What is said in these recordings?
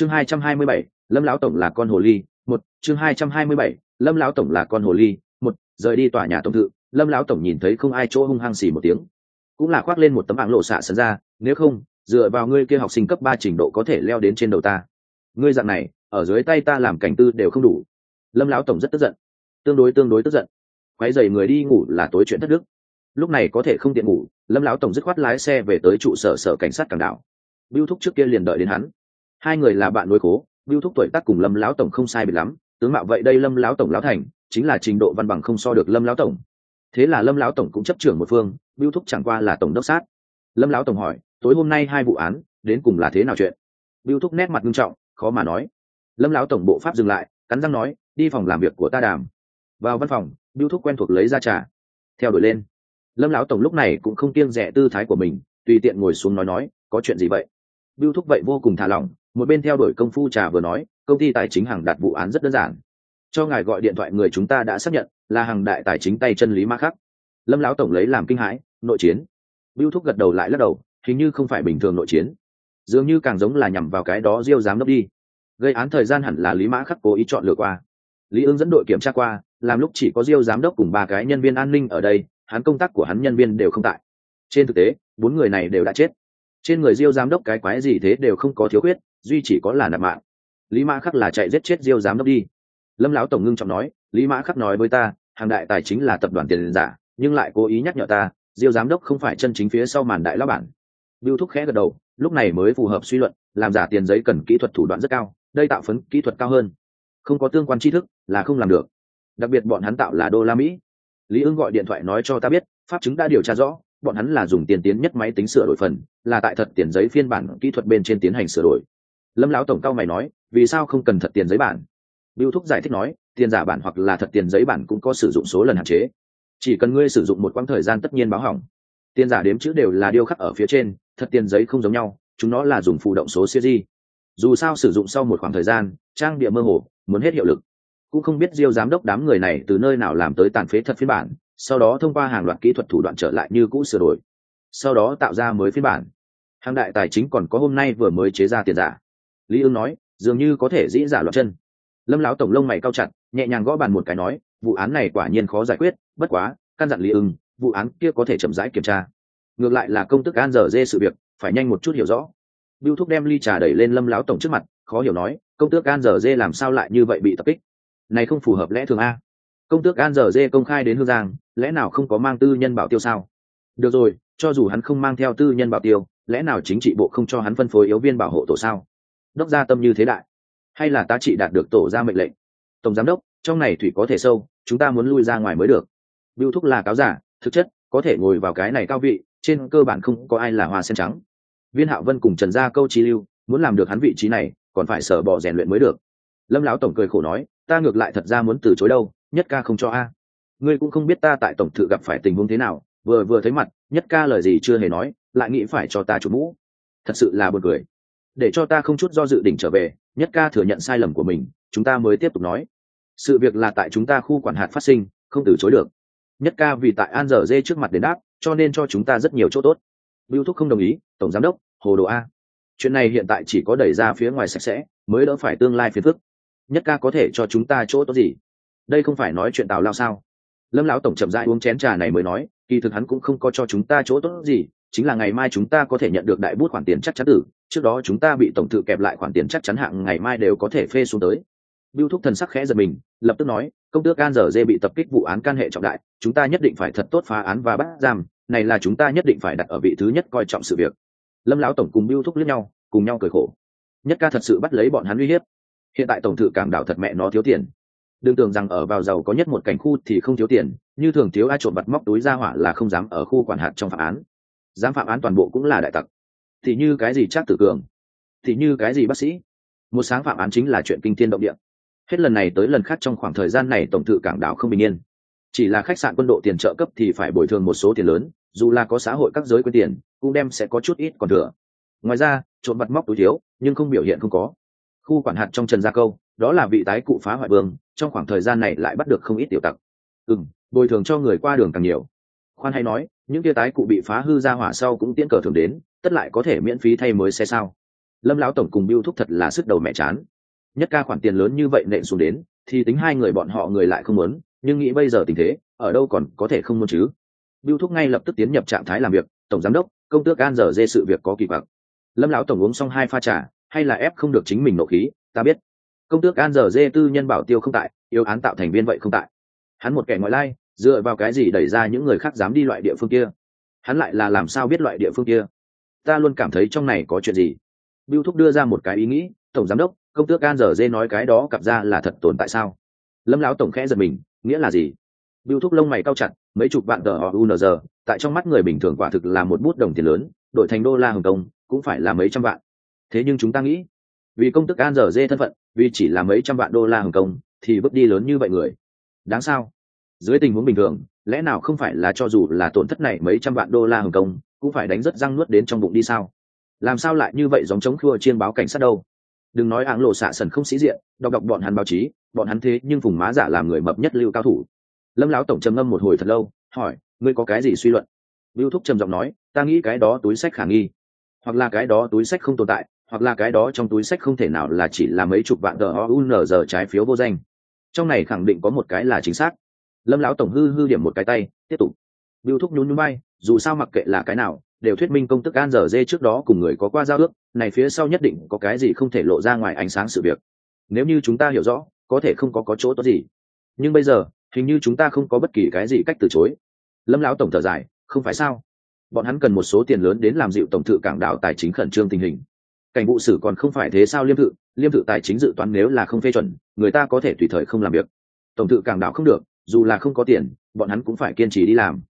chương hai trăm hai mươi bảy, lâm lão tổng là con hồ ly, một, chương hai trăm hai mươi bảy, lâm lão tổng là con hồ ly, một, rời đi tòa nhà tổng thự, lâm lão tổng nhìn thấy không ai chỗ hung hăng xì một tiếng. Cũng là khoác lên một tấm ảng lộ xạ sân ra, nếu không, dựa vào ngươi kia học sinh cấp ba trình độ có thể leo đến trên đầu ta. Ngươi dạng này, ở dưới tay ta làm cảnh tư đều không đủ. Lâm lão tổng rất tức giận. Tương đối tương đối tức giận. Quái dày người đi ngủ là tối chuyện thất đức. Lúc này có thể không tiện ngủ, lâm lão tổng dứt khoát lái xe về tới trụ sở sở cảnh sát cảng đảo. Biêu thúc trước kia liền đợi đến hắn hai người là bạn nuôi cố, biêu thúc tuổi tác cùng lâm lão tổng không sai biệt lắm tướng mạo vậy đây lâm lão tổng lão thành chính là trình độ văn bằng không so được lâm lão tổng. Thế là lâm lão tổng cũng chấp trưởng một phương biêu thúc chẳng qua là tổng đốc sát. Lâm lão tổng hỏi tối hôm nay hai vụ án đến cùng là thế nào chuyện? Biêu thúc nét mặt nghiêm trọng khó mà nói. Lâm lão tổng bộ pháp dừng lại cắn răng nói đi phòng làm việc của ta đàm. Vào văn phòng biêu thúc quen thuộc lấy ra trà theo đuổi lên. Lâm lão tổng lúc này cũng không kiêng rẻ tư thái của mình tùy tiện ngồi xuống nói nói có chuyện gì vậy? Biêu thúc vậy vô cùng thả lỏng một bên theo đuổi công phu trà vừa nói, công ty tài chính hàng đạt vụ án rất đơn giản. Cho ngài gọi điện thoại người chúng ta đã xác nhận, là hàng đại tài chính tay chân lý ma khắc. Lâm lão tổng lấy làm kinh hãi, nội chiến. Bưu thúc gật đầu lại lắc đầu, hình như không phải bình thường nội chiến. Dường như càng giống là nhằm vào cái đó diêu giám đốc đi. Gây án thời gian hẳn là lý mã khắc cố ý chọn lựa qua. Lý ương dẫn đội kiểm tra qua, làm lúc chỉ có diêu giám đốc cùng ba cái nhân viên an ninh ở đây, hắn công tác của hắn nhân viên đều không tại. Trên thực tế, bốn người này đều đã chết. Trên người diêu giám đốc cái quái gì thế đều không có thiếu khuyết duy chỉ có là nạp mạng lý mã khắc là chạy giết chết diêu giám đốc đi lâm lão tổng ngưng trọng nói lý mã khắc nói với ta hàng đại tài chính là tập đoàn tiền giả nhưng lại cố ý nhắc nhở ta diêu giám đốc không phải chân chính phía sau màn đại lão bản biêu Thúc khẽ gật đầu, lúc này mới phù hợp suy luận, làm giả tiền giấy cần kỹ thuật thủ đoạn rất cao, đây tạo phấn kỹ thuật cao hơn. Không có tương quan tri thức là không làm được. Đặc biệt bọn hắn tạo là đô la Mỹ. Lý Ưng gọi điện thoại nói cho ta biết, pháp chứng đã điều tra rõ, bọn hắn là dùng tiền tiến nhất máy tính sửa đổi phần, là tại thật tiền giấy phiên bản kỹ thuật bên trên tiến hành sửa đổi. Lâm lão tổng cao mày nói, vì sao không cần thật tiền giấy bản? biêu Thúc giải thích nói, tiền giả bản hoặc là thật tiền giấy bản cũng có sử dụng số lần hạn chế. Chỉ cần ngươi sử dụng một quãng thời gian tất nhiên báo hỏng. Tiền giả đếm chữ đều là điêu khắc ở phía trên, thật tiền giấy không giống nhau chúng nó là dùng phụ động số siêu di dù sao sử dụng sau một khoảng thời gian trang địa mơ hồ muốn hết hiệu lực cũng không biết diêu giám đốc đám người này từ nơi nào làm tới tàn phế thật phiên bản sau đó thông qua hàng loạt kỹ thuật thủ đoạn trở lại như cũ sửa đổi sau đó tạo ra mới phiên bản hàng đại tài chính còn có hôm nay vừa mới chế ra tiền giả lý ương nói, dường như có thể dĩ giả loạt chân. Lâm lão tổng lông mày cao chặt, nhẹ nhàng gõ bàn một cái nói, vụ án này quả nhiên khó giải quyết, bất quá, căn dặn lý ưng, vụ án kia có thể chậm rãi kiểm tra. Ngược lại là công tức an Dở dê sự việc, phải nhanh một chút hiểu rõ. Biêu thúc đem ly trà đẩy lên lâm lão tổng trước mặt, khó hiểu nói, công tước an Dở dê làm sao lại như vậy bị tập kích? Này không phù hợp lẽ thường a. Công tước an Dở dê công khai đến hương giang, lẽ nào không có mang tư nhân bảo tiêu sao? Được rồi, cho dù hắn không mang theo tư nhân bảo tiêu, lẽ nào chính trị bộ không cho hắn phân phối yếu viên bảo hộ tổ sao? Đốc gia tâm như thế đại. Hay là ta trị đạt được tổ ra mệnh lệnh? Tổng giám đốc, trong này thủy có thể sâu, chúng ta muốn lui ra ngoài mới được. Biêu thúc là cáo giả, thực chất, có thể ngồi vào cái này cao vị, trên cơ bản không có ai là hoa sen trắng. Viên hạo vân cùng trần gia câu chi lưu, muốn làm được hắn vị trí này, còn phải sở bỏ rèn luyện mới được. Lâm lão tổng cười khổ nói, ta ngược lại thật ra muốn từ chối đâu, nhất ca không cho a. Ngươi cũng không biết ta tại tổng thự gặp phải tình huống thế nào, vừa vừa thấy mặt, nhất ca lời gì chưa hề nói, lại nghĩ phải cho ta chủ mũ. Thật sự là buồn cười để cho ta không chút do dự đỉnh trở về, nhất ca thừa nhận sai lầm của mình, chúng ta mới tiếp tục nói. Sự việc là tại chúng ta khu quản hạt phát sinh, không từ chối được. Nhất ca vì tại an dở dê trước mặt đến đáp, cho nên cho chúng ta rất nhiều chỗ tốt. Biêu thúc không đồng ý, tổng giám đốc, hồ đồ a. Chuyện này hiện tại chỉ có đẩy ra phía ngoài sạch sẽ, mới đỡ phải tương lai phiền phức. Nhất ca có thể cho chúng ta chỗ tốt gì? Đây không phải nói chuyện tào lao sao? Lâm lão tổng chậm rãi uống chén trà này mới nói, kỳ thực hắn cũng không có cho chúng ta chỗ tốt gì, chính là ngày mai chúng ta có thể nhận được đại bút khoản tiền chắc chắn tử trước đó chúng ta bị tổng thự kẹp lại khoản tiền chắc chắn hạng ngày mai đều có thể phê xuống tới Bưu Thúc thần sắc khẽ giật mình, lập tức nói, công tước Can giờ dê bị tập kích vụ án can hệ trọng đại, chúng ta nhất định phải thật tốt phá án và bắt giam, này là chúng ta nhất định phải đặt ở vị thứ nhất coi trọng sự việc. Lâm lão tổng cùng Bưu Thúc liếc nhau, cùng nhau cười khổ. Nhất ca thật sự bắt lấy bọn hắn uy hiếp. Hiện tại tổng thự cảm đảo thật mẹ nó thiếu tiền. Đừng tưởng rằng ở vào giàu có nhất một cảnh khu thì không thiếu tiền, như thường thiếu ai trộm vật móc túi ra hỏa là không dám ở khu quản hạt trong phạm án. Dám phạm án toàn bộ cũng là đại tặc. Thì như cái gì chắc tử cường, thì như cái gì bác sĩ. Một sáng phạm án chính là chuyện kinh thiên động địa. Hết lần này tới lần khác trong khoảng thời gian này tổng thự cảng đảo không bình yên. Chỉ là khách sạn quân độ tiền trợ cấp thì phải bồi thường một số tiền lớn dù là có xã hội các giới quyên tiền cũng đem sẽ có chút ít còn thừa. Ngoài ra trộm bắt móc túi thiếu nhưng không biểu hiện không có. Khu quản hạt trong trần gia câu đó là vị tái cụ phá hoại vương trong khoảng thời gian này lại bắt được không ít tiểu tặc. Ừ bồi thường cho người qua đường càng nhiều. Khoan hay nói những kia tái cụ bị phá hư ra hỏa sau cũng tiễn cờ thường đến tất lại có thể miễn phí thay mới xe sao? Lâm lão tổng cùng biêu thúc thật là sức đầu mẹ chán. Nhất ca khoản tiền lớn như vậy nện xuống đến, thì tính hai người bọn họ người lại không muốn, nhưng nghĩ bây giờ tình thế, ở đâu còn có thể không muốn chứ? Biêu thúc ngay lập tức tiến nhập trạng thái làm việc, tổng giám đốc, công tước an giờ dê sự việc có kỳ vọng lâm lão tổng uống xong hai pha trà, hay là ép không được chính mình nộ khí, ta biết. Công tước an giờ dê tư nhân bảo tiêu không tại, yêu án tạo thành viên vậy không tại. Hắn một kẻ ngoại lai, dựa vào cái gì đẩy ra những người khác dám đi loại địa phương kia? Hắn lại là làm sao biết loại địa phương kia? Ta luôn cảm thấy trong này có chuyện gì? Biêu thúc đưa ra một cái ý nghĩ, tổng giám đốc, công tước an giờ dê nói cái đó cặp ra là thật tồn tại sao? Lâm lão tổng khẽ giật mình, nghĩa là gì? Biêu thúc lông mày cao chặt, mấy chục vạn tờ họ unz tại trong mắt người bình thường quả thực là một bút đồng tiền lớn, đổi thành đô la hồng kông, cũng phải là mấy trăm vạn. Thế nhưng chúng ta nghĩ, vì công tức an giờ dê thân phận, vì chỉ là mấy trăm vạn đô la hồng kông, thì vứt đi lớn như vậy người. Đáng sao? Dưới tình huống bình thường, lẽ nào không phải là cho dù là tổn thất này mấy trăm vạn đô la hồng kông cũng phải đánh rất răng nuốt đến trong bụng đi sao làm sao lại như vậy giống chống khua chiên báo cảnh sát đâu đừng nói áng lộ xạ sần không sĩ diện đọc đọc bọn hắn báo chí bọn hắn thế nhưng vùng má giả làm người mập nhất lưu cao thủ lâm lão tổng trầm ngâm một hồi thật lâu hỏi ngươi có cái gì suy luận Bưu Thúc trầm giọng nói, ta nghĩ cái đó túi sách khả nghi, hoặc là cái đó túi sách không tồn tại, hoặc là cái đó trong túi sách không thể nào là chỉ là mấy chục vạn DOUN giờ trái phiếu vô danh. Trong này khẳng định có một cái là chính xác. Lâm lão tổng hư hư điểm một cái tay, tiếp tục. Bưu Thúc nhún nhún bay, dù sao mặc kệ là cái nào, đều thuyết minh công tức an giờ dê trước đó cùng người có qua giao ước, này phía sau nhất định có cái gì không thể lộ ra ngoài ánh sáng sự việc. Nếu như chúng ta hiểu rõ, có thể không có có chỗ tốt gì. Nhưng bây giờ, hình như chúng ta không có bất kỳ cái gì cách từ chối. Lâm lão tổng thở dài, không phải sao bọn hắn cần một số tiền lớn đến làm dịu tổng thự cảng đảo tài chính khẩn trương tình hình cảnh vụ sử còn không phải thế sao liêm thự liêm thự tài chính dự toán nếu là không phê chuẩn người ta có thể tùy thời không làm việc tổng thự cảng đảo không được dù là không có tiền bọn hắn cũng phải kiên trì đi làm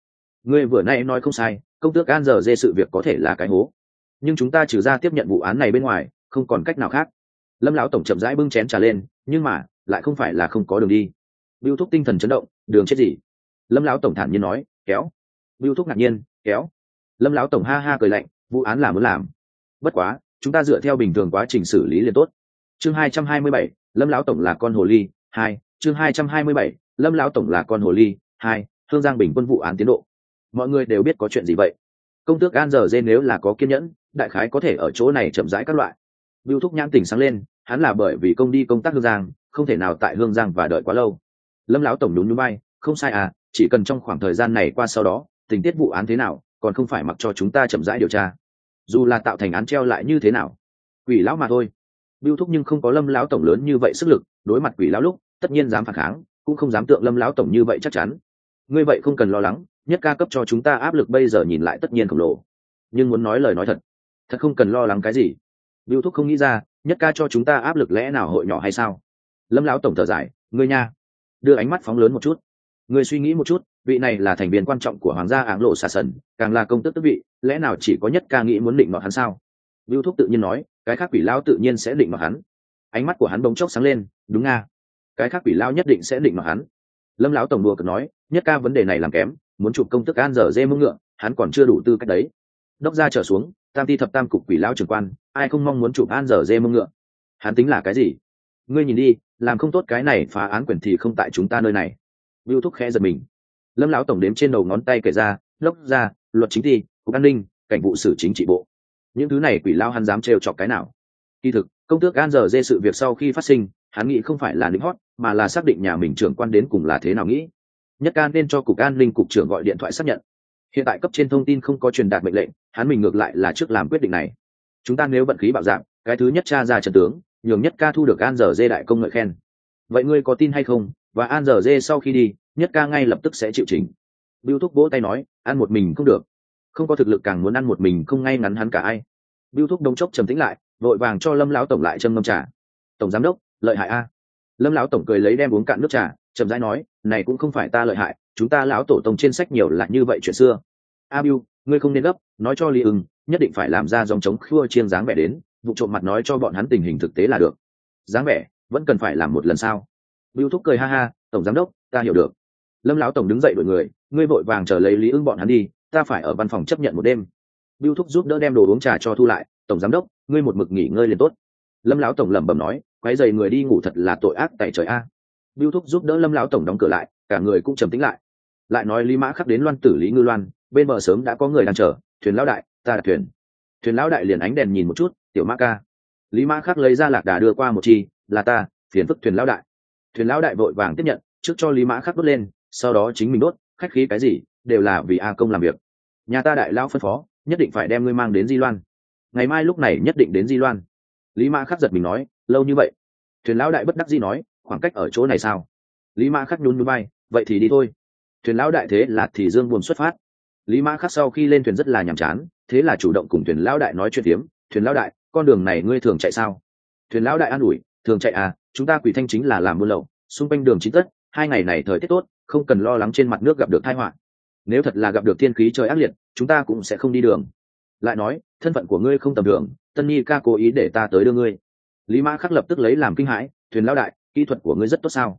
ngươi vừa nay nói không sai công tước an giờ dê sự việc có thể là cái hố nhưng chúng ta trừ ra tiếp nhận vụ án này bên ngoài không còn cách nào khác lâm lão tổng chậm rãi bưng chén trà lên nhưng mà lại không phải là không có đường đi biêu thúc tinh thần chấn động đường chết gì lâm lão tổng thản nhiên nói kéo Bưu Thúc ngạc nhiên, kéo. Lâm lão tổng ha ha cười lạnh, vụ án là muốn làm. Bất quá, chúng ta dựa theo bình thường quá trình xử lý liền tốt. Chương hai hai mươi bảy, Lâm lão tổng là con hồ ly, hai. Chương hai hai mươi bảy, Lâm lão tổng là con hồ ly, hai. Thương Giang Bình quân vụ án tiến độ. Mọi người đều biết có chuyện gì vậy. Công tước An giờ dê nếu là có kiên nhẫn, đại khái có thể ở chỗ này chậm rãi các loại. Bưu Thúc nhãn tỉnh sáng lên, hắn là bởi vì công đi công tác Hương Giang, không thể nào tại Hương Giang và đợi quá lâu. Lâm lão tổng nhún nhún bay, không sai à, chỉ cần trong khoảng thời gian này qua sau đó, tình tiết vụ án thế nào còn không phải mặc cho chúng ta chậm rãi điều tra dù là tạo thành án treo lại như thế nào quỷ lão mà thôi biêu thúc nhưng không có lâm lão tổng lớn như vậy sức lực đối mặt quỷ lão lúc tất nhiên dám phản kháng cũng không dám tượng lâm lão tổng như vậy chắc chắn ngươi vậy không cần lo lắng nhất ca cấp cho chúng ta áp lực bây giờ nhìn lại tất nhiên khổng lồ nhưng muốn nói lời nói thật thật không cần lo lắng cái gì biêu thúc không nghĩ ra nhất ca cho chúng ta áp lực lẽ nào hội nhỏ hay sao lâm lão tổng thở dài ngươi nha đưa ánh mắt phóng lớn một chút ngươi suy nghĩ một chút vị này là thành viên quan trọng của hoàng gia áng lộ xà sần càng là công tức tức vị lẽ nào chỉ có nhất ca nghĩ muốn định nọ hắn sao Biêu Thúc tự nhiên nói, cái khác quỷ lão tự nhiên sẽ định nọ hắn. Ánh mắt của hắn bỗng chốc sáng lên, đúng nga. Cái khác quỷ lão nhất định sẽ định nọ hắn. Lâm lão tổng đùa cực nói, nhất ca vấn đề này làm kém, muốn chụp công tức an dở dê mông ngựa, hắn còn chưa đủ tư cách đấy. Đốc ra trở xuống, tam ti thập tam cục quỷ lao trưởng quan, ai không mong muốn chụp an dở dê mông ngựa. Hắn tính là cái gì? Ngươi nhìn đi, làm không tốt cái này phá án quyền thì không tại chúng ta nơi này. Bưu Thúc khẽ giật mình lâm lão tổng đếm trên đầu ngón tay kể ra lốc ra luật chính thi cục an ninh cảnh vụ xử chính trị bộ những thứ này quỷ lao hắn dám trêu chọc cái nào kỳ thực công tước an giờ dê sự việc sau khi phát sinh hắn nghĩ không phải là lính hót mà là xác định nhà mình trưởng quan đến cùng là thế nào nghĩ nhất can nên cho cục an ninh cục trưởng gọi điện thoại xác nhận. Hiện tại cấp trên thông tin không có truyền đạt mệnh lệnh, hắn mình ngược lại là trước làm quyết định này. Chúng ta nếu vận khí bạo dạng, cái thứ nhất cha ra trận tướng, nhường nhất ca thu được an giờ dê đại công ngợi khen. Vậy ngươi có tin hay không? Và an giờ dê sau khi đi, nhất ca ngay lập tức sẽ chịu chỉnh. Biêu thúc vỗ tay nói, ăn một mình không được. Không có thực lực càng muốn ăn một mình không ngay ngắn hắn cả ai. Biêu thúc đông chốc trầm tĩnh lại, vội vàng cho lâm lão tổng lại châm ngâm trả. tổng giám đốc, lợi hại a lâm lão tổng cười lấy đem uống cạn nước trà, chậm rãi nói, này cũng không phải ta lợi hại, chúng ta lão tổ tông trên sách nhiều là như vậy chuyện xưa. A biu, ngươi không nên gấp, nói cho lý ưng, nhất định phải làm ra dòng chống khua chiên dáng vẻ đến, vụ trộm mặt nói cho bọn hắn tình hình thực tế là được. Dáng vẻ, vẫn cần phải làm một lần sao? Biu thúc cười ha ha, tổng giám đốc, ta hiểu được. Lâm lão tổng đứng dậy đội người, ngươi vội vàng chờ lấy lý ưng bọn hắn đi, ta phải ở văn phòng chấp nhận một đêm. Biu thúc giúp đỡ đem đồ uống trà cho thu lại, tổng giám đốc, ngươi một mực nghỉ ngơi liền tốt. Lâm lão tổng lẩm bẩm nói quái dày người đi ngủ thật là tội ác tại trời a. Biêu thúc giúp đỡ lâm lão tổng đóng cửa lại, cả người cũng trầm tĩnh lại. Lại nói lý mã khắc đến loan tử lý ngư loan, bên bờ sớm đã có người đang chờ, thuyền lão đại, ta đặt thuyền. Thuyền lão đại liền ánh đèn nhìn một chút, tiểu mã ca. Lý mã khắc lấy ra lạc đà đưa qua một chi, là ta, phiền phức thuyền lão đại. Thuyền lão đại vội vàng tiếp nhận, trước cho lý mã khắc đốt lên, sau đó chính mình đốt, khách khí cái gì, đều là vì a công làm việc. Nhà ta đại lão phân phó, nhất định phải đem ngươi mang đến di loan. Ngày mai lúc này nhất định đến di loan lý mã khắc giật mình nói, lâu như vậy? Thuyền lão đại bất đắc dĩ nói, khoảng cách ở chỗ này sao? Lý mã khắc nhún núi bay vậy thì đi thôi. Thuyền lão đại thế là thì dương buồn xuất phát. Lý mã khắc sau khi lên thuyền rất là nhàm chán, thế là chủ động cùng thuyền lão đại nói chuyện tiếm thuyền lão đại, con đường này ngươi thường chạy sao? Thuyền lão đại an ủi, thường chạy à chúng ta quỷ thanh chính là làm buôn lậu, xung quanh đường chính tất, hai ngày này thời tiết tốt, không cần lo lắng trên mặt nước gặp được tai họa. Nếu thật là gặp được thiên khí trời ác liệt, chúng ta cũng sẽ không đi đường lại nói, thân phận của ngươi không tầm thường, tân nhi ca cố ý để ta tới đưa ngươi. Lý mã khắc lập tức lấy làm kinh hãi, thuyền lão đại, kỹ thuật của ngươi rất tốt sao?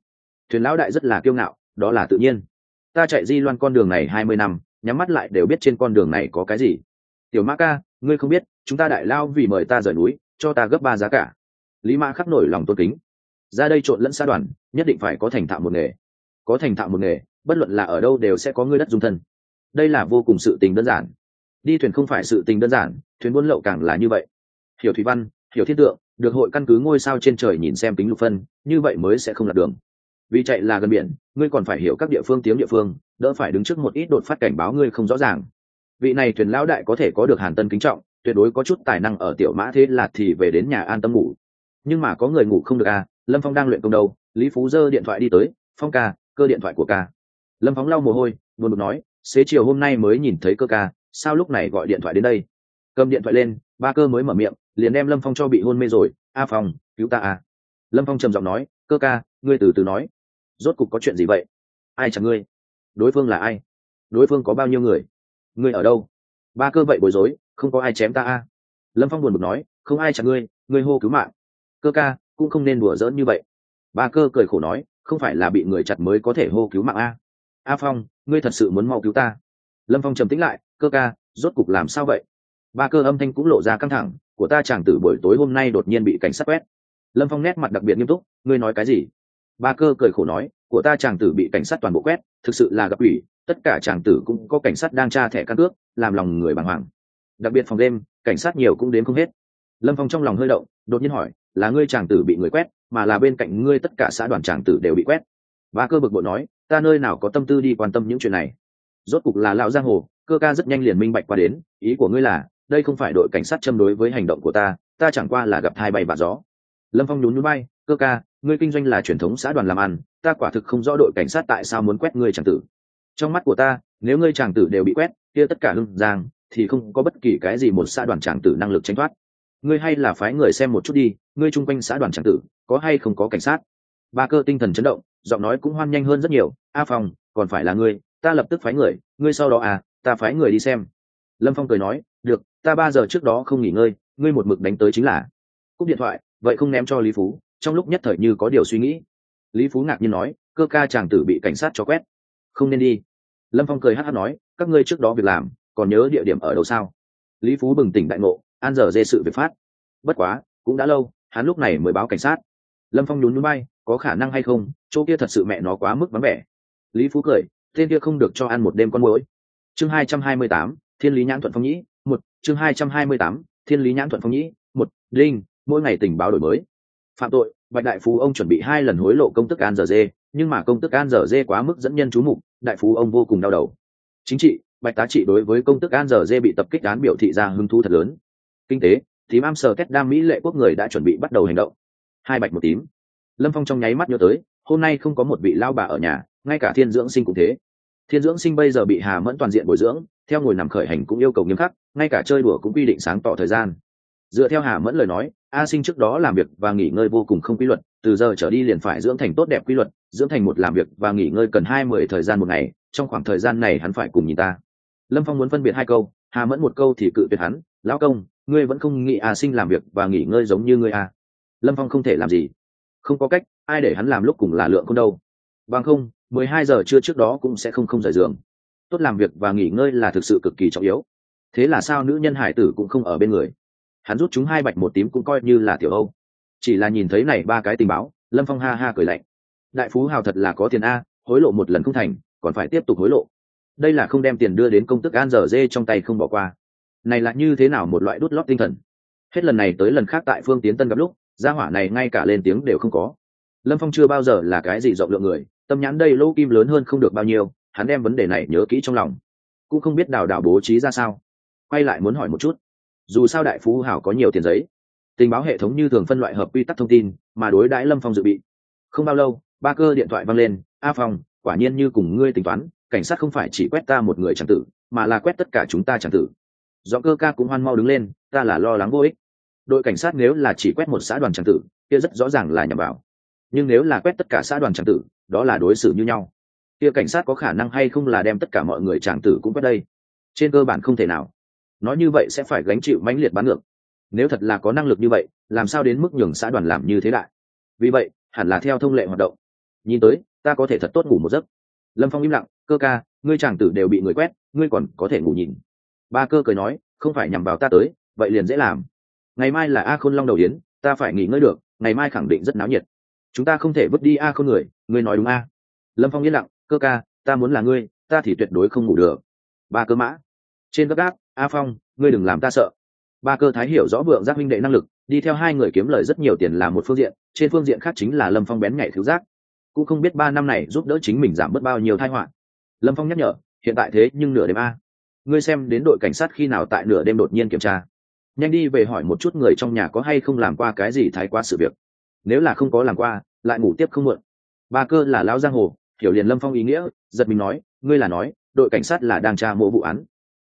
Thuyền lão đại rất là kiêu ngạo, đó là tự nhiên. Ta chạy di loan con đường này hai mươi năm, nhắm mắt lại đều biết trên con đường này có cái gì. Tiểu mã ca, ngươi không biết, chúng ta đại lao vì mời ta rời núi, cho ta gấp ba giá cả. Lý mã khắc nổi lòng tôn kính. Ra đây trộn lẫn xa đoàn, nhất định phải có thành thạo một nghề. Có thành thạo một nghề, bất luận là ở đâu đều sẽ có ngươi đất dung thân. Đây là vô cùng sự tình đơn giản đi thuyền không phải sự tình đơn giản, thuyền buôn lậu càng là như vậy. Hiểu thủy văn, hiểu thiên tượng, được hội căn cứ ngôi sao trên trời nhìn xem kính lục phân, như vậy mới sẽ không lạc đường. Vì chạy là gần biển, ngươi còn phải hiểu các địa phương tiếng địa phương, đỡ phải đứng trước một ít đột phát cảnh báo ngươi không rõ ràng. Vị này thuyền lão đại có thể có được hàn tân kính trọng, tuyệt đối có chút tài năng ở tiểu mã thế là thì về đến nhà an tâm ngủ. Nhưng mà có người ngủ không được à lâm phong đang luyện công đâu, lý phú giơ điện thoại đi tới, phong ca, cơ điện thoại của ca. Lâm phóng lau mồ hôi, buồn bực nói, xế chiều hôm nay mới nhìn thấy cơ ca sao lúc này gọi điện thoại đến đây? Cầm điện thoại lên, ba cơ mới mở miệng, liền đem lâm phong cho bị hôn mê rồi. A phong, cứu ta à. Lâm phong trầm giọng nói, cơ ca, ngươi từ từ nói. Rốt cục có chuyện gì vậy? Ai chẳng ngươi? Đối phương là ai? Đối phương có bao nhiêu người? Ngươi ở đâu? Ba cơ vậy bối rối, không có ai chém ta à. Lâm phong buồn bực nói, không ai chẳng ngươi ngươi hô cứu mạng. Cơ ca, cũng không nên đùa giỡn như vậy. Ba cơ cười khổ nói, không phải là bị người chặt mới có thể hô cứu mạng a a phong, ngươi thật sự muốn mau cứu ta. Lâm phong trầm tĩnh lại cơ ca, rốt cục làm sao vậy? Ba cơ âm thanh cũng lộ ra căng thẳng, của ta chàng tử buổi tối hôm nay đột nhiên bị cảnh sát quét. Lâm phong nét mặt đặc biệt nghiêm túc, ngươi nói cái gì? Ba cơ cười khổ nói, của ta chàng tử bị cảnh sát toàn bộ quét, thực sự là gặp ủy tất cả chàng tử cũng có cảnh sát đang tra thẻ căn cước, làm lòng người bàng hoàng. Đặc biệt phòng đêm, cảnh sát nhiều cũng đến không hết. Lâm phong trong lòng hơi động, đột nhiên hỏi, là ngươi chàng tử bị người quét, mà là bên cạnh ngươi tất cả xã đoàn chàng tử đều bị quét? Ba cơ bực bội nói, ta nơi nào có tâm tư đi quan tâm những chuyện này? Rốt cục là lão giang hồ cơ ca rất nhanh liền minh bạch qua đến, ý của ngươi là, đây không phải đội cảnh sát châm đối với hành động của ta ta chẳng qua là gặp hai bay và gió. Lâm phong nhún núi bay cơ ca, ngươi kinh doanh là truyền thống xã đoàn làm ăn, ta quả thực không rõ đội cảnh sát tại sao muốn quét ngươi chàng tử. Trong mắt của ta, nếu ngươi chàng tử đều bị quét, kia tất cả hưng giang, thì không có bất kỳ cái gì một xã đoàn chàng tử năng lực tránh thoát. Ngươi hay là phái người xem một chút đi, ngươi chung quanh xã đoàn chàng tử, có hay không có cảnh sát? Ba cơ tinh thần chấn động, giọng nói cũng hoan nhanh hơn rất nhiều, a phòng còn phải là ngươi, ta lập tức phái người, ngươi sau đó à ta phái người đi xem. Lâm phong cười nói, được, ta ba giờ trước đó không nghỉ ngơi, ngươi một mực đánh tới chính là. Cúp điện thoại, vậy không ném cho lý phú, trong lúc nhất thời như có điều suy nghĩ. Lý phú ngạc nhiên nói, cơ ca chàng tử bị cảnh sát cho quét. Không nên đi. Lâm phong cười hát hát nói, các ngươi trước đó việc làm, còn nhớ địa điểm ở đâu sao? Lý phú bừng tỉnh đại ngộ, an giờ dê sự việc phát. Bất quá, cũng đã lâu, hắn lúc này mới báo cảnh sát. Lâm phong nhún núi bay có khả năng hay không, chỗ kia thật sự mẹ nó quá mức vắng vẻ. Lý phú cười, tên kia không được cho ăn một đêm con mối chương hai trăm hai mươi tám, thiên lý nhãn thuận phong nhĩ, một, chương hai trăm hai mươi tám, thiên lý nhãn thuận phong nhĩ, một, linh, mỗi ngày tình báo đổi mới. Phạm tội, bạch đại phú ông chuẩn bị hai lần hối lộ công tức an giờ dê, nhưng mà công tức an giờ dê quá mức dẫn nhân chú mục, đại phú ông vô cùng đau đầu. Chính trị, bạch tá trị đối với công tức an giờ dê bị tập kích án biểu thị ra hứng thú thật lớn. Kinh tế, tím am sờ kết đam mỹ lệ quốc người đã chuẩn bị bắt đầu hành động. Hai bạch một tím. Lâm phong trong nháy mắt nhớ tới, hôm nay không có một vị lao bà ở nhà, ngay cả thiên dưỡng sinh cũng thế thiên dưỡng sinh bây giờ bị hà mẫn toàn diện bồi dưỡng, theo ngồi nằm khởi hành cũng yêu cầu nghiêm khắc, ngay cả chơi đùa cũng quy định sáng tỏ thời gian. Dựa theo hà mẫn lời nói, a sinh trước đó làm việc và nghỉ ngơi vô cùng không quy luật, từ giờ trở đi liền phải dưỡng thành tốt đẹp quy luật, dưỡng thành một làm việc và nghỉ ngơi cần hai mươi thời gian một ngày, trong khoảng thời gian này hắn phải cùng nhìn ta. Lâm phong muốn phân biệt hai câu, hà mẫn một câu thì cự tuyệt hắn, lão công, ngươi vẫn không nghĩ a sinh làm việc và nghỉ ngơi giống như ngươi a lâm phong không thể làm gì. Không có cách, ai để hắn làm lúc cùng là lượng không đâu. Bằng không mười hai giờ trưa trước đó cũng sẽ không không rời giường. Tốt làm việc và nghỉ ngơi là thực sự cực kỳ trọng yếu. Thế là sao nữ nhân hải tử cũng không ở bên người. Hắn rút chúng hai bạch một tím cũng coi như là tiểu âu. Chỉ là nhìn thấy này ba cái tình báo, lâm phong ha ha cười lạnh. Đại phú hào thật là có tiền a, hối lộ một lần không thành, còn phải tiếp tục hối lộ. Đây là không đem tiền đưa đến công tức an giờ dê trong tay không bỏ qua. Này là như thế nào một loại đút lót tinh thần? Hết lần này tới lần khác tại phương tiến tân gặp lúc, gia hỏa này ngay cả lên tiếng đều không có. Lâm phong chưa bao giờ là cái gì rộng lượng người tâm nhãn đây lỗ kim lớn hơn không được bao nhiêu, hắn đem vấn đề này nhớ kỹ trong lòng. Cũng không biết đào đào bố trí ra sao. Quay lại muốn hỏi một chút. Dù sao đại phú hảo có nhiều tiền giấy. Tình báo hệ thống như thường phân loại hợp quy tắc thông tin, mà đối đãi lâm phong dự bị. Không bao lâu, ba cơ điện thoại văng lên, a phong, quả nhiên như cùng ngươi tính toán, cảnh sát không phải chỉ quét ta một người tràng tử, mà là quét tất cả chúng ta tràng tử. Do cơ ca cũng hoan mau đứng lên, ta là lo lắng vô ích. Đội cảnh sát nếu là chỉ quét một xã đoàn tràng tử, kia rất rõ ràng là nhằm vào. Nhưng nếu là quét tất cả xã đoàn tràng tử đó là đối xử như nhau. Kia cảnh sát có khả năng hay không là đem tất cả mọi người tràng tử cũng bắt đây? Trên cơ bản không thể nào. Nói như vậy sẽ phải gánh chịu mãnh liệt bán ngược. Nếu thật là có năng lực như vậy, làm sao đến mức nhường xã đoàn làm như thế đại? Vì vậy, hẳn là theo thông lệ hoạt động. Nhìn tới, ta có thể thật tốt ngủ một giấc. Lâm phong im lặng, cơ ca, ngươi chàng tử đều bị người quét, ngươi còn có thể ngủ nhìn. Ba cơ cười nói, không phải nhằm vào ta tới, vậy liền dễ làm. Ngày mai là a khôn long đầu yến, ta phải nghỉ ngơi được, ngày mai khẳng định rất náo nhiệt chúng ta không thể vứt đi a không người, ngươi nói đúng a. Lâm phong yên lặng, cơ ca, ta muốn là ngươi, ta thì tuyệt đối không ngủ được. Ba cơ mã. Trên gấp gáp, a phong, ngươi đừng làm ta sợ. Ba cơ thái hiểu rõ vượng giác huynh đệ năng lực, đi theo hai người kiếm lời rất nhiều tiền là một phương diện, trên phương diện khác chính là lâm phong bén nhạy thiếu giác. Cũng không biết ba năm này giúp đỡ chính mình giảm bớt bao nhiêu thai họa. Lâm phong nhắc nhở, hiện tại thế nhưng nửa đêm a. Ngươi xem đến đội cảnh sát khi nào tại nửa đêm đột nhiên kiểm tra. Nhanh đi về hỏi một chút người trong nhà có hay không làm qua cái gì thái quá sự việc. Nếu là không có làm qua lại ngủ tiếp không muộn. Ba cơ là lão giang hồ, hiểu liền lâm phong ý nghĩa, giật mình nói, ngươi là nói, đội cảnh sát là đang tra mộ vụ án.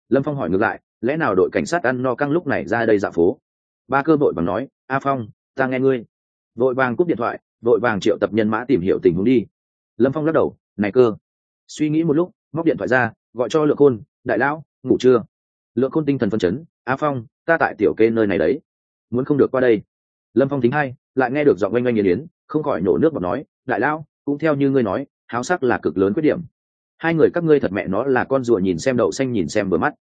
Lâm phong hỏi ngược lại, lẽ nào đội cảnh sát ăn no căng lúc này ra đây dạo phố? Ba cơ vội bằng nói, a phong, ta nghe ngươi. Vội vàng cúp điện thoại, vội vàng triệu tập nhân mã tìm hiểu tình huống đi. Lâm phong lắc đầu, này cơ. Suy nghĩ một lúc, móc điện thoại ra, gọi cho lượng khôn, đại lão, ngủ chưa? Lượng khôn tinh thần phân chấn, a phong, ta tại tiểu kê nơi này đấy, muốn không được qua đây. Lâm phong thính hay lại nghe được giọng oanh oanh nghiền yến không khỏi nổ nước bọt nói, đại lão, cũng theo như ngươi nói, háo sắc là cực lớn khuyết điểm. Hai người các ngươi thật mẹ nó là con rùa nhìn xem đậu xanh nhìn xem vừa mắt.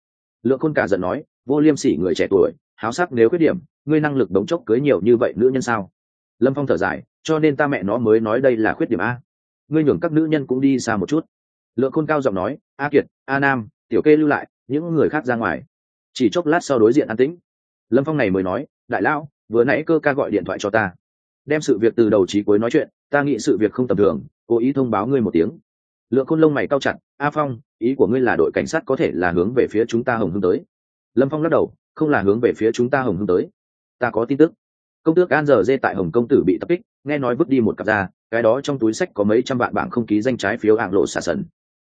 Lượng khôn cả giận nói, vô liêm sỉ người trẻ tuổi, háo sắc nếu khuyết điểm, ngươi năng lực đống chốc cưới nhiều như vậy nữ nhân sao? Lâm phong thở dài, cho nên ta mẹ nó mới nói đây là khuyết điểm a. Ngươi nhường các nữ nhân cũng đi xa một chút. Lượng khôn cao giọng nói, a kiệt, a nam, tiểu kê lưu lại, những người khác ra ngoài. Chỉ chốc lát sau đối diện an tĩnh. Lâm phong này mới nói, đại lão, vừa nãy cơ ca gọi điện thoại cho ta đem sự việc từ đầu trí cuối nói chuyện, ta nghĩ sự việc không tầm thường, cố ý thông báo ngươi một tiếng. Lượng khôn lông mày cao chặt, a phong, ý của ngươi là đội cảnh sát có thể là hướng về phía chúng ta hồng hưng tới. Lâm phong lắc đầu, không là hướng về phía chúng ta hồng hưng tới. Ta có tin tức. Công tước an giờ dê tại hồng công tử bị tập kích, nghe nói vứt đi một cặp da cái đó trong túi sách có mấy trăm vạn bảng không ký danh trái phiếu hạng lộ xả sần.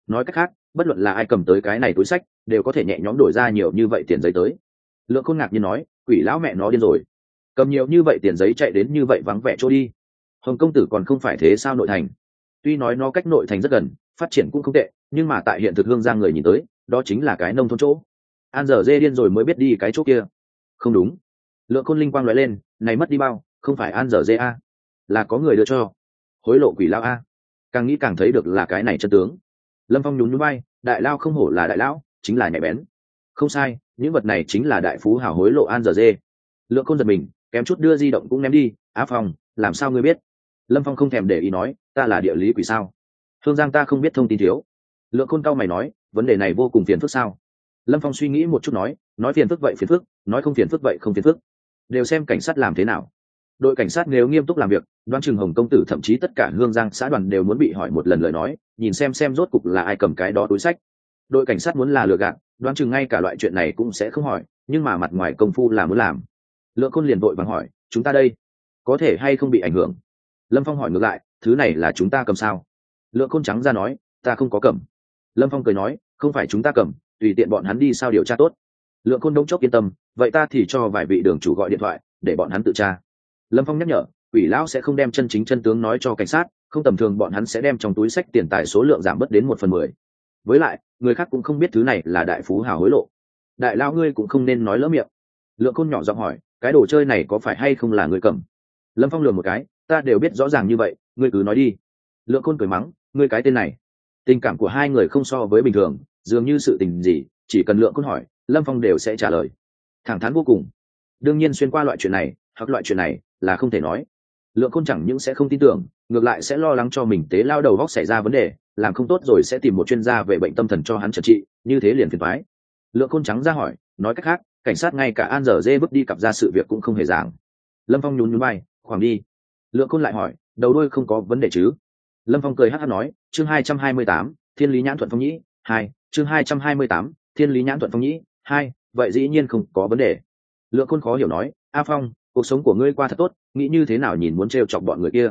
Nói cách khác, bất luận là ai cầm tới cái này túi sách, đều có thể nhẹ nhõm đổi ra nhiều như vậy tiền giấy tới. Lượng khôn ngạc như nói, quỷ lão mẹ nó điên rồi cầm nhiều như vậy tiền giấy chạy đến như vậy vắng vẻ chỗ đi. Hồng công tử còn không phải thế sao nội thành? Tuy nói nó cách nội thành rất gần, phát triển cũng không tệ, nhưng mà tại hiện thực hương giang người nhìn tới, đó chính là cái nông thôn chỗ. An giờ dê điên rồi mới biết đi cái chỗ kia. Không đúng. Lượng khôn linh quang nói lên, này mất đi bao, không phải an giờ dê a. Là có người đưa cho. Hối lộ quỷ lao a. Càng nghĩ càng thấy được là cái này chân tướng. Lâm phong nhún nhún bay đại lao không hổ là đại lão, chính là nhạy bén. Không sai, những vật này chính là đại phú hào hối lộ an giờ dê. Lượng khôn giật mình kém chút đưa di động cũng ném đi. Á phong, làm sao ngươi biết? Lâm phong không thèm để ý nói, ta là địa lý quỷ sao? Hương giang ta không biết thông tin thiếu. Lượng khôn cao mày nói, vấn đề này vô cùng phiền phức sao? Lâm phong suy nghĩ một chút nói nói phiền phức vậy phiền phức, nói không phiền phức vậy không phiền phức. Đều xem cảnh sát làm thế nào. Đội cảnh sát nếu nghiêm túc làm việc, đoan trường hồng công tử thậm chí tất cả hương giang xã đoàn đều muốn bị hỏi một lần lời nói, nhìn xem xem rốt cục là ai cầm cái đó túi sách. Đội cảnh sát muốn là lừa gạt, đoan chừng ngay cả loại chuyện này cũng sẽ không hỏi, nhưng mà mặt ngoài công phu là muốn làm lượng khôn liền vội vàng hỏi, chúng ta đây có thể hay không bị ảnh hưởng? Lâm phong hỏi ngược lại, thứ này là chúng ta cầm sao? Lượng khôn trắng ra nói, ta không có cầm. Lâm phong cười nói, không phải chúng ta cầm, tùy tiện bọn hắn đi sao điều tra tốt. Lượng khôn đông chốc yên tâm, vậy ta thì cho vài vị đường chủ gọi điện thoại, để bọn hắn tự tra. Lâm phong nhắc nhở, quỷ lão sẽ không đem chân chính chân tướng nói cho cảnh sát, không tầm thường bọn hắn sẽ đem trong túi sách tiền tài số lượng giảm bớt đến một phần mười. Với lại, người khác cũng không biết thứ này là đại phú hào hối lộ. Đại lão ngươi cũng không nên nói lỡ miệng. Lượng khôn nhỏ giọng hỏi cái đồ chơi này có phải hay không là người cầm? Lâm phong lừa một cái, ta đều biết rõ ràng như vậy, ngươi cứ nói đi. Lượng khôn cười mắng, ngươi cái tên này. Tình cảm của hai người không so với bình thường, dường như sự tình gì, chỉ cần lượng khôn hỏi, lâm phong đều sẽ trả lời. Thẳng thắn vô cùng. Đương nhiên xuyên qua loại chuyện này, hoặc loại chuyện này là không thể nói. Lượng khôn chẳng những sẽ không tin tưởng, ngược lại sẽ lo lắng cho mình tế lao đầu góc xảy ra vấn đề, làm không tốt rồi sẽ tìm một chuyên gia về bệnh tâm thần cho hắn trật trị, như thế liền phiền thoái lượng khôn trắng ra hỏi, nói cách khác cảnh sát ngay cả an giờ dê bước đi cặp ra sự việc cũng không hề giảng. Lâm phong nhún nhún bay khoảng đi. Lượng khôn lại hỏi, đầu đôi không có vấn đề chứ? Lâm phong cười hát hát nói, chương hai trăm hai mươi tám, thiên lý nhãn thuận phong nhĩ, hai, chương hai trăm hai mươi tám, thiên lý nhãn thuận phong nhĩ, hai, vậy dĩ nhiên không có vấn đề. Lượng khôn khó hiểu nói, a phong, cuộc sống của ngươi qua thật tốt, nghĩ như thế nào nhìn muốn t r e o chọc bọn người kia?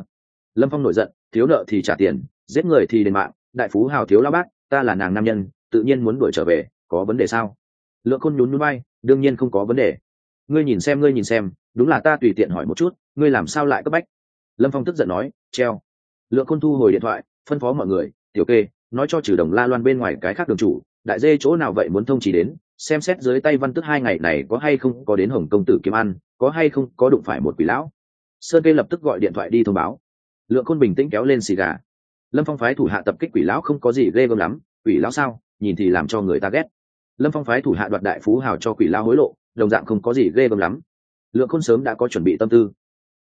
Lâm phong nổi giận, thiếu nợ thì trả tiền, giết người thì đền mạng, đại phú hào thiếu la bác, ta là nàng nam nhân, tự nhiên muốn đuổi trở về, có vấn đề sao? Lượng khôn nhún núi bay đương nhiên không có vấn đề. Ngươi nhìn xem, ngươi nhìn xem, đúng là ta tùy tiện hỏi một chút, ngươi làm sao lại cấp bách? Lâm phong tức giận nói, treo. Lượng khôn thu hồi điện thoại, phân phó mọi người, tiểu kê, nói cho trừ đồng la loan bên ngoài cái khác đường chủ, đại dê chỗ nào vậy muốn thông chỉ đến, xem xét dưới tay văn tức hai ngày này có hay không có đến hồng công tử kiếm ăn, có hay không có đụng phải một quỷ lão. Sơn kê lập tức gọi điện thoại đi thông báo. Lượng khôn bình tĩnh kéo lên xì gà. Lâm phong phái thủ hạ tập kích quỷ lão không có gì ghê gớm lắm, quỷ lão sao? Nhìn thì làm cho người ta ghét lâm phong phái thủ hạ đoạt đại phú hào cho quỷ lao hối lộ, đồng dạng không có gì ghê gớm lắm. Lượng khôn sớm đã có chuẩn bị tâm tư.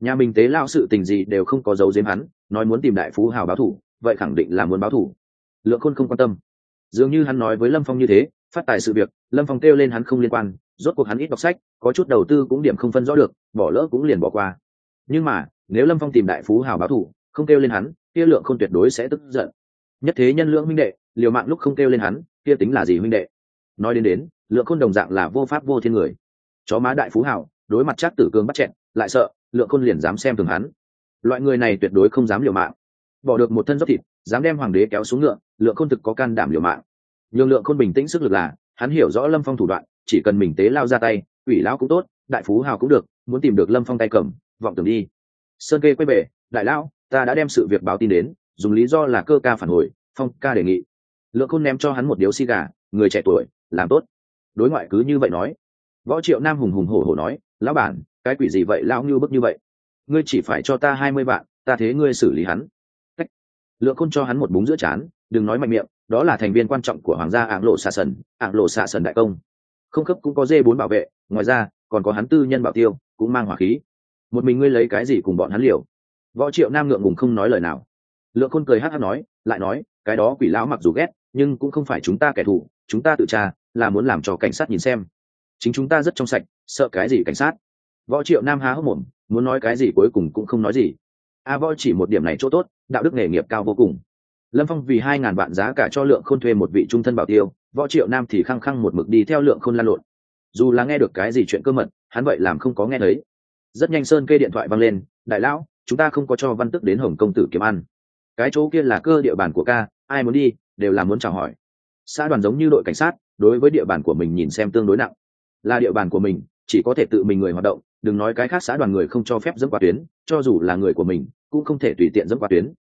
Nhà mình tế lao sự tình gì đều không có dấu diếm hắn, nói muốn tìm đại phú hào báo thủ, vậy khẳng định là muốn báo thủ. Lượng khôn không quan tâm. Dường như hắn nói với lâm phong như thế, phát tài sự việc, lâm phong kêu lên hắn không liên quan, rốt cuộc hắn ít đọc sách, có chút đầu tư cũng điểm không phân rõ được, bỏ lỡ cũng liền bỏ qua. Nhưng mà, nếu lâm phong tìm đại phú hào báo thủ, không kêu lên hắn, kia lượng không tuyệt đối sẽ tức giận. Nhất thế nhân lượng minh đệ, liều mạng lúc không kêu lên hắn, kia tính là gì huynh đệ? Nói đến đến, lượng khôn đồng dạng là vô pháp vô thiên người. Chó má đại phú hảo đối mặt chắc tử cương bắt chẹn lại sợ, lượng khôn liền dám xem thường hắn. Loại người này tuyệt đối không dám liều mạng. Bỏ được một thân dốc thịt, dám đem hoàng đế kéo xuống ngựa, lượng khôn thực có can đảm liều mạng. Nhường lượng khôn bình tĩnh sức lực là, hắn hiểu rõ lâm phong thủ đoạn, chỉ cần mình tế lao ra tay, ủy lão cũng tốt, đại phú hào cũng được, muốn tìm được lâm phong tay cầm, vọng tưởng đi. Sơn kê quay về, đại lão, ta đã đem sự việc báo tin đến, dùng lý do là cơ ca phản hồi, phong ca đề nghị. Lượng khôn ném cho hắn một điếu xi gà, người trẻ tuổi làm tốt. Đối ngoại cứ như vậy nói. Võ triệu nam hùng hùng hổ hổ nói, lão bản, cái quỷ gì vậy? Lão như bức như vậy. Ngươi chỉ phải cho ta hai mươi vạn, ta thế ngươi xử lý hắn. Cách. lượng khôn cho hắn một búng giữa chán, đừng nói mạnh miệng, đó là thành viên quan trọng của hoàng gia ảng lộ xạ sần, ảng lộ xạ sần đại công. Không cấp cũng có dê bốn bảo vệ, ngoài ra, còn có hắn tư nhân bảo tiêu, cũng mang hỏa khí. Một mình ngươi lấy cái gì cùng bọn hắn liều? Võ triệu nam ngượng ngùng không nói lời nào. Lượng khôn cười hát hát nói, lại nói, cái đó quỷ lão mặc dù ghét, nhưng cũng không phải chúng ta kẻ thù, chúng ta tự tra là muốn làm cho cảnh sát nhìn xem. Chính chúng ta rất trong sạch, sợ cái gì cảnh sát? Võ triệu nam há hốc mồm, muốn nói cái gì cuối cùng cũng không nói gì. A võ chỉ một điểm này chỗ tốt, đạo đức nghề nghiệp cao vô cùng. Lâm phong vì hai ngàn vạn giá cả cho lượng khôn thuê một vị trung thân bảo tiêu, võ triệu nam thì khăng khăng một mực đi theo lượng khôn lan lộn. Dù là nghe được cái gì chuyện cơ mật, hắn vậy làm không có nghe thấy. Rất nhanh sơn kê điện thoại văng lên, đại lão, chúng ta không có cho văn tức đến hồng công tử kiếm ăn. Cái chỗ kia là cơ địa bàn của ca, ai muốn đi, đều là muốn chào hỏi. Xã đoàn giống như đội cảnh sát đối với địa bàn của mình nhìn xem tương đối nặng. Là địa bàn của mình, chỉ có thể tự mình người hoạt động, đừng nói cái khác xã đoàn người không cho phép dẫm qua tuyến, cho dù là người của mình, cũng không thể tùy tiện dẫm qua tuyến.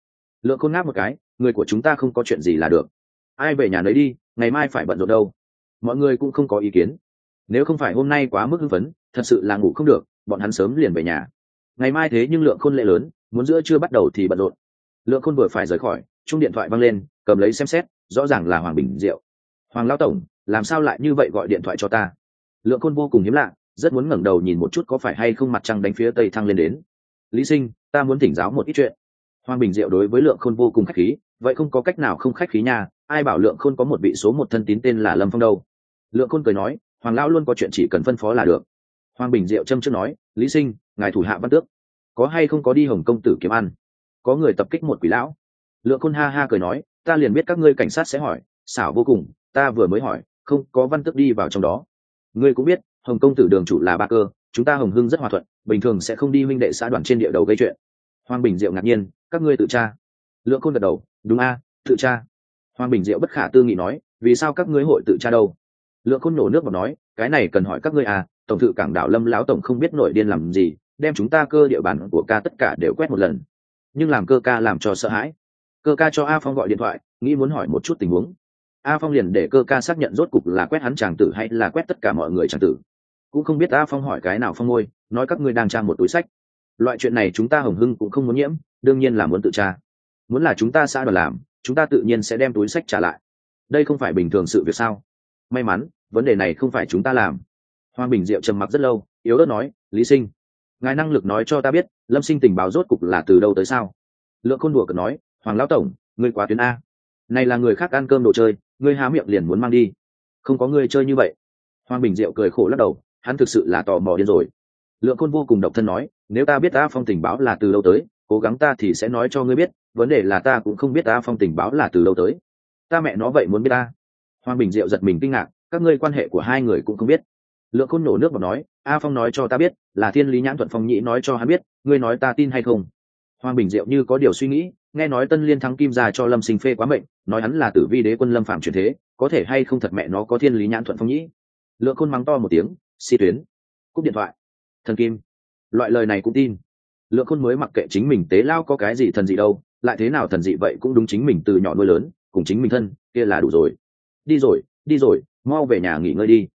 Lượng khôn ngáp một cái, người của chúng ta không có chuyện gì là được. Ai về nhà lấy đi, ngày mai phải bận rộn đâu. Mọi người cũng không có ý kiến. Nếu không phải hôm nay quá mức hưng phấn, thật sự là ngủ không được, bọn hắn sớm liền về nhà. Ngày mai thế nhưng lượng khôn lệ lớn, muốn giữa chưa bắt đầu thì bận rộn. Lượng khôn vừa phải rời khỏi, chung điện thoại văng lên, cầm lấy xem xét, rõ ràng là hoàng bình diệu. Hoàng lao tổng làm sao lại như vậy gọi điện thoại cho ta? Lượng khôn vô cùng hiếm lạ, rất muốn ngẩng đầu nhìn một chút có phải hay không mặt trăng đánh phía tây thăng lên đến. Lý sinh, ta muốn thỉnh giáo một ít chuyện. Hoàng bình diệu đối với lượng khôn vô cùng khách khí, vậy không có cách nào không khách khí nha, ai bảo lượng khôn có một vị số một thân tín tên là lâm phong đâu? Lượng khôn cười nói, hoàng lão luôn có chuyện chỉ cần phân phó là được. Hoàng bình diệu châm trước nói, lý sinh, ngài thủ hạ văn tước, có hay không có đi hồng công tử kiếm ăn? Có người tập kích một quỷ lão. Lượng khôn ha ha cười nói, ta liền biết các ngươi cảnh sát sẽ hỏi, xảo vô cùng, ta vừa mới hỏi không có văn tức đi vào trong đó. Ngươi cũng biết, hồng công tử đường chủ là ba cơ, chúng ta hồng hưng rất hòa thuận, bình thường sẽ không đi minh đệ xã đoàn trên địa đầu gây chuyện. Hoàng bình diệu ngạc nhiên, các ngươi tự tra. Lượng côn gật đầu, đúng a, tự tra. Hoàng bình diệu bất khả tư nghị nói, vì sao các ngươi hội tự tra đâu? Lượng côn nổ nước vào nói, cái này cần hỏi các ngươi à tổng thự cảng đảo lâm lão tổng không biết nổi điên làm gì, đem chúng ta cơ địa bàn của ca tất cả đều quét một lần. Nhưng làm cơ ca làm cho sợ hãi. Cơ ca cho a phong gọi điện thoại, nghĩ muốn hỏi một chút tình huống a phong liền để cơ ca xác nhận rốt cục là quét hắn chàng tử hay là quét tất cả mọi người chàng tử. Cũng không biết a phong hỏi cái nào phong ngôi, nói các ngươi đang trang một túi sách. Loại chuyện này chúng ta hồng hưng cũng không muốn nhiễm, đương nhiên là muốn tự tra. Muốn là chúng ta xã đoàn làm, chúng ta tự nhiên sẽ đem túi sách trả lại. Đây không phải bình thường sự việc sao? May mắn, vấn đề này không phải chúng ta làm. Hoàng bình diệu trầm mặc rất lâu, yếu ớt nói, lý sinh, ngài năng lực nói cho ta biết, lâm sinh tình báo rốt cục là từ đâu tới sao? Lượng khôn đùa cợt nói, hoàng lão tổng, ngươi quá tuyến a. Này là người khác ăn cơm đồ chơi ngươi há miệng liền muốn mang đi. Không có ngươi chơi như vậy. Hoàng bình diệu cười khổ lắc đầu, hắn thực sự là tò mò điên rồi. Lượng khôn vô cùng độc thân nói, nếu ta biết ta phong tình báo là từ đâu tới, cố gắng ta thì sẽ nói cho ngươi biết, vấn đề là ta cũng không biết ta phong tình báo là từ đâu tới. Ta mẹ nó vậy muốn biết ta. Hoàng bình diệu giật mình kinh ngạc, các ngươi quan hệ của hai người cũng không biết. Lượng khôn nổ nước và nói, a phong nói cho ta biết, là thiên lý nhãn thuận phong nhĩ nói cho hắn biết, ngươi nói ta tin hay không? Hoàng bình diệu như có điều suy nghĩ nghe nói tân liên thắng kim ra cho lâm sinh phê quá mệnh, nói hắn là tử vi đế quân lâm phạm truyền thế, có thể hay không thật mẹ nó có thiên lý nhãn thuận phong nhĩ? Lượng khôn mắng to một tiếng si tuyến, cúp điện thoại. Thần kim, loại lời này cũng tin. Lượng khôn mới mặc kệ chính mình tế lao có cái gì thần dị đâu, lại thế nào thần dị vậy cũng đúng chính mình từ nhỏ nuôi lớn, cùng chính mình thân, kia là đủ rồi. Đi rồi đi rồi, mau về nhà nghỉ ngơi đi.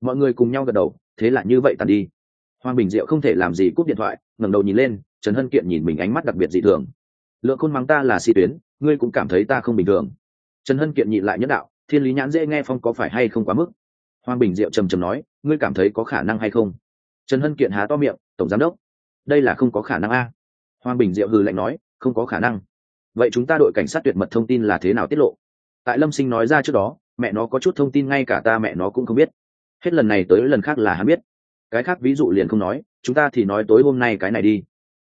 Mọi người cùng nhau gật đầu, thế là như vậy tàn đi. Hoàng bình diệu không thể làm gì cúp điện thoại, ngẩng đầu nhìn lên, trần hân kiện nhìn mình ánh mắt đặc biệt dị thường lượng khôn mắng ta là si tuyến, ngươi cũng cảm thấy ta không bình thường. Trần hân kiện nhịn lại nhất đạo, thiên lý nhãn dễ nghe phong có phải hay không quá mức? Hoàng bình diệu trầm trầm nói, ngươi cảm thấy có khả năng hay không? Trần hân kiện há to miệng, tổng giám đốc. Đây là không có khả năng a. Hoàng bình diệu hừ lạnh nói, không có khả năng. Vậy chúng ta đội cảnh sát tuyệt mật thông tin là thế nào tiết lộ? Tại lâm sinh nói ra trước đó, mẹ nó có chút thông tin ngay cả ta mẹ nó cũng không biết. Hết lần này tới lần khác là hắn biết. Cái khác ví dụ liền không nói, chúng ta thì nói tối hôm nay cái này đi.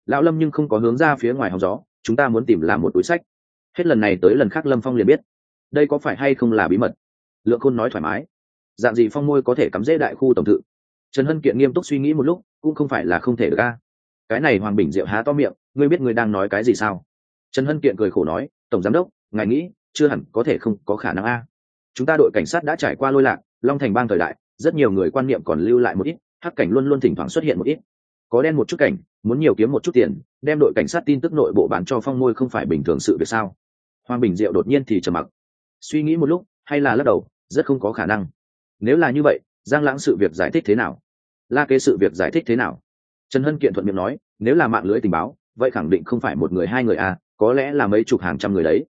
Lão lâm nhưng không có hướng ra phía ngoài hòng gió chúng ta muốn tìm làm một túi sách. Hết lần này tới lần khác lâm phong liền biết, đây có phải hay không là bí mật? Lượng khôn nói thoải mái. Dạng gì phong môi có thể cắm dễ đại khu tổng thự? Trần hân kiện nghiêm túc suy nghĩ một lúc, cũng không phải là không thể được ca cái này hoàng bình diệu há to miệng, ngươi biết ngươi đang nói cái gì sao? Trần hân kiện cười khổ nói, tổng giám đốc, ngài nghĩ, chưa hẳn có thể không có khả năng a. Chúng ta đội cảnh sát đã trải qua lôi lạc, long thành bang thời đại, rất nhiều người quan niệm còn lưu lại một ít, hắc cảnh luôn luôn thỉnh thoảng xuất hiện một ít có đen một chút cảnh, muốn nhiều kiếm một chút tiền, đem đội cảnh sát tin tức nội bộ bán cho phong môi không phải bình thường sự việc sao? Hoàng bình diệu đột nhiên thì trầm mặc. Suy nghĩ một lúc, hay là lắc đầu, rất không có khả năng. Nếu là như vậy, giang lãng sự việc giải thích thế nào? La kế sự việc giải thích thế nào? Trần hân kiện thuận miệng nói, nếu là mạng lưới tình báo, vậy khẳng định không phải một người, hai người à có lẽ là mấy chục hàng trăm người đấy.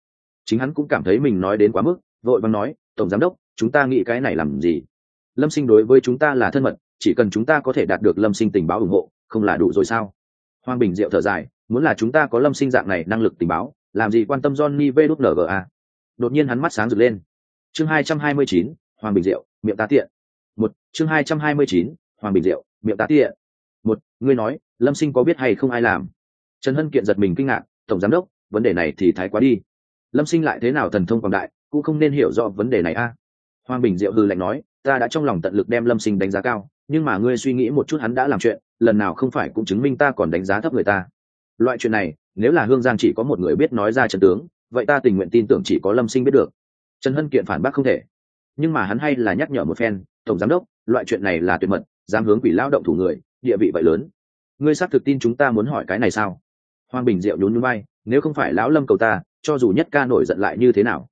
Chính hắn cũng cảm thấy mình nói đến quá mức, vội vàng nói, tổng giám đốc, chúng ta nghĩ cái này làm gì? Lâm sinh đối với chúng ta là thân mật, chỉ cần chúng ta có thể đạt được lâm sinh tình báo ủng hộ không là đủ rồi sao? Hoàng bình diệu thở dài, muốn là chúng ta có lâm sinh dạng này năng lực tình báo, làm gì quan tâm johnny vđnga đột nhiên hắn mắt sáng rực lên. Chương hai trăm hai mươi chín, hoàng bình diệu, miệng tá tiện. Một, chương hai trăm hai mươi chín, hoàng bình diệu, miệng tá tiện. Một, ngươi nói, lâm sinh có biết hay không ai làm? Trần hân kiện giật mình kinh ngạc, tổng giám đốc, vấn đề này thì thái quá đi. Lâm sinh lại thế nào thần thông quảng đại, cũng không nên hiểu rõ vấn đề này a. Hoàng bình diệu hư lạnh nói, ta đã trong lòng tận lực đem lâm sinh đánh giá cao, nhưng mà ngươi suy nghĩ một chút hắn đã làm chuyện lần nào không phải cũng chứng minh ta còn đánh giá thấp người ta. Loại chuyện này, nếu là hương giang chỉ có một người biết nói ra Trần tướng, vậy ta tình nguyện tin tưởng chỉ có lâm sinh biết được. Trần hân kiện phản bác không thể. Nhưng mà hắn hay là nhắc nhở một phen, tổng giám đốc, loại chuyện này là tuyệt mật, dám hướng quỷ lao động thủ người, địa vị vậy lớn. Ngươi xác thực tin chúng ta muốn hỏi cái này sao? Hoàng bình diệu nhún nhún bay nếu không phải lão lâm cầu ta, cho dù nhất ca nổi giận lại như thế nào?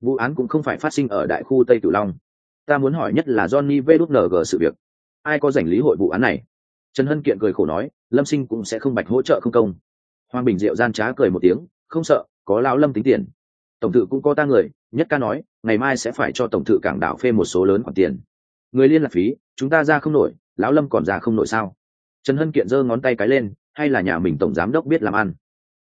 Vụ án cũng không phải phát sinh ở đại khu tây cửu long. Ta muốn hỏi nhất là johnny vđng sự việc. Ai có giành lý hội vụ án này? Trần hân kiện cười khổ nói, lâm sinh cũng sẽ không bạch hỗ trợ không công. Hoàng bình diệu gian trá cười một tiếng, không sợ, có lão lâm tính tiền. Tổng thự cũng có ta người, nhất ca nói, ngày mai sẽ phải cho tổng thự cảng đảo phê một số lớn khoản tiền. Người liên lạc phí, chúng ta ra không nổi, lão lâm còn ra không nổi sao? Trần hân kiện giơ ngón tay cái lên, hay là nhà mình tổng giám đốc biết làm ăn?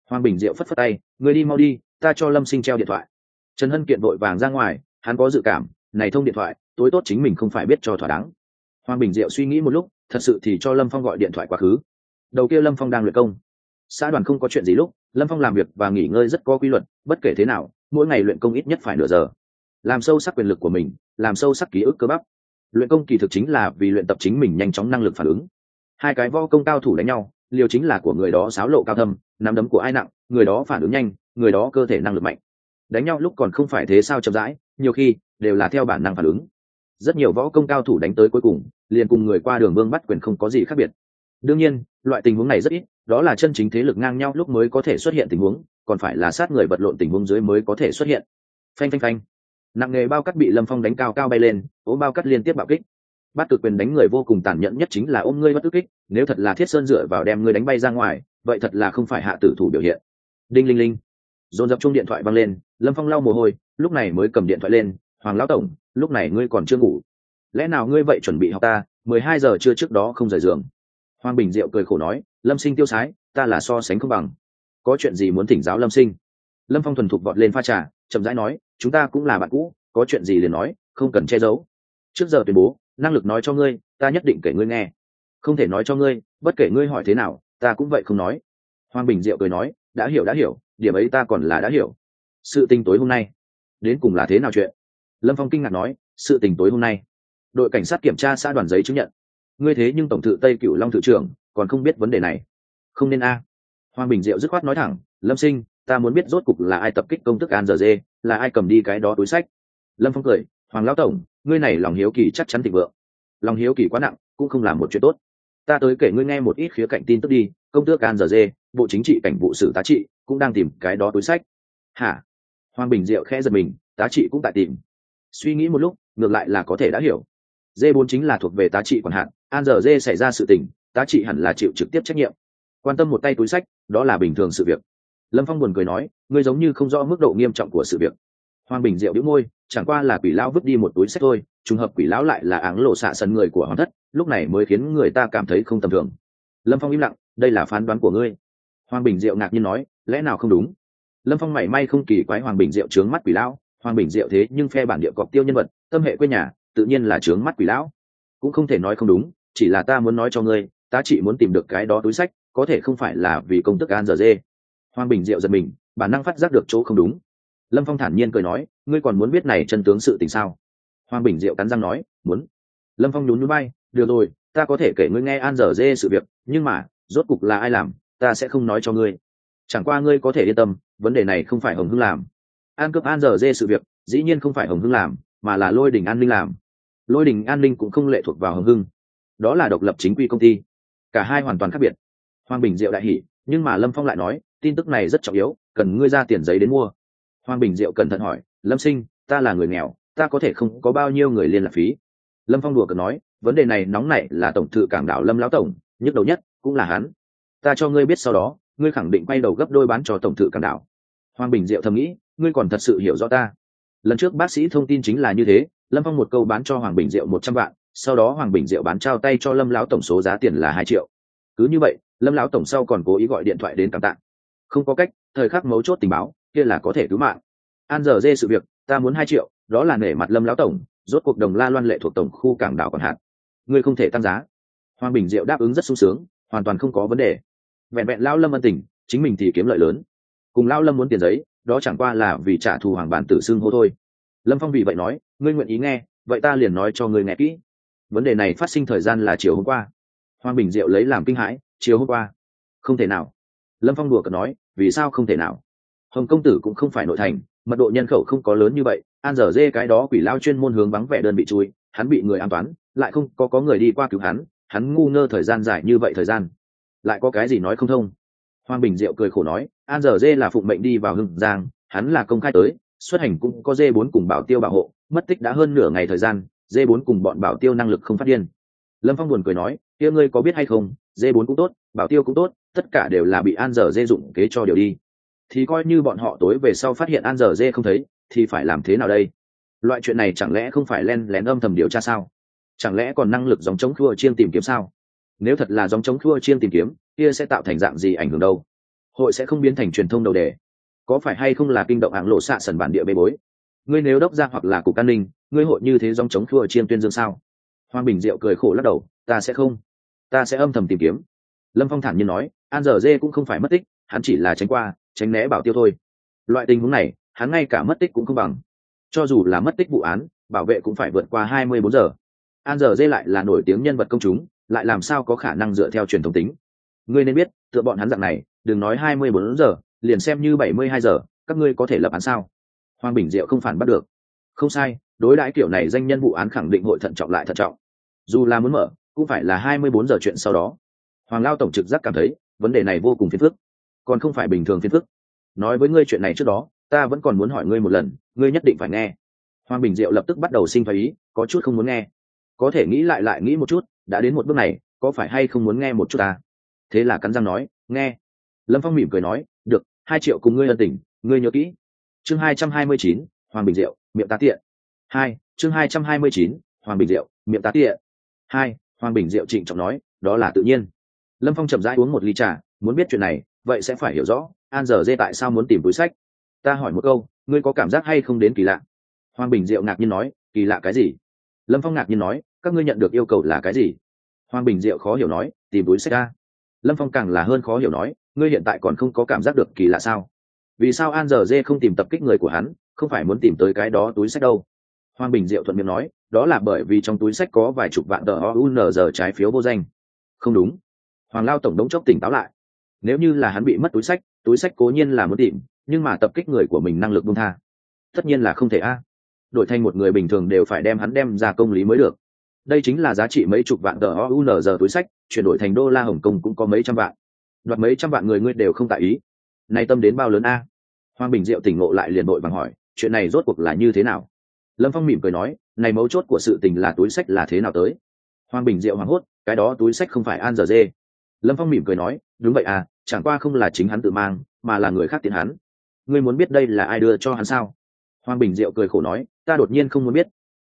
Hoàng bình diệu phất phất tay, người đi mau đi, ta cho lâm sinh treo điện thoại. Trần hân kiện vội vàng ra ngoài, hắn có dự cảm, này thông điện thoại, tối tốt chính mình không phải biết cho thỏa đáng. Hoàng bình diệu suy nghĩ một lúc thật sự thì cho lâm phong gọi điện thoại quá khứ. Đầu kia lâm phong đang luyện công. Xã đoàn không có chuyện gì lúc, lâm phong làm việc và nghỉ ngơi rất có quy luật, bất kể thế nào, mỗi ngày luyện công ít nhất phải nửa giờ. Làm sâu sắc quyền lực của mình, làm sâu sắc ký ức cơ bắp. Luyện công kỳ thực chính là vì luyện tập chính mình nhanh chóng năng lực phản ứng. Hai cái vo công cao thủ đánh nhau, liều chính là của người đó sáo lộ cao thâm, nắm đấm của ai nặng, người đó phản ứng nhanh, người đó cơ thể năng lực mạnh. Đánh nhau lúc còn không phải thế sao chậm rãi, nhiều khi đều là theo bản năng phản ứng. Rất nhiều võ công cao thủ đánh tới cuối cùng liền cùng người qua đường vương bắt quyền không có gì khác biệt. Đương nhiên, loại tình huống này rất ít, đó là chân chính thế lực ngang nhau lúc mới có thể xuất hiện tình huống, còn phải là sát người vật lộn tình huống dưới mới có thể xuất hiện. Phanh phanh phanh. Nặng nghề bao cắt bị lâm phong đánh cao cao bay lên, ố bao cắt liên tiếp bạo kích. Bắt cực quyền đánh người vô cùng tàn nhẫn nhất chính là ôm ngươi bất tức kích, nếu thật là thiết sơn dựa vào đem ngươi đánh bay ra ngoài, vậy thật là không phải hạ tử thủ biểu hiện. Đinh linh linh. Dồn dập chung điện thoại văng lên, lâm phong lau mồ hôi, lúc này mới cầm điện thoại lên, hoàng lão tổng, lúc này ngươi còn chưa ngủ? Lẽ nào ngươi vậy chuẩn bị học ta, mười hai giờ trưa trước đó không rời giường? Hoàng bình diệu cười khổ nói, lâm sinh tiêu sái, ta là so sánh không bằng. Có chuyện gì muốn thỉnh giáo lâm sinh? Lâm phong thuần thục vọt lên pha trà, chậm rãi nói, chúng ta cũng là bạn cũ, có chuyện gì liền nói, không cần che giấu. Trước giờ tuyên bố, năng lực nói cho ngươi, ta nhất định kể ngươi nghe. Không thể nói cho ngươi, bất kể ngươi hỏi thế nào, ta cũng vậy không nói. Hoàng bình diệu cười nói, đã hiểu đã hiểu, điểm ấy ta còn là đã hiểu. Sự tình tối hôm nay. Đến cùng là thế nào chuyện? Lâm phong kinh ngạc nói, sự tình tối hôm nay đội cảnh sát kiểm tra xã đoàn giấy chứng nhận. Ngươi thế nhưng tổng thự tây cửu long thự trưởng, còn không biết vấn đề này. Không nên a. Hoàng bình diệu dứt khoát nói thẳng, lâm sinh, ta muốn biết rốt cục là ai tập kích công tức an giờ dê là ai cầm đi cái đó túi sách? Lâm phong cười, hoàng lão tổng, ngươi này lòng hiếu kỳ chắc chắn thịnh vượng. Lòng hiếu kỳ quá nặng, cũng không làm một chuyện tốt. Ta tới kể ngươi nghe một ít khía cạnh tin tức đi, công tước an giờ dê bộ chính trị cảnh vụ sử tá trị cũng đang tìm cái đó túi sách. Hả? Hoàng bình diệu khẽ giật mình, tá trị cũng tại tìm. Suy nghĩ một lúc, ngược lại là có thể đã hiểu d bốn chính là thuộc về tá trị quản hạn an giờ d xảy ra sự tình, tá trị hẳn là chịu trực tiếp trách nhiệm. Quan tâm một tay túi sách, đó là bình thường sự việc. Lâm phong buồn cười nói, ngươi giống như không rõ mức độ nghiêm trọng của sự việc. Hoàng bình diệu đĩu môi, chẳng qua là quỷ lão vứt đi một túi sách thôi, trùng hợp quỷ lão lại là áng lộ xạ sân người của hoàng thất, lúc này mới khiến người ta cảm thấy không tầm thường. Lâm phong im lặng, đây là phán đoán của ngươi. Hoàng bình diệu ngạc nhiên nói, lẽ nào không đúng? Lâm phong mảy may không kỳ quái hoàng bình diệu trướng mắt quỷ lão, hoàng bình diệu thế nhưng phe bản địa cọc tiêu nhân vật, tâm hệ quê nhà tự nhiên là trướng mắt quỷ lão. Cũng không thể nói không đúng, chỉ là ta muốn nói cho ngươi, ta chỉ muốn tìm được cái đó túi sách, có thể không phải là vì công tức an giờ dê. Hoàng bình diệu giật mình, bản năng phát giác được chỗ không đúng. Lâm phong thản nhiên cười nói, ngươi còn muốn biết này chân tướng sự tình sao? Hoàng bình diệu cắn răng nói, muốn. Lâm phong nhún núi bay được rồi, ta có thể kể ngươi nghe an dở dê sự việc, nhưng mà, rốt cục là ai làm, ta sẽ không nói cho ngươi. Chẳng qua ngươi có thể yên tâm, vấn đề này không phải hồng hưng làm. An cướp an dở dê sự việc, dĩ nhiên không phải hồng hưng làm, mà là lôi đình an ninh làm lôi đình an ninh cũng không lệ thuộc vào hồng hưng. Đó là độc lập chính quy công ty. Cả hai hoàn toàn khác biệt. Hoàng bình diệu đại hỉ, nhưng mà lâm phong lại nói, tin tức này rất trọng yếu, cần ngươi ra tiền giấy đến mua. Hoàng bình diệu cẩn thận hỏi, lâm sinh, ta là người nghèo, ta có thể không có bao nhiêu người liên lạc phí? Lâm phong đùa cợt nói, vấn đề này nóng nảy là tổng thự cảng đảo lâm lão tổng, nhức đầu nhất cũng là hắn. Ta cho ngươi biết sau đó, ngươi khẳng định quay đầu gấp đôi bán cho tổng thự cảng đảo. Hoàng bình diệu thầm nghĩ, ngươi còn thật sự hiểu rõ ta. Lần trước bác sĩ thông tin chính là như thế lâm phong một câu bán cho hoàng bình diệu một trăm vạn, sau đó hoàng bình diệu bán trao tay cho lâm lão tổng số giá tiền là hai triệu. Cứ như vậy, lâm lão tổng sau còn cố ý gọi điện thoại đến cảm tạng không có cách, thời khắc mấu chốt tình báo, kia là có thể cứu mạng. An giờ dê sự việc, ta muốn hai triệu, đó là nể mặt lâm lão tổng, rốt cuộc đồng la loan lệ thuộc tổng khu cảng đảo còn hạn. Ngươi không thể tăng giá. Hoàng bình diệu đáp ứng rất sung sướng, hoàn toàn không có vấn đề. Vẹn vẹn lao lâm ân tình, chính mình thì kiếm lợi lớn. Cùng lao lâm muốn tiền giấy, đó chẳng qua là vì trả thù hoàng bản tử xưng hô thôi. Lâm phong vì vậy nói ngươi nguyện ý nghe, vậy ta liền nói cho ngươi nghe kỹ. Vấn đề này phát sinh thời gian là chiều hôm qua. Hoàng bình diệu lấy làm kinh hãi, chiều hôm qua. Không thể nào. Lâm phong đùa cợt nói, vì sao không thể nào? Hồng công tử cũng không phải nội thành, mật độ nhân khẩu không có lớn như vậy, an dở dê cái đó quỷ lao chuyên môn hướng vắng vẻ đơn bị chui, hắn bị người an toán, lại không có có người đi qua cứu hắn hắn ngu ngơ thời gian dài như vậy thời gian. Lại có cái gì nói không thông? Hoàng bình diệu cười khổ nói, an dở dê là phụng mệnh đi vào hưng giang, hắn là công khai tới xuất hành cũng có dê bốn cùng bảo tiêu bảo hộ, mất tích đã hơn nửa ngày thời gian, dê bốn cùng bọn bảo tiêu năng lực không phát điên. Lâm phong buồn cười nói, kia ngươi có biết hay không, dê bốn cũng tốt, bảo tiêu cũng tốt, tất cả đều là bị an dở dê dụng kế cho điều đi. Thì coi như bọn họ tối về sau phát hiện an dở dê không thấy, thì phải làm thế nào đây? Loại chuyện này chẳng lẽ không phải len lén âm thầm điều tra sao? Chẳng lẽ còn năng lực dòng chống khua chiên tìm kiếm sao? Nếu thật là dòng chống khua chiên tìm kiếm, kia sẽ tạo thành dạng gì ảnh hưởng đâu? Hội sẽ không biến thành truyền thông đầu đề có phải hay không là kinh động hạng lộ xạ sần bản địa bê bối? Ngươi nếu đốc ra hoặc là cục an ninh, ngươi hội như thế dòng chống thua chiêm tuyên dương sao? Hoàng bình diệu cười khổ lắc đầu, ta sẽ không. Ta sẽ âm thầm tìm kiếm. Lâm phong thản nhiên nói, an dở dê cũng không phải mất tích, hắn chỉ là tránh qua, tránh né bảo tiêu thôi. Loại tình huống này, hắn ngay cả mất tích cũng không bằng. Cho dù là mất tích vụ án, bảo vệ cũng phải vượt qua hai mươi bốn giờ. An dở dê lại là nổi tiếng nhân vật công chúng, lại làm sao có khả năng dựa theo truyền thống tính? Ngươi nên biết, tựa bọn hắn dạng này, đừng nói hai mươi bốn giờ liền xem như bảy mươi hai giờ, các ngươi có thể lập án sao? Hoàng bình diệu không phản bắt được. Không sai, đối đãi kiểu này danh nhân vụ án khẳng định hội thận trọng lại thận trọng. Dù là muốn mở, cũng phải là hai mươi bốn giờ chuyện sau đó. Hoàng lao tổng trực giác cảm thấy, vấn đề này vô cùng phiền phức. Còn không phải bình thường phiền phức. Nói với ngươi chuyện này trước đó, ta vẫn còn muốn hỏi ngươi một lần, ngươi nhất định phải nghe. Hoàng bình diệu lập tức bắt đầu sinh thái ý, có chút không muốn nghe. Có thể nghĩ lại lại nghĩ một chút, đã đến một bước này, có phải hay không muốn nghe một chút ta? Thế là cắn răng nói, nghe. Lâm phong mỉm cười nói, được hai triệu cùng ngươi ân tình, ngươi nhớ kỹ. Chương hai trăm hai mươi chín, hoàng bình diệu, miệng tá tiện. Hai, chương hai trăm hai mươi chín, hoàng bình diệu, miệng tá tiện. Hai, hoàng bình diệu trịnh trọng nói, đó là tự nhiên. Lâm phong chậm rãi uống một ly trà, muốn biết chuyện này, vậy sẽ phải hiểu rõ, an giờ dê tại sao muốn tìm túi sách? Ta hỏi một câu, ngươi có cảm giác hay không đến kỳ lạ? Hoàng bình diệu ngạc nhiên nói, kỳ lạ cái gì? Lâm phong ngạc nhiên nói, các ngươi nhận được yêu cầu là cái gì? Hoàng bình diệu khó hiểu nói, tìm túi sách ra lâm phong càng là hơn khó hiểu nói, ngươi hiện tại còn không có cảm giác được kỳ lạ sao? Vì sao an giờ dê không tìm tập kích người của hắn, không phải muốn tìm tới cái đó túi sách đâu? Hoàng bình diệu thuận miệng nói, đó là bởi vì trong túi sách có vài chục vạn tờ o trái phiếu vô danh. Không đúng. Hoàng lao tổng đống chốc tỉnh táo lại. Nếu như là hắn bị mất túi sách túi sách cố nhiên là muốn tìm, nhưng mà tập kích người của mình năng lực buông tha. Tất nhiên là không thể a. Đổi thành một người bình thường đều phải đem hắn đem ra công lý mới được đây chính là giá trị mấy chục vạn tờ o túi sách, chuyển đổi thành đô la hồng kông cũng có mấy trăm vạn. Đoạt mấy trăm vạn người ngươi đều không tại ý. Này tâm đến bao lớn a? Hoàng bình diệu tỉnh ngộ lại liền đội bằng hỏi, chuyện này rốt cuộc là như thế nào? Lâm phong mỉm cười nói, này mấu chốt của sự tình là túi sách là thế nào tới? Hoàng bình diệu hoảng hốt, cái đó túi sách không phải an giờ dê. Lâm phong mỉm cười nói, đúng vậy à chẳng qua không là chính hắn tự mang, mà là người khác tiện hắn. Ngươi muốn biết đây là ai đưa cho hắn sao? Hoàng bình diệu cười khổ nói, ta đột nhiên không muốn biết.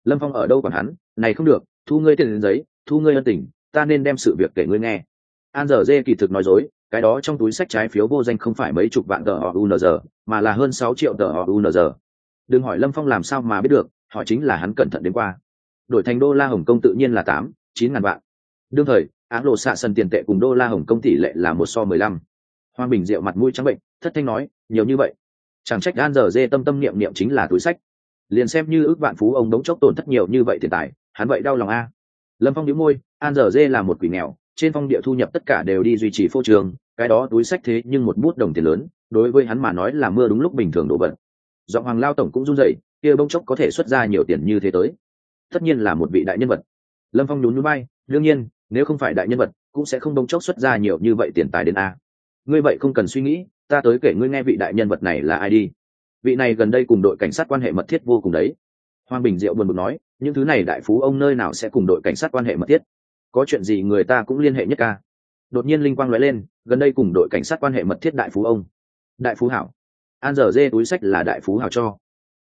Lâm phong ở đâu còn hắn? Này không được thu ngươi tiền giấy, thu ngươi ân tình, ta nên đem sự việc kể ngươi nghe. An giờ dê kỳ thực nói dối, cái đó trong túi sách trái phiếu vô danh không phải mấy chục vạn tờ họ unz mà là hơn sáu triệu tờ họ unz đừng hỏi lâm phong làm sao mà biết được, họ chính là hắn cẩn thận đến qua. Đổi thành đô la hồng kông tự nhiên là tám, chín ngàn vạn. Đương thời, áng lộ xạ sân tiền tệ cùng đô la hồng kông tỷ lệ là một so mười lăm. Hoa bình rượu mặt mũi trắng bệnh, thất thanh nói, nhiều như vậy. Chẳng trách gan giờ dê tâm tâm niệm niệm chính là túi sách. Liền xem như ước vạn phú ông đống chốc tổn thất nhiều như vậy tiền tài hắn vậy đau lòng a. Lâm phong đĩu môi, an giờ dê là một quỷ nghèo, trên phong địa thu nhập tất cả đều đi duy trì phô trường, cái đó túi sách thế nhưng một bút đồng tiền lớn, đối với hắn mà nói là mưa đúng lúc bình thường đổ bật giọng hoàng lao tổng cũng run rẩy, kia bông chốc có thể xuất ra nhiều tiền như thế tới. Tất nhiên là một vị đại nhân vật. Lâm phong nhún núi bay đương nhiên, nếu không phải đại nhân vật, cũng sẽ không bông chốc xuất ra nhiều như vậy tiền tài đến a. Ngươi vậy không cần suy nghĩ, ta tới kể ngươi nghe vị đại nhân vật này là ai đi. Vị này gần đây cùng đội cảnh sát quan hệ mật thiết vô cùng đấy hoàng bình diệu buồn bực nói, những thứ này đại phú ông nơi nào sẽ cùng đội cảnh sát quan hệ mật thiết? Có chuyện gì người ta cũng liên hệ nhất ca. Đột nhiên linh quang nói lên, gần đây cùng đội cảnh sát quan hệ mật thiết đại phú ông. Đại phú hảo. An giờ dê túi sách là đại phú hảo cho.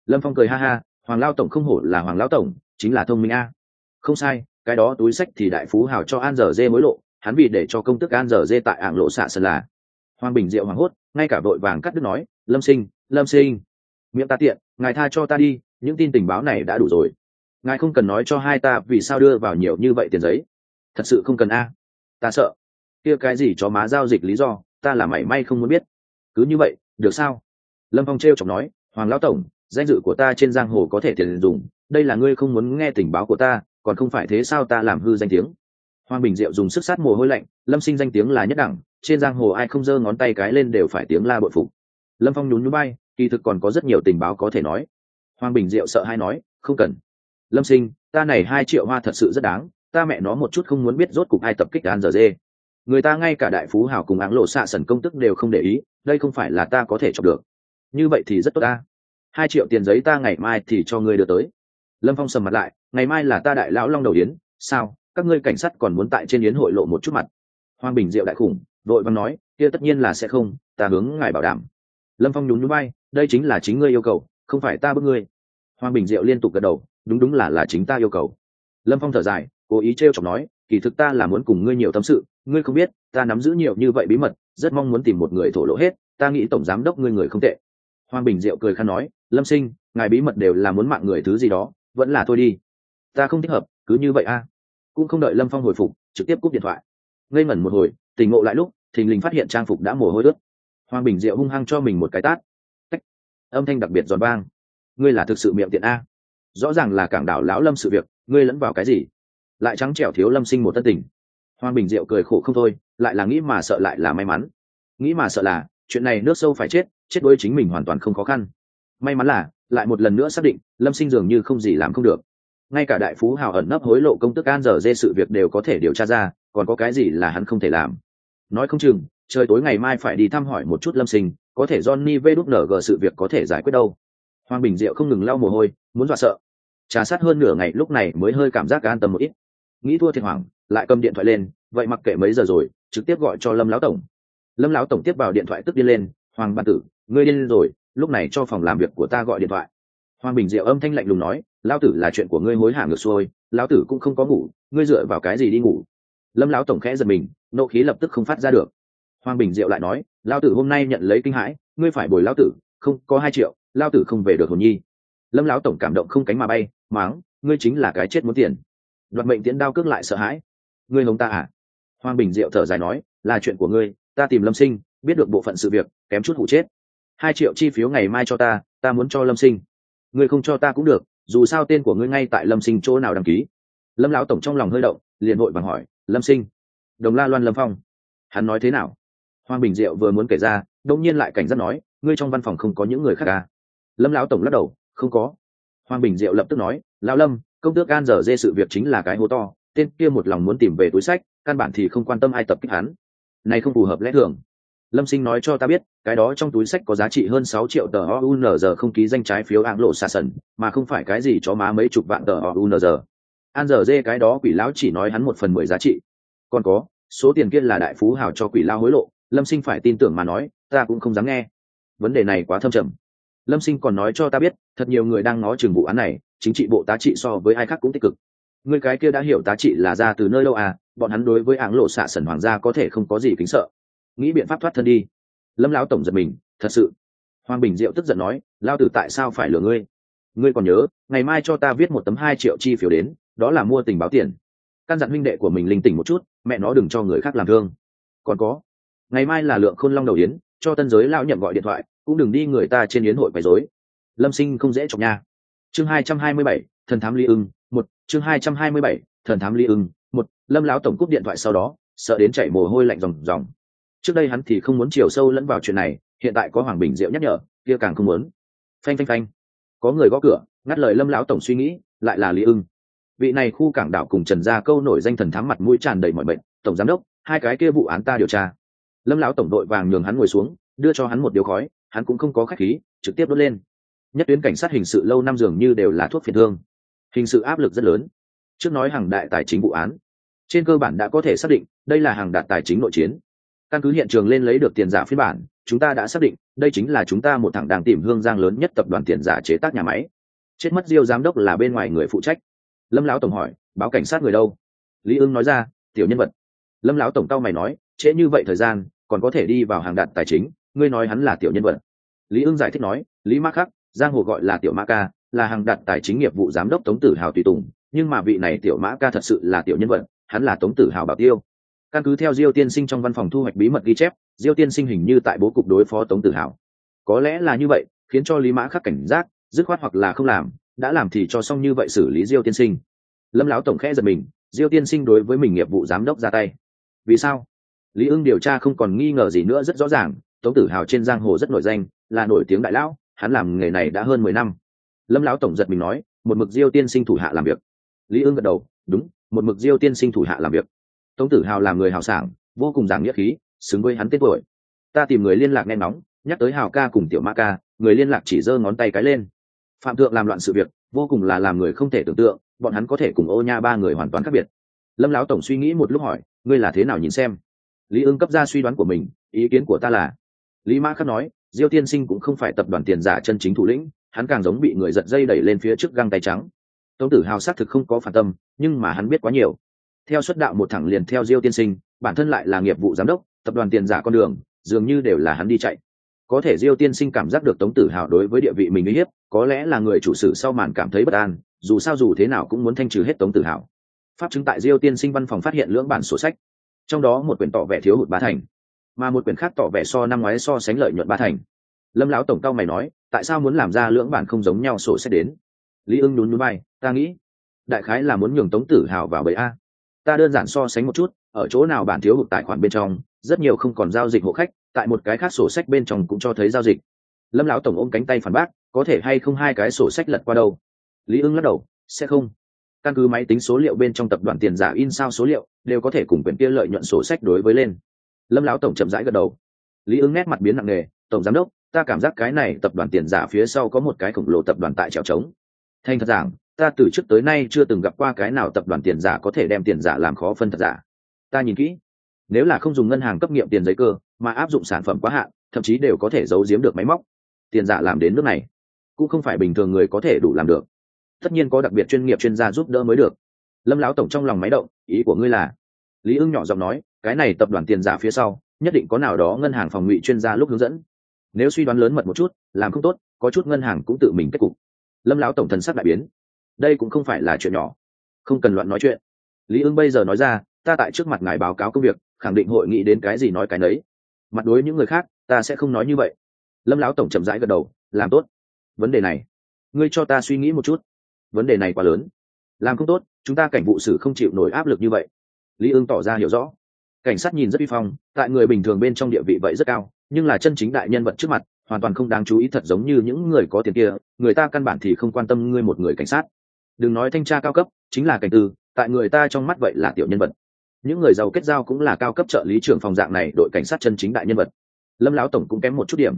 Lâm phong cười ha ha, hoàng lao tổng không hổ là hoàng lao tổng, chính là thông minh a. Không sai, cái đó túi sách thì đại phú hảo cho an giờ dê mối lộ, hắn vì để cho công tức an giờ dê tại ảng lộ xạ sơn là. Hoàng bình diệu hoàng hốt, ngay cả đội vàng cắt đứt nói, lâm sinh lâm sinh, miệng ta tiện, ngài tha cho ta đi những tin tình báo này đã đủ rồi. Ngài không cần nói cho hai ta vì sao đưa vào nhiều như vậy tiền giấy. Thật sự không cần a. Ta sợ. Kia cái gì cho má giao dịch lý do, ta là mảy may không muốn biết. Cứ như vậy, được sao? Lâm phong t r e o chọc nói, hoàng lão tổng, danh dự của ta trên giang hồ có thể tiền dùng. Đây là ngươi không muốn nghe tình báo của ta, còn không phải thế sao ta làm hư danh tiếng? Hoàng bình diệu dùng sức sát mồ hôi lạnh, lâm sinh danh tiếng là nhất đẳng, trên giang hồ ai không giơ ngón tay cái lên đều phải tiếng la bội phục. Lâm phong nhún nhún bay, kỳ thực còn có rất nhiều tình báo có thể nói hoàng bình diệu sợ hay nói, không cần. Lâm sinh, ta này hai triệu hoa thật sự rất đáng, ta mẹ nó một chút không muốn biết rốt cục ai tập kích an giờ dê. Người ta ngay cả đại phú hào cùng áng lộ xạ sần công tức đều không để ý, đây không phải là ta có thể chọc được. Như vậy thì rất tốt ta. Hai triệu tiền giấy ta ngày mai thì cho ngươi đưa tới. Lâm phong sầm mặt lại, ngày mai là ta đại lão long đầu yến, sao, các ngươi cảnh sát còn muốn tại trên yến hội lộ một chút mặt? Hoàng bình diệu đại khủng, đội văn nói, kia tất nhiên là sẽ không, ta hướng ngài bảo đảm. Lâm phong nhún nhún bay đây chính là chính ngươi yêu cầu không phải ta bức ngươi. Hoàng bình diệu liên tục gật đầu, đúng đúng là là chính ta yêu cầu. Lâm phong thở dài, cố ý t r e o chọc nói, kỳ thực ta là muốn cùng ngươi nhiều tâm sự, ngươi không biết, ta nắm giữ nhiều như vậy bí mật, rất mong muốn tìm một người thổ lộ hết, ta nghĩ tổng giám đốc ngươi người không tệ. Hoàng bình diệu cười khăn nói, lâm sinh, ngài bí mật đều là muốn mạng người thứ gì đó, vẫn là thôi đi. Ta không thích hợp, cứ như vậy a. Cũng không đợi lâm phong hồi phục, trực tiếp cúp điện thoại. Ngây ngẩn một hồi tình ngộ lại lúc, thình lình phát hiện trang phục đã mồ hôi ướt. Hoàng bình diệu hung hăng cho mình một cái tát âm thanh đặc biệt giòn vang. Ngươi là thực sự miệng tiện a. Rõ ràng là cảng đảo lão lâm sự việc, ngươi lẫn vào cái gì? Lại trắng trẻo thiếu lâm sinh một tân tình. Hoàng bình diệu cười khổ không thôi, lại là nghĩ mà sợ lại là may mắn. Nghĩ mà sợ là, chuyện này nước sâu phải chết chết đôi chính mình hoàn toàn không khó khăn. May mắn là, lại một lần nữa xác định, lâm sinh dường như không gì làm không được. Ngay cả đại phú hào ẩn nấp hối lộ công tức an giờ dê sự việc đều có thể điều tra ra, còn có cái gì là hắn không thể làm? Nói không chừng trời tối ngày mai phải đi thăm hỏi một chút lâm sinh, có thể johnny vê đúc nở gờ sự việc có thể giải quyết đâu. Hoàng bình diệu không ngừng lau mồ hôi, muốn dọa sợ. Trà sát hơn nửa ngày lúc này mới hơi cảm giác an tâm một ít. Nghĩ thua thiệt hoảng, lại cầm điện thoại lên, vậy mặc kệ mấy giờ rồi, trực tiếp gọi cho lâm lão tổng. Lâm lão tổng tiếp vào điện thoại tức đi lên, hoàng ban tử, ngươi điên rồi, lúc này cho phòng làm việc của ta gọi điện thoại. Hoàng bình diệu âm thanh lạnh lùng nói, lão tử là chuyện của ngươi hối hả ngược xuôi, lão tử cũng không có ngủ, ngươi dựa vào cái gì đi ngủ? Lâm lão tổng khẽ giật mình, nộ khí lập tức không phát ra được hoàng bình diệu lại nói lão tử hôm nay nhận lấy kinh hãi, ngươi phải bồi lão tử, không, có hai triệu lão tử không về được hồn nhi. Lâm lão tổng cảm động không cánh mà bay, máng, ngươi chính là cái chết muốn tiền. Đoạt mệnh tiễn đao cước lại sợ hãi, ngươi hống ta à? Hoàng bình diệu thở dài nói, là chuyện của ngươi, ta tìm lâm sinh, biết được bộ phận sự việc, kém chút hụ chết. Hai triệu chi phiếu ngày mai cho ta ta muốn cho lâm sinh. Ngươi không cho ta cũng được, dù sao tên của ngươi ngay tại lâm sinh chỗ nào đăng ký. Lâm lão tổng trong lòng hơi động, liền hội bằng hỏi, lâm sinh, đồng la loan lâm phong, hắn nói thế nào? Hoàng bình diệu vừa muốn kể ra đông nhiên lại cảnh giác nói, ngươi trong văn phòng không có những người khác à? Lâm lão tổng lắc đầu, không có. Hoàng bình diệu lập tức nói, lão lâm, công tước An dở dê sự việc chính là cái hố to, tên kia một lòng muốn tìm về túi sách, căn bản thì không quan tâm ai tập kích hắn. Này không phù hợp lẽ thường. Lâm sinh nói cho ta biết, cái đó trong túi sách có giá trị hơn sáu triệu tờ ounz không ký danh trái phiếu áng lộ xa sần, mà không phải cái gì chó má mấy chục vạn tờ ounz an giờ dê cái đó quỷ lão chỉ nói hắn một phần mười giá trị. Còn có, số tiền kia là đại phú hào cho quỷ lao hối lộ lâm sinh phải tin tưởng mà nói, ta cũng không dám nghe. Vấn đề này quá thâm trầm. Lâm sinh còn nói cho ta biết, thật nhiều người đang nói chừng vụ án này, chính trị bộ tá trị so với ai khác cũng tích cực. Người cái kia đã hiểu tá trị là ra từ nơi đâu à bọn hắn đối với áng lộ xạ sẩn hoàng gia có thể không có gì kính sợ. Nghĩ biện pháp thoát thân đi. Lâm lão tổng giật mình, thật sự. Hoàng bình diệu tức giận nói lao tử tại sao phải lừa ngươi? Ngươi còn nhớ, ngày mai cho ta viết một tấm hai triệu chi phiếu đến, đó là mua tình báo tiền. Căn dặn huynh đệ của mình linh tỉnh một chút, mẹ nó đừng cho người khác làm thương. Còn có ngày mai là lượng khôn long đầu yến, cho tân giới lão nhậm gọi điện thoại, cũng đừng đi người ta trên yến hội quấy rối. Lâm sinh không dễ chọc nha. Chương hai trăm hai mươi bảy, thần thám ly ưng, một, chương hai trăm hai mươi bảy, thần thám ly ưng, một, lâm lão tổng cúp điện thoại sau đó, sợ đến chảy mồ hôi lạnh ròng ròng. Trước đây hắn thì không muốn chiều sâu lẫn vào chuyện này, hiện tại có hoàng bình diệu nhắc nhở, kia càng không muốn. Phanh phanh phanh. Có người gõ cửa, ngắt lời lâm lão tổng suy nghĩ, lại là lý ưng. Vị này khu cảng đảo cùng trần gia câu nổi danh thần thám mặt mũi tràn đầy mọi bệnh, tổng giám đốc, hai cái kia vụ án ta điều tra lâm lão tổng đội vàng nhường hắn ngồi xuống, đưa cho hắn một điếu khói, hắn cũng không có khách khí, trực tiếp đốt lên. Nhất tuyến cảnh sát hình sự lâu năm dường như đều là thuốc phiền thương. Hình sự áp lực rất lớn. Trước nói hàng đại tài chính vụ án, trên cơ bản đã có thể xác định đây là hàng đạt tài chính nội chiến. Căn cứ hiện trường lên lấy được tiền giả phiên bản, chúng ta đã xác định đây chính là chúng ta một thằng đang tìm hương giang lớn nhất tập đoàn tiền giả chế tác nhà máy. Chết mất diêu giám đốc là bên ngoài người phụ trách. Lâm lão tổng hỏi, báo cảnh sát người đâu? Lý ưng nói ra, tiểu nhân vật. Lâm lão tổng cao mày nói, trễ như vậy thời gian còn có thể đi vào hàng đạt tài chính, ngươi nói hắn là tiểu nhân vật. Lý ưng giải thích nói, lý Mã khắc, giang hồ gọi là tiểu mã ca, là hàng đạt tài chính nghiệp vụ giám đốc tống tử hào tùy tùng, nhưng mà vị này tiểu mã ca thật sự là tiểu nhân vật, hắn là tống tử hào bảo tiêu. Căn cứ theo diêu tiên sinh trong văn phòng thu hoạch bí mật ghi chép, diêu tiên sinh hình như tại bố cục đối phó tống tử hào. Có lẽ là như vậy, khiến cho lý mã khắc cảnh giác, dứt khoát hoặc là không làm, đã làm thì cho xong như vậy xử lý diêu tiên sinh. Lâm lão tổng khẽ giật mình, diêu tiên sinh đối với mình nghiệp vụ giám đốc ra tay. Vì sao? Lý ưng điều tra không còn nghi ngờ gì nữa rất rõ ràng, tống tử hào trên giang hồ rất nổi danh, là nổi tiếng đại lão, hắn làm nghề này đã hơn mười năm. Lâm lão tổng giật mình nói, một mực diêu tiên sinh thủ hạ làm việc. Lý ưng gật đầu, đúng, một mực diêu tiên sinh thủ hạ làm việc. Tống tử hào làm người hào sảng, vô cùng giảng nghĩa khí, xứng với hắn tên tuổi. Ta tìm người liên lạc nghe nóng nhắc tới hào ca cùng tiểu ma ca, người liên lạc chỉ giơ ngón tay cái lên. Phạm thượng làm loạn sự việc, vô cùng là làm người không thể tưởng tượng, bọn hắn có thể cùng ô nha ba người hoàn toàn khác biệt. Lâm lão tổng suy nghĩ một lúc hỏi, ngươi là thế nào nhìn xem? Lý ưng cấp ra suy đoán của mình, ý kiến của ta là, lý mã khắc nói, diêu tiên sinh cũng không phải tập đoàn tiền giả chân chính thủ lĩnh, hắn càng giống bị người giật dây đẩy lên phía trước găng tay trắng. Tống tử hào xác thực không có phản tâm, nhưng mà hắn biết quá nhiều. Theo xuất đạo một thẳng liền theo diêu tiên sinh, bản thân lại là nghiệp vụ giám đốc, tập đoàn tiền giả con đường, dường như đều là hắn đi chạy. Có thể diêu tiên sinh cảm giác được tống tử hào đối với địa vị mình uy hiếp, có lẽ là người chủ sự sau màn cảm thấy bất an, dù sao dù thế nào cũng muốn thanh trừ hết tống tử hào. Pháp chứng tại diêu tiên sinh văn phòng phát hiện lưỡng bản sổ sách trong đó một quyển tỏ vẻ thiếu hụt ba thành, mà một quyển khác tỏ vẻ so năm ngoái so sánh lợi nhuận ba thành. Lâm lão tổng cao mày nói, tại sao muốn làm ra lưỡng bản không giống nhau sổ sách đến? Lý ưng nhún núi bay ta nghĩ, đại khái là muốn nhường tống tử hào vào bẫy a. Ta đơn giản so sánh một chút, ở chỗ nào bản thiếu hụt tài khoản bên trong, rất nhiều không còn giao dịch hộ khách, tại một cái khác sổ sách bên trong cũng cho thấy giao dịch. Lâm lão tổng ôm cánh tay phản bác, có thể hay không hai cái sổ sách lật qua đâu? Lý ưng lắc đầu, sẽ không căn cứ máy tính số liệu bên trong tập đoàn tiền giả in sao số liệu, đều có thể cùng quyển kia lợi nhuận sổ sách đối với lên. Lâm lão tổng chậm rãi gật đầu. Lý ứng nét mặt biến nặng nề, tổng giám đốc, ta cảm giác cái này tập đoàn tiền giả phía sau có một cái khổng lồ tập đoàn tại trèo trống. Thành thật giảng, ta từ trước tới nay chưa từng gặp qua cái nào tập đoàn tiền giả có thể đem tiền giả làm khó phân thật giả. Ta nhìn kỹ, nếu là không dùng ngân hàng cấp nghiệm tiền giấy cơ, mà áp dụng sản phẩm quá hạn, thậm chí đều có thể giấu giếm được máy móc. Tiền giả làm đến nước này, cũng không phải bình thường người có thể đủ làm được tất nhiên có đặc biệt chuyên nghiệp chuyên gia giúp đỡ mới được. Lâm lão tổng trong lòng máy động, ý của ngươi là? Lý ưng nhỏ giọng nói, cái này tập đoàn tiền giả phía sau, nhất định có nào đó ngân hàng phòng ngụy chuyên gia lúc hướng dẫn. Nếu suy đoán lớn mật một chút, làm không tốt, có chút ngân hàng cũng tự mình kết cục. Lâm lão tổng thần sắc đại biến. Đây cũng không phải là chuyện nhỏ. Không cần loạn nói chuyện. Lý ưng bây giờ nói ra, ta tại trước mặt ngài báo cáo công việc, khẳng định hội nghị đến cái gì nói cái nấy. Mặt đối những người khác, ta sẽ không nói như vậy. Lâm lão tổng chậm rãi gật đầu, làm tốt. Vấn đề này, ngươi cho ta suy nghĩ một chút vấn đề này quá lớn. Làm không tốt chúng ta cảnh vụ xử không chịu nổi áp lực như vậy. Lý ưng tỏ ra hiểu rõ. Cảnh sát nhìn rất uy phong tại người bình thường bên trong địa vị vậy rất cao nhưng là chân chính đại nhân vật trước mặt hoàn toàn không đáng chú ý thật giống như những người có tiền kia người ta căn bản thì không quan tâm ngươi một người cảnh sát. Đừng nói thanh tra cao cấp chính là cảnh tư tại người ta trong mắt vậy là tiểu nhân vật. Những người giàu kết giao cũng là cao cấp trợ lý trưởng phòng dạng này đội cảnh sát chân chính đại nhân vật. Lâm lão tổng cũng kém một chút điểm.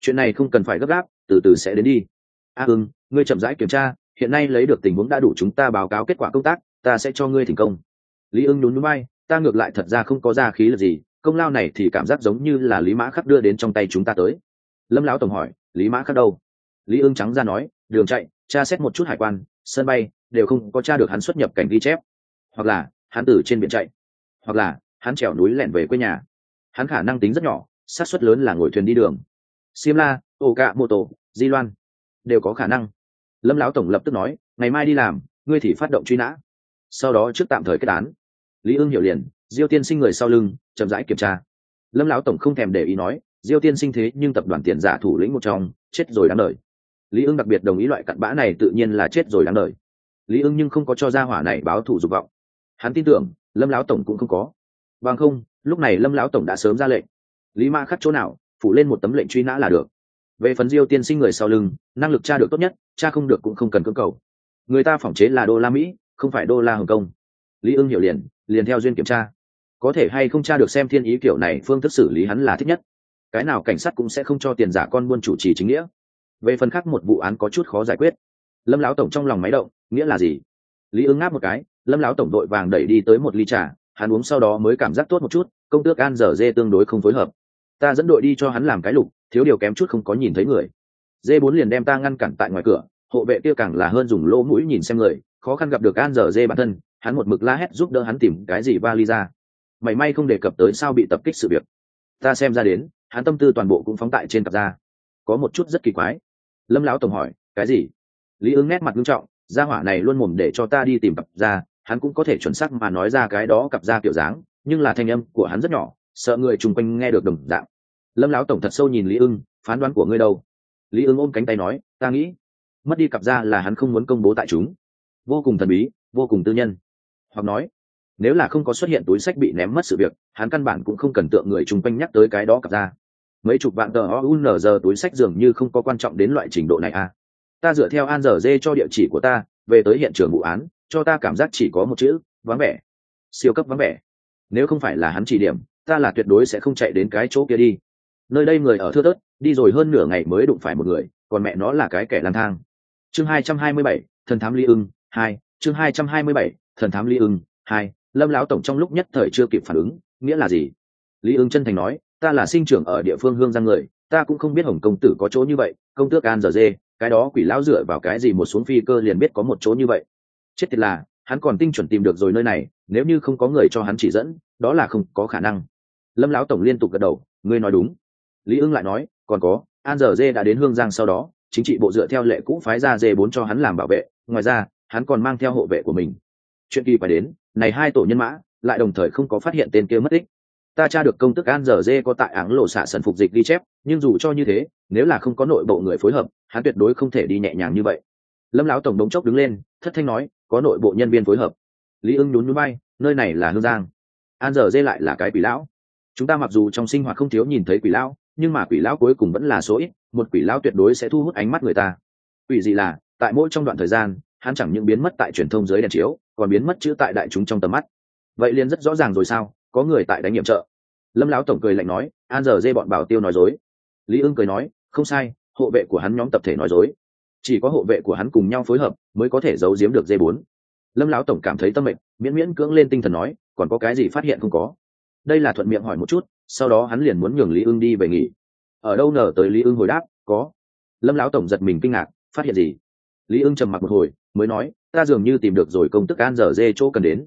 Chuyện này không cần phải gấp gáp từ từ sẽ đến đi. A à, ưng ngươi chậm rãi kiểm tra hiện nay lấy được tình huống đã đủ chúng ta báo cáo kết quả công tác, ta sẽ cho ngươi thành công. Lý ưng nhún núi bay ta ngược lại thật ra không có ra khí lực gì, công lao này thì cảm giác giống như là lý mã khắc đưa đến trong tay chúng ta tới. Lâm lão tổng hỏi, lý mã khắc đâu? Lý ưng trắng ra nói, đường chạy, tra xét một chút hải quan, sân bay, đều không có tra được hắn xuất nhập cảnh ghi chép. Hoặc là, hắn từ trên biển chạy. Hoặc là, hắn trèo núi lẻn về quê nhà. Hắn khả năng tính rất nhỏ, xác suất lớn là ngồi thuyền đi đường. Simla ô cạ mô tô di loan, đều có khả năng lâm lão tổng lập tức nói, ngày mai đi làm, ngươi thì phát động truy nã. Sau đó trước tạm thời kết án. Lý ưng hiểu liền, diêu tiên sinh người sau lưng, chậm rãi kiểm tra. Lâm lão tổng không thèm để ý nói, diêu tiên sinh thế nhưng tập đoàn tiền giả thủ lĩnh một trong, chết rồi đáng đời. Lý ưng đặc biệt đồng ý loại cặn bã này tự nhiên là chết rồi đáng đời. Lý ưng nhưng không có cho ra hỏa này báo thủ dục vọng. Hắn tin tưởng, lâm lão tổng cũng không có. Bằng không, lúc này lâm lão tổng đã sớm ra lệnh. Lý ma khắc chỗ nào, phủ lên một tấm lệnh truy nã là được về phần diêu tiên sinh người sau lưng, năng lực tra được tốt nhất cha không được cũng không cần cưỡng cầu. Người ta phỏng chế là đô la mỹ, không phải đô la hồng kông. Lý ưng hiểu liền liền theo duyên kiểm tra. Có thể hay không tra được xem thiên ý kiểu này, phương thức xử lý hắn là thích nhất. Cái nào cảnh sát cũng sẽ không cho tiền giả con buôn chủ trì chính nghĩa. Về phần khác một vụ án có chút khó giải quyết. Lâm lão tổng trong lòng máy động, nghĩa là gì? Lý ưng ngáp một cái, lâm lão tổng đội vàng đẩy đi tới một ly trà, hắn uống sau đó mới cảm giác tốt một chút, công tước an dở dê tương đối không phối hợp. Ta dẫn đội đi cho hắn làm cái lục thiếu điều kém chút không có nhìn thấy người. Dê bốn liền đem ta ngăn cản tại ngoài cửa, hộ vệ kia càng là hơn dùng lỗ mũi nhìn xem người, khó khăn gặp được an dở dê bản thân, hắn một mực la hét giúp đỡ hắn tìm cái gì vali ra. Mảy may không đề cập tới sao bị tập kích sự việc. Ta xem ra đến, hắn tâm tư toàn bộ cũng phóng tại trên cặp da. Có một chút rất kỳ quái. Lâm lão tổng hỏi, cái gì? Lý ứng nét mặt nghiêm trọng, gia hỏa này luôn mồm để cho ta đi tìm cặp da, hắn cũng có thể chuẩn xác mà nói ra cái đó cặp da kiểu dáng, nhưng là thanh âm của hắn rất nhỏ, sợ người chung quanh nghe được đồng dạng lâm lão tổng thật sâu nhìn lý ưng, phán đoán của ngươi đâu? Lý ưng ôm cánh tay nói, ta nghĩ, mất đi cặp da là hắn không muốn công bố tại chúng. Vô cùng thần bí, vô cùng tư nhân. Hoặc nói, nếu là không có xuất hiện túi sách bị ném mất sự việc, hắn căn bản cũng không cần tượng người chung quanh nhắc tới cái đó cặp ra mấy chục vạn tờ o giờ túi sách dường như không có quan trọng đến loại trình độ này à. Ta dựa theo an giờ dê cho địa chỉ của ta, về tới hiện trường vụ án, cho ta cảm giác chỉ có một chữ, vắng vẻ. Siêu cấp vắng vẻ. Nếu không phải là hắn chỉ điểm, ta là tuyệt đối sẽ không chạy đến cái chỗ kia đi nơi đây người ở thưa tớt đi rồi hơn nửa ngày mới đụng phải một người, còn mẹ nó là cái kẻ lang thang. Chương hai trăm hai mươi bảy, thần thám ly ưng, hai, chương hai trăm hai mươi bảy, thần thám ly ưng, hai, lâm lão tổng trong lúc nhất thời chưa kịp phản ứng, nghĩa là gì? Lý ưng chân thành nói, ta là sinh trưởng ở địa phương hương giang người, ta cũng không biết hồng công tử có chỗ như vậy, công tước an giờ dê, cái đó quỷ lão dựa vào cái gì một xuống phi cơ liền biết có một chỗ như vậy. Chết tiệt là, hắn còn tinh chuẩn tìm được rồi nơi này, nếu như không có người cho hắn chỉ dẫn, đó là không có khả năng. Lâm lão tổng liên tục gật đầu, ngươi nói đúng lý ưng lại nói, còn có, an giờ dê đã đến hương giang sau đó, chính trị bộ dựa theo lệ cũ phái ra dê bốn cho hắn làm bảo vệ, ngoài ra, hắn còn mang theo hộ vệ của mình. Chuyện kỳ phải đến, này hai tổ nhân mã lại đồng thời không có phát hiện tên kia mất tích. Ta tra được công tức an giờ dê có tại áng lộ xạ sần phục dịch ghi chép, nhưng dù cho như thế, nếu là không có nội bộ người phối hợp, hắn tuyệt đối không thể đi nhẹ nhàng như vậy. Lâm lão tổng đống chốc đứng lên, thất thanh nói, có nội bộ nhân viên phối hợp. Lý ưng nhún núi bay nơi này là hương giang. An giờ dê lại là cái quỷ lão. Chúng ta mặc dù trong sinh hoạt không thiếu nhìn thấy quỷ lão nhưng mà quỷ lão cuối cùng vẫn là số ít, một quỷ lão tuyệt đối sẽ thu hút ánh mắt người ta. Quỷ gì là, tại mỗi trong đoạn thời gian, hắn chẳng những biến mất tại truyền thông dưới đèn chiếu, còn biến mất chữ tại đại chúng trong tầm mắt. Vậy liền rất rõ ràng rồi sao, có người tại đánh nghiệm trợ. Lâm lão tổng cười lạnh nói, an giờ dê bọn bảo tiêu nói dối. Lý ưng cười nói, không sai, hộ vệ của hắn nhóm tập thể nói dối. Chỉ có hộ vệ của hắn cùng nhau phối hợp mới có thể giấu giếm được dê bốn. Lâm lão tổng cảm thấy tâm mệnh, miễn miễn cưỡng lên tinh thần nói, còn có cái gì phát hiện không có? Đây là thuận miệng hỏi một chút sau đó hắn liền muốn nhường lý ưng đi về nghỉ. Ở đâu nở tới lý ưng hồi đáp, có. Lâm lão tổng giật mình kinh ngạc, phát hiện gì? Lý ưng trầm mặc một hồi, mới nói, ta dường như tìm được rồi công tức an dở dê chỗ cần đến.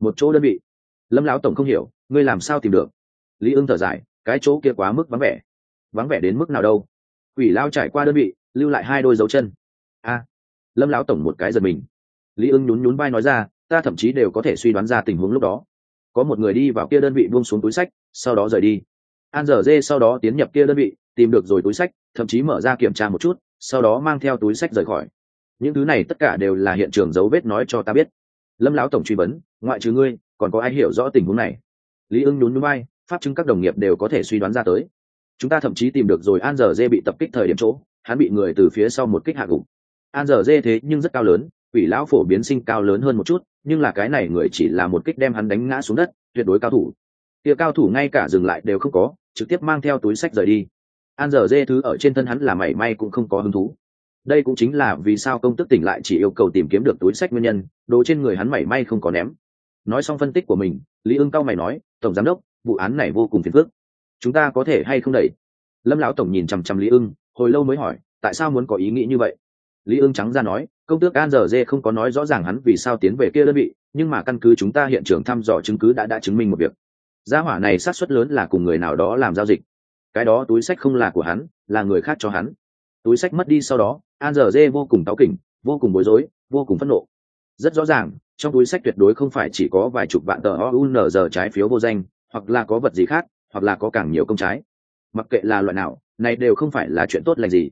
Một chỗ đơn vị? Lâm lão tổng không hiểu, ngươi làm sao tìm được? Lý ưng thở dài, cái chỗ kia quá mức vắng vẻ. Vắng vẻ đến mức nào đâu? Quỷ lao trải qua đơn vị, lưu lại hai đôi dấu chân. A. Lâm lão tổng một cái giật mình. Lý ưng nhún nhún vai nói ra, ta thậm chí đều có thể suy đoán ra tình huống lúc đó. Có một người đi vào kia đơn vị buông xuống túi sách sau đó rời đi. An dở dê sau đó tiến nhập kia đơn vị, tìm được rồi túi sách, thậm chí mở ra kiểm tra một chút, sau đó mang theo túi sách rời khỏi. Những thứ này tất cả đều là hiện trường dấu vết nói cho ta biết. Lâm lão tổng truy vấn, ngoại trừ ngươi, còn có ai hiểu rõ tình huống này? Lý ưng nhún nhún bay pháp chứng các đồng nghiệp đều có thể suy đoán ra tới. Chúng ta thậm chí tìm được rồi an dở dê bị tập kích thời điểm chỗ, hắn bị người từ phía sau một kích hạ gục. An dở dê thế nhưng rất cao lớn, quỷ lão phổ biến sinh cao lớn hơn một chút, nhưng là cái này người chỉ là một kích đem hắn đánh ngã xuống đất, tuyệt đối cao thủ kia cao thủ ngay cả dừng lại đều không có, trực tiếp mang theo túi sách rời đi. An giờ dê thứ ở trên thân hắn là mảy may cũng không có hứng thú. Đây cũng chính là vì sao công tức tỉnh lại chỉ yêu cầu tìm kiếm được túi sách nguyên nhân, đồ trên người hắn mảy may không có ném. Nói xong phân tích của mình, lý ưng cao mày nói, tổng giám đốc, vụ án này vô cùng phiền phức. Chúng ta có thể hay không đẩy? Lâm lão tổng nhìn chằm chằm lý ưng, hồi lâu mới hỏi, tại sao muốn có ý nghĩ như vậy? Lý ưng trắng ra nói, công tước an giờ dê không có nói rõ ràng hắn vì sao tiến về kia đơn vị, nhưng mà căn cứ chúng ta hiện trường thăm dò chứng cứ đã đã chứng minh một việc gia hỏa này sát suất lớn là cùng người nào đó làm giao dịch. Cái đó túi sách không là của hắn, là người khác cho hắn. Túi sách mất đi sau đó, an giờ dê vô cùng táo kỉnh, vô cùng bối rối, vô cùng phẫn nộ. Rất rõ ràng, trong túi sách tuyệt đối không phải chỉ có vài chục vạn tờ ounz trái phiếu vô danh, hoặc là có vật gì khác, hoặc là có càng nhiều công trái. Mặc kệ là loại nào, này đều không phải là chuyện tốt lành gì.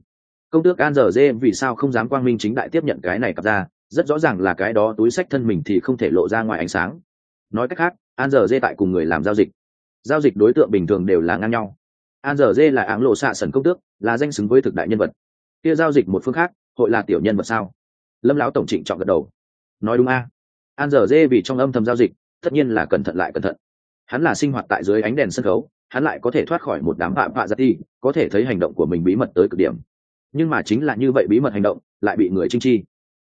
Công tước an giờ dê vì sao không dám quang minh chính đại tiếp nhận cái này cặp ra, rất rõ ràng là cái đó túi sách thân mình thì không thể lộ ra ngoài ánh sáng nói cách khác, an giờ dê tại cùng người làm giao dịch. Giao dịch đối tượng bình thường đều là ngang nhau. An giờ dê là áng lộ xạ sần công tước, là danh xứng với thực đại nhân vật. Kia giao dịch một phương khác, hội là tiểu nhân vật sao? Lâm lão tổng trịnh chọn gật đầu. Nói đúng a. An giờ dê vì trong âm thầm giao dịch, tất nhiên là cẩn thận lại cẩn thận. Hắn là sinh hoạt tại dưới ánh đèn sân khấu, hắn lại có thể thoát khỏi một đám vạ vạ giặt đi, có thể thấy hành động của mình bí mật tới cực điểm. Nhưng mà chính là như vậy bí mật hành động, lại bị người trinh chi.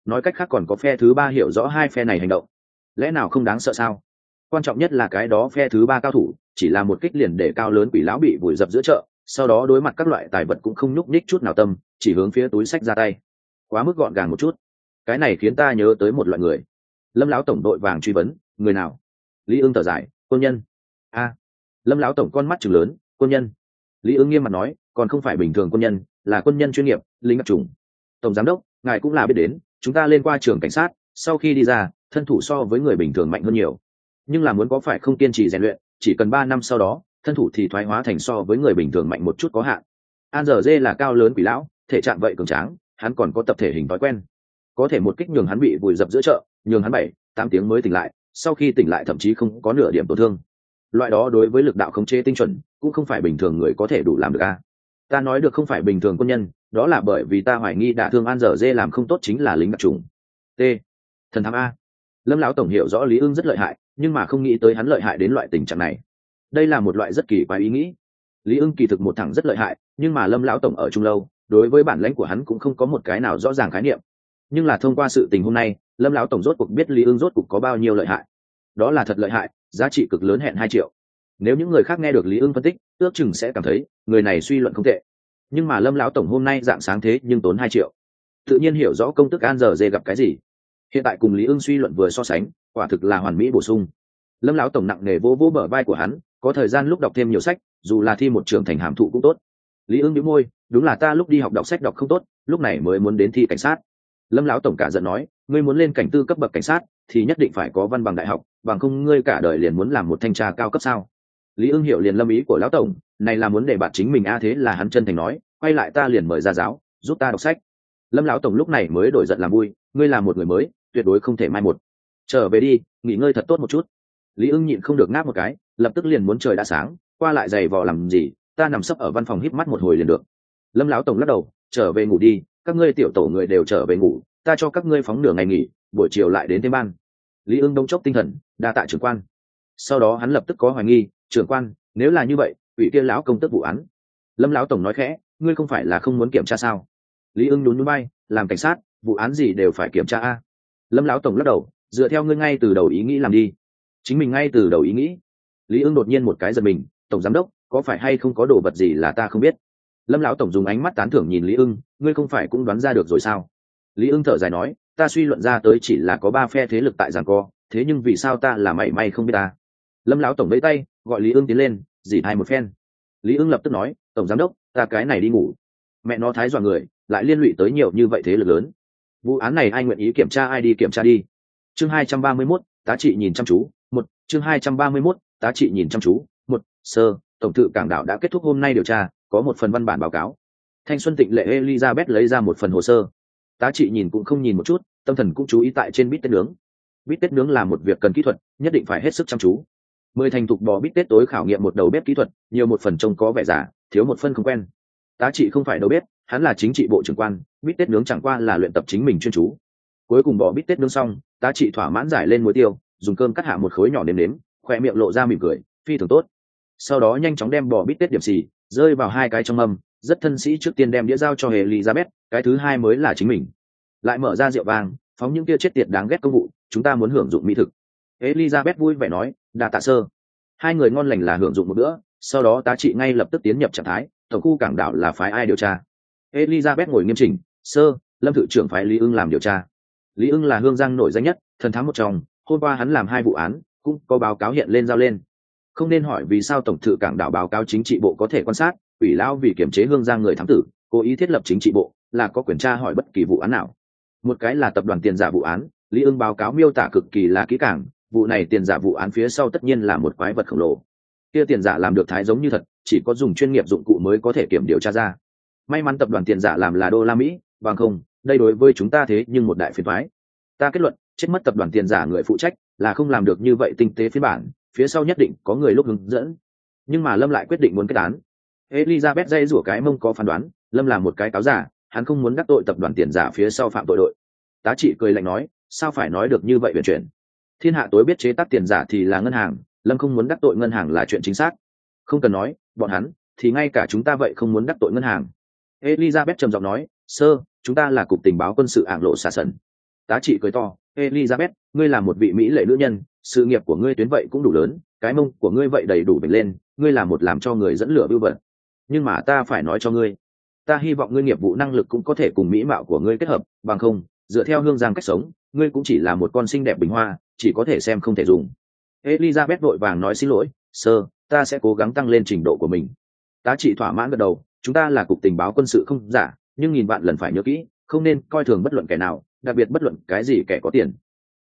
Nói cách khác còn có phe thứ ba hiểu rõ hai phe này hành động. Lẽ nào không đáng sợ sao? Quan trọng nhất là cái đó phe thứ ba cao thủ, chỉ là một kích liền để cao lớn quỷ lão bị vùi dập giữa chợ, sau đó đối mặt các loại tài vật cũng không nhúc nhích chút nào tâm, chỉ hướng phía túi sách ra tay. Quá mức gọn gàng một chút. Cái này khiến ta nhớ tới một loại người. Lâm lão tổng đội vàng truy vấn, người nào? Lý ưng thở dài, quân nhân. A. Lâm lão tổng con mắt chừng lớn, quân nhân. Lý ưng nghiêm mặt nói, còn không phải bình thường quân nhân, là quân nhân chuyên nghiệp, lính đặc trùng. Tổng giám đốc, ngài cũng là biết đến, chúng ta lên qua trường cảnh sát, sau khi đi ra, thân thủ so với người bình thường mạnh hơn nhiều nhưng là muốn có phải không kiên trì rèn luyện, chỉ cần ba năm sau đó, thân thủ thì thoái hóa thành so với người bình thường mạnh một chút có hạn. An giờ dê là cao lớn quỷ lão, thể trạng vậy cường tráng, hắn còn có tập thể hình thói quen. Có thể một kích nhường hắn bị vùi dập giữa chợ, nhường hắn bảy, tám tiếng mới tỉnh lại, sau khi tỉnh lại thậm chí không có nửa điểm tổn thương. Loại đó đối với lực đạo khống chế tinh chuẩn, cũng không phải bình thường người có thể đủ làm được a. Ta nói được không phải bình thường quân nhân, đó là bởi vì ta hoài nghi đả thương an dở dê làm không tốt chính là lính đặc trùng. T. Thần thám a. Lâm lão tổng hiểu rõ lý ưng rất lợi hại nhưng mà không nghĩ tới hắn lợi hại đến loại tình trạng này. Đây là một loại rất kỳ quái ý nghĩ. Lý ưng kỳ thực một thằng rất lợi hại, nhưng mà lâm lão tổng ở trung lâu, đối với bản lãnh của hắn cũng không có một cái nào rõ ràng khái niệm. Nhưng là thông qua sự tình hôm nay, lâm lão tổng rốt cuộc biết lý ưng rốt cuộc có bao nhiêu lợi hại. Đó là thật lợi hại, giá trị cực lớn hẹn hai triệu. Nếu những người khác nghe được lý ưng phân tích, ước chừng sẽ cảm thấy, người này suy luận không tệ. Nhưng mà lâm lão tổng hôm nay dạng sáng thế nhưng tốn hai triệu. Tự nhiên hiểu rõ công tức an giờ dê gặp cái gì. Hiện tại cùng lý ưng suy luận vừa so sánh quả thực là hoàn mỹ bổ sung. Lâm lão tổng nặng nề vô vô bờ vai của hắn, có thời gian lúc đọc thêm nhiều sách, dù là thi một trường thành hàm thụ cũng tốt. Lý ưng đĩu môi, đúng là ta lúc đi học đọc sách đọc không tốt, lúc này mới muốn đến thi cảnh sát. Lâm lão tổng cả giận nói, ngươi muốn lên cảnh tư cấp bậc cảnh sát, thì nhất định phải có văn bằng đại học, bằng không ngươi cả đời liền muốn làm một thanh tra cao cấp sao? Lý ưng hiểu liền lâm ý của lão tổng, này là muốn để bạn chính mình a thế là hắn chân thành nói, quay lại ta liền mời ra giáo, giúp ta đọc sách. Lâm lão tổng lúc này mới đổi giận làm vui, ngươi là một người mới, tuyệt đối không thể mai một trở về đi, nghỉ ngơi thật tốt một chút. Lý ưng nhịn không được ngáp một cái, lập tức liền muốn trời đã sáng, qua lại giày vò làm gì, ta nằm sấp ở văn phòng híp mắt một hồi liền được. Lâm lão tổng lắc đầu, trở về ngủ đi, các ngươi tiểu tổ người đều trở về ngủ, ta cho các ngươi phóng nửa ngày nghỉ, buổi chiều lại đến thêm ban. Lý ưng đông chốc tinh thần, đa tạ trưởng quan. Sau đó hắn lập tức có hoài nghi, trưởng quan, nếu là như vậy, ủy kia lão công tức vụ án. Lâm lão tổng nói khẽ, ngươi không phải là không muốn kiểm tra sao? Lý ưng nhún núi bay làm cảnh sát, vụ án gì đều phải kiểm tra a. Lâm lão tổng lắc đầu dựa theo ngươi ngay từ đầu ý nghĩ làm đi. Chính mình ngay từ đầu ý nghĩ. Lý ưng đột nhiên một cái giật mình, tổng giám đốc, có phải hay không có đồ vật gì là ta không biết? Lâm lão tổng dùng ánh mắt tán thưởng nhìn lý ưng, ngươi không phải cũng đoán ra được rồi sao? Lý ưng thở dài nói, ta suy luận ra tới chỉ là có ba phe thế lực tại giảng co, thế nhưng vì sao ta là mảy may không biết ta? Lâm lão tổng lấy tay, gọi lý ưng tiến lên, dỉ hai một phen. Lý ưng lập tức nói, tổng giám đốc, ta cái này đi ngủ. Mẹ nó thái dọa người, lại liên lụy tới nhiều như vậy thế lực lớn. Vụ án này ai nguyện ý kiểm tra, ai đi kiểm tra đi chương hai trăm ba mươi 231, tá trị nhìn chăm chú một chương hai trăm ba mươi 231, tá trị nhìn chăm chú một sơ tổng thự cảng đảo đã kết thúc hôm nay điều tra có một phần văn bản báo cáo. Thanh xuân tịnh lệ elizabeth lấy ra một phần hồ sơ. Tá trị nhìn cũng không nhìn một chút tâm thần cũng chú ý tại trên bít tết nướng. Bít tết nướng là một việc cần kỹ thuật nhất định phải hết sức chăm chú. Mười thành thục bò bít tết tối khảo nghiệm một đầu bếp kỹ thuật nhiều một phần trông có vẻ giả thiếu một phần không quen. Tá trị không phải đầu bếp hắn là chính trị bộ trưởng quan bít tết nướng chẳng qua là luyện tập chính mình chuyên chú cuối cùng bỏ bít tết nướng xong, tá trị thỏa mãn giải lên muối tiêu, dùng cơm cắt hạ một khối nhỏ nếm nếm, khoe miệng lộ ra mỉm cười, phi thường tốt. Sau đó nhanh chóng đem bò bít tết điểm xì, rơi vào hai cái trong mâm rất thân sĩ trước tiên đem đĩa dao cho elizabeth, cái thứ hai mới là chính mình. Lại mở ra rượu vang, phóng những kia chết tiệt đáng ghét công vụ, chúng ta muốn hưởng dụng mỹ thực. Elizabeth vui vẻ nói đà tạ sơ hai người ngon lành là hưởng dụng một bữa, sau đó tá trị ngay lập tức tiến nhập trạng thái, tổng khu cảng đảo là phái ai điều tra? Elizabeth ngồi nghiêm chỉnh sơ lâm thự trưởng phái lý ưng làm điều tra lý ưng là hương giang nổi danh nhất, thần thám một trong, hôm qua hắn làm hai vụ án, cũng có báo cáo hiện lên giao lên. Không nên hỏi vì sao tổng thự cảng đảo báo cáo chính trị bộ có thể quan sát, ủy lão vì kiểm chế hương giang người thám tử, cố ý thiết lập chính trị bộ, là có quyền tra hỏi bất kỳ vụ án nào. Một cái là tập đoàn tiền giả vụ án, lý ưng báo cáo miêu tả cực kỳ là kỹ càng, vụ này tiền giả vụ án phía sau tất nhiên là một quái vật khổng lồ. Kia tiền giả làm được thái giống như thật, chỉ có dùng chuyên nghiệp dụng cụ mới có thể kiểm điều tra ra. May mắn tập đoàn tiền giả làm là đô la mỹ, bằng không đây đối với chúng ta thế nhưng một đại phiền thoái ta kết luận, chết mất tập đoàn tiền giả người phụ trách là không làm được như vậy tinh tế phiên bản, phía sau nhất định có người lúc hướng dẫn. Nhưng mà lâm lại quyết định muốn kết án. Elizabeth dây rủa cái mông có phán đoán, lâm là một cái cáo giả, hắn không muốn đắc tội tập đoàn tiền giả phía sau phạm tội đội. Tá trị cười lạnh nói, sao phải nói được như vậy vận chuyển? Thiên hạ tối biết chế tác tiền giả thì là ngân hàng, lâm không muốn đắc tội ngân hàng là chuyện chính xác. Không cần nói, bọn hắn thì ngay cả chúng ta vậy không muốn đắc tội ngân hàng. Elizabeth trầm giọng nói, sơ chúng ta là cục tình báo quân sự ảng lộ xà sần. Tá trị cười to, elizabeth, ngươi là một vị mỹ lệ nữ nhân, sự nghiệp của ngươi tuyến vậy cũng đủ lớn, cái mông của ngươi vậy đầy đủ bệnh lên, ngươi là một làm cho người dẫn lửa bưu vật. Nhưng mà ta phải nói cho ngươi, ta hy vọng ngươi nghiệp vụ năng lực cũng có thể cùng mỹ mạo của ngươi kết hợp, bằng không, dựa theo hương giang cách sống, ngươi cũng chỉ là một con xinh đẹp bình hoa, chỉ có thể xem không thể dùng. Elizabeth vội vàng nói xin lỗi, sơ, ta sẽ cố gắng tăng lên trình độ của mình. Tá trị thỏa mãn gật đầu, chúng ta là cục tình báo quân sự không giả nhưng nghìn bạn lần phải nhớ kỹ, không nên coi thường bất luận kẻ nào, đặc biệt bất luận cái gì kẻ có tiền.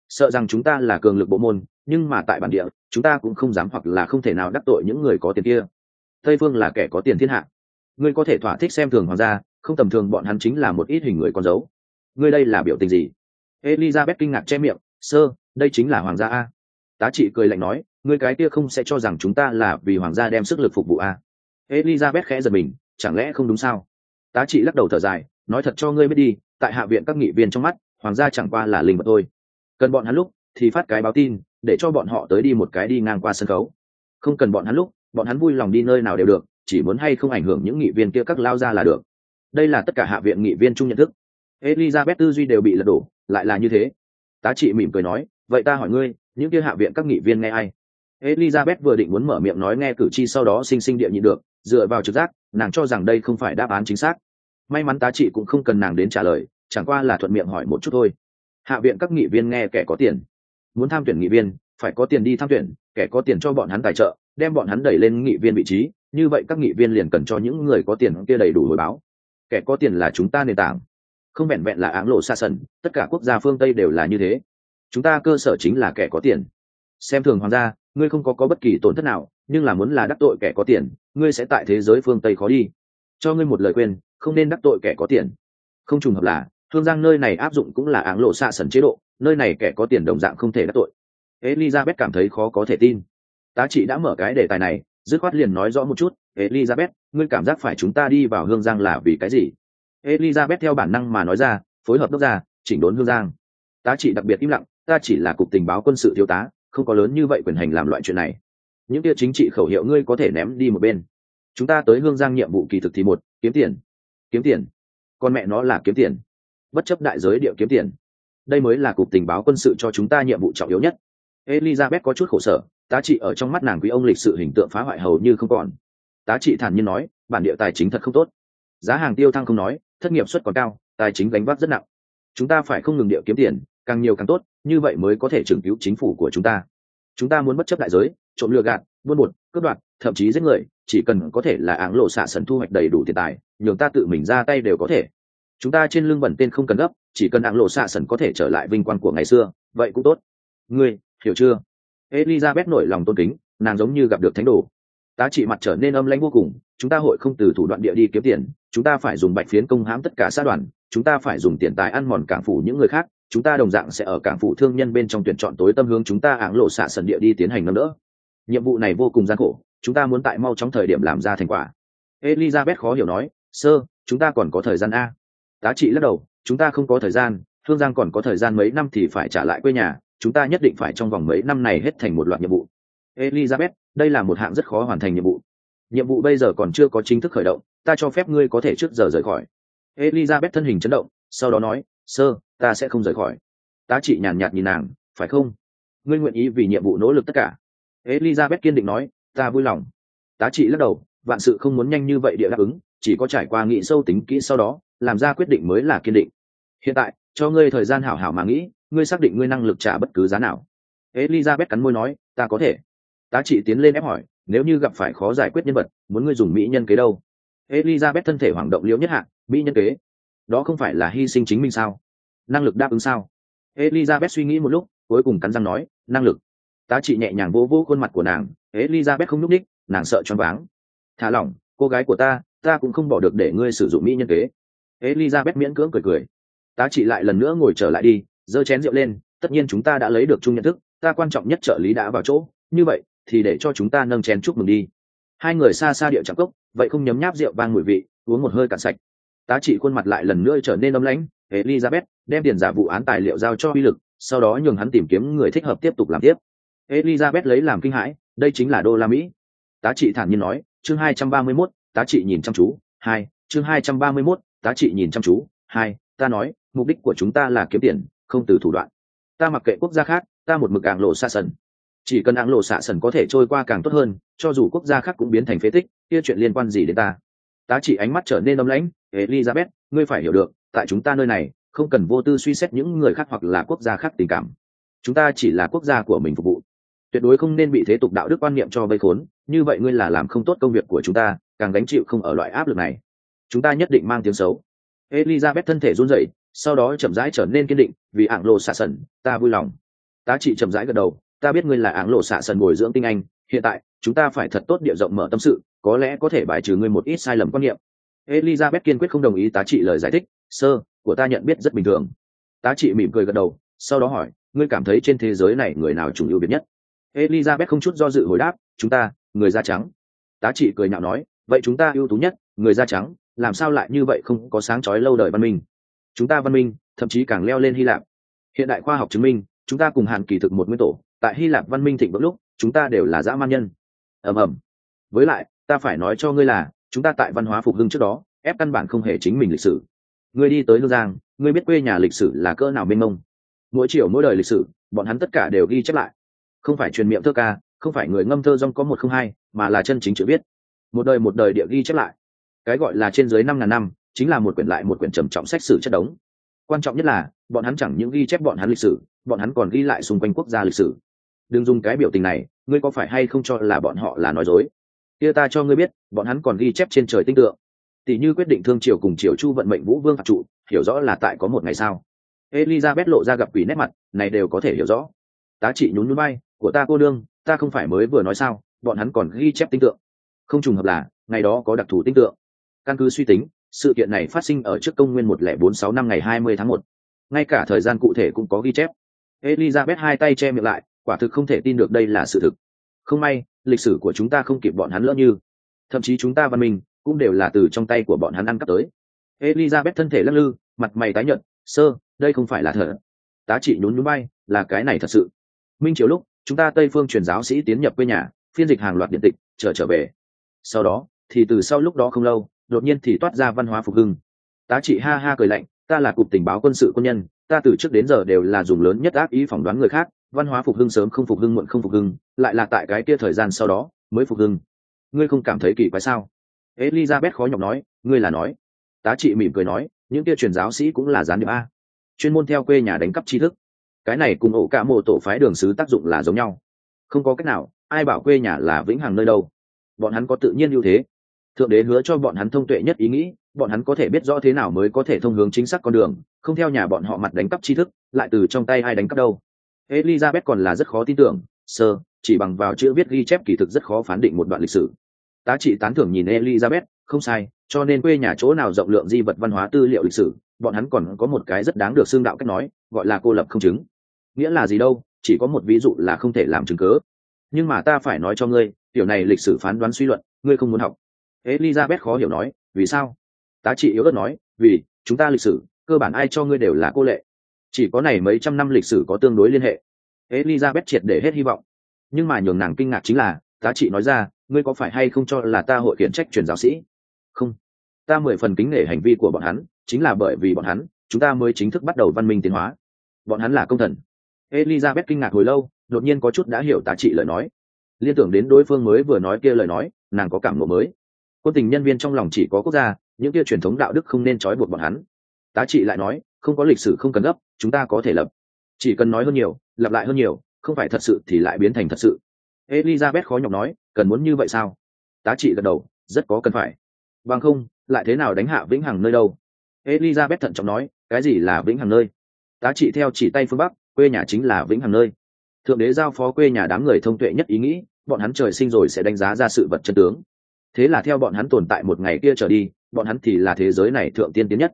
Sợ rằng chúng ta là cường lực bộ môn, nhưng mà tại bản địa, chúng ta cũng không dám hoặc là không thể nào đắc tội những người có tiền kia. Tây phương là kẻ có tiền thiên hạ. Ngươi có thể thỏa thích xem thường hoàng gia, không tầm thường bọn hắn chính là một ít hình người con dấu. Ngươi đây là biểu tình gì? Elizabeth kinh ngạc che miệng, sơ, đây chính là hoàng gia a. Tá trị cười lạnh nói, ngươi cái kia không sẽ cho rằng chúng ta là vì hoàng gia đem sức lực phục vụ a. Elizabeth khẽ giật mình, chẳng lẽ không đúng sao? Tá trị lắc đầu thở dài, nói thật cho ngươi biết đi, tại hạ viện các nghị viên trong mắt, hoàng gia chẳng qua là linh vật thôi. Cần bọn hắn lúc thì phát cái báo tin, để cho bọn họ tới đi một cái đi ngang qua sân khấu. Không cần bọn hắn lúc, bọn hắn vui lòng đi nơi nào đều được, chỉ muốn hay không ảnh hưởng những nghị viên kia các lao ra là được. Đây là tất cả hạ viện nghị viên chung nhận thức. Elizabeth tư duy đều bị lật đổ, lại là như thế. Tá trị mỉm cười nói, vậy ta hỏi ngươi, những kia hạ viện các nghị viên nghe ai? Elizabeth vừa định muốn mở miệng nói nghe cử tri sau đó sinh sinh địa nhị được, dựa vào trực giác, nàng cho rằng đây không phải đáp án chính xác may mắn tá trị cũng không cần nàng đến trả lời, chẳng qua là thuận miệng hỏi một chút thôi. Hạ viện các nghị viên nghe kẻ có tiền. Muốn tham tuyển nghị viên, phải có tiền đi tham tuyển, kẻ có tiền cho bọn hắn tài trợ, đem bọn hắn đẩy lên nghị viên vị trí, như vậy các nghị viên liền cần cho những người có tiền kia đầy đủ hồi báo. Kẻ có tiền là chúng ta nền tảng, không vẹn vẹn là áng lộ xa sần, tất cả quốc gia phương tây đều là như thế. Chúng ta cơ sở chính là kẻ có tiền. Xem thường hoàng gia, ngươi không có có bất kỳ tổn thất nào, nhưng là muốn là đắc tội kẻ có tiền, ngươi sẽ tại thế giới phương tây khó đi. Cho ngươi một lời khuyên không nên đắc tội kẻ có tiền. Không trùng hợp là, thương giang nơi này áp dụng cũng là áng lộ xa sần chế độ, nơi này kẻ có tiền đồng dạng không thể đắc tội. Elizabeth cảm thấy khó có thể tin. Tá trị đã mở cái đề tài này, dứt khoát liền nói rõ một chút, elizabeth, ngươi cảm giác phải chúng ta đi vào hương giang là vì cái gì? Elizabeth theo bản năng mà nói ra, phối hợp đốc gia chỉnh đốn hương giang. Tá trị đặc biệt im lặng, ta chỉ là cục tình báo quân sự thiếu tá, không có lớn như vậy quyền hành làm loại chuyện này. Những kia chính trị khẩu hiệu ngươi có thể ném đi một bên. Chúng ta tới hương giang nhiệm vụ kỳ thực thì một, kiếm tiền kiếm tiền. Con mẹ nó là kiếm tiền. Bất chấp đại giới địa kiếm tiền. Đây mới là cục tình báo quân sự cho chúng ta nhiệm vụ trọng yếu nhất. Elizabeth có chút khổ sở, tá trị ở trong mắt nàng quý ông lịch sự hình tượng phá hoại hầu như không còn. Tá trị thản nhiên nói, bản địa tài chính thật không tốt. Giá hàng tiêu thăng không nói, thất nghiệp suất còn cao, tài chính gánh vác rất nặng. Chúng ta phải không ngừng địa kiếm tiền, càng nhiều càng tốt, như vậy mới có thể trừng cứu chính phủ của chúng ta. Chúng ta muốn bất chấp đại giới, trộm lừa gạt, buôn bột cướp đoạt, thậm chí giết người, chỉ cần có thể là áng lộ xạ sần thu hoạch đầy đủ tiền tài, nhường ta tự mình ra tay đều có thể. Chúng ta trên lưng bẩn tên không cần gấp, chỉ cần áng lộ xạ sần có thể trở lại vinh quang của ngày xưa, vậy cũng tốt. Ngươi, hiểu chưa? Elizabeth nổi lòng tôn kính, nàng giống như gặp được thánh đồ. Tá trị mặt trở nên âm lãnh vô cùng, chúng ta hội không từ thủ đoạn địa đi kiếm tiền, chúng ta phải dùng bạch phiến công hãm tất cả xã đoàn, chúng ta phải dùng tiền tài ăn mòn cảng phủ những người khác, chúng ta đồng dạng sẽ ở cảng phủ thương nhân bên trong tuyển chọn tối tâm hướng chúng ta áng lộ xạ sần địa đi tiến hành nâng đỡ nhiệm vụ này vô cùng gian khổ, chúng ta muốn tại mau trong thời điểm làm ra thành quả. Elizabeth khó hiểu nói, sơ, chúng ta còn có thời gian a? Tá trị lắc đầu, chúng ta không có thời gian thương giang còn có thời gian mấy năm thì phải trả lại quê nhà, chúng ta nhất định phải trong vòng mấy năm này hết thành một loạt nhiệm vụ. Elizabeth, đây là một hạng rất khó hoàn thành nhiệm vụ. Nhiệm vụ bây giờ còn chưa có chính thức khởi động, ta cho phép ngươi có thể trước giờ rời khỏi. Elizabeth thân hình chấn động, sau đó nói, sơ, ta sẽ không rời khỏi. Tá trị nhàn nhạt nhìn nàng, phải không? Ngươi nguyện ý vì nhiệm vụ nỗ lực tất cả elizabeth kiên định nói, ta vui lòng. Tá trị lắc đầu, vạn sự không muốn nhanh như vậy địa đáp ứng, chỉ có trải qua nghị sâu tính kỹ sau đó, làm ra quyết định mới là kiên định. Hiện tại, cho ngươi thời gian hảo hảo mà nghĩ, ngươi xác định ngươi năng lực trả bất cứ giá nào. Elizabeth cắn môi nói, ta có thể. Tá trị tiến lên ép hỏi, nếu như gặp phải khó giải quyết nhân vật, muốn ngươi dùng mỹ nhân kế đâu? Elizabeth thân thể hoảng động liễu nhất hạng mỹ nhân kế? Đó không phải là hy sinh chính mình sao? Năng lực đáp ứng sao? Elizabeth suy nghĩ một lúc, cuối cùng cắn răng nói, năng lực tá trị nhẹ nhàng vỗ vỗ khuôn mặt của nàng, elizabeth không nhúc ních nàng sợ choáng váng. Thả lỏng, cô gái của ta ta cũng không bỏ được để ngươi sử dụng mỹ nhân kế. Elizabeth miễn cưỡng cười cười. Tá trị lại lần nữa ngồi trở lại đi, giơ chén rượu lên, tất nhiên chúng ta đã lấy được chung nhận thức, ta quan trọng nhất trợ lý đã vào chỗ. Như vậy, thì để cho chúng ta nâng chén chúc mừng đi. Hai người xa xa địa chạm cốc, vậy không nhấm nháp rượu vang mùi vị, uống một hơi cạn sạch. Tá trị khuôn mặt lại lần nữa trở nên âm lãnh. Elizabeth đem tiền giả vụ án tài liệu giao cho uy lực, sau đó nhường hắn tìm kiếm người thích hợp tiếp tục làm tiếp elizabeth lấy làm kinh hãi đây chính là đô la mỹ. Tá trị thản nhiên nói chương hai trăm ba mươi 231, tá trị nhìn chăm chú hai chương hai trăm ba mươi 231, tá trị nhìn chăm chú hai ta nói mục đích của chúng ta là kiếm tiền không từ thủ đoạn. Ta mặc kệ quốc gia khác ta một mực ảng lộ xa sần. Chỉ cần ảng lộ xạ sần có thể trôi qua càng tốt hơn cho dù quốc gia khác cũng biến thành phế tích kia chuyện liên quan gì đến ta? Tá chỉ ánh mắt trở nên âm lãnh elizabeth ngươi phải hiểu được tại chúng ta nơi này không cần vô tư suy xét những người khác hoặc là quốc gia khác tình cảm. Chúng ta chỉ là quốc gia của mình phục vụ tuyệt đối không nên bị thế tục đạo đức quan niệm cho vây khốn, như vậy ngươi là làm không tốt công việc của chúng ta, càng gánh chịu không ở loại áp lực này. Chúng ta nhất định mang tiếng xấu. Elizabeth thân thể run rẩy, sau đó chậm rãi trở nên kiên định, vì ảng lộ xạ sần, ta vui lòng. Tá trị chậm rãi gật đầu, ta biết ngươi là ảng lộ xạ sần bồi dưỡng tinh anh, hiện tại, chúng ta phải thật tốt địa rộng mở tâm sự, có lẽ có thể bài trừ ngươi một ít sai lầm quan niệm. Elizabeth kiên quyết không đồng ý tá trị lời giải thích, sơ, của ta nhận biết rất bình thường. Tá trị mỉm cười gật đầu, sau đó hỏi, ngươi cảm thấy trên thế giới này người nào chủ ưu biết nhất? Elizabeth không chút do dự hồi đáp, chúng ta, người da trắng. Tá trị cười nhạo nói, vậy chúng ta ưu tú nhất, người da trắng, làm sao lại như vậy không có sáng chói lâu đời văn minh? Chúng ta văn minh, thậm chí càng leo lên hy lạp. Hiện đại khoa học chứng minh, chúng ta cùng hàn kỳ thực một nguyên tổ, tại hy lạp văn minh thịnh vững lúc, chúng ta đều là dã man nhân. Ầm ầm. Với lại, ta phải nói cho ngươi là, chúng ta tại văn hóa phục hưng trước đó, ép căn bản không hề chính mình lịch sử. Ngươi đi tới hương giang, ngươi biết quê nhà lịch sử là cỡ nào mênh mông. Mỗi chiều mỗi đời lịch sử, bọn hắn tất cả đều ghi chép lại không phải truyền miệng thơ ca, không phải người ngâm thơ rong có một không hai, mà là chân chính chữ viết. Một đời một đời địa ghi chép lại. Cái gọi là trên dưới năm ngàn năm, chính là một quyển lại một quyển trầm trọng sách sử chất đống. Quan trọng nhất là, bọn hắn chẳng những ghi chép bọn hắn lịch sử, bọn hắn còn ghi lại xung quanh quốc gia lịch sử. Đừng dùng cái biểu tình này, ngươi có phải hay không cho là bọn họ là nói dối? Kia ta cho ngươi biết, bọn hắn còn ghi chép trên trời tinh tượng. Tỷ như quyết định thương triều cùng triều chu vận mệnh vũ vương phạt trụ, hiểu rõ là tại có một ngày sao elizabeth lộ ra gặp quỷ nét mặt, này đều có thể hiểu rõ. Tá trị nhún núi bay của ta cô đương ta không phải mới vừa nói sao, bọn hắn còn ghi chép tinh tượng. Không trùng hợp là, ngày đó có đặc thù tinh tượng. Căn cứ suy tính, sự kiện này phát sinh ở trước công nguyên một lẻ bốn sáu năm ngày hai mươi tháng một. Ngay cả thời gian cụ thể cũng có ghi chép. Elizabeth hai tay che miệng lại, quả thực không thể tin được đây là sự thực. Không may, lịch sử của chúng ta không kịp bọn hắn lỡ như. Thậm chí chúng ta văn minh cũng đều là từ trong tay của bọn hắn ăn cắp tới. Elizabeth thân thể lắc lư, mặt mày tái nhợt, sơ, đây không phải là thở. tá trị nhún nhún bay là cái này thật sự. Minh chiếu lúc chúng ta tây phương truyền giáo sĩ tiến nhập quê nhà, phiên dịch hàng loạt điện tịch trở trở về. Sau đó, thì từ sau lúc đó không lâu, đột nhiên thì toát ra văn hóa phục hưng. Tá trị ha ha cười lạnh, ta là cục tình báo quân sự quân nhân, ta từ trước đến giờ đều là dùng lớn nhất ác ý phỏng đoán người khác, văn hóa phục hưng sớm không phục hưng muộn không phục hưng, lại là tại cái kia thời gian sau đó mới phục hưng. Ngươi không cảm thấy kỳ quái sao? Elizabeth khó nhọc nói, ngươi là nói. Tá trị mỉm cười nói, những kia truyền giáo sĩ cũng là gián điệp a. Chuyên môn theo quê nhà đánh cắp tri thức cái này cùng ổ cả mộ tổ phái đường sứ tác dụng là giống nhau. Không có cách nào, ai bảo quê nhà là vĩnh hằng nơi đâu. Bọn hắn có tự nhiên ưu thế. Thượng đế hứa cho bọn hắn thông tuệ nhất ý nghĩ, bọn hắn có thể biết rõ thế nào mới có thể thông hướng chính xác con đường, không theo nhà bọn họ mặt đánh cắp tri thức, lại từ trong tay ai đánh cắp đâu. Elizabeth còn là rất khó tin tưởng, sơ, chỉ bằng vào chữ viết ghi chép kỳ thực rất khó phán định một đoạn lịch sử. Tá trị tán thưởng nhìn elizabeth, không sai, cho nên quê nhà chỗ nào rộng lượng di vật văn hóa tư liệu lịch sử, bọn hắn còn có một cái rất đáng được xương đạo cách nói, gọi là cô lập không chứng nghĩa là gì đâu, chỉ có một ví dụ là không thể làm chứng cớ. Nhưng mà ta phải nói cho ngươi, tiểu này lịch sử phán đoán suy luận, ngươi không muốn học. Elizabeth khó hiểu nói, vì sao? Tá trị yếu ớt nói, vì, chúng ta lịch sử, cơ bản ai cho ngươi đều là cô lệ. Chỉ có này mấy trăm năm lịch sử có tương đối liên hệ. Elizabeth triệt để hết hy vọng. Nhưng mà nhường nàng kinh ngạc chính là, tá trị nói ra, ngươi có phải hay không cho là ta hội khiển trách truyền giáo sĩ? Không. Ta mười phần kính nể hành vi của bọn hắn, chính là bởi vì bọn hắn, chúng ta mới chính thức bắt đầu văn minh tiến hóa. Bọn hắn là công thần elizabeth kinh ngạc hồi lâu, đột nhiên có chút đã hiểu tá trị lời nói. Liên tưởng đến đối phương mới vừa nói kia lời nói, nàng có cảm ngộ mới. Quân tình nhân viên trong lòng chỉ có quốc gia, những kia truyền thống đạo đức không nên trói buộc bọn hắn. Tá trị lại nói, không có lịch sử không cần gấp, chúng ta có thể lập. Chỉ cần nói hơn nhiều, lặp lại hơn nhiều, không phải thật sự thì lại biến thành thật sự. Elizabeth khó nhọc nói, cần muốn như vậy sao? Tá trị gật đầu, rất có cần phải. Bằng không, lại thế nào đánh hạ vĩnh hằng nơi đâu? Elizabeth thận trọng nói, cái gì là vĩnh hằng nơi? Tá trị theo chỉ tay phương bắc quê nhà chính là vĩnh hằng nơi. Thượng đế giao phó quê nhà đám người thông tuệ nhất ý nghĩ, bọn hắn trời sinh rồi sẽ đánh giá ra sự vật chân tướng. Thế là theo bọn hắn tồn tại một ngày kia trở đi, bọn hắn thì là thế giới này thượng tiên tiến nhất.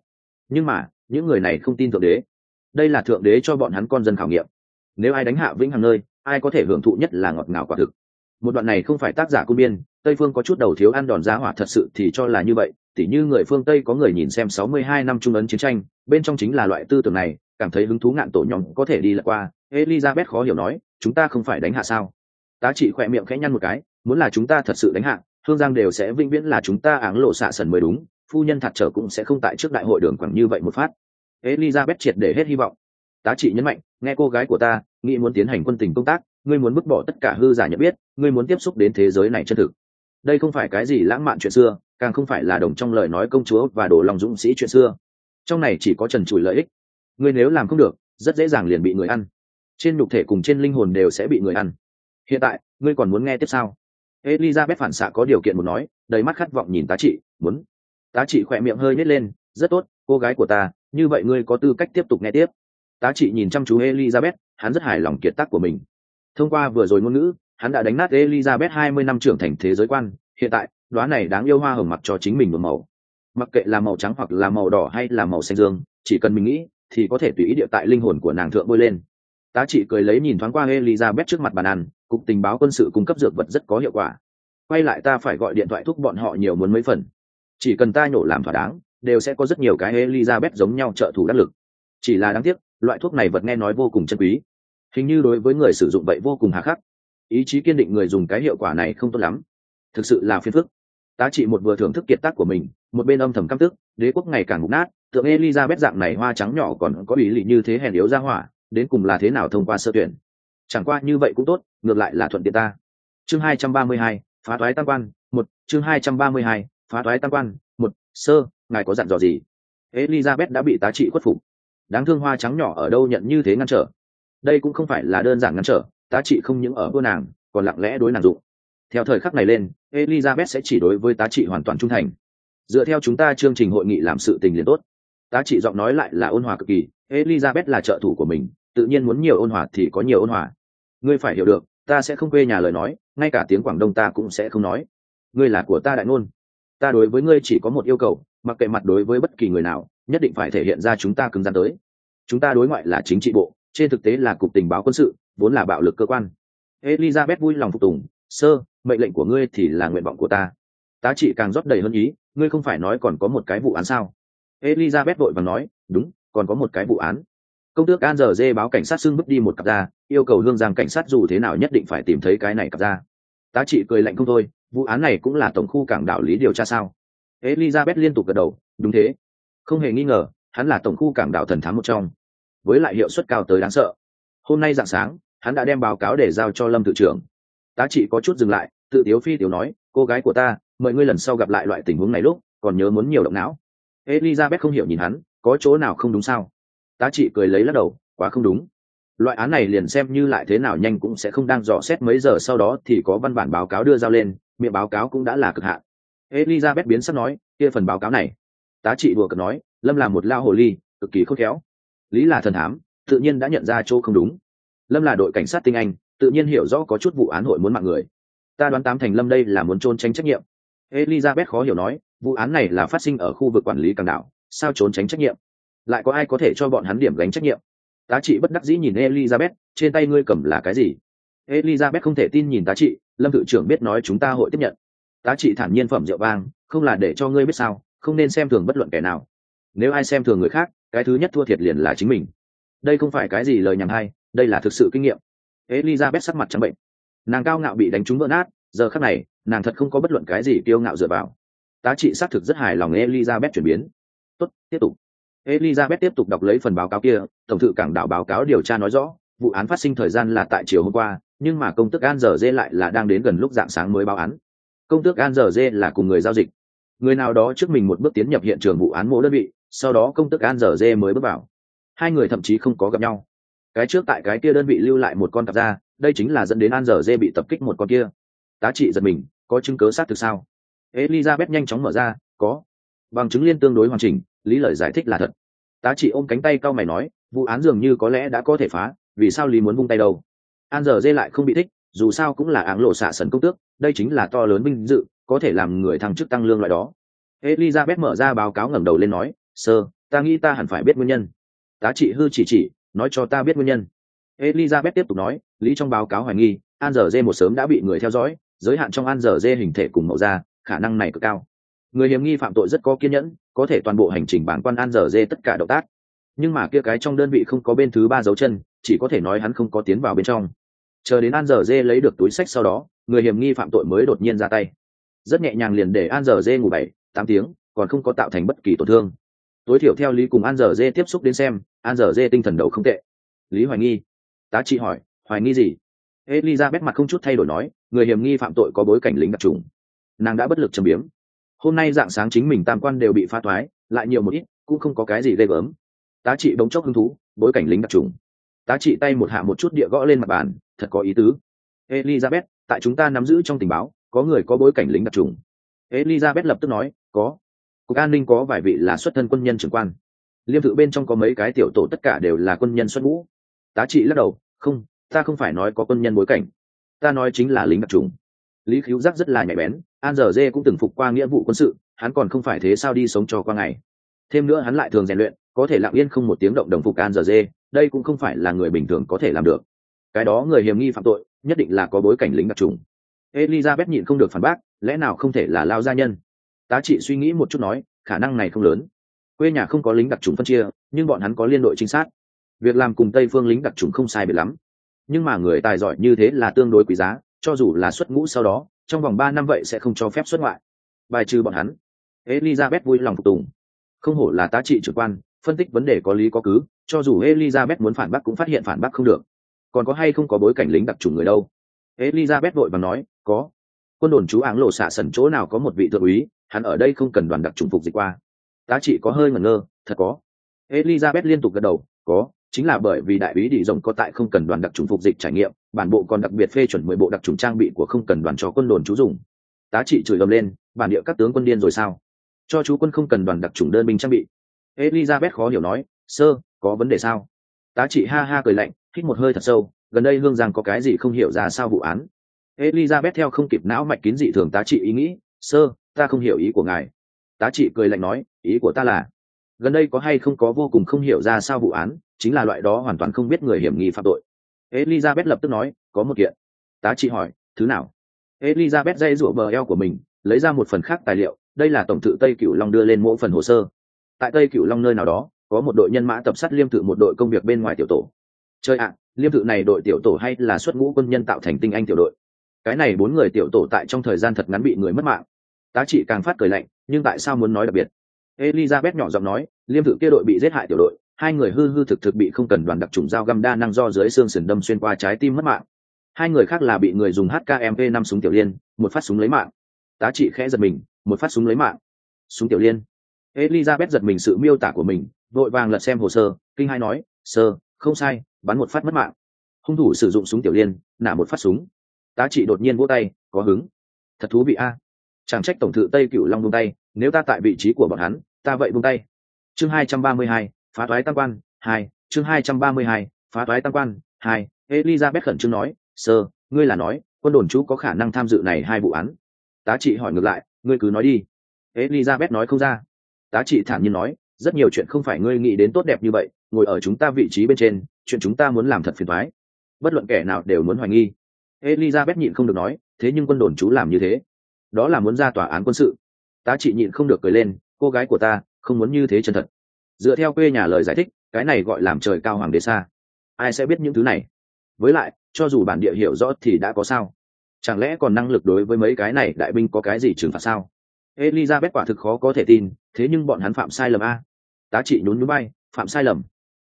Nhưng mà, những người này không tin thượng đế. Đây là thượng đế cho bọn hắn con dân khảo nghiệm. Nếu ai đánh hạ vĩnh hằng nơi, ai có thể hưởng thụ nhất là ngọt ngào quả thực. Một đoạn này không phải tác giả cung biên, tây phương có chút đầu thiếu ăn đòn giá hỏa thật sự thì cho là như vậy, tỉ như người phương tây có người nhìn xem sáu mươi hai năm trung ấn chiến tranh, bên trong chính là loại tư tưởng này cảm thấy hứng thú ngạn tổ nhóm có thể đi lật qua, elizabeth khó hiểu nói, chúng ta không phải đánh hạ sao? Tá trị khỏe miệng khẽ nhăn một cái, muốn là chúng ta thật sự đánh hạ hương giang đều sẽ vĩnh viễn là chúng ta áng lộ xạ sần mới đúng, phu nhân thật trở cũng sẽ không tại trước đại hội đường quảng như vậy một phát. Elizabeth triệt để hết hy vọng. Tá trị nhấn mạnh, nghe cô gái của ta, nghĩ muốn tiến hành quân tình công tác, ngươi muốn bứt bỏ tất cả hư giả nhận biết, ngươi muốn tiếp xúc đến thế giới này chân thực. Đây không phải cái gì lãng mạn chuyện xưa, càng không phải là đồng trong lời nói công chúa và đồ lòng dũng sĩ chuyện xưa. Trong này chỉ có trần trụi lợi ích ngươi nếu làm không được, rất dễ dàng liền bị người ăn. Trên nhục thể cùng trên linh hồn đều sẽ bị người ăn. Hiện tại, ngươi còn muốn nghe tiếp sao? Elizabeth phản xạ có điều kiện muốn nói, đầy mắt khát vọng nhìn tá trị, muốn. Tá trị khỏe miệng hơi nhét lên, rất tốt, cô gái của ta, như vậy ngươi có tư cách tiếp tục nghe tiếp. Tá trị nhìn chăm chú elizabeth, hắn rất hài lòng kiệt tác của mình. Thông qua vừa rồi ngôn ngữ, hắn đã đánh nát elizabeth hai mươi năm trưởng thành thế giới quan, hiện tại đoá này đáng yêu hoa hồng mặc cho chính mình một màu. Mặc kệ là màu trắng hoặc là màu đỏ hay là màu xanh dương, chỉ cần mình nghĩ thì có thể tùy ý địa tại linh hồn của nàng thượng bôi lên. Tá trị cười lấy nhìn thoáng qua elizabeth trước mặt bàn ăn, cục tình báo quân sự cung cấp dược vật rất có hiệu quả. Quay lại ta phải gọi điện thoại thúc bọn họ nhiều muốn mấy phần. Chỉ cần ta nhổ làm thỏa đáng, đều sẽ có rất nhiều cái elizabeth giống nhau trợ thủ đắc lực. Chỉ là đáng tiếc, loại thuốc này vật nghe nói vô cùng chân quý. Hình như đối với người sử dụng vậy vô cùng hà khắc. Ý chí kiên định người dùng cái hiệu quả này không tốt lắm. Thực sự là phiền phức. Tá trị một vừa thưởng thức kiệt tác của mình, một bên âm thầm căm tức, đế quốc ngày càng mục nát tượng elizabeth dạng này hoa trắng nhỏ còn có ý lị như thế hèn yếu ra hỏa, đến cùng là thế nào thông qua sơ tuyển? Chẳng qua như vậy cũng tốt, ngược lại là thuận tiện ta. Chương hai trăm ba mươi hai, phá toái tam quan, một, chương hai trăm ba mươi hai, phá toái tam quan, một, sơ, ngài có dặn dò gì? Elizabeth đã bị tá trị khuất phục. Đáng thương hoa trắng nhỏ ở đâu nhận như thế ngăn trở? Đây cũng không phải là đơn giản ngăn trở, tá trị không những ở cô nàng, còn lặng lẽ đối nàng dụng. Theo thời khắc này lên, elizabeth sẽ chỉ đối với tá trị hoàn toàn trung thành. Dựa theo chúng ta chương trình hội nghị làm sự tình liền tốt tá trị giọng nói lại là ôn hòa cực kỳ, elizabeth là trợ thủ của mình, tự nhiên muốn nhiều ôn hòa thì có nhiều ôn hòa. Ngươi phải hiểu được, ta sẽ không quê nhà lời nói, ngay cả tiếng quảng đông ta cũng sẽ không nói. Ngươi là của ta đại ngôn. Ta đối với ngươi chỉ có một yêu cầu, mặc kệ mặt đối với bất kỳ người nào, nhất định phải thể hiện ra chúng ta cứng rắn tới. Chúng ta đối ngoại là chính trị bộ, trên thực tế là cục tình báo quân sự, vốn là bạo lực cơ quan. Elizabeth vui lòng phục tùng, sơ, mệnh lệnh của ngươi thì là nguyện vọng của ta. Tá trị càng rót đầy hơn ý, ngươi không phải nói còn có một cái vụ án sao? Elizabeth vội và nói đúng còn có một cái vụ án. Công tước an giờ dê báo cảnh sát xưng bước đi một cặp da, yêu cầu hương giang cảnh sát dù thế nào nhất định phải tìm thấy cái này cặp da. tá trị cười lạnh không thôi vụ án này cũng là tổng khu cảng đạo lý điều tra sao? Elizabeth liên tục gật đầu đúng thế. Không hề nghi ngờ hắn là tổng khu cảng đạo thần thám một trong với lại hiệu suất cao tới đáng sợ. Hôm nay dạng sáng hắn đã đem báo cáo để giao cho lâm tự trưởng. Tá trị có chút dừng lại tự tiếu phi tiểu nói cô gái của ta mời ngươi lần sau gặp lại loại tình huống này lúc còn nhớ muốn nhiều động não elizabeth không hiểu nhìn hắn, có chỗ nào không đúng sao? Tá trị cười lấy lắc đầu, quá không đúng. Loại án này liền xem như lại thế nào nhanh cũng sẽ không đang dò xét mấy giờ sau đó thì có văn bản báo cáo đưa giao lên, miệng báo cáo cũng đã là cực hạn. Elizabeth biến sắp nói, kia phần báo cáo này. Tá trị đùa cợt nói, lâm là một lao hồ ly, cực kỳ khôn khéo. Lý là thần thám, tự nhiên đã nhận ra chỗ không đúng. Lâm là đội cảnh sát tinh anh, tự nhiên hiểu rõ có chút vụ án hội muốn mạng người. Ta đoán tám thành lâm đây là muốn trôn tránh trách nhiệm. Elizabeth khó hiểu nói vụ án này là phát sinh ở khu vực quản lý càng đảo, sao trốn tránh trách nhiệm? Lại có ai có thể cho bọn hắn điểm gánh trách nhiệm? Tá trị bất đắc dĩ nhìn elizabeth, trên tay ngươi cầm là cái gì? Elizabeth không thể tin nhìn tá trị, lâm tự trưởng biết nói chúng ta hội tiếp nhận. Tá trị thản nhiên phẩm rượu vang, không là để cho ngươi biết sao, không nên xem thường bất luận kẻ nào. Nếu ai xem thường người khác, cái thứ nhất thua thiệt liền là chính mình. Đây không phải cái gì lời nhằm hay, đây là thực sự kinh nghiệm. Elizabeth sắc mặt trắng bệnh. Nàng cao ngạo bị đánh trúng vỡ nát, giờ khắc này, nàng thật không có bất luận cái gì kiêu ngạo dựa vào tá trị xác thực rất hài lòng elizabeth chuyển biến. Tốt, tiếp tục. Elizabeth tiếp tục đọc lấy phần báo cáo kia, tổng thự cảng đảo báo cáo điều tra nói rõ, vụ án phát sinh thời gian là tại chiều hôm qua, nhưng mà công tước an giờ dê lại là đang đến gần lúc dạng sáng mới báo án. Công tước an giờ dê là cùng người giao dịch. Người nào đó trước mình một bước tiến nhập hiện trường vụ án mỗi đơn vị, sau đó công tước an giờ dê mới bước vào. Hai người thậm chí không có gặp nhau. Cái trước tại cái kia đơn vị lưu lại một con cặp ra đây chính là dẫn đến an giờ dê bị tập kích một con kia. Tá trị giật mình, có chứng cớ xác thực sao? Elizabeth nhanh chóng mở ra, có. Bằng chứng liên tương đối hoàn chỉnh, lý lời giải thích là thật. Tá trị ôm cánh tay cao mày nói, vụ án dường như có lẽ đã có thể phá, vì sao lý muốn vung tay đâu? An giờ dê lại không bị thích, dù sao cũng là áng lộ xạ sần công tước, đây chính là to lớn vinh dự, có thể làm người thăng chức tăng lương loại đó. Elizabeth mở ra báo cáo ngẩng đầu lên nói, sơ, ta nghĩ ta hẳn phải biết nguyên nhân. Tá trị hư chỉ chỉ, nói cho ta biết nguyên nhân. Elizabeth tiếp tục nói, lý trong báo cáo hoài nghi, an giờ dê một sớm đã bị người theo dõi, giới hạn trong an giờ dê hình thể cùng mẫu da khả năng này cực cao. Người hiểm nghi phạm tội rất có kiên nhẫn, có thể toàn bộ hành trình bản quan an giờ dê tất cả động tác. Nhưng mà kia cái trong đơn vị không có bên thứ ba dấu chân, chỉ có thể nói hắn không có tiến vào bên trong. Chờ đến an Dở dê lấy được túi sách sau đó, người hiểm nghi phạm tội mới đột nhiên ra tay. Rất nhẹ nhàng liền để an Dở dê ngủ bảy, tám tiếng, còn không có tạo thành bất kỳ tổn thương. Tối thiểu theo lý cùng an Dở dê tiếp xúc đến xem, an Dở dê tinh thần đầu không tệ. Lý hoài nghi. Tá trị hỏi, hoài nghi gì? Elizabeth mặt không chút thay đổi nói, người hiểm nghi phạm tội có bối cảnh lính đặc trùng nàng đã bất lực châm biếm. Hôm nay dạng sáng chính mình tam quan đều bị pha thoái, lại nhiều một ít, cũng không có cái gì ghê gớm. Tá trị bỗng chốc hứng thú, bối cảnh lính đặc trùng. Tá trị tay một hạ một chút địa gõ lên mặt bàn, thật có ý tứ. Elizabeth, tại chúng ta nắm giữ trong tình báo, có người có bối cảnh lính đặc trùng. Elizabeth lập tức nói, có. Cục an ninh có vài vị là xuất thân quân nhân trưởng quan. Liêm thự bên trong có mấy cái tiểu tổ tất cả đều là quân nhân xuất ngũ. Tá trị lắc đầu, không, ta không phải nói có quân nhân bối cảnh. Ta nói chính là lính đặc trùng. Lý khiếu giác rất là nhạy bén an giờ dê cũng từng phục qua nghĩa vụ quân sự, hắn còn không phải thế sao đi sống cho qua ngày. Thêm nữa hắn lại thường rèn luyện, có thể lặng yên không một tiếng động đồng phục an giờ dê, đây cũng không phải là người bình thường có thể làm được. Cái đó người hiểm nghi phạm tội, nhất định là có bối cảnh lính đặc trùng. Elizabeth nhịn không được phản bác, lẽ nào không thể là lao gia nhân? Tá trị suy nghĩ một chút nói, khả năng này không lớn. Quê nhà không có lính đặc trùng phân chia, nhưng bọn hắn có liên đội trinh sát. Việc làm cùng tây phương lính đặc trùng không sai biệt lắm. Nhưng mà người tài giỏi như thế là tương đối quý giá, cho dù là xuất ngũ sau đó trong vòng ba năm vậy sẽ không cho phép xuất ngoại. Bài trừ bọn hắn. Elizabeth vui lòng phục tùng. Không hổ là tá trị trưởng quan, phân tích vấn đề có lý có cứ, cho dù elizabeth muốn phản bác cũng phát hiện phản bác không được. Còn có hay không có bối cảnh lính đặc chủng người đâu? Elizabeth vội vàng nói, có. Quân đồn chú áng lộ xạ sần chỗ nào có một vị thượng úy, hắn ở đây không cần đoàn đặc chủng phục dịch qua. Tá trị có hơi ngẩn ngơ, thật có. Elizabeth liên tục gật đầu, có, chính là bởi vì đại úy đi rồng có tại không cần đoàn đặc chủng phục dịch trải nghiệm bản bộ còn đặc biệt phê chuẩn mười bộ đặc trùng trang bị của không cần đoàn cho quân đồn chú dùng. Tá trị chửi gầm lên, bản địa các tướng quân điên rồi sao? Cho chú quân không cần đoàn đặc trùng đơn binh trang bị. Elizabeth khó hiểu nói, sơ, có vấn đề sao? Tá trị ha ha cười lạnh, hít một hơi thật sâu, gần đây hương giang có cái gì không hiểu ra sao vụ án? Elizabeth theo không kịp não mạch kín dị thường tá trị ý nghĩ, sơ, ta không hiểu ý của ngài. Tá trị cười lạnh nói, ý của ta là, gần đây có hay không có vô cùng không hiểu ra sao vụ án, chính là loại đó hoàn toàn không biết người hiểm nghi phạm tội elizabeth lập tức nói, có một kiện. Tá trị hỏi, thứ nào? Elizabeth dây rủa bờ eo của mình, lấy ra một phần khác tài liệu, đây là tổng thự tây cửu long đưa lên mỗi phần hồ sơ. Tại tây cửu long nơi nào đó, có một đội nhân mã tập sát liêm Tự một đội công việc bên ngoài tiểu tổ. Chơi ạ, liêm Tự này đội tiểu tổ hay là xuất ngũ quân nhân tạo thành tinh anh tiểu đội? Cái này bốn người tiểu tổ tại trong thời gian thật ngắn bị người mất mạng. Tá trị càng phát cười lạnh, nhưng tại sao muốn nói đặc biệt? Elizabeth nhỏ giọng nói, liêm Tự kia đội bị giết hại tiểu đội hai người hư hư thực thực bị không cần đoàn đặc trùng dao găm đa năng do dưới xương sườn đâm xuyên qua trái tim mất mạng. Hai người khác là bị người dùng hkmp năm súng tiểu liên, một phát súng lấy mạng. Tá trị khẽ giật mình, một phát súng lấy mạng. Súng tiểu liên. Elizabeth giật mình sự miêu tả của mình, vội vàng lật xem hồ sơ, kinh hai nói, sơ, không sai, bắn một phát mất mạng. Hung thủ sử dụng súng tiểu liên, nả một phát súng. Tá trị đột nhiên vỗ tay, có hứng. Thật thú vị a. Chẳng trách tổng thự tây cựu long buông tay, nếu ta tại vị trí của bọn hắn, ta vậy buông tay. Chương hai trăm ba mươi hai phá toái tam quan, hai, chương hai trăm ba mươi hai, phá toái tam quan, hai, elizabeth khẩn trương nói, sơ, ngươi là nói, quân đồn chú có khả năng tham dự này hai vụ án. Tá trị hỏi ngược lại, ngươi cứ nói đi. Elizabeth nói không ra. Tá trị thản nhiên nói, rất nhiều chuyện không phải ngươi nghĩ đến tốt đẹp như vậy, ngồi ở chúng ta vị trí bên trên, chuyện chúng ta muốn làm thật phiền thoái bất luận kẻ nào đều muốn hoài nghi. Elizabeth nhịn không được nói, thế nhưng quân đồn chú làm như thế, đó là muốn ra tòa án quân sự. Tá trị nhịn không được cười lên, cô gái của ta, không muốn như thế chân thật dựa theo quê nhà lời giải thích, cái này gọi làm trời cao hoàng đế xa. Ai sẽ biết những thứ này? Với lại, cho dù bản địa hiểu rõ thì đã có sao? Chẳng lẽ còn năng lực đối với mấy cái này đại binh có cái gì trừng phạt sao? Elizabeth quả thực khó có thể tin, thế nhưng bọn hắn phạm sai lầm a. Tá trị nhún núi bay, phạm sai lầm.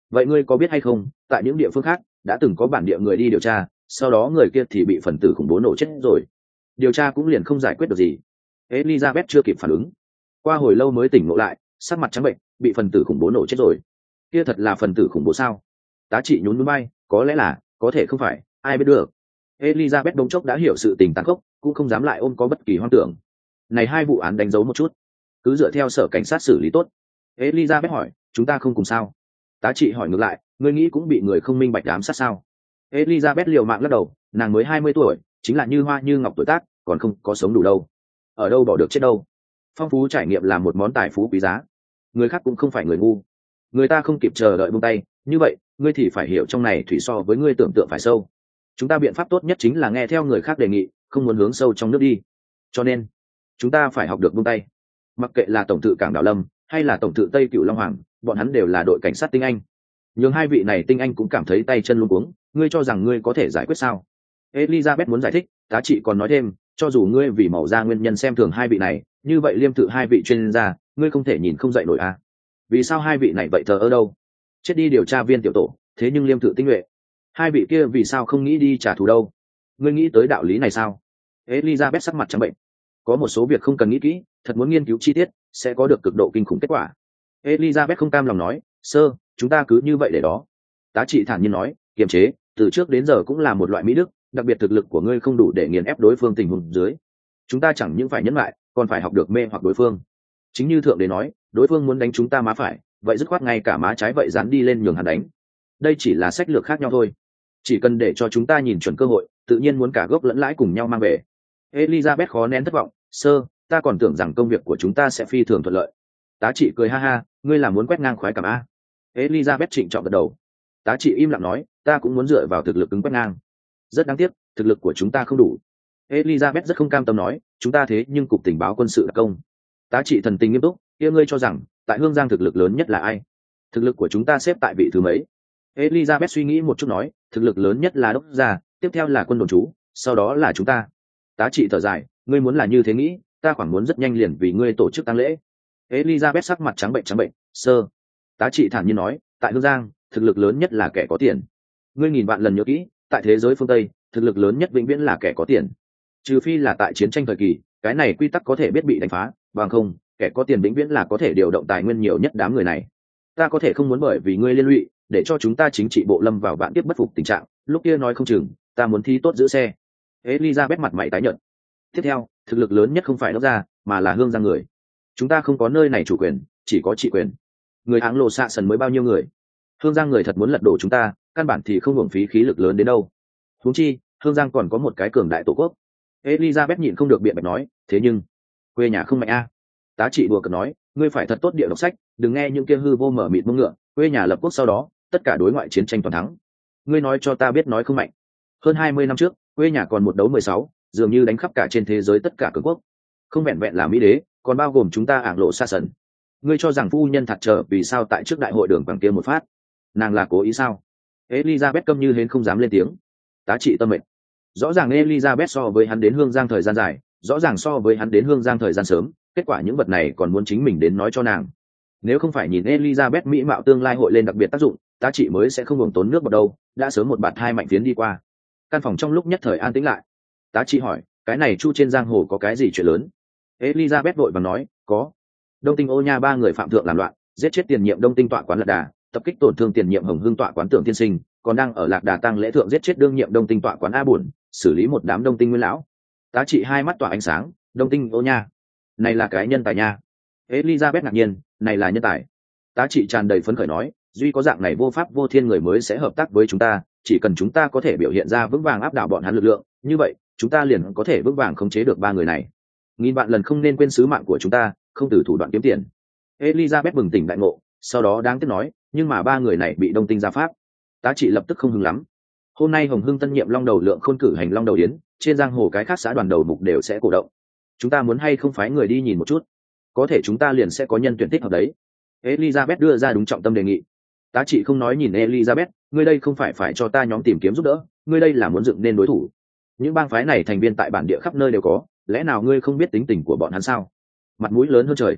Vậy ngươi có biết hay không, tại những địa phương khác, đã từng có bản địa người đi điều tra, sau đó người kia thì bị phần tử khủng bố nổ chết rồi. Điều tra cũng liền không giải quyết được gì. Elizabeth chưa kịp phản ứng. Qua hồi lâu mới tỉnh ngộ lại, sắc mặt trắng bệnh bị phần tử khủng bố nổ chết rồi. Kia thật là phần tử khủng bố sao? Tá trị nhún núi bay, có lẽ là, có thể không phải, ai biết được. Elizabeth bỗng chốc đã hiểu sự tình tàn khốc, cũng không dám lại ôm có bất kỳ hoang tưởng. Này hai vụ án đánh dấu một chút. Cứ dựa theo sở cảnh sát xử lý tốt. Elizabeth hỏi, chúng ta không cùng sao? Tá trị hỏi ngược lại, ngươi nghĩ cũng bị người không minh bạch ám sát sao? Elizabeth liều mạng lắc đầu, nàng mới hai mươi tuổi, chính là như hoa như ngọc tuổi tác, còn không có sống đủ đâu. Ở đâu bỏ được chết đâu? Phong phú trải nghiệm là một món tài phú quý giá người khác cũng không phải người ngu. Người ta không kịp chờ đợi buông tay, như vậy, ngươi thì phải hiểu trong này thủy so với ngươi tưởng tượng phải sâu. Chúng ta biện pháp tốt nhất chính là nghe theo người khác đề nghị, không muốn hướng sâu trong nước đi. Cho nên, chúng ta phải học được buông tay. Mặc kệ là tổng thự cảng đảo lâm, hay là tổng thự tây cựu long hoàng, bọn hắn đều là đội cảnh sát tinh anh. Nhưng hai vị này tinh anh cũng cảm thấy tay chân luôn cuống, ngươi cho rằng ngươi có thể giải quyết sao? Elizabeth muốn giải thích, tá trị còn nói thêm, cho dù ngươi vì màu da nguyên nhân xem thường hai vị này, như vậy liêm tự hai vị chuyên gia ngươi không thể nhìn không dậy nổi à? Vì sao hai vị này vậy thờ ở đâu? Chết đi điều tra viên tiểu tổ, thế nhưng liêm tự tinh nhuệ. Hai vị kia vì sao không nghĩ đi trả thù đâu? Ngươi nghĩ tới đạo lý này sao? Elizabeth sắc mặt trắng bệnh. Có một số việc không cần nghĩ kỹ, thật muốn nghiên cứu chi tiết, sẽ có được cực độ kinh khủng kết quả. Elizabeth không cam lòng nói, sơ, chúng ta cứ như vậy để đó. Tá trị thản nhiên nói, kiềm chế, từ trước đến giờ cũng là một loại mỹ đức, đặc biệt thực lực của ngươi không đủ để nghiền ép đối phương tình huống dưới. Chúng ta chẳng những phải nhẫn lại, còn phải học được mê hoặc đối phương chính như thượng đế nói, đối phương muốn đánh chúng ta má phải, vậy dứt khoát ngay cả má trái vậy dán đi lên nhường hắn đánh. Đây chỉ là sách lược khác nhau thôi. Chỉ cần để cho chúng ta nhìn chuẩn cơ hội, tự nhiên muốn cả gốc lẫn lãi cùng nhau mang về. Elizabeth khó nén thất vọng, sơ, ta còn tưởng rằng công việc của chúng ta sẽ phi thường thuận lợi. Tá trị cười ha ha, ngươi là muốn quét ngang khoái cảm a? Elizabeth trịnh trọng gật đầu. Tá trị im lặng nói, ta cũng muốn dựa vào thực lực ứng quét ngang. Rất đáng tiếc, thực lực của chúng ta không đủ. Elizabeth rất không cam tâm nói, chúng ta thế nhưng cục tình báo quân sự đặc công tá trị thần tình nghiêm túc, kia ngươi cho rằng, tại hương giang thực lực lớn nhất là ai? Thực lực của chúng ta xếp tại vị thứ mấy? Elizabeth suy nghĩ một chút nói, thực lực lớn nhất là đốc gia, tiếp theo là quân đồn chú sau đó là chúng ta. Tá trị thở dài, ngươi muốn là như thế nghĩ, ta khoảng muốn rất nhanh liền vì ngươi tổ chức tăng lễ. Elizabeth sắc mặt trắng bệnh trắng bệnh, sơ. Tá trị thản nhiên nói, tại hương giang, thực lực lớn nhất là kẻ có tiền. Ngươi nghìn vạn lần nhớ kỹ, tại thế giới phương tây, thực lực lớn nhất vĩnh viễn là kẻ có tiền. Trừ phi là tại chiến tranh thời kỳ, cái này quy tắc có thể biết bị đánh phá bằng không kẻ có tiền vĩnh viễn là có thể điều động tài nguyên nhiều nhất đám người này. Ta có thể không muốn bởi vì ngươi liên lụy để cho chúng ta chính trị bộ lâm vào vạn tiếp bất phục tình trạng. Lúc kia nói không chừng ta muốn thi tốt giữ xe. Elizabeth mặt mày tái nhợt. Tiếp theo thực lực lớn nhất không phải đốc ra, mà là hương giang người. Chúng ta không có nơi này chủ quyền chỉ có trị quyền. Người áng lộ xạ sần mới bao nhiêu người? Hương giang người thật muốn lật đổ chúng ta căn bản thì không hưởng phí khí lực lớn đến đâu. Huống chi hương giang còn có một cái cường đại tổ quốc. Elizabeth nhịn không được biện bạch nói thế nhưng quê nhà không mạnh a. Tá trị đùa cợt nói, ngươi phải thật tốt địa đọc sách, đừng nghe những kia hư vô mở mịt mông ngựa, quê nhà lập quốc sau đó, tất cả đối ngoại chiến tranh toàn thắng. Ngươi nói cho ta biết nói không mạnh. Hơn hai mươi năm trước, quê nhà còn một đấu mười sáu, dường như đánh khắp cả trên thế giới tất cả cường quốc. Không vẹn vẹn là mỹ đế, còn bao gồm chúng ta ảng lộ xa sần. Ngươi cho rằng phu nhân thật trở vì sao tại trước đại hội đường bằng kia một phát? Nàng là cố ý sao? Elizabeth câm như hến không dám lên tiếng. Tá trị tâm mệnh. Rõ ràng elizabeth so với hắn đến hương giang thời gian dài rõ ràng so với hắn đến hương giang thời gian sớm, kết quả những vật này còn muốn chính mình đến nói cho nàng. Nếu không phải nhìn elizabeth mỹ mạo tương lai hội lên đặc biệt tác dụng, tá trị mới sẽ không ngừng tốn nước vào đâu, đã sớm một bạt hai mạnh tiến đi qua. Căn phòng trong lúc nhất thời an tĩnh lại. Tá trị hỏi, cái này chu trên giang hồ có cái gì chuyện lớn? Elizabeth vội và nói, có. Đông tinh ô nha ba người phạm thượng làm loạn, giết chết tiền nhiệm đông tinh tọa quán lạc đà, tập kích tổn thương tiền nhiệm hồng hương tọa quán tưởng tiên sinh, còn đang ở lạc đà tăng lễ thượng giết chết đương nhiệm đông tinh tọa quán a buồn, xử lý một đám đông tinh nguyên lão tá trị hai mắt tỏa ánh sáng đông tinh ô nha. Này là cái nhân tài nha. Elizabeth ngạc nhiên, này là nhân tài. Tá trị tràn đầy phấn khởi nói, duy có dạng này vô pháp vô thiên người mới sẽ hợp tác với chúng ta, chỉ cần chúng ta có thể biểu hiện ra vững vàng áp đảo bọn hắn lực lượng, như vậy, chúng ta liền có thể vững vàng khống chế được ba người này. Nghìn bạn lần không nên quên sứ mạng của chúng ta, không từ thủ đoạn kiếm tiền. Elizabeth bừng tỉnh đại ngộ, sau đó đáng tiếc nói, nhưng mà ba người này bị đông tinh ra pháp. Tá trị lập tức không hứng lắm. Hôm nay hồng hưng tân nhiệm long đầu lượng khôn cử hành long đầu yến trên giang hồ cái khác xã đoàn đầu mục đều sẽ cổ động. Chúng ta muốn hay không phái người đi nhìn một chút? Có thể chúng ta liền sẽ có nhân tuyển thích hợp đấy. Elizabeth đưa ra đúng trọng tâm đề nghị. Tá trị không nói nhìn elizabeth, ngươi đây không phải phải cho ta nhóm tìm kiếm giúp đỡ, ngươi đây là muốn dựng nên đối thủ. Những bang phái này thành viên tại bản địa khắp nơi đều có, lẽ nào ngươi không biết tính tình của bọn hắn sao? Mặt mũi lớn hơn trời.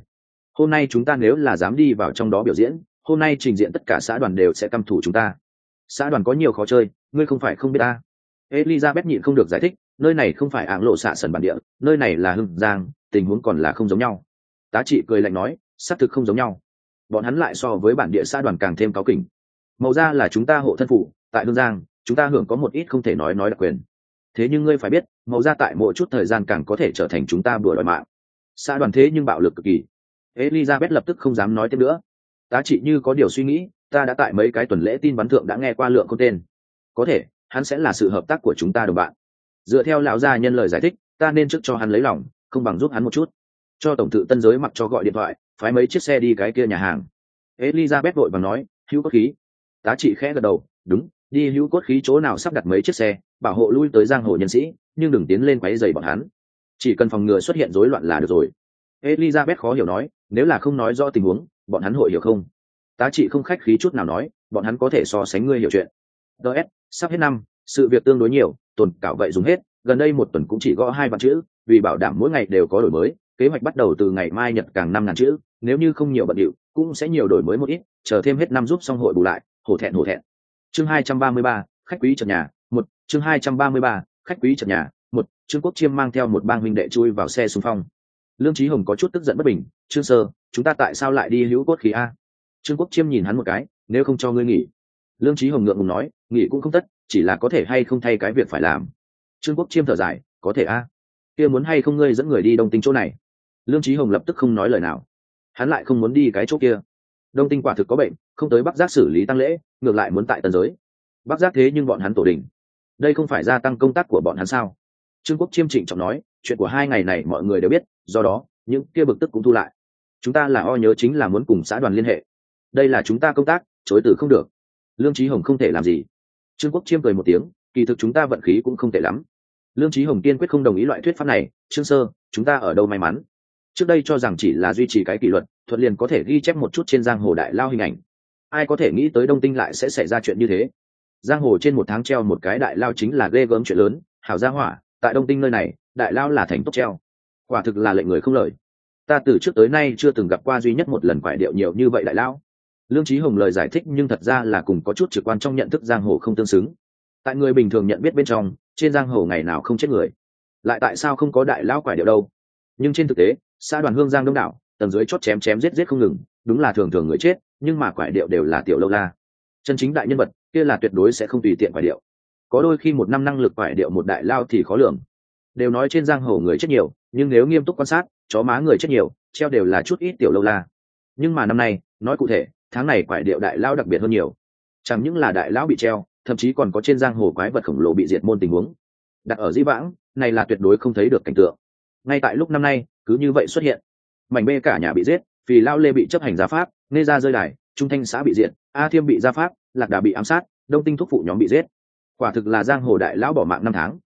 Hôm nay chúng ta nếu là dám đi vào trong đó biểu diễn, hôm nay trình diện tất cả xã đoàn đều sẽ căm thủ chúng ta. Xã đoàn có nhiều khó chơi, ngươi không phải không biết ta. Elizabeth nhịn không được giải thích nơi này không phải ảng lộ xạ sần bản địa, nơi này là hưng giang, tình huống còn là không giống nhau. Tá trị cười lạnh nói, xác thực không giống nhau. Bọn hắn lại so với bản địa xã đoàn càng thêm cáo kỉnh. Màu ra là chúng ta hộ thân phụ, tại hương giang, chúng ta hưởng có một ít không thể nói nói đặc quyền. Thế nhưng ngươi phải biết, màu ra tại mỗi chút thời gian càng có thể trở thành chúng ta bừa đòi mạng. Xã đoàn thế nhưng bạo lực cực kỳ. Elizabeth lập tức không dám nói tiếp nữa. Tá trị như có điều suy nghĩ, ta đã tại mấy cái tuần lễ tin bắn thượng đã nghe qua lượng con tên. Có thể, hắn sẽ là sự hợp tác của chúng ta đồng bạn dựa theo lão gia nhân lời giải thích, ta nên trước cho hắn lấy lòng, không bằng giúp hắn một chút. Cho tổng tự tân giới mặc cho gọi điện thoại, phái mấy chiếc xe đi cái kia nhà hàng. Elizabeth vội và nói, hữu cốt khí. Tá trị khẽ gật đầu, đúng, đi hữu cốt khí chỗ nào sắp đặt mấy chiếc xe, bảo hộ lui tới giang hồ nhân sĩ, nhưng đừng tiến lên quấy dày bọn hắn. Chỉ cần phòng ngừa xuất hiện rối loạn là được rồi. Elizabeth khó hiểu nói, nếu là không nói rõ tình huống, bọn hắn hội hiểu không? Tá trị không khách khí chút nào nói, bọn hắn có thể so sánh ngươi hiểu chuyện. Ts sắp hết năm sự việc tương đối nhiều tuần cảo vậy dùng hết, gần đây một tuần cũng chỉ gõ hai vạn chữ, vì bảo đảm mỗi ngày đều có đổi mới, kế hoạch bắt đầu từ ngày mai nhật càng năm ngàn chữ, nếu như không nhiều bận điệu, cũng sẽ nhiều đổi mới một ít, chờ thêm hết năm giúp xong hội bù lại, hổ thẹn hổ thẹn. Chương hai trăm ba mươi ba, khách quý trần nhà, một, chương hai trăm ba mươi ba, khách quý trần nhà, một, trương quốc chiêm mang theo một bang huynh đệ chui vào xe xung phong. Lương trí hồng có chút tức giận bất bình, trương sơ, chúng ta tại sao lại đi hữu cốt khí a? Trương quốc chiêm nhìn hắn một cái, nếu không cho ngươi nghỉ. Lương trí hồng ngượng ngùng nói, nghỉ cũng không tất chỉ là có thể hay không thay cái việc phải làm. Trương quốc chiêm thở dài, có thể a. Kia muốn hay không ngươi dẫn người đi đông tinh chỗ này? Lương trí hồng lập tức không nói lời nào. Hắn lại không muốn đi cái chỗ kia. Đông tinh quả thực có bệnh, không tới bắc giác xử lý tăng lễ, ngược lại muốn tại tần giới. Bắc giác thế nhưng bọn hắn tổ đình. Đây không phải gia tăng công tác của bọn hắn sao? Trương quốc chiêm trịnh trọng nói, chuyện của hai ngày này mọi người đều biết, do đó, những kia bực tức cũng thu lại. Chúng ta là o nhớ chính là muốn cùng xã đoàn liên hệ. Đây là chúng ta công tác, chối từ không được. Lương trí hồng không thể làm gì trương quốc chiêm cười một tiếng, kỳ thực chúng ta vận khí cũng không tệ lắm. Lương trí hồng kiên quyết không đồng ý loại thuyết pháp này, trương sơ, chúng ta ở đâu may mắn? Trước đây cho rằng chỉ là duy trì cái kỷ luật, thuận liền có thể ghi chép một chút trên giang hồ đại lao hình ảnh. Ai có thể nghĩ tới đông tinh lại sẽ xảy ra chuyện như thế? Giang hồ trên một tháng treo một cái đại lao chính là ghê gớm chuyện lớn, hảo gia hỏa, tại đông tinh nơi này, đại lao là thành tốc treo. Quả thực là lệnh người không lời ta từ trước tới nay chưa từng gặp qua duy nhất một lần quải điệu nhiều như vậy đại lao lương trí hồng lời giải thích nhưng thật ra là cùng có chút trực quan trong nhận thức giang hồ không tương xứng. Tại người bình thường nhận biết bên trong, trên giang hồ ngày nào không chết người. Lại tại sao không có đại lao quải điệu đâu? Nhưng trên thực tế, xã đoàn hương giang đông đảo, tầng dưới chót chém chém giết giết không ngừng, đúng là thường thường người chết, nhưng mà quải điệu đều là tiểu lâu la. Chân chính đại nhân vật, kia là tuyệt đối sẽ không tùy tiện quải điệu. Có đôi khi một năm năng lực quải điệu một đại lao thì khó lường. Đều nói trên giang hồ người chết nhiều, nhưng nếu nghiêm túc quan sát, chó má người chết nhiều, treo đều là chút ít tiểu lâu la. Nhưng mà năm nay, nói cụ thể tháng này quải điệu đại lao đặc biệt hơn nhiều. Chẳng những là đại lão bị treo, thậm chí còn có trên giang hồ quái vật khổng lồ bị diệt môn tình huống. Đặt ở di vãng, này là tuyệt đối không thấy được cảnh tượng. Ngay tại lúc năm nay, cứ như vậy xuất hiện. Mảnh bê cả nhà bị giết vì lao lê bị chấp hành gia pháp nê ra rơi đài, trung thanh xã bị diệt, a thiêm bị gia pháp, lạc đà bị ám sát, đông tinh thúc phụ nhóm bị giết. Quả thực là giang hồ đại lão bỏ mạng năm tháng.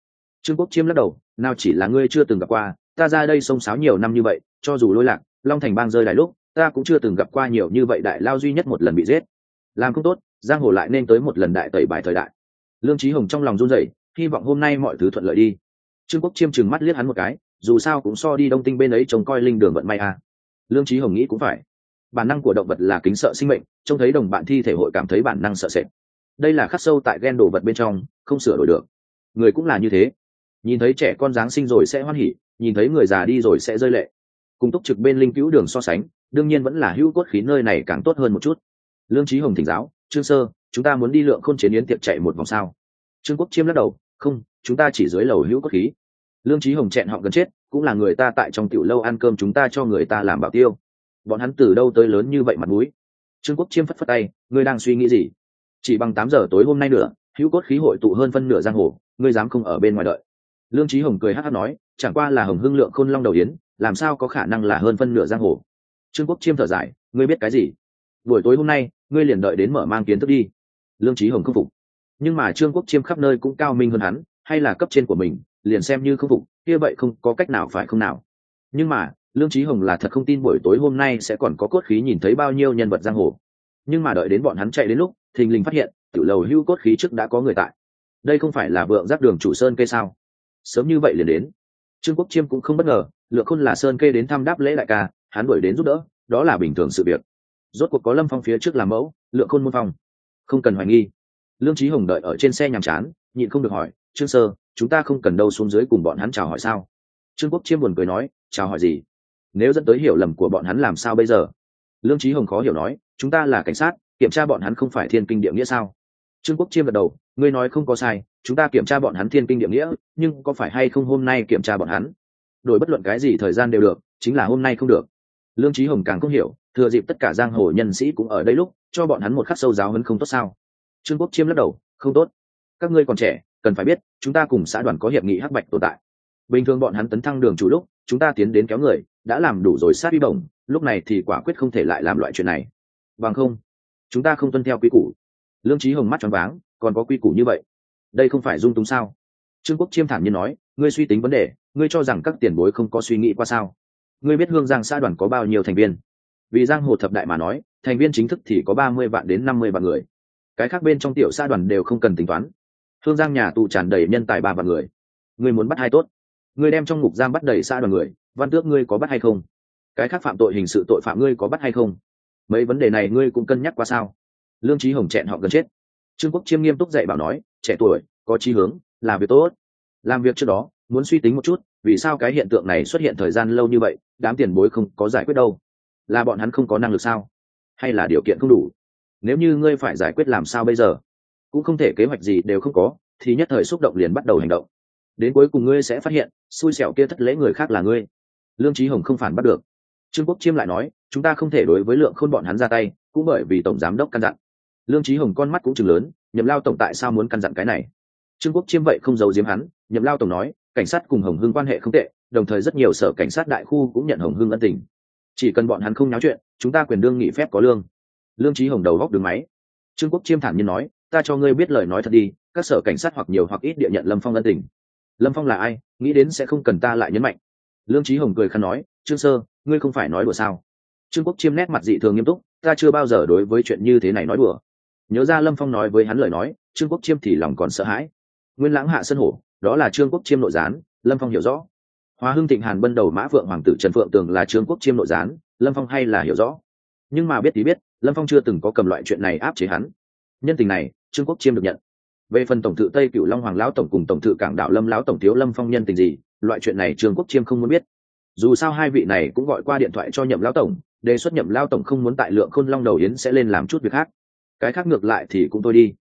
Trương quốc chiêm lắc đầu, nào chỉ là ngươi chưa từng gặp qua, ta ra đây sông sáo nhiều năm như vậy, cho dù lôi lạc, long thành bang rơi đài lúc ta cũng chưa từng gặp qua nhiều như vậy đại lao duy nhất một lần bị giết. Làm không tốt, giang hồ lại nên tới một lần đại tẩy bài thời đại. Lương trí hồng trong lòng run rẩy, hy vọng hôm nay mọi thứ thuận lợi đi. Trương quốc chiêm chừng mắt liếc hắn một cái, dù sao cũng so đi đông tinh bên ấy trông coi linh đường vận may à. lương trí hồng nghĩ cũng phải. Bản năng của động vật là kính sợ sinh mệnh, trông thấy đồng bạn thi thể hội cảm thấy bản năng sợ sệt. Đây là khắc sâu tại ghen đồ vật bên trong, không sửa đổi được. Người cũng là như thế. Nhìn thấy trẻ con giáng sinh rồi sẽ hoan hỉ, nhìn thấy người già đi rồi sẽ rơi lệ. Cùng túc trực bên linh cứu đường so sánh đương nhiên vẫn là hữu cốt khí nơi này càng tốt hơn một chút. Lương trí hồng thỉnh giáo, trương sơ, chúng ta muốn đi lượng khôn chế yến tiệc chạy một vòng sao? Trương quốc chiêm lắc đầu, không, chúng ta chỉ dưới lầu hữu cốt khí. Lương trí hồng chẹn họ gần chết, cũng là người ta tại trong tiểu lâu ăn cơm chúng ta cho người ta làm bảo tiêu. Bọn hắn từ đâu tới lớn như vậy mặt mũi? Trương quốc chiêm phất phất tay, ngươi đang suy nghĩ gì? Chỉ bằng tám giờ tối hôm nay nữa, hữu cốt khí hội tụ hơn phân nửa giang hồ, ngươi dám không ở bên ngoài đợi. Lương trí hồng cười hát hát nói, chẳng qua là hồng hưng lượng khôn long đầu yến, làm sao có khả năng là hơn phân nửa giang hồ? Trương quốc chiêm thở dài, ngươi biết cái gì? Buổi tối hôm nay, ngươi liền đợi đến mở mang kiến thức đi. Lương trí hồng không phục. Nhưng mà trương quốc chiêm khắp nơi cũng cao minh hơn hắn, hay là cấp trên của mình, liền xem như không phục, kia vậy không có cách nào phải không nào. Nhưng mà, lương trí hồng là thật không tin buổi tối hôm nay sẽ còn có cốt khí nhìn thấy bao nhiêu nhân vật giang hồ. Nhưng mà đợi đến bọn hắn chạy đến lúc, thình lình phát hiện, tiểu lầu hưu cốt khí trước đã có người tại. Đây không phải là vượng giáp đường chủ sơn cây sao? Sớm như vậy liền đến. Trương quốc chiêm cũng không bất ngờ lượng khôn là sơn kê đến thăm đáp lễ đại ca hắn đuổi đến giúp đỡ, đó là bình thường sự việc. Rốt cuộc có lâm phong phía trước làm mẫu, lượng khôn môn phong. Không cần hoài nghi. Lương trí hồng đợi ở trên xe nhàm chán, nhịn không được hỏi, trương sơ, chúng ta không cần đâu xuống dưới cùng bọn hắn chào hỏi sao? Trương quốc chiêm buồn cười nói, chào hỏi gì? Nếu dẫn tới hiểu lầm của bọn hắn làm sao bây giờ? Lương trí hồng khó hiểu nói, chúng ta là cảnh sát, kiểm tra bọn hắn không phải thiên kinh địa nghĩa sao? Trương quốc chiêm gật đầu, ngươi nói không có sai, chúng ta kiểm tra bọn hắn thiên kinh địa nghĩa, nhưng có phải hay không hôm nay kiểm tra bọn hắn? Đổi bất luận cái gì thời gian đều được, chính là hôm nay không được lương trí hồng càng không hiểu, thừa dịp tất cả giang hồ nhân sĩ cũng ở đây lúc, cho bọn hắn một khắc sâu giáo hấn không tốt sao? Trương quốc chiêm lắc đầu, không tốt. Các ngươi còn trẻ, cần phải biết, chúng ta cùng xã đoàn có hiệp nghị hắc bạch tồn tại. Bình thường bọn hắn tấn thăng đường chủ lúc, chúng ta tiến đến kéo người, đã làm đủ rồi sát uy bổng, lúc này thì quả quyết không thể lại làm loại chuyện này. Bằng không, chúng ta không tuân theo quy củ. Lương trí hồng mắt choáng váng, còn có quy củ như vậy? Đây không phải dung túng sao? Trương quốc chiêm thản nhiên nói, ngươi suy tính vấn đề, ngươi cho rằng các tiền bối không có suy nghĩ qua sao? Ngươi biết hương giang xã đoàn có bao nhiêu thành viên? Vì giang hồ thập đại mà nói, thành viên chính thức thì có ba mươi vạn đến năm mươi vạn người. Cái khác bên trong tiểu xã đoàn đều không cần tính toán. Hương giang nhà tù tràn đầy nhân tài ba vạn người. Ngươi muốn bắt hai tốt? Ngươi đem trong ngục giam bắt đầy xã đoàn người, văn tước ngươi có bắt hay không? Cái khác phạm tội hình sự tội phạm ngươi có bắt hay không? Mấy vấn đề này ngươi cũng cân nhắc qua sao? Lương trí hồng chẹn họ gần chết. Trương quốc chiêm nghiêm túc dạy bảo nói, trẻ tuổi, có chí hướng là việc tốt. Làm việc trước đó muốn suy tính một chút, vì sao cái hiện tượng này xuất hiện thời gian lâu như vậy, đám tiền bối không có giải quyết đâu? Là bọn hắn không có năng lực sao? Hay là điều kiện không đủ? Nếu như ngươi phải giải quyết làm sao bây giờ? Cũng không thể kế hoạch gì đều không có, thì nhất thời xúc động liền bắt đầu hành động. Đến cuối cùng ngươi sẽ phát hiện, xui xẻo kia thất lễ người khác là ngươi. Lương trí hồng không phản bắt được. Trương quốc chiêm lại nói, chúng ta không thể đối với lượng khôn bọn hắn ra tay, cũng bởi vì tổng giám đốc căn dặn. Lương trí hồng con mắt cũng chừng lớn, nhậm lao tổng tại sao muốn căn dặn cái này? Trương quốc chiêm vậy không giấu giếm hắn, nhậm lao tổng nói cảnh sát cùng hồng hưng quan hệ không tệ, đồng thời rất nhiều sở cảnh sát đại khu cũng nhận hồng hưng ân tình. Chỉ cần bọn hắn không náo chuyện, chúng ta quyền đương nghị phép có lương. Lương trí hồng đầu góc đường máy. Trương quốc chiêm thản nhiên nói, ta cho ngươi biết lời nói thật đi, các sở cảnh sát hoặc nhiều hoặc ít địa nhận lâm phong ân tình. Lâm phong là ai, nghĩ đến sẽ không cần ta lại nhấn mạnh. Lương trí hồng cười khăn nói, trương sơ, ngươi không phải nói đùa sao? Trương quốc chiêm nét mặt dị thường nghiêm túc, ta chưa bao giờ đối với chuyện như thế này nói đùa. Nhớ ra lâm phong nói với hắn lời nói, trương quốc chiêm thì lòng còn sợ hãi. Nguyên lãng hạ sân hổ đó là trương quốc chiêm nội gián, lâm phong hiểu rõ. hóa hưng thịnh hàn bân đầu mã phượng hoàng tử trần phượng tường là trương quốc chiêm nội gián, lâm phong hay là hiểu rõ. nhưng mà biết thì biết, lâm phong chưa từng có cầm loại chuyện này áp chế hắn. nhân tình này, trương quốc chiêm được nhận. về phần tổng thự tây cựu long hoàng lão tổng cùng tổng thự cảng đạo lâm lão tổng thiếu lâm phong nhân tình gì, loại chuyện này trương quốc chiêm không muốn biết. dù sao hai vị này cũng gọi qua điện thoại cho nhậm lão tổng, đề xuất nhậm lão tổng không muốn tại lượng khôn long đầu yến sẽ lên làm chút việc khác. cái khác ngược lại thì cũng tôi đi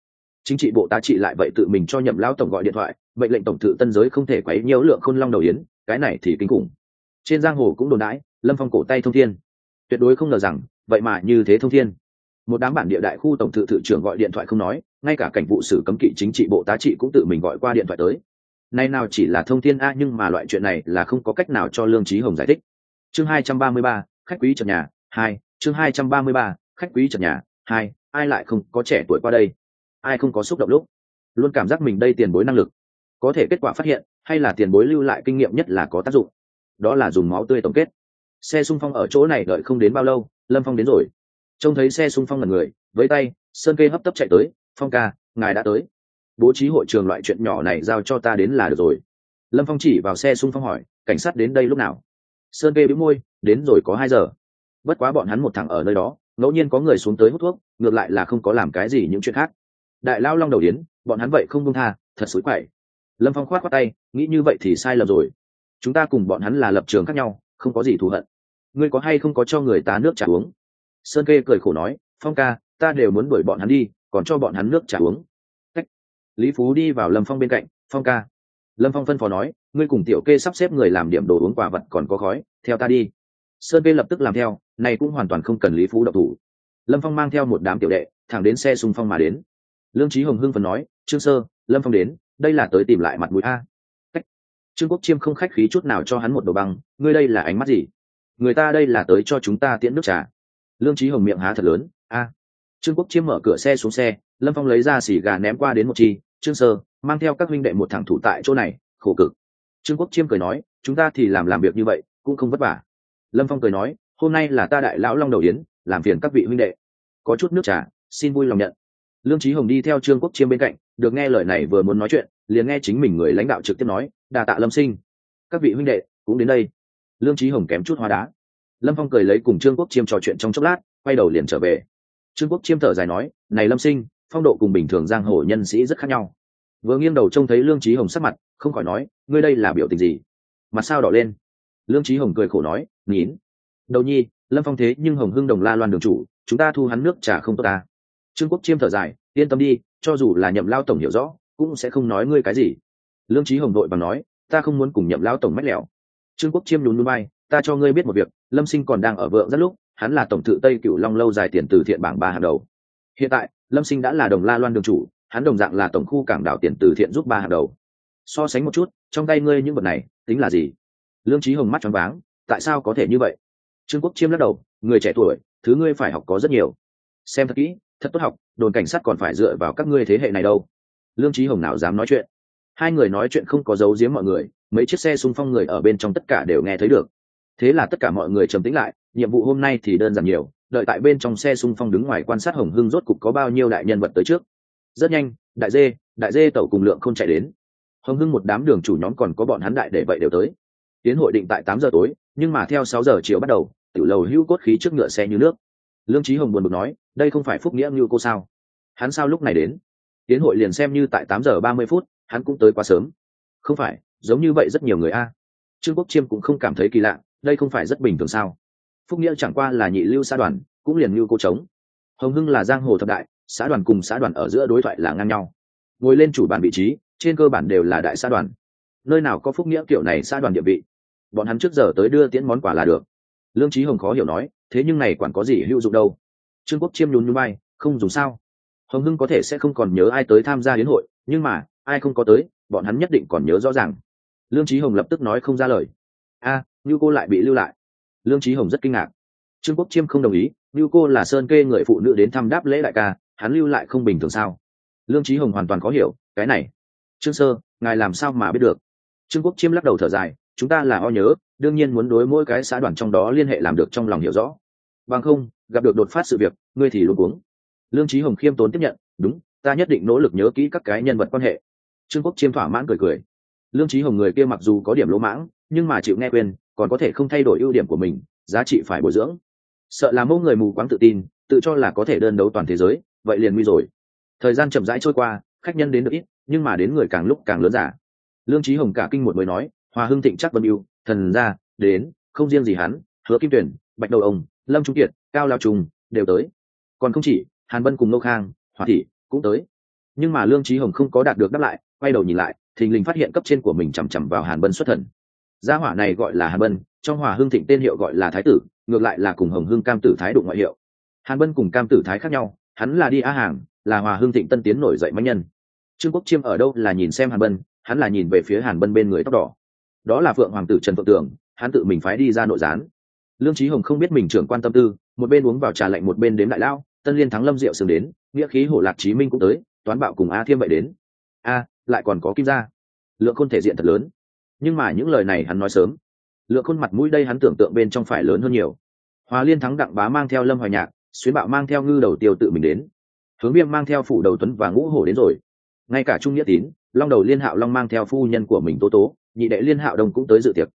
chính trị bộ tá trị lại vậy tự mình cho nhậm lao tổng gọi điện thoại, mệnh lệnh tổng thự tân giới không thể quấy nhiễu lượng khôn long đầu yến, cái này thì kinh khủng. Trên giang hồ cũng đồn đãi, lâm phong cổ tay thông thiên. Tuyệt đối không ngờ rằng, vậy mà như thế thông thiên. Một đám bản địa đại khu tổng thự thự trưởng gọi điện thoại không nói, ngay cả cảnh vụ xử cấm kỵ chính trị bộ tá trị cũng tự mình gọi qua điện thoại tới. Nay nào chỉ là thông thiên a, nhưng mà loại chuyện này là không có cách nào cho lương trí hồng giải thích. Chương hai trăm ba mươi ba, khách quý trần nhà, hai. Chương hai trăm ba mươi ba, khách quý trần nhà, hai. Ai lại không có trẻ tuổi qua đây? Ai không có xúc động lúc, luôn cảm giác mình đây tiền bối năng lực, có thể kết quả phát hiện, hay là tiền bối lưu lại kinh nghiệm nhất là có tác dụng. Đó là dùng máu tươi tổng kết. Xe sung phong ở chỗ này đợi không đến bao lâu, lâm phong đến rồi. Trông thấy xe sung phong là người, với tay, sơn kê hấp tấp chạy tới, phong ca, ngài đã tới. Bố trí hội trường loại chuyện nhỏ này giao cho ta đến là được rồi. Lâm phong chỉ vào xe sung phong hỏi, cảnh sát đến đây lúc nào? Sơn kê bĩu môi, đến rồi có hai giờ. Bất quá bọn hắn một thằng ở nơi đó, ngẫu nhiên có người xuống tới hút thuốc, ngược lại là không có làm cái gì những chuyện khác đại lao long đầu yến, bọn hắn vậy không công tha, thật xối quậy. Lâm phong khoát khoát tay, nghĩ như vậy thì sai lầm rồi. Chúng ta cùng bọn hắn là lập trường khác nhau, không có gì thù hận. Ngươi có hay không có cho người ta nước trả uống? Sơn kê cười khổ nói, phong ca, ta đều muốn đuổi bọn hắn đi, còn cho bọn hắn nước trả uống. Cách. lý phú đi vào lâm phong bên cạnh, phong ca. Lâm phong phân phó nói, ngươi cùng tiểu kê sắp xếp người làm điểm đồ uống quả vật còn có khói, theo ta đi. Sơn kê lập tức làm theo, này cũng hoàn toàn không cần lý phú độc thủ. Lâm phong mang theo một đám tiểu đệ, thẳng đến xe xung phong mà đến lương trí hồng hưng phần nói, trương sơ, lâm phong đến, đây là tới tìm lại mặt mũi a. Cách. trương quốc chiêm không khách khí chút nào cho hắn một đồ băng, ngươi đây là ánh mắt gì? Người ta đây là tới cho chúng ta tiễn nước trà. Lương trí hồng miệng há thật lớn, a. Trương quốc chiêm mở cửa xe xuống xe, lâm phong lấy ra xỉ gà ném qua đến một chi, trương sơ, mang theo các huynh đệ một thẳng thủ tại chỗ này, khổ cực. Trương quốc chiêm cười nói, chúng ta thì làm làm việc như vậy, cũng không vất vả. Lâm phong cười nói, hôm nay là ta đại lão long đầu yến, làm phiền các vị huynh đệ. Có chút nước trà, xin vui lòng nhận lương trí hồng đi theo trương quốc chiêm bên cạnh, được nghe lời này vừa muốn nói chuyện, liền nghe chính mình người lãnh đạo trực tiếp nói đà tạ lâm sinh. Các vị huynh đệ, cũng đến đây. Lương trí hồng kém chút hoa đá. Lâm phong cười lấy cùng trương quốc chiêm trò chuyện trong chốc lát, quay đầu liền trở về. Trương quốc chiêm thở dài nói, này lâm sinh, phong độ cùng bình thường giang hồ nhân sĩ rất khác nhau. Vừa nghiêng đầu trông thấy lương trí hồng sắc mặt, không khỏi nói, ngươi đây là biểu tình gì? Mặt sao đỏ lên. Lương trí hồng cười khổ nói, nín. Đầu nhi, lâm phong thế nhưng hồng hưng đồng la loan đường chủ, chúng ta thu hắn nước trà không tốt ta trương quốc chiêm thở dài, yên tâm đi, cho dù là nhậm lao tổng hiểu rõ, cũng sẽ không nói ngươi cái gì. Lương trí hồng đội bằng nói, ta không muốn cùng nhậm lao tổng mách lẻo. Trương quốc chiêm lún núi bay ta cho ngươi biết một việc, lâm sinh còn đang ở vượng rất lúc, hắn là tổng thự tây cựu long lâu dài tiền từ thiện bảng ba hàng đầu. Hiện tại, lâm sinh đã là đồng la loan đường chủ, hắn đồng dạng là tổng khu cảng đảo tiền từ thiện giúp ba hàng đầu. So sánh một chút, trong tay ngươi những vật này, tính là gì? Lương trí hồng mắt choáng váng, tại sao có thể như vậy? Trương quốc chiêm lắc đầu, người trẻ tuổi, thứ ngươi phải học có rất nhiều. Xem thật kỹ thật tốt học, đồn cảnh sát còn phải dựa vào các ngươi thế hệ này đâu. Lương trí hồng nào dám nói chuyện? Hai người nói chuyện không có giấu giếm mọi người, mấy chiếc xe xung phong người ở bên trong tất cả đều nghe thấy được. Thế là tất cả mọi người trầm tĩnh lại, nhiệm vụ hôm nay thì đơn giản nhiều, đợi tại bên trong xe xung phong đứng ngoài quan sát hồng hưng rốt cục có bao nhiêu đại nhân vật tới trước. Rất nhanh, đại dê đại dê tẩu cùng lượng không chạy đến. Hồng hưng một đám đường chủ nhóm còn có bọn hắn đại để vậy đều tới. Tiến hội định tại tám giờ tối, nhưng mà theo sáu giờ chiều bắt đầu, tiểu lầu hữu cốt khí trước ngựa xe như nước lương trí hồng buồn bực nói, đây không phải phúc nghĩa như cô sao? Hắn sao lúc này đến? Tiến hội liền xem như tại tám giờ ba mươi phút, hắn cũng tới quá sớm. Không phải, giống như vậy rất nhiều người a. Trương quốc chiêm cũng không cảm thấy kỳ lạ, đây không phải rất bình thường sao? Phúc nghĩa chẳng qua là nhị lưu xã đoàn, cũng liền như cô trống. Hồng hưng là giang hồ thập đại, xã đoàn cùng xã đoàn ở giữa đối thoại là ngang nhau. Ngồi lên chủ bàn vị trí, trên cơ bản đều là đại xã đoàn. Nơi nào có phúc nghĩa kiểu này xã đoàn địa vị? Bọn hắn trước giờ tới đưa tiễn món quà là được. Lương trí hồng khó hiểu nói thế nhưng này quản có gì hữu dụng đâu? Trương quốc chiêm nhún núi bay không dùng sao? Hồng hưng có thể sẽ không còn nhớ ai tới tham gia hiến hội, nhưng mà, ai không có tới, bọn hắn nhất định còn nhớ rõ ràng. Lương trí hồng lập tức nói không ra lời. A như cô lại bị lưu lại. Lương trí hồng rất kinh ngạc. Trương quốc chiêm không đồng ý như cô là sơn kê người phụ nữ đến thăm đáp lễ đại ca, hắn lưu lại không bình thường sao? Lương trí hồng hoàn toàn có hiểu, cái này. Trương sơ, ngài làm sao mà biết được? Trương quốc chiêm lắc đầu thở dài chúng ta là o nhớ, đương nhiên muốn đối mỗi cái xã đoàn trong đó liên hệ làm được trong lòng hiểu rõ. Bằng không, gặp được đột phát sự việc, ngươi thì luôn uống lương trí hồng khiêm tốn tiếp nhận, đúng, ta nhất định nỗ lực nhớ kỹ các cái nhân vật quan hệ. Trương quốc chiêm thỏa mãn cười cười. Lương trí hồng người kia mặc dù có điểm lỗ mãng, nhưng mà chịu nghe quên, còn có thể không thay đổi ưu điểm của mình, giá trị phải bồi dưỡng. Sợ là mẫu người mù quáng tự tin, tự cho là có thể đơn đấu toàn thế giới, vậy liền nguy rồi. Thời gian chậm rãi trôi qua, khách nhân đến được ít, nhưng mà đến người càng lúc càng lớn giả lương trí hồng cả kinh một mới nói hòa hưng thịnh chắc vân yêu thần gia, đến, không riêng gì hắn, hứa kim tuyển, bạch đầu ông, lâm trung kiệt, cao lao trùng đều tới. Còn không chỉ, hàn bân cùng nô khang hòa thị cũng tới. Nhưng mà lương trí hồng không có đạt được đáp lại, quay đầu nhìn lại, thình lình phát hiện cấp trên của mình chằm chằm vào hàn bân xuất thần. Gia hỏa này gọi là hàn bân, trong hòa hưng thịnh tên hiệu gọi là thái tử, ngược lại là cùng hồng hưng cam tử thái đụng ngoại hiệu. Hàn bân cùng cam tử thái khác nhau, hắn là đi á hàng, là hòa hưng thịnh tân tiến nổi dậy mạnh nhân. Trương quốc chiêm ở đâu là nhìn xem hàn bân, hắn là nhìn về phía hàn bân bên người tóc đỏ đó là phượng hoàng tử trần phượng tường, hắn tự mình phái đi ra nội gián. Lương trí hồng không biết mình trưởng quan tâm tư, một bên uống vào trà lạnh một bên đếm đại lao, tân liên thắng lâm diệu sướng đến, nghĩa khí hổ lạc chí minh cũng tới, toán bạo cùng a thiêm vậy đến. A, lại còn có kim gia. Lượng khôn thể diện thật lớn. Nhưng mà những lời này hắn nói sớm. Lượng khôn mặt mũi đây hắn tưởng tượng bên trong phải lớn hơn nhiều. Hòa liên thắng đặng bá mang theo lâm hoài nhạc, xuyến bạo mang theo ngư đầu tiêu tự mình đến. Hướng viêm mang theo phủ đầu tuấn và ngũ hổ đến rồi. Ngay cả trung nghĩa tín, long đầu liên hạo long mang theo phu nhân của mình tố tố nhị đệ liên hạo đông cũng tới dự tiệc.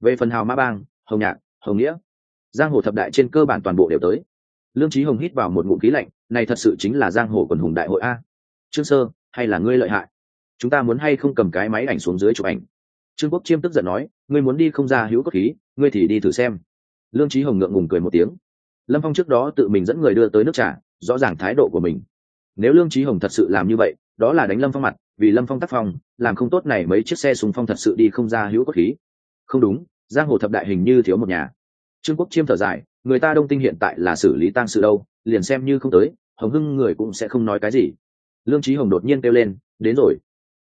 Về phần hào mã bang, hồng nhạc, hồng nghĩa, giang hồ thập đại trên cơ bản toàn bộ đều tới. Lương trí hồng hít vào một ngụm khí lạnh, này thật sự chính là giang hồ quần hùng đại hội a. Trương sơ, hay là ngươi lợi hại? Chúng ta muốn hay không cầm cái máy ảnh xuống dưới chụp ảnh? Trương quốc chiêm tức giận nói, ngươi muốn đi không ra hữu cốt khí, ngươi thì đi thử xem. Lương trí hồng ngượng ngùng cười một tiếng. Lâm phong trước đó tự mình dẫn người đưa tới nước trà, rõ ràng thái độ của mình. Nếu lương trí hồng thật sự làm như vậy đó là đánh lâm phong mặt, vì lâm phong tác phong, làm không tốt này mấy chiếc xe súng phong thật sự đi không ra hữu cốt khí. Không đúng, giang hồ thập đại hình như thiếu một nhà. Trương quốc chiêm thở dài, người ta đông tinh hiện tại là xử lý tang sự đâu, liền xem như không tới, hồng hưng người cũng sẽ không nói cái gì. Lương trí hồng đột nhiên kêu lên, đến rồi.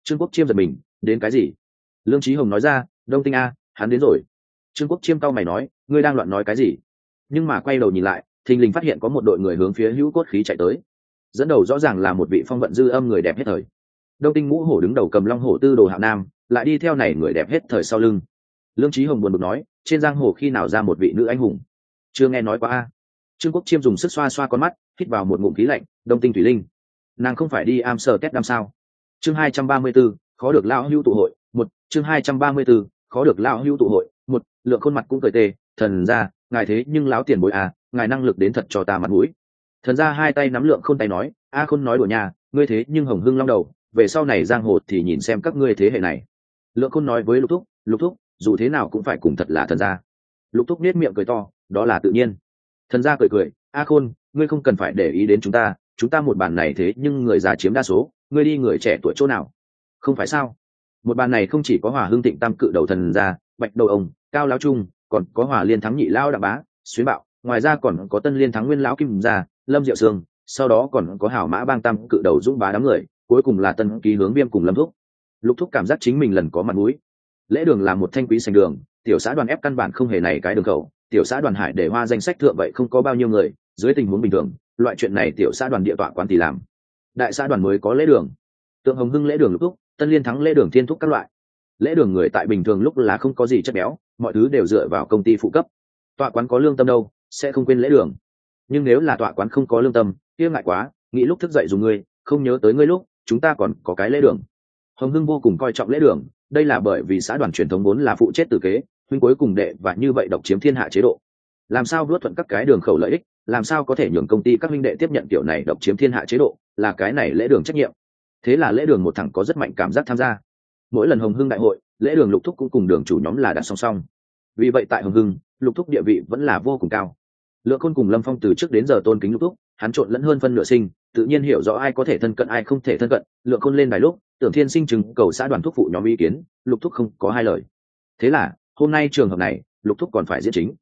Trương quốc chiêm giật mình, đến cái gì? Lương trí hồng nói ra, đông tinh a, hắn đến rồi. Trương quốc chiêm cao mày nói, ngươi đang loạn nói cái gì? Nhưng mà quay đầu nhìn lại, thình lình phát hiện có một đội người hướng phía hữu cốt khí chạy tới dẫn đầu rõ ràng là một vị phong vận dư âm người đẹp hết thời. Đông tinh ngũ hổ đứng đầu cầm long hổ tư đồ hạo nam, lại đi theo này người đẹp hết thời sau lưng. Lương trí hồng buồn bực nói, trên giang hồ khi nào ra một vị nữ anh hùng? Chưa nghe nói qua a. Trương quốc chiêm dùng sức xoa xoa con mắt, hít vào một ngụm khí lạnh, đông tinh thủy linh. Nàng không phải đi am sờ tét năm sao? Chương hai trăm ba mươi b ố khó được lao hưu tụ hội, một. Chương hai trăm ba mươi b ố khó được lao hưu tụ hội, một. Lượng khuôn mặt cũng cười tê, thần ra, ngài thế nhưng láo tiền bội à ngài năng lực đến thật cho ta mặt mũi thần ra hai tay nắm lượng khôn tay nói, a khôn nói đùa nhà ngươi thế nhưng hồng hưng long đầu, về sau này giang hồ thì nhìn xem các ngươi thế hệ này. Lượng khôn nói với lục thúc lục thúc, dù thế nào cũng phải cùng thật là thần gia. Lục thúc nết miệng cười to, đó là tự nhiên. Thần gia cười cười, a khôn, ngươi không cần phải để ý đến chúng ta chúng ta một bàn này thế nhưng người già chiếm đa số, ngươi đi người trẻ tuổi chỗ nào? Không phải sao? Một bàn này không chỉ có hòa hương tịnh tam cự đầu thần gia, bạch đầu ông, cao lao trung, còn có hòa liên thắng nhị lao đạm bá, xuyến bạo ngoài ra còn có tân liên thắng nguyên lão kim gia, lâm diệu sương, sau đó còn có hảo mã bang tam cự đầu dũng bá đám người, cuối cùng là tân ký hướng viêm cùng lâm thúc. Lục thúc cảm giác chính mình lần có mặt mũi. Lễ đường là một thanh quý sành đường, tiểu xã đoàn ép căn bản không hề này cái đường khẩu, tiểu xã đoàn hải để hoa danh sách thượng vậy không có bao nhiêu người, dưới tình huống bình thường, loại chuyện này tiểu xã đoàn địa tọa quán thì làm. Đại xã đoàn mới có lễ đường. Tượng hồng hưng lễ đường lục thúc, tân liên thắng lễ đường thiên thúc các loại. Lễ đường người tại bình thường lúc là không có gì chất béo, mọi thứ đều dựa vào công ty phụ cấp. Tọa quán có lương tâm đâu sẽ không quên lễ đường. Nhưng nếu là tọa quán không có lương tâm, kia ngại quá, nghĩ lúc thức dậy dùng ngươi, không nhớ tới ngươi lúc, chúng ta còn có cái lễ đường. Hồng hưng vô cùng coi trọng lễ đường, đây là bởi vì xã đoàn truyền thống vốn là phụ chết tử kế, huynh cuối cùng đệ và như vậy độc chiếm thiên hạ chế độ. Làm sao vớt thuận các cái đường khẩu lợi ích, làm sao có thể nhường công ty các huynh đệ tiếp nhận kiểu này độc chiếm thiên hạ chế độ, là cái này lễ đường trách nhiệm. Thế là lễ đường một thằng có rất mạnh cảm giác tham gia. Mỗi lần hồng hưng đại hội, lễ đường lục thúc cũng cùng đường chủ nhóm là đặt song song. Vì vậy tại hồng hưng, lục thúc địa vị vẫn là vô cùng cao lượng khôn cùng lâm phong từ trước đến giờ tôn kính lục thúc, hắn trộn lẫn hơn phân nửa sinh, tự nhiên hiểu rõ ai có thể thân cận, ai không thể thân cận. Lượng khôn lên đài lúc, tưởng thiên sinh chứng cầu xã đoàn thuốc phụ nhóm ý kiến, lục thúc không có hai lời. Thế là, hôm nay trường hợp này, lục thúc còn phải diễn chính.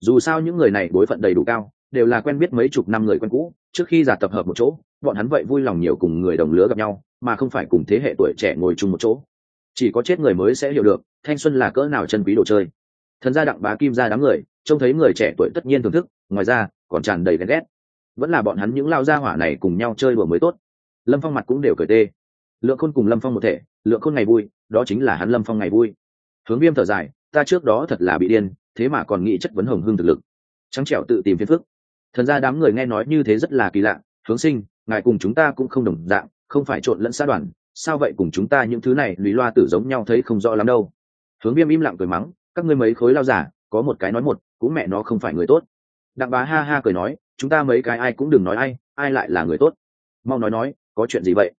Dù sao những người này đối phận đầy đủ cao, đều là quen biết mấy chục năm người quen cũ, trước khi giả tập hợp một chỗ, bọn hắn vậy vui lòng nhiều cùng người đồng lứa gặp nhau, mà không phải cùng thế hệ tuổi trẻ ngồi chung một chỗ. Chỉ có chết người mới sẽ hiểu được, thanh xuân là cỡ nào chân quý đồ chơi thần gia đặng bá kim ra đám người, trông thấy người trẻ tuổi tất nhiên thưởng thức, ngoài ra, còn tràn đầy ghen ghét. Vẫn là bọn hắn những lao gia hỏa này cùng nhau chơi đùa mới tốt. Lâm phong mặt cũng đều cười tê. Lượng khôn cùng lâm phong một thể, lượng khôn ngày vui, đó chính là hắn lâm phong ngày vui. Hướng viêm thở dài, ta trước đó thật là bị điên, thế mà còn nghĩ chất vấn hồng hưng thực lực. Trắng trẻo tự tìm phiền phức. Thần ra đám người nghe nói như thế rất là kỳ lạ, hướng sinh, ngài cùng chúng ta cũng không đồng dạng, không phải trộn lẫn xã đoàn, sao vậy cùng chúng ta những thứ này lùi loa tử giống nhau thấy không rõ lắm đâu? Hướng viêm im lặng cười mắng các ngươi mấy khối lao giả, có một cái nói một, cũng mẹ nó không phải người tốt. Đặng bá ha ha cười nói, chúng ta mấy cái ai cũng đừng nói ai ai lại là người tốt. Mau nói nói, có chuyện gì vậy?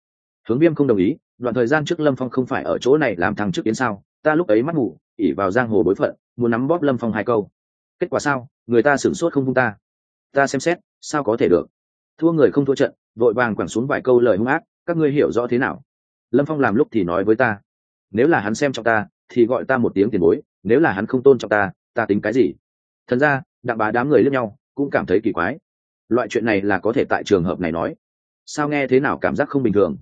Hướng viêm không đồng ý, đoạn thời gian trước lâm phong không phải ở chỗ này làm thằng trước kiến sao, ta lúc ấy mắt ngủ, ỉ vào giang hồ bối phận, muốn nắm bóp lâm phong hai câu. Kết quả sao, người ta sửng sốt không vung ta. Ta xem xét, sao có thể được? Thua người không thua trận, vội vàng quẳng xuống vài câu lời hung ác, các ngươi hiểu rõ thế nào? Lâm phong làm lúc thì nói với ta, nếu là hắn xem trọng ta, thì gọi ta một tiếng tiền bối nếu là hắn không tôn trọng ta ta tính cái gì? Thật ra, đặng bá đám người lướt nhau, cũng cảm thấy kỳ quái. Loại chuyện này là có thể tại trường hợp này nói. Sao nghe thế nào cảm giác không bình thường?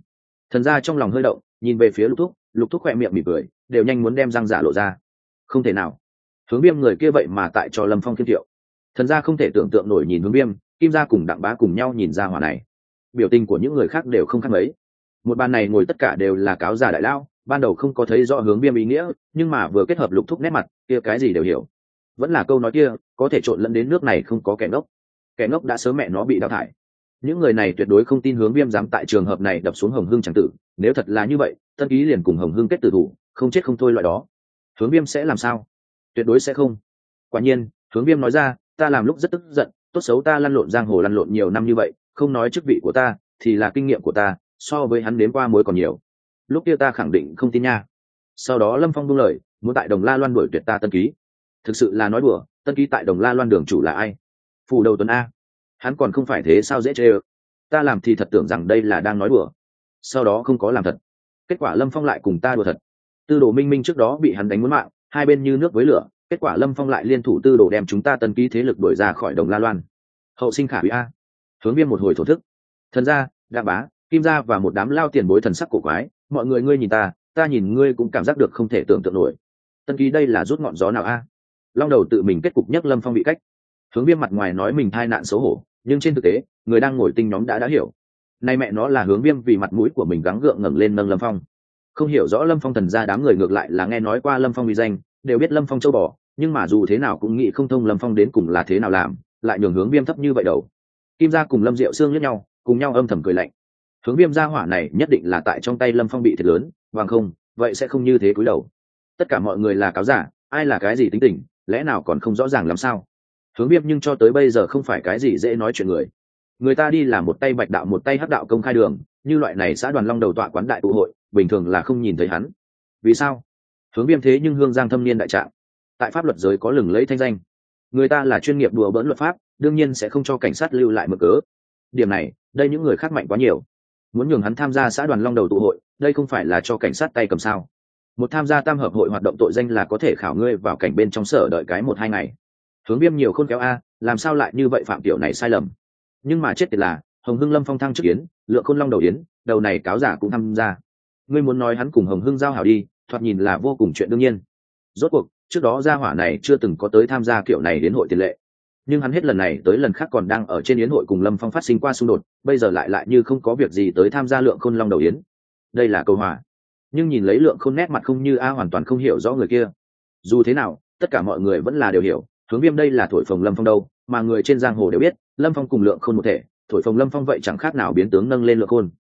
Thần ra trong lòng hơi động, nhìn về phía lục thúc lục thúc khỏe miệng mỉm cười, đều nhanh muốn đem răng giả lộ ra. Không thể nào. Hướng viêm người kia vậy mà tại cho lâm phong kiên thiệu thần ra không thể tưởng tượng nổi nhìn hướng viêm, kim ra cùng đặng bá cùng nhau nhìn ra hỏa này. Biểu tình của những người khác đều không khác mấy. Một bàn này ngồi tất cả đều là cáo già đại lao ban đầu không có thấy rõ hướng viêm ý nghĩa, nhưng mà vừa kết hợp lục thúc nét mặt, kia cái gì đều hiểu. Vẫn là câu nói kia, có thể trộn lẫn đến nước này không có kẻ ngốc. Kẻ ngốc đã sớm mẹ nó bị đào thải. Những người này tuyệt đối không tin hướng viêm dám tại trường hợp này đập xuống hồng hưng c tử. Nếu thật là như vậy, tân ý liền cùng hồng hưng kết tử thủ, không chết không thôi loại đó. Hướng viêm sẽ làm sao? Tuyệt đối sẽ không. Quả nhiên, hướng viêm nói ra, ta làm lúc rất tức giận, tốt xấu ta lăn lộn giang hồ lăn lộn nhiều năm như vậy, không nói chức vị của ta, thì là kinh nghiệm của ta, so với hắn đến qua mối còn nhiều lúc kia ta khẳng định không tin nha. Sau đó lâm phong buông lời, muốn tại đồng la loan đuổi tuyệt ta tân ký. Thực sự là nói đùa, tân ký tại đồng la loan đường chủ là ai? Phủ đầu tuần a. Hắn còn không phải thế sao dễ chê ơ? Ta làm thì thật tưởng rằng đây là đang nói đùa. Sau đó không có làm thật. Kết quả lâm phong lại cùng ta đùa thật. Tư đồ minh minh trước đó bị hắn đánh muốn mạng, hai bên như nước với lửa, kết quả lâm phong lại liên thủ tư đồ đem chúng ta tân ký thế lực đuổi ra khỏi đồng la loan. Hậu sinh khả hủy a. Hướng viêm một hồi thổ thức. Thần gia đạ bá, kim gia và một đám lao tiền bối thần sắc cổ quái mọi người ngươi nhìn ta ta nhìn ngươi cũng cảm giác được không thể tưởng tượng nổi. Tân ký đây là rút ngọn gió nào a? Long đầu tự mình kết cục nhất lâm phong bị cách. Hướng viêm mặt ngoài nói mình thai nạn xấu hổ, nhưng trên thực tế, người đang ngồi tinh nhóm đã đã hiểu. Nay mẹ nó là hướng viêm vì mặt mũi của mình gắng gượng ngẩng lên nâng lâm phong. Không hiểu rõ lâm phong thần ra đám người ngược lại là nghe nói qua lâm phong uy danh, đều biết lâm phong châu bò, nhưng mà dù thế nào cũng nghĩ không thông lâm phong đến cùng là thế nào làm, lại nhường hướng viêm thấp như vậy đầu. Kim gia cùng lâm diệu xương lẫn nhau, cùng nhau âm thầm cười lạnh hướng viêm gia hỏa này nhất định là tại trong tay lâm phong bị thiệt lớn, bằng không, vậy sẽ không như thế cúi đầu. Tất cả mọi người là cáo giả, ai là cái gì tính tình, lẽ nào còn không rõ ràng làm sao? Hướng viêm nhưng cho tới bây giờ không phải cái gì dễ nói chuyện người. Người ta đi là một tay bạch đạo một tay hắc đạo công khai đường, như loại này xã đoàn long đầu tọa quán đại tụ hội, bình thường là không nhìn thấy hắn. Vì sao? Hướng viêm thế nhưng hương giang thâm niên đại trạng. Tại pháp luật giới có lừng lấy thanh danh. Người ta là chuyên nghiệp đùa bỡn luật pháp, đương nhiên sẽ không cho cảnh sát lưu lại mở cớ. Điểm này, đây những người khác mạnh quá nhiều muốn nhường hắn tham gia xã đoàn long đầu tụ hội, đây không phải là cho cảnh sát tay cầm sao? Một tham gia tam hợp hội hoạt động tội danh là có thể khảo ngươi vào cảnh bên trong sở đợi cái một hai ngày. Hướng viêm nhiều khôn kéo a, làm sao lại như vậy phạm tiểu này sai lầm? Nhưng mà chết tiệt là, hồng hưng lâm phong thăng trước yến, lượng khôn long đầu yến, đầu này cáo giả cũng tham gia. Ngươi muốn nói hắn cùng hồng hưng giao hảo đi, thoạt nhìn là vô cùng chuyện đương nhiên. Rốt cuộc, trước đó gia hỏa này chưa từng có tới tham gia kiểu này đến hội tiền lệ nhưng hắn hết lần này tới lần khác còn đang ở trên yến hội cùng lâm phong phát sinh qua xung đột, bây giờ lại lại như không có việc gì tới tham gia lượng khôn long đầu yến. Đây là câu hòa. Nhưng nhìn lấy lượng khôn nét mặt không như a hoàn toàn không hiểu rõ người kia. Dù thế nào, tất cả mọi người vẫn là đều hiểu, hướng viêm đây là thổi phồng lâm phong đâu, mà người trên giang hồ đều biết, lâm phong cùng lượng khôn một thể, thổi phồng lâm phong vậy chẳng khác nào biến tướng nâng lên lượng khôn.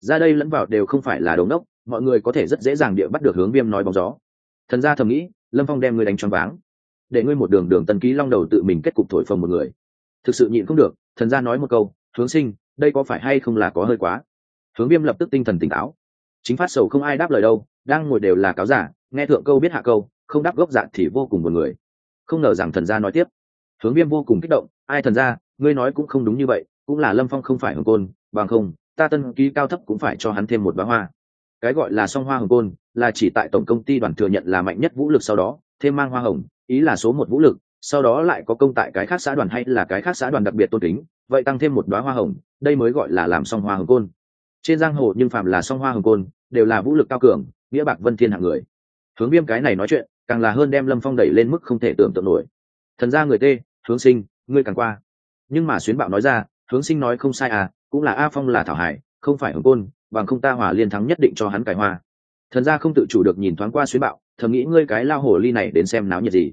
Ra đây lẫn vào đều không phải là đống đốc, mọi người có thể rất dễ dàng địa bắt được hướng viêm nói bóng gió. Thần gia thầm nghĩ, lâm phong đem ngươi đánh choáng váng để ngươi một đường đường tân ký long đầu tự mình kết cục thổi phồng một người. Thực sự nhịn không được, thần gia nói một câu, hướng sinh, đây có phải hay không là có hơi quá? Hướng viêm lập tức tinh thần tỉnh táo. Chính phát sầu không ai đáp lời đâu, đang ngồi đều là cáo giả, nghe thượng câu biết hạ câu, không đáp gốc dạng thì vô cùng một người. Không ngờ rằng thần gia nói tiếp. Hướng viêm vô cùng kích động, ai thần gia, ngươi nói cũng không đúng như vậy, cũng là lâm phong không phải hồng côn, bằng không, ta tân ký cao thấp cũng phải cho hắn thêm một bá hoa. Cái gọi là song hoa hồng côn, là chỉ tại tổng công ty đoàn thừa nhận là mạnh nhất vũ lực sau đó, thêm mang hoa hồng ý là số một vũ lực, sau đó lại có công tại cái khác xã đoàn hay là cái khác xã đoàn đặc biệt tôn kính, vậy tăng thêm một đoá hoa hồng, đây mới gọi là làm song hoa hồng côn. Trên giang hồ nhưng phạm là song hoa hồng côn, đều là vũ lực cao cường, nghĩa bạc vân thiên hạng người. Hướng viêm cái này nói chuyện, càng là hơn đem lâm phong đẩy lên mức không thể tưởng tượng nổi. Thần ra người tê, hướng sinh, ngươi càng qua. Nhưng mà xuyến bạo nói ra, hướng sinh nói không sai à cũng là a phong là thảo hải, không phải hồng côn, bằng không ta hòa liên thắng nhất định cho hắn cải hoa. Thần gia không tự chủ được nhìn thoáng qua xuyến bạo thầm nghĩ ngươi cái lao hồ ly này đến xem náo nhiệt gì.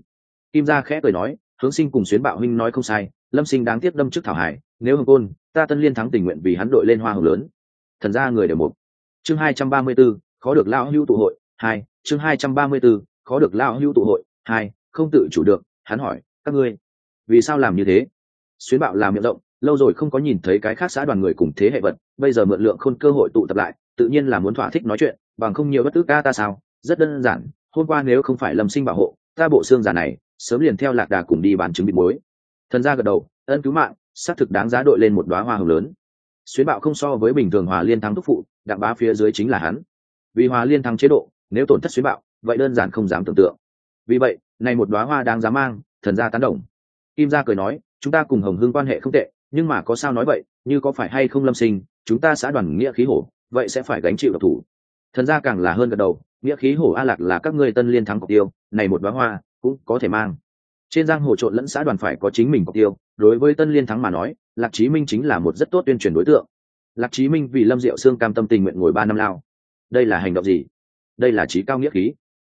Kim gia khẽ cười nói hướng sinh cùng xuyến bạo huynh nói không sai lâm sinh đáng tiếc đâm trước thảo hải nếu hồng côn ta tân liên thắng tình nguyện vì hắn đội lên hoa hồng lớn. Thần gia người đều một. Chương hai trăm ba mươi 234, khó được lao hưu tụ hội hai chương hai trăm ba mươi 234, khó được lao hưu tụ hội hai không tự chủ được hắn hỏi các ngươi vì sao làm như thế? Xuyến bạo làm miệng rộng lâu rồi không có nhìn thấy cái khác xã đoàn người cùng thế hệ vật bây giờ mượn lượng khôn cơ hội tụ tập lại tự nhiên là muốn thỏa thích nói chuyện bằng không nhiều bất tức ca ta sao? Rất đơn giản hôm qua nếu không phải lâm sinh bảo hộ, ta bộ xương già này, sớm liền theo lạc đà cùng đi bán trứng bị muối. Thần gia gật đầu, ân cứu mạng, xác thực đáng giá đội lên một đoá hoa hồng lớn. Xuyến bạo không so với bình thường hòa liên thắng thúc phụ, đặng bá phía dưới chính là hắn. Vì hòa liên thắng chế độ, nếu tổn thất xuyến bạo, vậy đơn giản không dám tưởng tượng. Vì vậy, này một đoá hoa đáng giá mang, thần gia tán đồng. Kim gia cười nói, chúng ta cùng hồng hương quan hệ không tệ, nhưng mà có sao nói vậy, như có phải hay không lâm sinh, chúng ta xã đoàn nghĩa khí hổ, vậy sẽ phải gánh chịu độc thủ. Thần gia càng là hơn gật đầu nghĩa khí hổ a lạc là các ngươi tân liên thắng cọc tiêu, này một đoá hoa cũng có thể mang. Trên giang hồ trộn lẫn xã đoàn phải có chính mình cọc tiêu, đối với tân liên thắng mà nói, lạc chí minh chính là một rất tốt tuyên truyền đối tượng. Lạc chí minh vì lâm diệu xương cam tâm tình nguyện ngồi ba năm lao. Đây là hành động gì? Đây là trí cao nghĩa khí.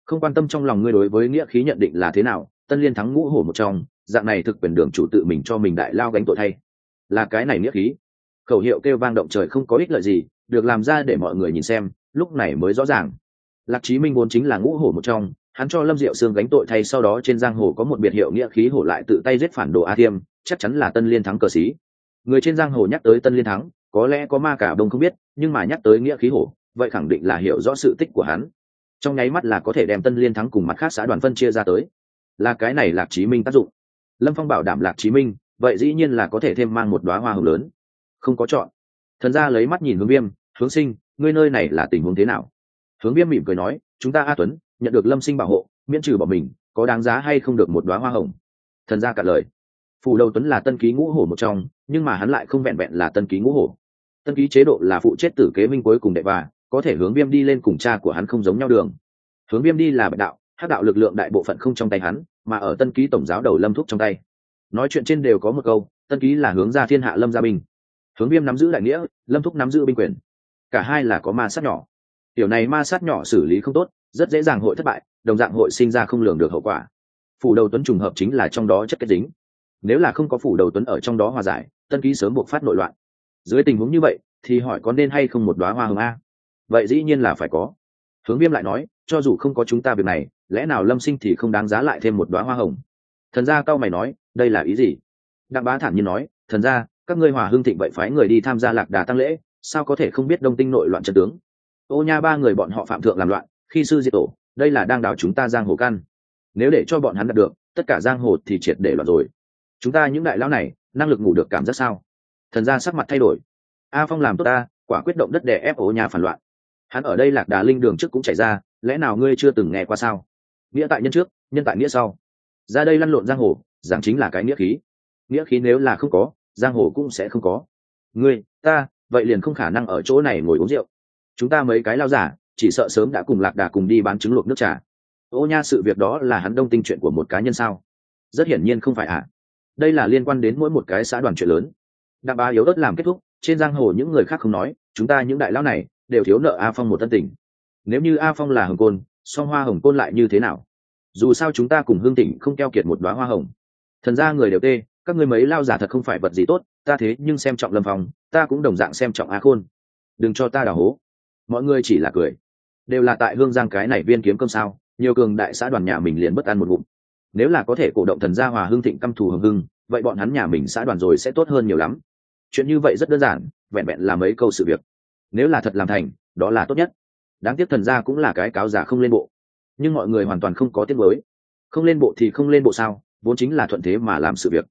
Không quan tâm trong lòng ngươi đối với nghĩa khí nhận định là thế nào, tân liên thắng ngũ hổ một trong, dạng này thực quyền đường chủ tự mình cho mình đại lao gánh tội thay. Là cái này nghĩa khí. Khẩu hiệu kêu vang động trời không có ích lợi gì, được làm ra để mọi người nhìn xem, lúc này mới rõ ràng lạc chí minh vốn chính là ngũ hổ một trong, hắn cho lâm diệu sương gánh tội thay sau đó trên giang hồ có một biệt hiệu nghĩa khí hổ lại tự tay giết phản đồ a thiêm, chắc chắn là tân liên thắng cờ xí người trên giang hồ nhắc tới tân liên thắng, có lẽ có ma cả đông không biết, nhưng mà nhắc tới nghĩa khí hổ, vậy khẳng định là hiểu rõ sự tích của hắn. Trong nháy mắt là có thể đem tân liên thắng cùng mặt khác xã đoàn phân chia ra tới. Là cái này lạc chí minh tác dụng. Lâm phong bảo đảm lạc chí minh, vậy dĩ nhiên là có thể thêm mang một đoá hoa hồng lớn. Không có chọn. Thần ra lấy mắt nhìn hướng viêm, hướng sinh, ngươi nơi này là tình huống thế nào? Hướng viêm mỉm cười nói, chúng ta a tuấn, nhận được lâm sinh bảo hộ, miễn trừ bỏ mình, có đáng giá hay không được một đoá hoa hồng? Thần gia cả lời. Phủ đầu tuấn là tân ký ngũ hổ một trong, nhưng mà hắn lại không vẹn vẹn là tân ký ngũ hổ. Tân ký chế độ là phụ chết tử kế minh cuối cùng đệ và, có thể hướng viêm đi lên cùng cha của hắn không giống nhau đường. Hướng viêm đi là bạch đạo hát đạo lực lượng đại bộ phận không trong tay hắn, mà ở tân ký tổng giáo đầu lâm thúc trong tay. Nói chuyện trên đều có một câu, tân ký là hướng ra thiên hạ lâm gia binh. Hướng viêm nắm giữ đại nghĩa, lâm thúc nắm giữ binh quyền. Cả hai là có ma sát nhỏ tiểu này ma sát nhỏ xử lý không tốt, rất dễ dàng hội thất bại, đồng dạng hội sinh ra không lường được hậu quả. Phủ đầu tuấn trùng hợp chính là trong đó chất kết dính. Nếu là không có phủ đầu tuấn ở trong đó hòa giải, tân ký sớm buộc phát nội loạn. Dưới tình huống như vậy, thì hỏi có nên hay không một đóa hoa hồng a? Vậy dĩ nhiên là phải có. Hướng viêm lại nói, cho dù không có chúng ta việc này, lẽ nào lâm sinh thì không đáng giá lại thêm một đóa hoa hồng? Thần gia cao mày nói, đây là ý gì? Đặng bá thản nhiên nói, thần gia, các ngươi hòa hưng thịnh vậy phái người đi tham gia lạc đà tăng lễ, sao có thể không biết đông tinh nội loạn trận tướng? Ô nha, ba người bọn họ phạm thượng làm loạn, khi sư diệt tổ, đây là đang đào chúng ta giang hồ căn. Nếu để cho bọn hắn đạt được, tất cả giang hồ thì triệt để loạn rồi. Chúng ta những đại lão này, năng lực ngủ được cảm giác sao? Thần gia sắc mặt thay đổi. A phong làm tốt ta, quả quyết động đất đè ép ô nhà phản loạn. Hắn ở đây lạc đà linh đường trước cũng chảy ra, lẽ nào ngươi chưa từng nghe qua sao? Nghĩa tại nhân trước, nhân tại nghĩa sau. Ra đây lăn lộn giang hồ, giảng chính là cái nghĩa khí. Nghĩa khí nếu là không có, giang hồ cũng sẽ không có. Ngươi, ta, vậy liền không khả năng ở chỗ này ngồi uống rượu chúng ta mấy cái lao giả, chỉ sợ sớm đã cùng lạc đà cùng đi bán trứng luộc nước trà. Ô nha, sự việc đó là hắn đông tinh chuyện của một cá nhân sao? Rất hiển nhiên không phải ạ. À. đây là liên quan đến mỗi một cái xã đoàn chuyện lớn. Đặng bá yếu ớt làm kết thúc, trên giang hồ những người khác không nói, chúng ta những đại lao này đều thiếu nợ a phong một tân tình. Nếu như a phong là hồng côn, song hoa hồng côn lại như thế nào? Dù sao chúng ta cùng hương tỉnh không keo kiệt một đoá hoa hồng. Thần ra người đều tê, các người mấy lao giả thật không phải vật gì tốt, ta thế nhưng xem trọng lâm phòng ta cũng đồng dạng xem trọng a khôn đừng cho ta đào hố mọi người chỉ là cười. Đều là tại hương giang cái này viên kiếm cơm sao, nhiều cường đại xã đoàn nhà mình liền bất ăn một ngụm. Nếu là có thể cổ động thần gia hòa hương thịnh căm thù hưng hưng, vậy bọn hắn nhà mình xã đoàn rồi sẽ tốt hơn nhiều lắm. Chuyện như vậy rất đơn giản, vẹn vẹn là mấy câu sự việc. Nếu là thật làm thành, đó là tốt nhất. Đáng tiếc thần gia cũng là cái cáo giả không lên bộ. Nhưng mọi người hoàn toàn không có tiếng mới không lên bộ thì không lên bộ sao, vốn chính là thuận thế mà làm sự việc.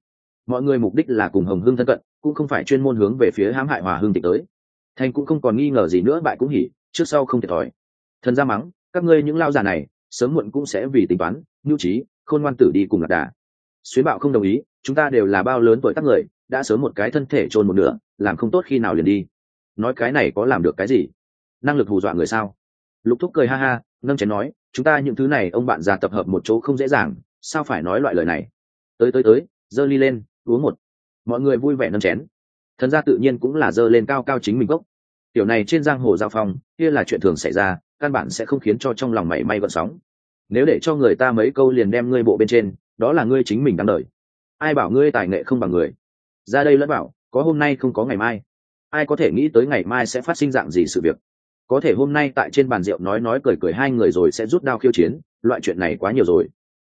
Mọi người mục đích là cùng hồng hưng thân cận, cũng không phải chuyên môn hướng về phía hãm hại hòa hưng tịch tới thành cũng không còn nghi ngờ gì nữa, bại cũng hỉ, trước sau không thiệt thòi. Thần ra mắng, các ngươi những lao già này, sớm muộn cũng sẽ vì tính toán, nhu trí, khôn ngoan tử đi cùng lạc đà. Xuyến bạo không đồng ý, chúng ta đều là bao lớn tuổi các người, đã sớm một cái thân thể trôn một nửa, làm không tốt khi nào liền đi. Nói cái này có làm được cái gì? Năng lực hù dọa người sao? Lục thúc cười ha ha, nâng chén nói, chúng ta những thứ này ông bạn già tập hợp một chỗ không dễ dàng, sao phải nói loại lời này? Tới tới tới giơ ly lên, uống một. Mọi người vui vẻ nâng chén thần gia tự nhiên cũng là dơ lên cao cao chính mình gốc. Tiểu này trên giang hồ giao phong, kia là chuyện thường xảy ra, căn bản sẽ không khiến cho trong lòng mảy may gọn sóng. Nếu để cho người ta mấy câu liền đem ngươi bộ bên trên, đó là ngươi chính mình đáng đời. Ai bảo ngươi tài nghệ không bằng người? Ra đây lẫn bảo, có hôm nay không có ngày mai. Ai có thể nghĩ tới ngày mai sẽ phát sinh dạng gì sự việc? Có thể hôm nay tại trên bàn rượu nói nói cười cười hai người rồi sẽ rút đao khiêu chiến, loại chuyện này quá nhiều rồi.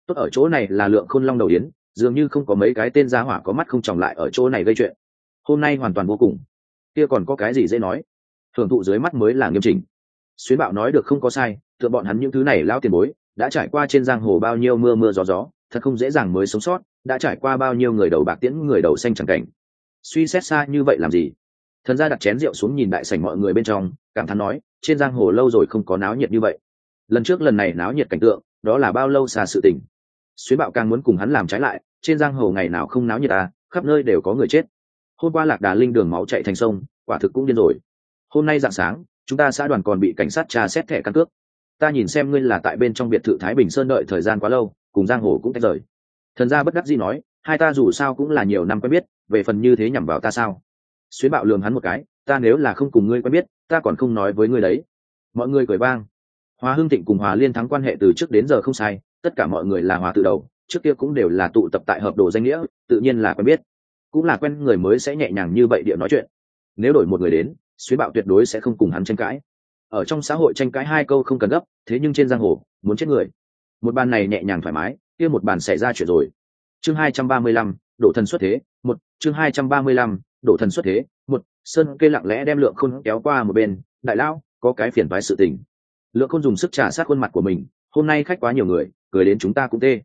Tốt ở chỗ này là lượng khôn long đầu yến dường như không có mấy cái tên gia hỏa có mắt không tròng lại ở chỗ này gây chuyện hôm nay hoàn toàn vô cùng. Kia còn có cái gì dễ nói? Thưởng thụ dưới mắt mới là nghiêm chỉnh. Xuyến bạo nói được không có sai, tựa bọn hắn những thứ này lao tiền bối, đã trải qua trên giang hồ bao nhiêu mưa mưa gió gió, thật không dễ dàng mới sống sót, đã trải qua bao nhiêu người đầu bạc tiễn, người đầu xanh chẳng cảnh. Suy xét xa như vậy làm gì? Thần gia đặt chén rượu xuống nhìn đại sảnh mọi người bên trong, cảm thán nói, trên giang hồ lâu rồi không có náo nhiệt như vậy. Lần trước lần này náo nhiệt cảnh tượng, đó là bao lâu xa sự tình. Xuyến bạo càng muốn cùng hắn làm trái lại, trên giang hồ ngày nào không náo nhiệt à khắp nơi đều có người chết hôm qua lạc đà linh đường máu chạy thành sông, quả thực cũng điên rồi. Hôm nay dạng sáng, chúng ta xã đoàn còn bị cảnh sát tra xét thẻ căn cước. Ta nhìn xem ngươi là tại bên trong biệt thự thái bình sơn đợi thời gian quá lâu, cùng giang hồ cũng tách rời. Thần gia bất đắc dĩ nói, hai ta dù sao cũng là nhiều năm quen biết, về phần như thế nhằm vào ta sao? Xuyến bạo lường hắn một cái, ta nếu là không cùng ngươi quen biết, ta còn không nói với ngươi đấy. Mọi người cười vang. Hòa hưng thịnh cùng hòa liên thắng quan hệ từ trước đến giờ không sai, tất cả mọi người là hòa tự đầu, trước kia cũng đều là tụ tập tại hợp đồ danh nghĩa, tự nhiên là quen biết cũng là quen người mới sẽ nhẹ nhàng như vậy địa nói chuyện. Nếu đổi một người đến, xuyến bạo tuyệt đối sẽ không cùng hắn tranh cãi. Ở trong xã hội tranh cãi hai câu không cần gấp, thế nhưng trên giang hồ, muốn chết người. Một bàn này nhẹ nhàng thoải mái, kia một bàn xảy ra chuyện rồi. Chương hai trăm ba mươi lăm, đổ thần xuất thế, một, chương hai trăm ba mươi lăm, đổ thần xuất thế, một, sơn kê lặng lẽ đem lượng khôn kéo qua một bên, đại lão, có cái phiền phái sự tình. Lượng khôn dùng sức trả sát khuôn mặt của mình, hôm nay khách quá nhiều người, cười đến chúng ta cũng tê.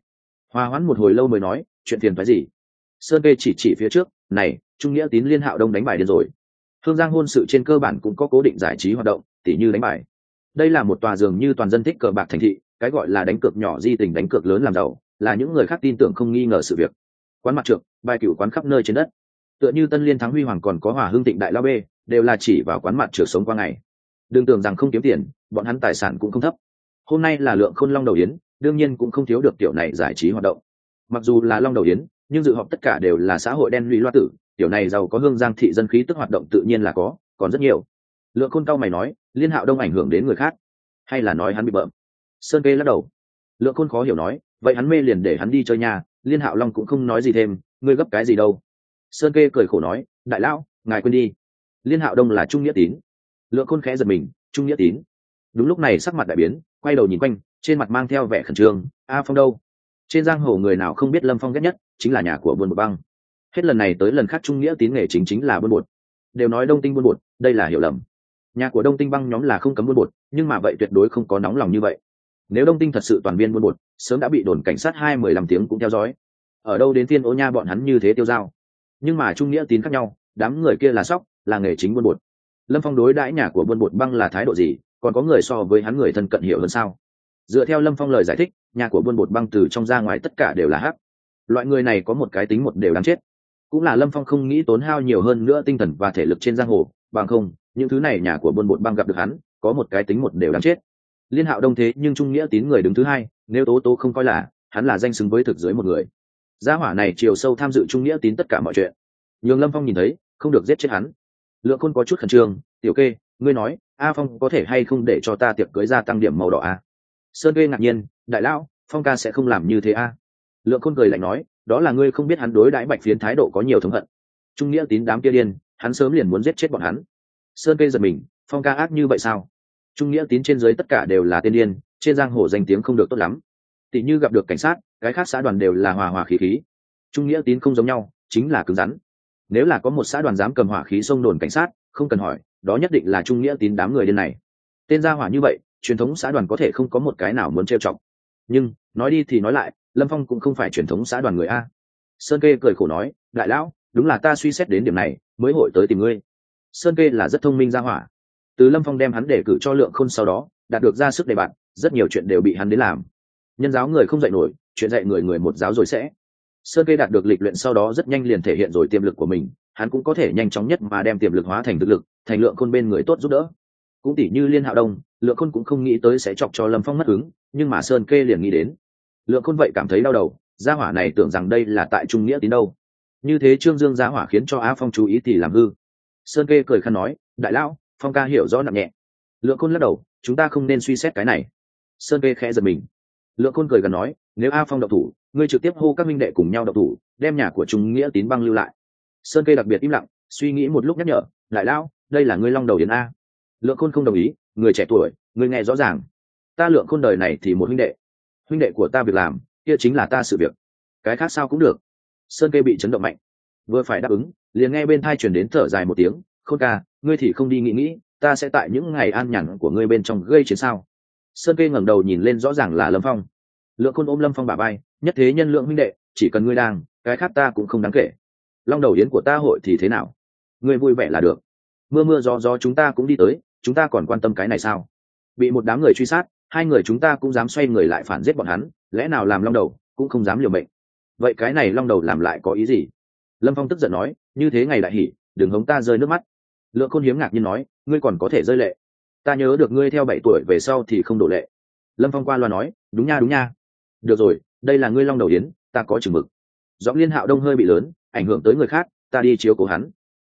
Hòa hoãn một hồi lâu mới nói, chuyện phiền phái gì? Sơn kê chỉ chỉ phía trước, này, trung nghĩa tín liên hạo đông đánh bài điên rồi. Hương giang hôn sự trên cơ bản cũng có cố định giải trí hoạt động, tỉ như đánh bài. Đây là một tòa dường như toàn dân thích cờ bạc thành thị, cái gọi là đánh cược nhỏ di tình đánh cược lớn làm giàu, là những người khác tin tưởng không nghi ngờ sự việc. Quán mặt trượng, bài cửu quán khắp nơi trên đất. Tựa như tân liên thắng huy hoàng còn có hòa hương tịnh đại lao bê, đều là chỉ vào quán mặt trượt sống qua ngày. Đừng tưởng rằng không kiếm tiền, bọn hắn tài sản cũng không thấp. Hôm nay là lượng khôn long đầu yến, đương nhiên cũng không thiếu được tiểu này giải trí hoạt động. Mặc dù là long đầu yến nhưng dự họp tất cả đều là xã hội đen lũy loa tử, tiểu này giàu có hương giang thị dân khí tức hoạt động tự nhiên là có, còn rất nhiều. Lượng khôn cao mày nói, liên hạo đông ảnh hưởng đến người khác, hay là nói hắn bị bợm? Sơn kê lắc đầu. Lượng khôn khó hiểu nói, vậy hắn mê liền để hắn đi chơi nhà, liên hạo long cũng không nói gì thêm, ngươi gấp cái gì đâu? Sơn kê cười khổ nói, đại lão, ngài quên đi. Liên hạo đông là trung nghĩa tín. Lượng khôn khẽ giật mình, trung nghĩa tín. Đúng lúc này sắc mặt đại biến, quay đầu nhìn quanh, trên mặt mang theo vẻ khẩn trương, a phong đâu? Trên giang hồ người nào không biết lâm phong ghét nhất? Chính là nhà của buôn bột băng. Hết lần này tới lần khác trung nghĩa tín nghề chính chính là buôn bột. Đều nói đông tinh buôn bột, đây là hiểu lầm. Nhà của đông tinh băng nhóm là không cấm buôn bột, nhưng mà vậy tuyệt đối không có nóng lòng như vậy. Nếu đông tinh thật sự toàn viên buôn bột, sớm đã bị đồn cảnh sát hai mười lăm tiếng cũng theo dõi. Ở đâu đến thiên ô nha bọn hắn như thế tiêu dao. Nhưng mà trung nghĩa tín khác nhau, đám người kia là sóc, là nghề chính buôn bột. Lâm phong đối đãi nhà của buôn bột băng là thái độ gì, còn có người so với hắn người thân cận hiểu hơn sao? Dựa theo lâm phong lời giải thích, nhà của buôn bột băng từ trong ra ngoài tất cả đều là hắc loại người này có một cái tính một đều đáng chết. Cũng là lâm phong không nghĩ tốn hao nhiều hơn nữa tinh thần và thể lực trên giang hồ, bằng không, những thứ này nhà của buôn bột băng gặp được hắn, có một cái tính một đều đáng chết. Liên hạo đông thế nhưng trung nghĩa tín người đứng thứ hai, nếu tố tố không coi là, hắn là danh xứng với thực dưới một người. Gia hỏa này chiều sâu tham dự trung nghĩa tín tất cả mọi chuyện. Nhường lâm phong nhìn thấy, không được giết chết hắn. Lượng khôn có chút khẩn trương, tiểu kê, ngươi nói, a phong có thể hay không để cho ta tiệc cưới gia tăng điểm màu đỏ a sơn kê ngạc nhiên, đại lão, phong ca sẽ không làm như thế a lượng khôn cười lạnh nói, đó là ngươi không biết hắn đối đãi bạch phiến thái độ có nhiều thống hận. Trung nghĩa tín đám kia điên, hắn sớm liền muốn giết chết bọn hắn. Sơn kê giật mình, phong ca ác như vậy sao? Trung nghĩa tín trên dưới tất cả đều là tiên điên, trên giang hồ danh tiếng không được tốt lắm. Tỷ như gặp được cảnh sát, cái khác xã đoàn đều là hòa hòa khí khí. Trung nghĩa tín không giống nhau, chính là cứng rắn. Nếu là có một xã đoàn dám cầm hỏa khí xông đồn cảnh sát, không cần hỏi, đó nhất định là trung nghĩa tín đám người điên này. Tên gia hỏa như vậy, truyền thống xã đoàn có thể không có một cái nào muốn trêu chọc. Nhưng, nói đi thì nói lại lâm phong cũng không phải truyền thống xã đoàn người a. Sơn kê cười khổ nói, đại lão, đúng là ta suy xét đến điểm này, mới hội tới tìm ngươi. Sơn kê là rất thông minh ra hỏa. Từ lâm phong đem hắn để cử cho lượng khôn sau đó, đạt được ra sức đề bạn, rất nhiều chuyện đều bị hắn đến làm. Nhân giáo người không dạy nổi, chuyện dạy người người một giáo rồi sẽ. Sơn kê đạt được lịch luyện sau đó rất nhanh liền thể hiện rồi tiềm lực của mình, hắn cũng có thể nhanh chóng nhất mà đem tiềm lực hóa thành thực lực, thành lượng khôn bên người tốt giúp đỡ. Cũng tỷ như liên hạo đông, lượng khôn cũng không nghĩ tới sẽ chọc cho lâm phong mất hứng, nhưng mà sơn kê liền nghĩ đến lượng khôn vậy cảm thấy đau đầu, gia hỏa này tưởng rằng đây là tại trung nghĩa tín đâu. Như thế trương dương gia hỏa khiến cho á phong chú ý thì làm hư. Sơn kê cười khăn nói, đại lão, phong ca hiểu rõ nặng nhẹ. Lượng khôn lắc đầu, chúng ta không nên suy xét cái này. Sơn kê khẽ giật mình. Lượng khôn cười gần nói, nếu a phong độc thủ, ngươi trực tiếp hô các minh đệ cùng nhau độc thủ, đem nhà của trung nghĩa tín băng lưu lại. Sơn kê đặc biệt im lặng, suy nghĩ một lúc nhắc nhở, đại lão, đây là ngươi long đầu yến a. Lượng khôn không đồng ý, người trẻ tuổi người nghe rõ ràng. Ta lượng khôn đời này thì một huynh đệ huynh đệ của ta việc làm, kia chính là ta sự việc. Cái khác sao cũng được. Sơn kê bị chấn động mạnh. Vừa phải đáp ứng, liền nghe bên thai chuyển đến thở dài một tiếng, khôn ca, ngươi thì không đi nghĩ nghĩ, ta sẽ tại những ngày an nhàn của ngươi bên trong gây chiến sao? Sơn kê ngẩng đầu nhìn lên rõ ràng là lâm phong. Lượng khôn ôm lâm phong bà bay nhất thế nhân lượng huynh đệ, chỉ cần ngươi đang, cái khác ta cũng không đáng kể. Long đầu yến của ta hội thì thế nào? Ngươi vui vẻ là được. Mưa mưa gió gió chúng ta cũng đi tới, chúng ta còn quan tâm cái này sao? Bị một đám người truy sát hai người chúng ta cũng dám xoay người lại phản giết bọn hắn, lẽ nào làm long đầu cũng không dám liều mệnh? Vậy cái này long đầu làm lại có ý gì? Lâm phong tức giận nói, như thế ngày đại hỉ, đừng hống ta rơi nước mắt. Lượng khôn hiếm ngạc nhiên nói, ngươi còn có thể rơi lệ. Ta nhớ được ngươi theo bảy tuổi về sau thì không đổ lệ. Lâm phong qua loa nói, đúng nha đúng nha. Được rồi, đây là ngươi long đầu yến, ta có chừng mực. Giọng liên hạo đông hơi bị lớn, ảnh hưởng tới người khác, ta đi chiếu cố hắn.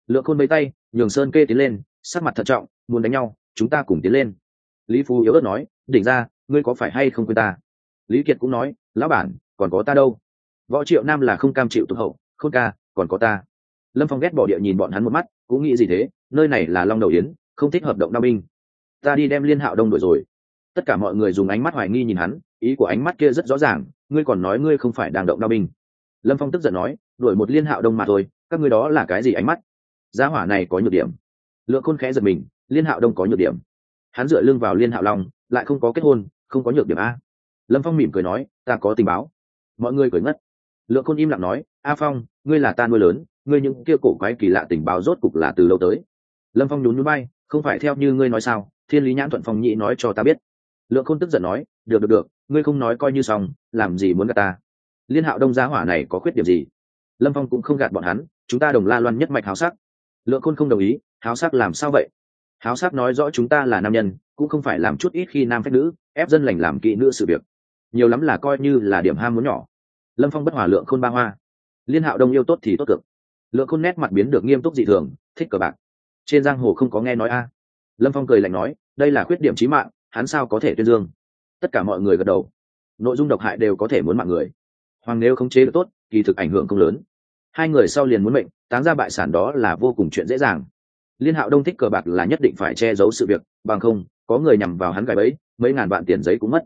Lượng khôn mấy tay, nhường sơn kê tiến lên, sắc mặt thận trọng, muốn đánh nhau, chúng ta cùng tiến lên. Lý phú yếu ớt nói đỉnh ra, ngươi có phải hay không quên ta? Lý kiệt cũng nói, lão bản, còn có ta đâu? Võ triệu nam là không cam chịu tục hậu không ca, còn có ta. Lâm phong ghét bỏ địa nhìn bọn hắn một mắt, cũng nghĩ gì thế, nơi này là long đầu yến, không thích hợp động đao binh. Ta đi đem liên hạo đông đuổi rồi. Tất cả mọi người dùng ánh mắt hoài nghi nhìn hắn, ý của ánh mắt kia rất rõ ràng, ngươi còn nói ngươi không phải đang động đao binh. Lâm phong tức giận nói, đuổi một liên hạo đông mà thôi, các ngươi đó là cái gì ánh mắt? Gia hỏa này có nhược điểm. Lượng khôn khẽ giật mình, liên hạo đông có nhược điểm hắn dựa lưng vào liên hạo long, lại không có kết hôn, không có nhược điểm a. Lâm phong mỉm cười nói, ta có tình báo. Mọi người cười ngất. Lượng khôn im lặng nói, a phong, ngươi là ta nuôi lớn, ngươi những kia cổ quái kỳ lạ tình báo rốt cục là từ lâu tới. Lâm phong nhún núi bay không phải theo như ngươi nói sao, thiên lý nhãn thuận phong nhĩ nói cho ta biết. Lượng khôn tức giận nói, được được được, ngươi không nói coi như xong, làm gì muốn gạt ta? Liên hạo đông giá hỏa này có khuyết điểm gì? Lâm phong cũng không gạt bọn hắn, chúng ta đồng la loan nhất mạch háo sắc. Lượng khôn không đồng ý, háo sắc làm sao vậy? Háo sắc nói rõ chúng ta là nam nhân, cũng không phải làm chút ít khi nam phép nữ, ép dân lành làm kỹ nữ sự việc. Nhiều lắm là coi như là điểm ham muốn nhỏ. Lâm phong bất hòa lượng khôn ba hoa. Liên hạo đông yêu tốt thì tốt cực. Lượng khôn nét mặt biến được nghiêm túc dị thường, thích cờ bạc. Trên giang hồ không có nghe nói a. Lâm phong cười lạnh nói, đây là khuyết điểm trí mạng, hắn sao có thể tuyên dương? Tất cả mọi người gật đầu. Nội dung độc hại đều có thể muốn mạng người. Hoàng nếu không chế được tốt, kỳ thực ảnh hưởng không lớn. Hai người sau liền muốn mệnh, tán ra bại sản đó là vô cùng chuyện dễ dàng liên hạo đông thích cờ bạc là nhất định phải che giấu sự việc, bằng không, có người nhằm vào hắn gài bẫy, mấy ngàn vạn tiền giấy cũng mất.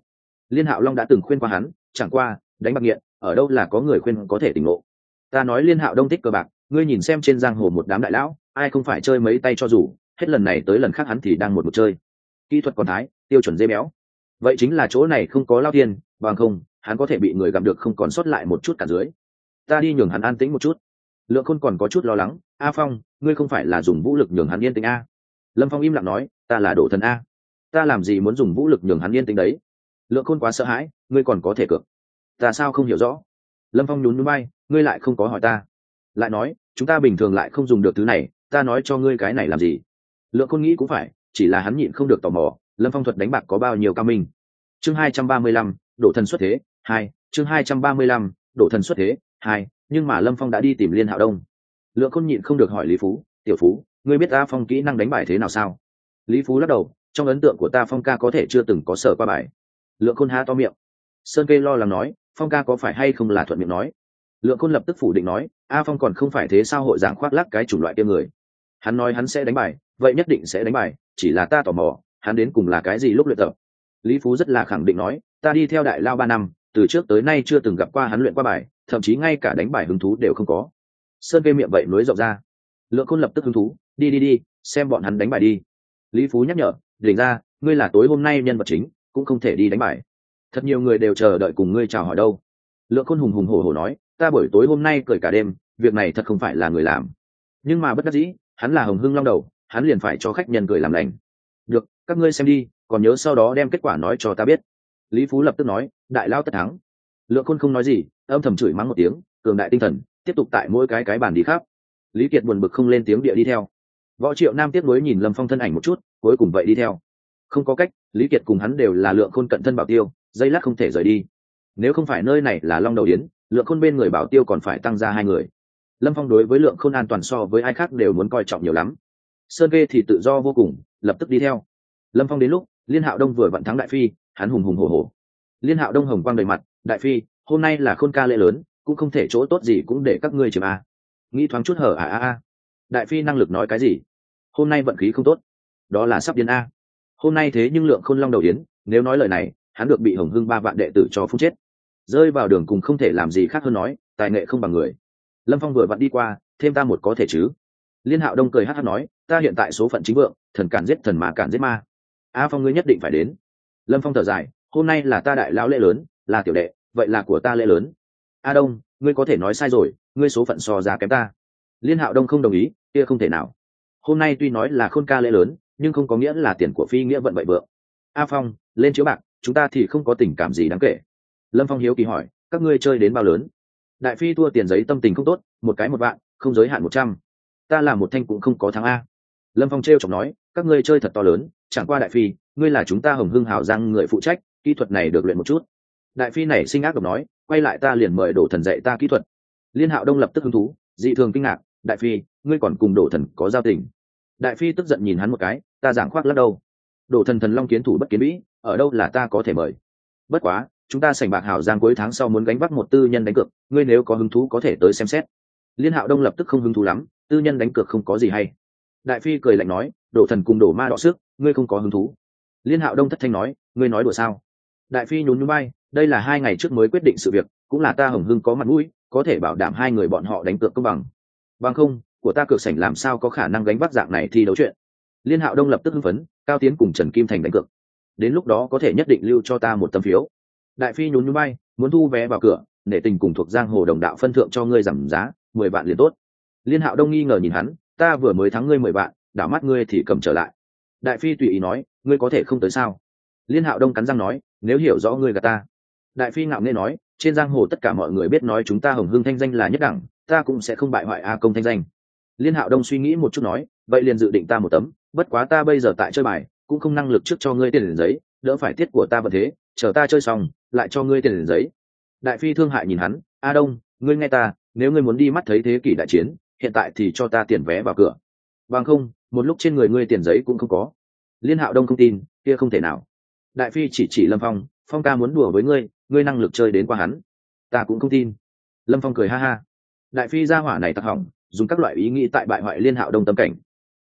Liên hạo long đã từng khuyên qua hắn, chẳng qua, đánh bạc nghiện, ở đâu là có người khuyên có thể tỉnh ngộ. Ta nói liên hạo đông thích cờ bạc, ngươi nhìn xem trên giang hồ một đám đại lão, ai không phải chơi mấy tay cho dù hết lần này tới lần khác hắn thì đang một một chơi. Kỹ thuật còn thái, tiêu chuẩn dây béo. Vậy chính là chỗ này không có lao tiền, bằng không, hắn có thể bị người gặp được không còn sót lại một chút cả dưới. Ta đi nhường hắn an tĩnh một chút. Lượng khôn còn có chút lo lắng a phong, ngươi không phải là dùng vũ lực nhường hắn yên tĩnh a. Lâm phong im lặng nói, ta là đổ thần a. Ta làm gì muốn dùng vũ lực nhường hắn yên tĩnh đấy? Lượng khôn quá sợ hãi, ngươi còn có thể cược. Ta sao không hiểu rõ? Lâm phong nhún núi bay ngươi lại không có hỏi ta. Lại nói, chúng ta bình thường lại không dùng được thứ này, ta nói cho ngươi cái này làm gì? Lượng khôn nghĩ cũng phải, chỉ là hắn nhịn không được tò mò, lâm phong thuật đánh bạc có bao nhiêu cao minh? Chương hai trăm ba mươi lăm, đổ thần xuất thế, hai, chương hai trăm ba mươi lăm, đổ thần xuất thế, hai, nhưng mà lâm phong đã đi tìm liên hạo đông lượng khôn nhịn không được hỏi lý phú, tiểu phú, ngươi biết ta phong kỹ năng đánh bài thế nào sao? Lý phú lắc đầu, trong ấn tượng của ta phong ca có thể chưa từng có sở qua bài. Lượng khôn há to miệng. Sơn kê lo lắng nói, phong ca có phải hay không là thuận miệng nói? Lượng khôn lập tức phủ định nói, a phong còn không phải thế sao hội giảng khoác lắc cái chủng loại kia người. Hắn nói hắn sẽ đánh bài, vậy nhất định sẽ đánh bài, chỉ là ta tò mò, hắn đến cùng là cái gì lúc luyện tập? Lý phú rất là khẳng định nói, ta đi theo đại lao ba năm, từ trước tới nay chưa từng gặp qua hắn luyện qua bài, thậm chí ngay cả đánh bài hứng thú đều không có sơn kê miệng vậy nối rộng ra. Lượng khôn lập tức hứng thú, đi đi đi, xem bọn hắn đánh bài đi. Lý phú nhắc nhở, đỉnh ra, ngươi là tối hôm nay nhân vật chính, cũng không thể đi đánh bài. Thật nhiều người đều chờ đợi cùng ngươi chào hỏi đâu. Lượng khôn hùng hùng hổ hổ nói, ta buổi tối hôm nay cười cả đêm, việc này thật không phải là người làm. Nhưng mà bất đắc dĩ, hắn là hồng hưng long đầu, hắn liền phải cho khách nhân cười làm lành. Được, các ngươi xem đi, còn nhớ sau đó đem kết quả nói cho ta biết. Lý phú lập tức nói, đại lao tất thắng. Lượng khôn không nói gì, âm thầm chửi mắng một tiếng, cường đại tinh thần tiếp tục tại mỗi cái cái bàn đi khắp. Lý kiệt buồn bực không lên tiếng địa đi theo. Võ triệu nam tiếp nối nhìn lâm phong thân ảnh một chút, cuối cùng vậy đi theo. Không có cách, lý kiệt cùng hắn đều là lượng khôn cận thân bảo tiêu, dây lát không thể rời đi. Nếu không phải nơi này là long đầu yến lượng khôn bên người bảo tiêu còn phải tăng ra hai người. Lâm phong đối với lượng khôn an toàn so với ai khác đều muốn coi trọng nhiều lắm. Sơn kê thì tự do vô cùng, lập tức đi theo. Lâm phong đến lúc, liên hạo đông vừa vận thắng đại phi, hắn hùng hùng hồ hồ liên hạo đông hồng quang đầy mặt, đại phi, hôm nay là khôn ca lễ lớn cũng không thể chỗ tốt gì cũng để các ngươi chiếm a. Nghĩ thoáng chút hở à a a. Đại phi năng lực nói cái gì? Hôm nay vận khí không tốt. Đó là sắp điên a. Hôm nay thế nhưng lượng khôn long đầu yến, nếu nói lời này, hắn được bị hồng hưng ba vạn đệ tử cho phun chết. Rơi vào đường cùng không thể làm gì khác hơn nói, tài nghệ không bằng người. Lâm phong vừa vặn đi qua, thêm ta một có thể chứ. Liên hạo đông cười hát hát nói, ta hiện tại số phận chính vượng, thần cản giết thần mà cản giết ma. A phong ngươi nhất định phải đến. Lâm phong thở dài, hôm nay là ta đại lão lễ lớn, là tiểu đệ, vậy là của ta lễ lớn a đông, ngươi có thể nói sai rồi, ngươi số phận so ra kém ta. Liên hạo đông không đồng ý, kia không thể nào. Hôm nay tuy nói là khôn ca lễ lớn, nhưng không có nghĩa là tiền của phi nghĩa vận bậy vượng. A phong, lên chiếu bạc, chúng ta thì không có tình cảm gì đáng kể. Lâm phong hiếu kỳ hỏi, các ngươi chơi đến bao lớn? Đại phi thua tiền giấy tâm tình không tốt, một cái một vạn, không giới hạn một trăm. Ta là một thanh cũng không có thắng a. Lâm phong t r e o chọc nói, các ngươi chơi thật to lớn, chẳng qua đại phi, ngươi là chúng ta hồng hưng hào giang người phụ trách, kỹ thuật này được luyện một chút. Đại phi này sinh ác độc nói quay lại ta liền mời đổ thần dạy ta kỹ thuật. Liên hạo đông lập tức hứng thú dị thường kinh ngạc đại phi ngươi còn cùng đổ thần có giao tình? Đại phi tức giận nhìn hắn một cái ta giảng khoác lắc đâu? Đổ thần thần long kiến thủ bất kiến mỹ, ở đâu là ta có thể mời? Bất quá chúng ta sành bạc hảo giang cuối tháng sau muốn gánh vác một tư nhân đánh cược ngươi nếu có hứng thú có thể tới xem xét. Liên hạo đông lập tức không hứng thú lắm tư nhân đánh cược không có gì hay. Đại phi cười lạnh nói đổ thần cùng đổ ma đọ sức ngươi không có hứng thú. Liên hạo đông thất thanh nói ngươi nói đùa sao? Đại phi nhún nhún bay đây là hai ngày trước mới quyết định sự việc, cũng là ta hồng hưng có mặt mũi, có thể bảo đảm hai người bọn họ đánh cược công bằng. Bằng không, của ta cược sảnh làm sao có khả năng gánh vác dạng này thi đấu chuyện? Liên hạo đông lập tức hưng phấn, cao tiến cùng trần kim thành đánh cược. Đến lúc đó có thể nhất định lưu cho ta một tấm phiếu. Đại phi nhún nhún bay, muốn thu vé vào cửa, nể tình cùng thuộc giang hồ đồng đạo phân thượng cho ngươi giảm giá, mười vạn liền tốt. Liên hạo đông nghi ngờ nhìn hắn, ta vừa mới thắng ngươi mười vạn, đảo mắt ngươi thì cầm trở lại. Đại phi tùy ý nói, ngươi có thể không tới sao? Liên hạo đông cắn răng nói, nếu hiểu rõ ngươi gà ta đại phi ngạo nghe nói, trên giang hồ tất cả mọi người biết nói chúng ta hồng hương thanh danh là nhất đẳng, ta cũng sẽ không bại hoại a công thanh danh. Liên hạo đông suy nghĩ một chút nói, vậy liền dự định ta một tấm, bất quá ta bây giờ tại chơi bài, cũng không năng lực trước cho ngươi tiền giấy, đỡ phải tiết của ta vật thế, chờ ta chơi xong, lại cho ngươi tiền giấy. Đại phi thương hại nhìn hắn, a đông, ngươi nghe ta, nếu ngươi muốn đi mắt thấy thế kỷ đại chiến, hiện tại thì cho ta tiền vé vào cửa. Bằng không, một lúc trên người ngươi tiền giấy cũng không có. Liên hạo đông không tin, kia không thể nào. Đại phi chỉ chỉ lâm phong phong ca muốn đùa với ngươi ngươi năng lực chơi đến qua hắn. Ta cũng không tin. Lâm phong cười ha ha. Đại phi ra hỏa này tặc hỏng, dùng các loại ý nghĩ tại bại hoại liên hạo đông tâm cảnh.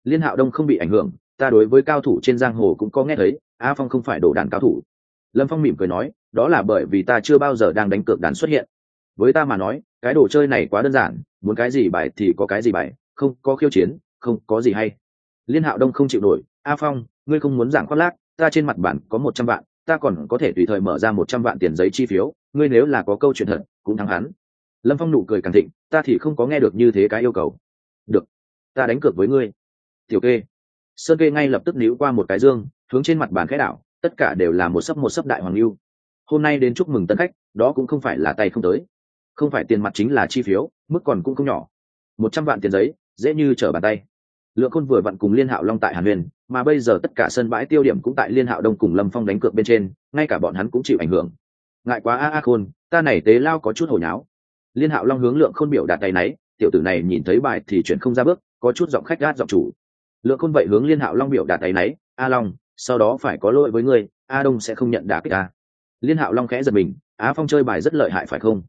Liên hạo đông không bị ảnh hưởng, ta đối với cao thủ trên giang hồ cũng có nghe thấy, a phong không phải đổ đàn cao thủ. Lâm phong mỉm cười nói, đó là bởi vì ta chưa bao giờ đang đánh cược đàn xuất hiện. Với ta mà nói, cái đồ chơi này quá đơn giản, muốn cái gì bài thì có cái gì bài, không có khiêu chiến, không có gì hay. Liên hạo đông không chịu nổi, a phong, ngươi không muốn giảng khoác lác, ta trên mặt bản có một trăm vạn ta còn có thể tùy thời mở ra một trăm vạn tiền giấy chi phiếu, ngươi nếu là có câu chuyện thật, cũng thắng hắn. Lâm phong nụ cười càng thịnh, ta thì không có nghe được như thế cái yêu cầu. Được, ta đánh cược với ngươi. Tiểu kê. Sơn kê ngay lập tức níu qua một cái dương, hướng trên mặt bàn khẽ đảo, tất cả đều là một sấp một sấp đại hoàng lưu. Hôm nay đến chúc mừng tân khách, đó cũng không phải là tay không tới. Không phải tiền mặt chính là chi phiếu, mức còn cũng không nhỏ. Một trăm vạn tiền giấy, dễ như trở bàn tay lượng khôn vừa vặn cùng liên hạo long tại hàn huyền, mà bây giờ tất cả sân bãi tiêu điểm cũng tại liên hạo đông cùng lâm phong đánh cược bên trên, ngay cả bọn hắn cũng chịu ảnh hưởng. Ngại quá a a khôn, ta này tế lao có chút hồi nháo. Liên hạo long hướng lượng khôn biểu đạt tay náy, tiểu tử này nhìn thấy bài thì chuyển không ra bước, có chút giọng khách gát giọng chủ. Lượng khôn vậy hướng liên hạo long biểu đạt tay náy, a long, sau đó phải có lỗi với ngươi, a đông sẽ không nhận đả kích ta. Liên hạo long khẽ giật mình á phong chơi bài rất lợi hại phải không?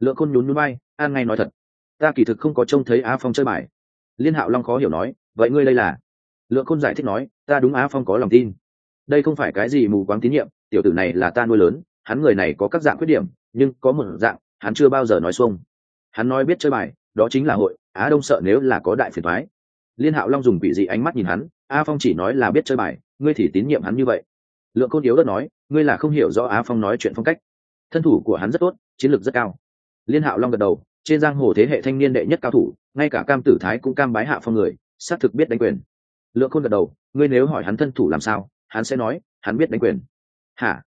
Lượng khôn nhún nhún bay an ngay nói thật, ta kỳ thực không có trông thấy á phong chơi bài. Liên hạo long khó hiểu nói vậy ngươi đây là? Lượng khôn giải thích nói, ta đúng á phong có lòng tin. Đây không phải cái gì mù quáng tín nhiệm, tiểu tử này là ta nuôi lớn, hắn người này có các dạng khuyết điểm, nhưng có một dạng, hắn chưa bao giờ nói xuông. Hắn nói biết chơi bài, đó chính là hội, á đông sợ nếu là có đại phiền thoái liên hạo long dùng quỷ dị ánh mắt nhìn hắn a phong chỉ nói là biết chơi bài, ngươi thì tín nhiệm hắn như vậy. Lượng côn yếu đất nói, ngươi là không hiểu rõ á phong nói chuyện phong cách. Thân thủ của hắn rất tốt, chiến lược rất cao. Liên hạo long gật đầu, trên giang hồ thế hệ thanh niên đệ nhất cao thủ, ngay cả cam tử thái cũng cam bái hạ phong người xác thực biết đánh quyền. Lượng khôn gật đầu, ngươi nếu hỏi hắn thân thủ làm sao, hắn sẽ nói, hắn biết đánh quyền. Hả?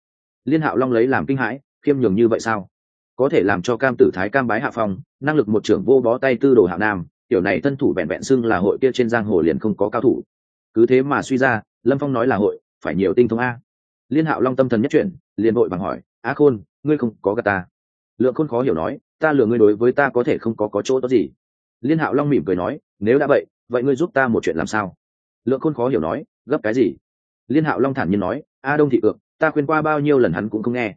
Liên hạo long lấy làm kinh hãi, khiêm nhường như vậy sao? Có thể làm cho cam tử thái cam bái hạ phong, năng lực một trưởng vô bó tay tư đồ hạ nam, tiểu này thân thủ vẹn vẹn xưng là hội kia trên giang hồ liền không có cao thủ. Cứ thế mà suy ra, lâm phong nói là hội, phải nhiều tinh thông a. Liên hạo long tâm thần nhất chuyển, liền hội bằng hỏi á khôn, ngươi không có gà ta? Lượng khôn khó hiểu nói, ta lừa ngươi đối với ta có thể không có có chỗ tốt gì? Liên hạo long mỉm cười nói, nếu đã vậy vậy ngươi giúp ta một chuyện làm sao? Lượng khôn khó hiểu nói, gấp cái gì? Liên hạo long thản nhiên nói, a đông thị ượng ta khuyên qua bao nhiêu lần hắn cũng không nghe.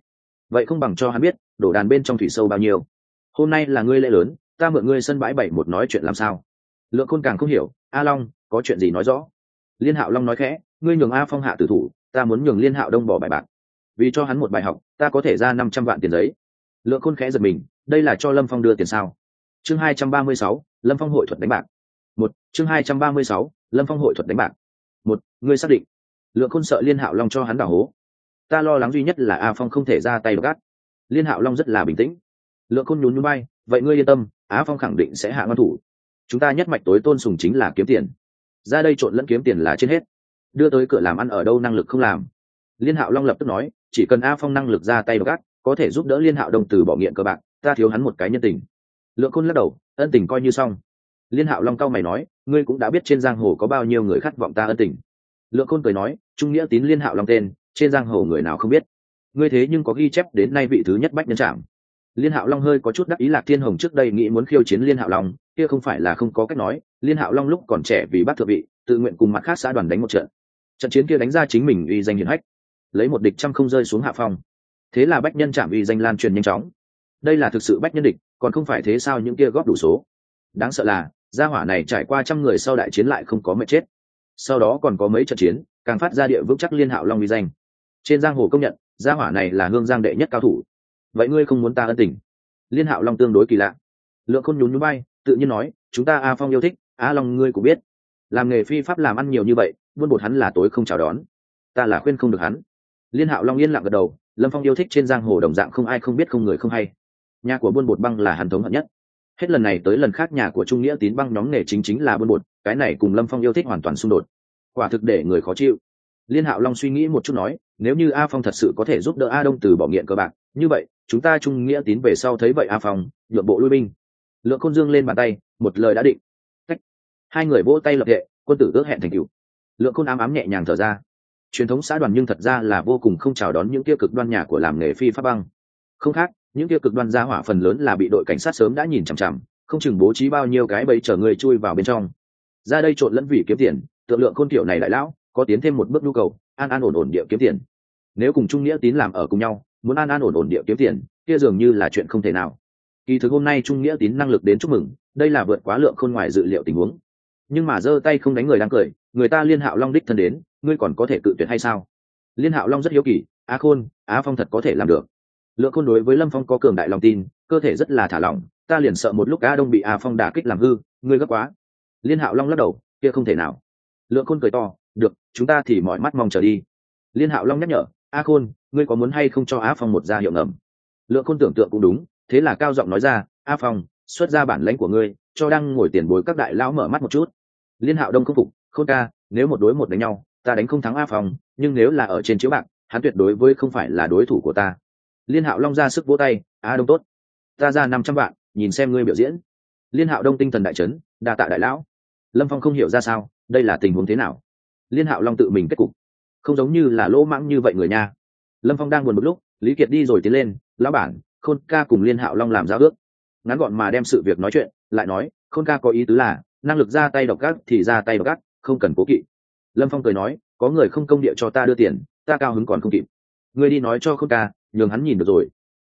Vậy không bằng cho hắn biết, đổ đàn bên trong thủy sâu bao nhiêu. Hôm nay là ngươi lễ lớn, ta mượn ngươi sân bãi bảy một nói chuyện làm sao? Lượng khôn càng không hiểu, a long, có chuyện gì nói rõ? Liên hạo long nói khẽ, ngươi nhường a phong hạ tử thủ, ta muốn nhường liên hạo đông bỏ bài bạc. Vì cho hắn một bài học, ta có thể ra năm trăm vạn tiền giấy. Lượng khôn khẽ giật mình, đây là cho lâm phong đưa tiền sao? Chương hai trăm ba mươi sáu, lâm phong hội thuật đánh bạc một, chương hai trăm ba mươi sáu, lâm phong hội thuật đánh bạc. Một, ngươi xác định. Lượng khôn sợ liên hạo long cho hắn đảo hố. Ta lo lắng duy nhất là a phong không thể ra tay gắt. Liên hạo long rất là bình tĩnh. Lượng khôn nhún nhún bay vậy ngươi yên tâm á phong khẳng định sẽ hạ ngon thủ. Chúng ta nhất mạch tối tôn sùng chính là kiếm tiền. Ra đây trộn lẫn kiếm tiền là trên hết. Đưa tới cửa làm ăn ở đâu năng lực không làm. Liên hạo long lập tức nói, chỉ cần a phong năng lực ra tay gắt, có thể giúp đỡ liên hạo đồng từ bỏ nghiện cơ bạc, ta thiếu hắn một cái nhân tình. Lượng khôn lắc đầu, ân tình coi như xong liên hạo long cao mày nói, ngươi cũng đã biết trên giang hồ có bao nhiêu người khát vọng ta ân tình. Lượng khôn cười nói, trung nghĩa tín liên hạo long tên, trên giang hồ người nào không biết? Ngươi thế nhưng có ghi chép đến nay vị thứ nhất bách nhân trạm liên hạo long hơi có chút đắc ý lạc thiên hồng trước đây nghĩ muốn khiêu chiến liên hạo long, kia không phải là không có cách nói, liên hạo long lúc còn trẻ vì bác thượng vị, tự nguyện cùng mặt khác xã đoàn đánh một trận. Trận chiến kia đánh ra chính mình uy danh hiển hách, lấy một địch trăm không rơi xuống hạ phong. Thế là bách nhân chạm uy danh lan truyền nhanh chóng. Đây là thực sự bách nhân địch, còn không phải thế sao những kia góp đủ số. Đáng sợ là gia hỏa này trải qua trăm người sau đại chiến lại không có mệt chết. Sau đó còn có mấy trận chiến, càng phát ra địa vững chắc liên hạo long uy danh. Trên giang hồ công nhận, gia hỏa này là hương giang đệ nhất cao thủ. Vậy ngươi không muốn ta ân tình? Liên hạo long tương đối kỳ lạ. Lượng khôn nhún nhún bay tự nhiên nói, chúng ta a phong yêu thích, a long ngươi cũng biết. Làm nghề phi pháp làm ăn nhiều như vậy, buôn bột hắn là tối không chào đón. Ta là khuyên không được hắn. Liên hạo long yên lặng gật đầu, lâm phong yêu thích trên giang hồ đồng dạng không ai không biết không người không hay. Nhà của buôn bột băng là hàn thống hận nhất hết lần này tới lần khác nhà của trung nghĩa tín băng nhóm nghề chính chính là buôn bột, cái này cùng lâm phong yêu thích hoàn toàn xung đột. Quả thực để người khó chịu. Liên hạo long suy nghĩ một chút nói, nếu như a phong thật sự có thể giúp đỡ a đông từ bỏ nghiện cơ bạc, như vậy, chúng ta trung nghĩa tín về sau thấy vậy a phong, nhượng bộ lui binh. Lượng khôn dương lên bàn tay, một lời đã định. Cách. hai người vỗ tay lập hệ quân tử ước hẹn thành cựu lượng khôn ám ám nhẹ nhàng thở ra. Truyền thống xã đoàn nhưng thật ra là vô cùng không chào đón những tiêu cực đoan nhà của làm nghề phi pháp băng. Không khác những kia cực đoan gia hỏa phần lớn là bị đội cảnh sát sớm đã nhìn chằm chằm, không chừng bố trí bao nhiêu cái bẫy chở người chui vào bên trong. Ra đây trộn lẫn vì kiếm tiền, tượng lượng khôn tiểu này đại lão, có tiến thêm một bước nhu cầu, an an ổn ổn địa kiếm tiền. Nếu cùng trung nghĩa tín làm ở cùng nhau, muốn an an ổn ổn địa kiếm tiền, kia dường như là chuyện không thể nào. Kỳ thực hôm nay trung nghĩa tín năng lực đến chúc mừng, đây là vượt quá lượng khôn ngoài dự liệu tình huống. Nhưng mà giơ tay không đánh người đang cười, người ta liên hạo long đích thân đến, ngươi còn có thể cự tuyệt hay sao? Liên hạo long rất hiếu kỳ á khôn á phong thật có thể làm được lượng khôn đối với lâm phong có cường đại lòng tin, cơ thể rất là thả lỏng, ta liền sợ một lúc A đông bị A phong đả kích làm hư, ngươi gấp quá. Liên hạo long lắc đầu, kia không thể nào. Lượng khôn cười to, được, chúng ta thì mọi mắt mong chờ đi. Liên hạo long nhắc nhở, a khôn, ngươi có muốn hay không cho A phong một gia hiệu ngầm? Lượng khôn tưởng tượng cũng đúng, thế là cao giọng nói ra, a phong, xuất ra bản lãnh của ngươi, cho đang ngồi tiền bối các đại lão mở mắt một chút. Liên hạo đông không phục, khôn ca, nếu một đối một đánh nhau, ta đánh không thắng a phong, nhưng nếu là ở trên chiếu bạc, hắn tuyệt đối với không phải là đối thủ của ta liên hạo long ra sức vỗ tay a đông tốt, ta ra năm trăm vạn, nhìn xem ngươi biểu diễn. Liên hạo đông tinh thần đại trấn đa tạ đại lão. Lâm phong không hiểu ra sao, đây là tình huống thế nào? Liên hạo long tự mình kết cục. Không giống như là lỗ mãng như vậy người nha. Lâm phong đang buồn một lúc, lý kiệt đi rồi tiến lên, lão bản, khôn ca cùng liên hạo long làm giao ước. Ngắn gọn mà đem sự việc nói chuyện, lại nói, khôn ca có ý tứ là, năng lực ra tay độc gác thì ra tay độc gác không cần cố kỵ. Lâm phong cười nói, có người không công địa cho ta đưa tiền, ta cao hứng còn không kịp. Người đi nói cho khôn ca nhường hắn nhìn được rồi.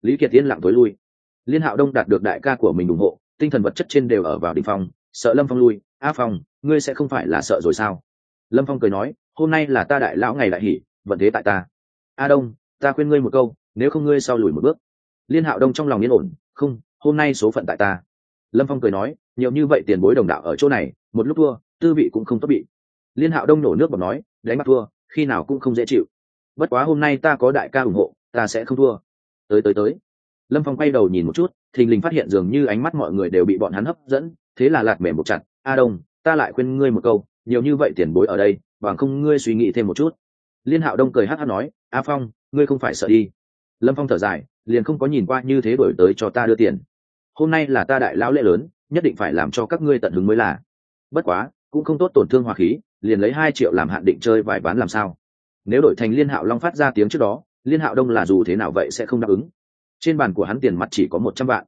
Lý kiệt yên lặng tối lui. Liên hạo đông đạt được đại ca của mình ủng hộ, tinh thần vật chất trên đều ở vào đ ỉ n h phong, sợ lâm phong lui. A phong, ngươi sẽ không phải là sợ rồi sao? Lâm phong cười nói, hôm nay là ta đại lão ngày đại hỉ, vận thế tại ta. A đông, ta khuyên ngươi một câu, nếu không ngươi sau lùi một bước. Liên hạo đông trong lòng yên ổn, không, hôm nay số phận tại ta. Lâm phong cười nói, nhiều như vậy tiền bối đồng đạo ở chỗ này, một lúc thua, tư vị cũng không tốt bị. Liên hạo đông nổ nước bọc nói, đánh bắt thua, khi nào cũng không dễ chịu. Bất quá hôm nay ta có đại ca ủng hộ ta sẽ không thua. Tới tới tới. Lâm phong quay đầu nhìn một chút, thình lình phát hiện dường như ánh mắt mọi người đều bị bọn hắn hấp dẫn, thế là lạt mềm một chặt, a đông, ta lại khuyên ngươi một câu, nhiều như vậy tiền bối ở đây, bằng không ngươi suy nghĩ thêm một chút. Liên hạo đông cười hát hát nói, a phong, ngươi không phải sợ đi. Lâm phong thở dài, liền không có nhìn qua như thế đổi tới cho ta đưa tiền. Hôm nay là ta đại lão lễ lớn, nhất định phải làm cho các ngươi tận hứng mới là. Bất quá, cũng không tốt tổn thương hòa khí, liền lấy hai triệu làm hạn định chơi vài bán làm sao. Nếu đổi thành liên hạo long phát ra tiếng trước đó liên hạo đông là dù thế nào vậy sẽ không đáp ứng. Trên bàn của hắn tiền mặt chỉ có một trăm vạn.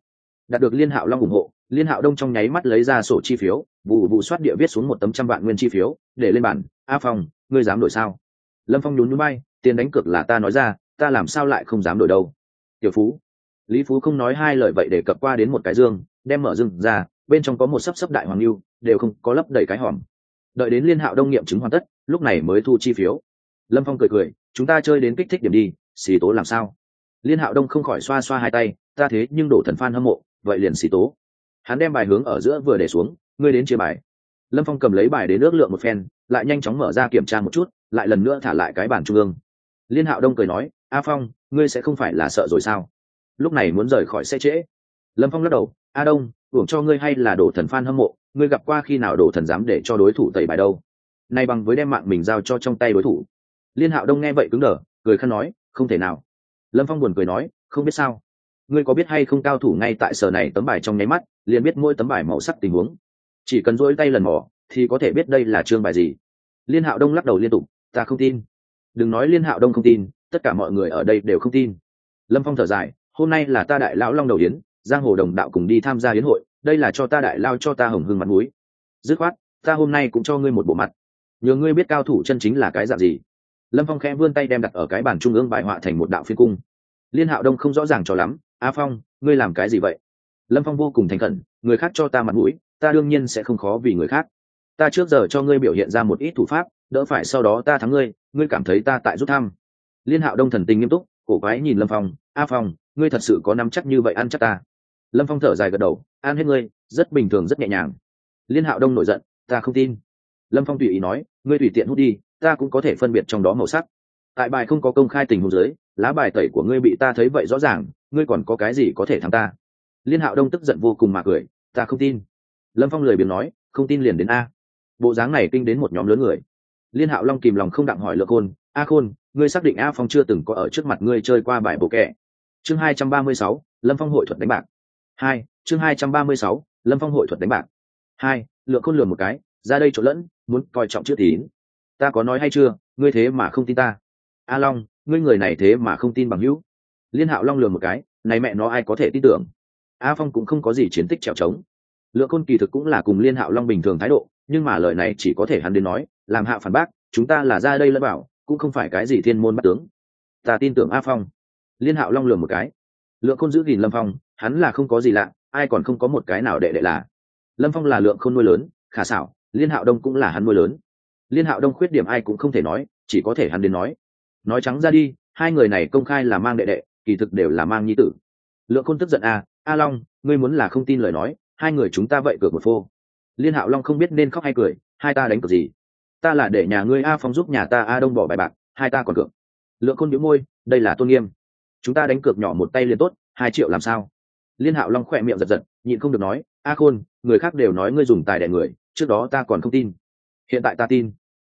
Đạt được liên hạo long ủng hộ, liên hạo đông trong nháy mắt lấy ra sổ chi phiếu, vụ vụ soát địa viết xuống một tấm trăm vạn nguyên chi phiếu, để lên bàn, a phong, ngươi dám đổi sao? Lâm phong nhún núi bay, tiền đánh cược là ta nói ra, ta làm sao lại không dám đổi đâu? Tiểu phú. Lý phú không nói hai lời vậy để cập qua đến một cái dương, đem mở dương ra, bên trong có một sấp sấp đại hoàng lưu, đều không có lấp đầy cái hòm. Đợi đến liên hạo đông nghiệm chứng hoàn tất, lúc này mới thu chi phiếu. Lâm phong cười cười, chúng ta chơi đến kích thích điểm đi xì tố làm sao? Liên hạo đông không khỏi xoa xoa hai tay, ta thế nhưng đổ thần phan hâm mộ, vậy liền xì tố. Hắn đem bài hướng ở giữa vừa để xuống, ngươi đến chia bài. Lâm phong cầm lấy bài đến ước lượng một phen, lại nhanh chóng mở ra kiểm tra một chút, lại lần nữa thả lại cái bàn trung ương. Liên hạo đông cười nói, a phong, ngươi sẽ không phải là sợ rồi sao? Lúc này muốn rời khỏi xe trễ. Lâm phong lắc đầu, a đông, hưởng cho ngươi hay là đổ thần phan hâm mộ, ngươi gặp qua khi nào đổ thần dám để cho đối thủ tẩy bài đâu? Nay bằng với đem mạng mình giao cho trong tay đối thủ. Liên hạo đông nghe vậy cứng đờ, cười khăn nói không thể nào. Lâm phong buồn cười nói, không biết sao. Ngươi có biết hay không cao thủ ngay tại sở này tấm bài trong nháy mắt, liền biết mỗi tấm bài màu sắc tình huống. Chỉ cần dỗi tay lần mỏ thì có thể biết đây là chương bài gì. Liên hạo đông lắc đầu liên tục, ta không tin. Đừng nói liên hạo đông không tin, tất cả mọi người ở đây đều không tin. Lâm phong thở dài, hôm nay là ta đại lão long đầu yến, giang hồ đồng đạo cùng đi tham gia yến hội, đây là cho ta đại lao cho ta hồng hưng mặt mũi. Dứt khoát, ta hôm nay cũng cho ngươi một bộ mặt. Nhờ ngươi biết cao thủ chân chính là cái dạng gì lâm phong khẽ vươn tay đem đặt ở cái bàn trung ương bài họa thành một đạo phiên cung. Liên hạo đông không rõ ràng cho lắm, a phong, ngươi làm cái gì vậy? Lâm phong vô cùng thành khẩn, người khác cho ta mặt mũi, ta đương nhiên sẽ không khó vì người khác. Ta trước giờ cho ngươi biểu hiện ra một ít thủ pháp, đỡ phải sau đó ta thắng ngươi ngươi cảm thấy ta tại rút thăm. Liên hạo đông thần tình nghiêm túc, cổ quái nhìn lâm phong, a phong, ngươi thật sự có nắm chắc như vậy ăn chắc ta? Lâm phong thở dài gật đầu an hết ngươi, rất bình thường, rất nhẹ nhàng. Liên hạo đông nổi giận, ta không tin. Lâm phong tùy ý nói, ngươi tùy tiện hút đi ta cũng có thể phân biệt trong đó màu sắc. Tại bài không có công khai tình huống dưới, lá bài tẩy của ngươi bị ta thấy vậy rõ ràng, ngươi còn có cái gì có thể thắng ta? Liên hạo đông tức giận vô cùng mà cười, ta không tin. Lâm phong lười biếng nói, không tin liền đến a. Bộ dáng này kinh đến một nhóm lớn người. Liên hạo long kìm lòng không đặng hỏi lựa côn a khôn, ngươi xác định a phong chưa từng có ở trước mặt ngươi chơi qua bài bộ kẻ chương hai trăm ba mươi sáu, lâm phong hội thuật đánh bạc. Hai, chương hai trăm ba mươi sáu, lâm phong hội thuật đánh bạc. Hai lượng khôn lường một cái, ra đây trộn lẫn, muốn coi trọng chưa tín ta có nói hay chưa, ngươi thế mà không tin ta. A long, ngươi người này thế mà không tin bằng hữu. Liên hạo long lừa một cái, này mẹ nó ai có thể tin tưởng? A phong cũng không có gì chiến tích trèo trống. Lượng khôn kỳ thực cũng là cùng liên hạo long bình thường thái độ, nhưng mà lời này chỉ có thể hắn đến nói, làm hạ phản bác, chúng ta là ra đây lẫn bảo cũng không phải cái gì thiên môn bắt tướng. Ta tin tưởng a phong. Liên hạo long lừa một cái. Lượng khôn giữ gìn lâm phong, hắn là không có gì lạ, ai còn không có một cái nào đệ đệ là. Lâm phong là lượng khôn nuôi lớn, khả xảo, liên hạo đông cũng là hắn nuôi lớn liên hạo đông khuyết điểm ai cũng không thể nói, chỉ có thể hắn đến nói. Nói trắng ra đi, hai người này công khai là mang đệ đệ, kỳ thực đều là mang nhi tử. Lượng khôn tức giận, a a long, ngươi muốn là không tin lời nói, hai người chúng ta vậy cược một phô. Liên hạo long không biết nên khóc hay cười, hai ta đánh cược gì? Ta là để nhà ngươi a phong giúp nhà ta a đông bỏ bài bạc, hai ta còn cược. Lượng khôn nhíu môi, đây là tôn nghiêm. Chúng ta đánh cược nhỏ một tay liền tốt, hai triệu làm sao? Liên hạo long khỏe miệng giật giật, nhịn không được nói, a khôn, người khác đều nói ngươi dùng tài đẻ người, trước đó ta còn không tin hiện tại ta tin.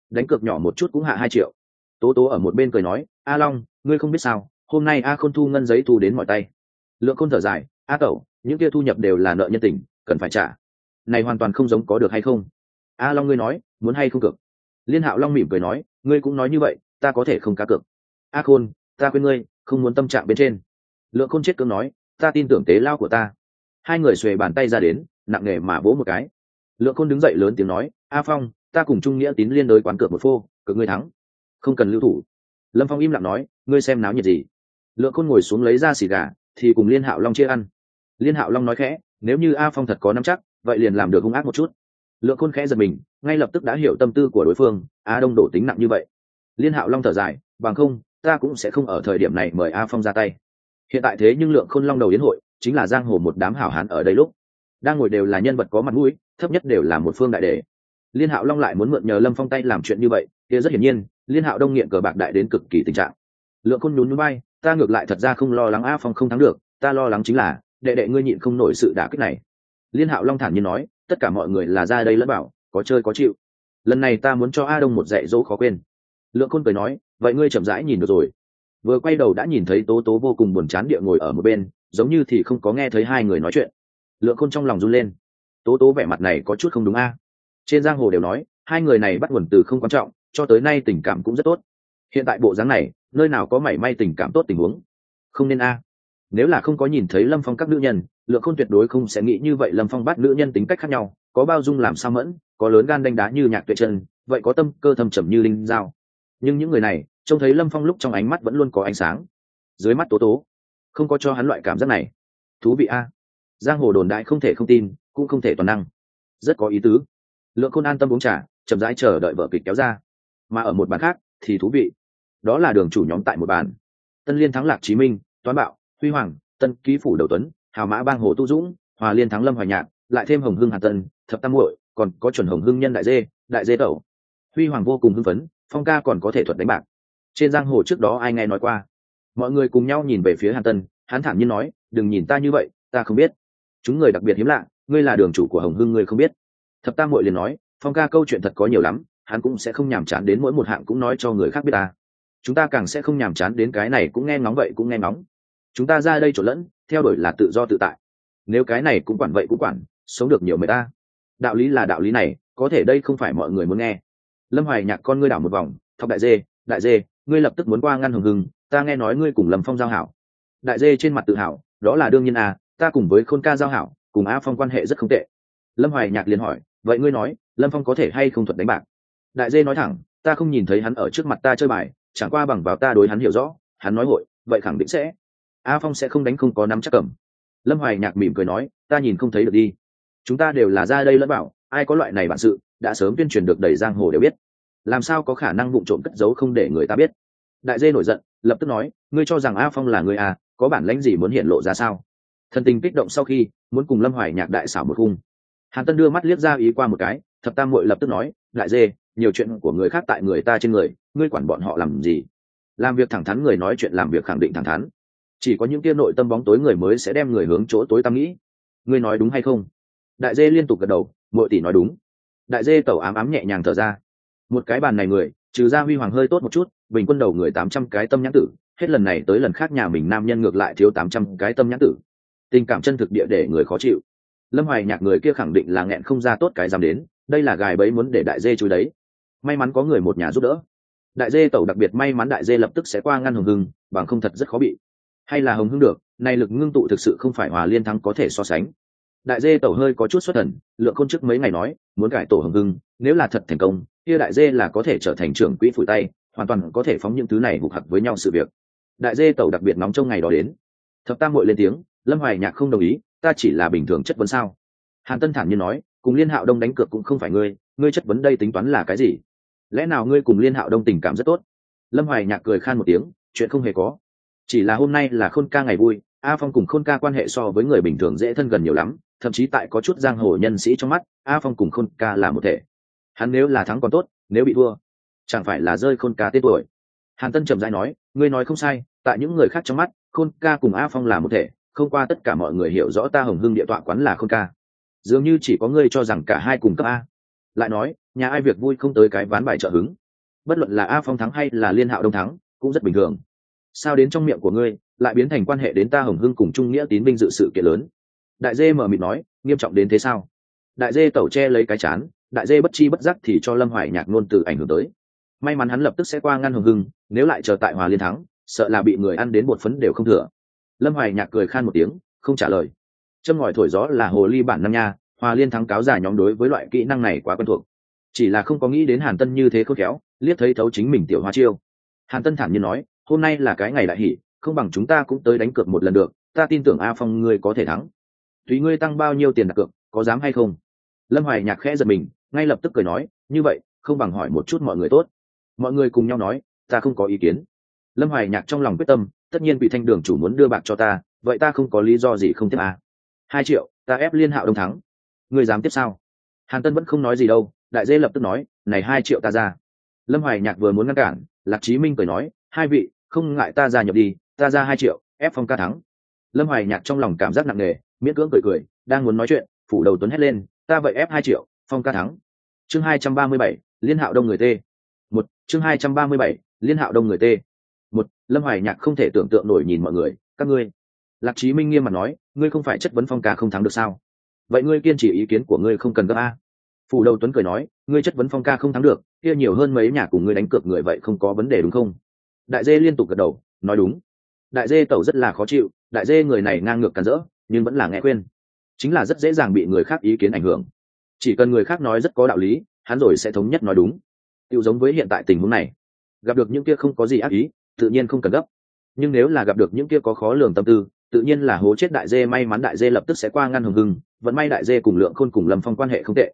Đánh cược nhỏ một chút cũng hạ hai triệu. Tố tố ở một bên cười nói, a long, ngươi không biết sao, hôm nay a khôn thu ngân giấy thu đến mọi tay. Lượng khôn thở dài, a tẩu, những kia thu nhập đều là nợ nhân tình, cần phải trả. Này hoàn toàn không giống có được hay không? A long ngươi nói, muốn hay không cược? Liên hạo long mỉm cười nói, ngươi cũng nói như vậy, ta có thể không cá cược. A khôn, ta khuyên ngươi, không muốn tâm trạng bên trên. Lượng khôn chết cương nói, ta tin tưởng tế lao của ta. Hai người xuề bàn tay ra đến, nặng nề mà vỗ một cái. Lượng khôn đứng dậy lớn tiếng nói, a phong ta cùng trung nghĩa tín liên đối quán cược một phô, cược ngươi thắng. Không cần lưu thủ. Lâm phong im lặng nói, ngươi xem náo nhiệt gì? Lượng khôn ngồi xuống lấy ra xì gà, thì cùng liên hạo long chia ăn. Liên hạo long nói khẽ, nếu như a phong thật có nắm chắc, vậy liền làm được hung ác một chút. Lượng khôn khẽ giật mình, ngay lập tức đã hiểu tâm tư của đối phương, a đông đổ tính nặng như vậy. Liên hạo long thở dài, bằng không, ta cũng sẽ không ở thời điểm này mời a phong ra tay. Hiện tại thế nhưng lượng khôn long đầu yến hội, chính là giang hồ một đám hảo hán ở đây lúc. Đang ngồi đều là nhân vật có mặt mũi, thấp nhất đều là một phương đại đề liên hạo long lại muốn mượn nhờ lâm phong tay làm chuyện như vậy, kia rất hiển nhiên, liên hạo đông nghiện cờ bạc đại đến cực kỳ tình trạng. Lượng khôn nhún núi bay ta ngược lại thật ra không lo lắng a phong không thắng được, ta lo lắng chính là, đệ đệ ngươi nhịn không nổi sự đả kích này. Liên hạo long thản nhiên nói, tất cả mọi người là ra đây lẫn bảo, có chơi có chịu. Lần này ta muốn cho a đông một dạy dỗ khó quên. Lượng khôn cười nói, vậy ngươi chậm rãi nhìn được rồi. Vừa quay đầu đã nhìn thấy tố tố vô cùng buồn chán địa ngồi ở một bên, giống như thì không có nghe thấy hai người nói chuyện. Lượng khôn trong lòng run lên. Tố tố vẻ mặt này có chút không đúng a trên giang hồ đều nói, hai người này bắt nguồn từ không quan trọng, cho tới nay tình cảm cũng rất tốt. Hiện tại bộ dáng này, nơi nào có mảy may tình cảm tốt tình huống? Không nên a. Nếu là không có nhìn thấy lâm phong các nữ nhân, lượng không tuyệt đối không sẽ nghĩ như vậy lâm phong bắt nữ nhân tính cách khác nhau, có bao dung làm sao mẫn, có lớn gan đánh đá như nhạc tuệ chân, vậy có tâm cơ thầm trầm như linh dao. Nhưng những người này, trông thấy lâm phong lúc trong ánh mắt vẫn luôn có ánh sáng. Dưới mắt tố tố, không có cho hắn loại cảm giác này. Thú vị a. Giang hồ đồn đại không thể không tin, cũng không thể toàn năng. Rất có ý tứ lượng khôn an tâm uống trà, chậm rãi chờ đợi vở kịch kéo ra. Mà ở một bàn khác, thì thú vị. Đó là đường chủ nhóm tại một bàn. Tân liên thắng lạc chí minh, toán bạo, huy hoàng, tân ký phủ đầu tuấn, hào mã bang hồ tu dũng, hòa liên thắng lâm hoài nhạc, lại thêm hồng hưng hà tân, thập tam hội còn có chuẩn hồng hưng nhân đại dê đại dê tẩu. Huy hoàng vô cùng hưng phấn, phong ca còn có thể thuật đánh bạc. Trên giang hồ trước đó ai nghe nói qua? Mọi người cùng nhau nhìn về phía hàn tân, hắn thản nhiên nói, đừng nhìn ta như vậy, ta không biết. Chúng người đặc biệt hiếm lạ, ngươi là đường chủ của hồng hưng, ngươi không biết thập tam muội liền nói, phong ca câu chuyện thật có nhiều lắm, hắn cũng sẽ không nhàm chán đến mỗi một hạng cũng nói cho người khác biết ta. Chúng ta càng sẽ không nhàm chán đến cái này cũng nghe ngóng vậy cũng nghe ngóng. Chúng ta ra đây trộn lẫn, theo đuổi là tự do tự tại. Nếu cái này cũng quản vậy cũng quản, sống được nhiều người ta. Đạo lý là đạo lý này, có thể đây không phải mọi người muốn nghe. Lâm hoài nhạc con ngươi đảo một vòng, thọc đại dê đại dê, ngươi lập tức muốn qua ngăn hừng hừng ta nghe nói ngươi cùng lâm phong giao hảo. Đại dê trên mặt tự hào, đó là đương nhiên à ta cùng với khôn ca giao hảo, cùng a phong quan hệ rất không tệ. Lâm hoài nhạc liền hỏi vậy ngươi nói, lâm phong có thể hay không thuật đánh bạc? Đại dê nói thẳng, ta không nhìn thấy hắn ở trước mặt ta chơi bài, chẳng qua bằng vào ta đối hắn hiểu rõ, hắn nói hội, vậy khẳng định sẽ. A phong sẽ không đánh không có nắm chắc cầm. Lâm hoài nhạc mỉm cười nói, ta nhìn không thấy được đi. Chúng ta đều là ra đây lẫn bảo ai có loại này bản sự, đã sớm tuyên truyền được đầy giang hồ đều biết. Làm sao có khả năng vụ trộm cất giấu không để người ta biết? Đại dê nổi giận, lập tức nói, ngươi cho rằng a phong là người à có bản lãnh gì muốn hiện lộ ra sao? Thần tình kích động sau khi, muốn cùng lâm hoài nhạc đại xảo một khung hàn tân đưa mắt liếc ra ý qua một cái, thập tam muội lập tức nói, đại dê, nhiều chuyện của người khác tại người ta trên người, ngươi quản bọn họ làm gì? Làm việc thẳng thắn người nói chuyện làm việc khẳng định thẳng thắn. Chỉ có những kia nội tâm bóng tối người mới sẽ đem người hướng chỗ tối tâm nghĩ. Ngươi nói đúng hay không? Đại dê liên tục gật đầu, muội tỷ nói đúng. Đại dê tẩu ám ám nhẹ nhàng thở ra. Một cái bàn này người, trừ ra huy hoàng hơi tốt một chút, bình quân đầu người tám trăm cái tâm nhãn tử, hết lần này tới lần khác nhà mình nam nhân ngược lại thiếu tám trăm cái tâm nhãn tử. Tình cảm chân thực địa để người khó chịu lâm hoài nhạc người kia khẳng định là nghẹn không ra tốt cái dám đến, đây là gài bẫy muốn để đại dê chui đấy. May mắn có người một nhà giúp đỡ. Đại dê tẩu đặc biệt may mắn đại dê lập tức sẽ qua ngăn hồng hưng, bằng không thật rất khó bị. Hay là hồng hưng được, nay lực ngưng tụ thực sự không phải hòa liên thắng có thể so sánh. Đại dê tẩu hơi có chút xuất thần, lượng côn trước mấy ngày nói, muốn cải tổ hồng hưng, nếu là thật thành công, kia đại dê là có thể trở thành trưởng quỹ phủi tay, hoàn toàn có thể phóng những thứ này hụt hặc với nhau sự việc. Đại dê tẩu đặc biệt nóng trong ngày đó đến. Thập tam hội lên tiếng, lâm hoài nhạc không đồng ý ta chỉ là bình thường chất vấn sao? Hàn tân thản nhiên nói, cùng liên hạo đông đánh cược cũng không phải ngươi ngươi chất vấn đây tính toán là cái gì? Lẽ nào ngươi cùng liên hạo đông tình cảm rất tốt? Lâm hoài nhạc cười khan một tiếng, chuyện không hề có. Chỉ là hôm nay là khôn ca ngày vui, a phong cùng khôn ca quan hệ so với người bình thường dễ thân gần nhiều lắm, thậm chí tại có chút giang hồ nhân sĩ trong mắt, a phong cùng khôn ca là một thể. Hắn nếu là thắng còn tốt, nếu bị thua, chẳng phải là rơi khôn ca tên tuổi. Hàn tân trầm dai nói, ngươi nói không sai, tại những người khác trong mắt, khôn ca cùng a phong là một thể không qua tất cả mọi người hiểu rõ ta hồng hưng địa tọa quán là khôn ca. Dường như chỉ có ngươi cho rằng cả hai cùng cấp a. Lại nói, nhà ai việc vui không tới cái ván bài trợ hứng? Bất luận là a phong thắng hay là liên hạo đông thắng, cũng rất bình thường. Sao đến trong miệng của ngươi, lại biến thành quan hệ đến ta hồng hưng cùng trung nghĩa tín binh dự sự kiện lớn? Đại dê mở mịt nói, nghiêm trọng đến thế sao? Đại dê tẩu che lấy cái chán, đại dê bất chi bất giác thì cho lâm hoài nhạc ngôn từ ảnh hưởng tới. May mắn hắn lập tức sẽ qua ngăn hồng hưng, nếu lại chờ tại hòa liên thắng, sợ là bị người ăn đến bột phấn đều không thừa lâm hoài nhạc cười khan một tiếng, không trả lời. Châm ngòi thổi gió là hồ ly bản năm nha hòa liên thắng cáo giả nhóm đối với loại kỹ năng này quá quen thuộc. Chỉ là không có nghĩ đến hàn tân như thế khôn khéo, liếc thấy thấu chính mình tiểu hoa chiêu. Hàn tân thản nhiên nói, hôm nay là cái ngày đại hỷ, không bằng chúng ta cũng tới đánh cược một lần được, ta tin tưởng a phong ngươi có thể thắng. Tùy ngươi tăng bao nhiêu tiền đặt cược, có dám hay không? Lâm hoài nhạc khẽ giật mình, ngay lập tức cười nói, như vậy, không bằng hỏi một chút mọi người tốt. Mọi người cùng nhau nói, ta không có ý kiến. Lâm hoài nhạc trong lòng quyết tâm tất nhiên bị thanh đường chủ muốn đưa bạc cho ta, vậy ta không có lý do gì không tiếp à. hai triệu, ta ép liên hạo đông thắng. Người dám tiếp sao? Hàn tân vẫn không nói gì đâu, đại dê lập tức nói, này hai triệu ta ra. Lâm hoài nhạc vừa muốn ngăn cản, lạc chí minh cười nói, hai vị, không ngại ta ra nhập đi, ta ra hai triệu, ép phong ca thắng. Lâm hoài nhạc trong lòng cảm giác nặng nề, miễn cưỡng cười cười, đang muốn nói chuyện, phủ đầu tuấn hét lên, ta vậy ép hai triệu, phong ca thắng. Chương hai trăm ba mươi bảy, liên hạo đông người t một, chương hai trăm ba mươi bảy, liên hạo đông người t lâm hoài nhạc không thể tưởng tượng nổi nhìn mọi người, các ngươi? Lạc chí minh nghiêm mặt nói, ngươi không phải chất vấn phong ca không thắng được sao? Vậy ngươi kiên trì ý kiến của ngươi không cần gấp a. Phủ đầu tuấn cười nói, ngươi chất vấn phong ca không thắng được, kia nhiều hơn mấy nhà cùng ngươi đánh cược người vậy không có vấn đề đúng không? Đại dê liên tục gật đầu, nói đúng. Đại dê tẩu rất là khó chịu, đại dê người này ngang ngược cản rỡ, nhưng vẫn là nghe khuyên. Chính là rất dễ dàng bị người khác ý kiến ảnh hưởng. Chỉ cần người khác nói rất có đạo lý, hắn rồi sẽ thống nhất nói đúng. Tự giống với hiện tại tình huống này, gặp được những kia không có gì ác ý tự nhiên không cần gấp. Nhưng nếu là gặp được những kia có khó lường tâm tư, tự nhiên là hố chết đại dê, may mắn đại dê lập tức sẽ qua ngăn hừng hưng vẫn may đại dê cùng lượng khôn cùng lâm phong quan hệ không tệ.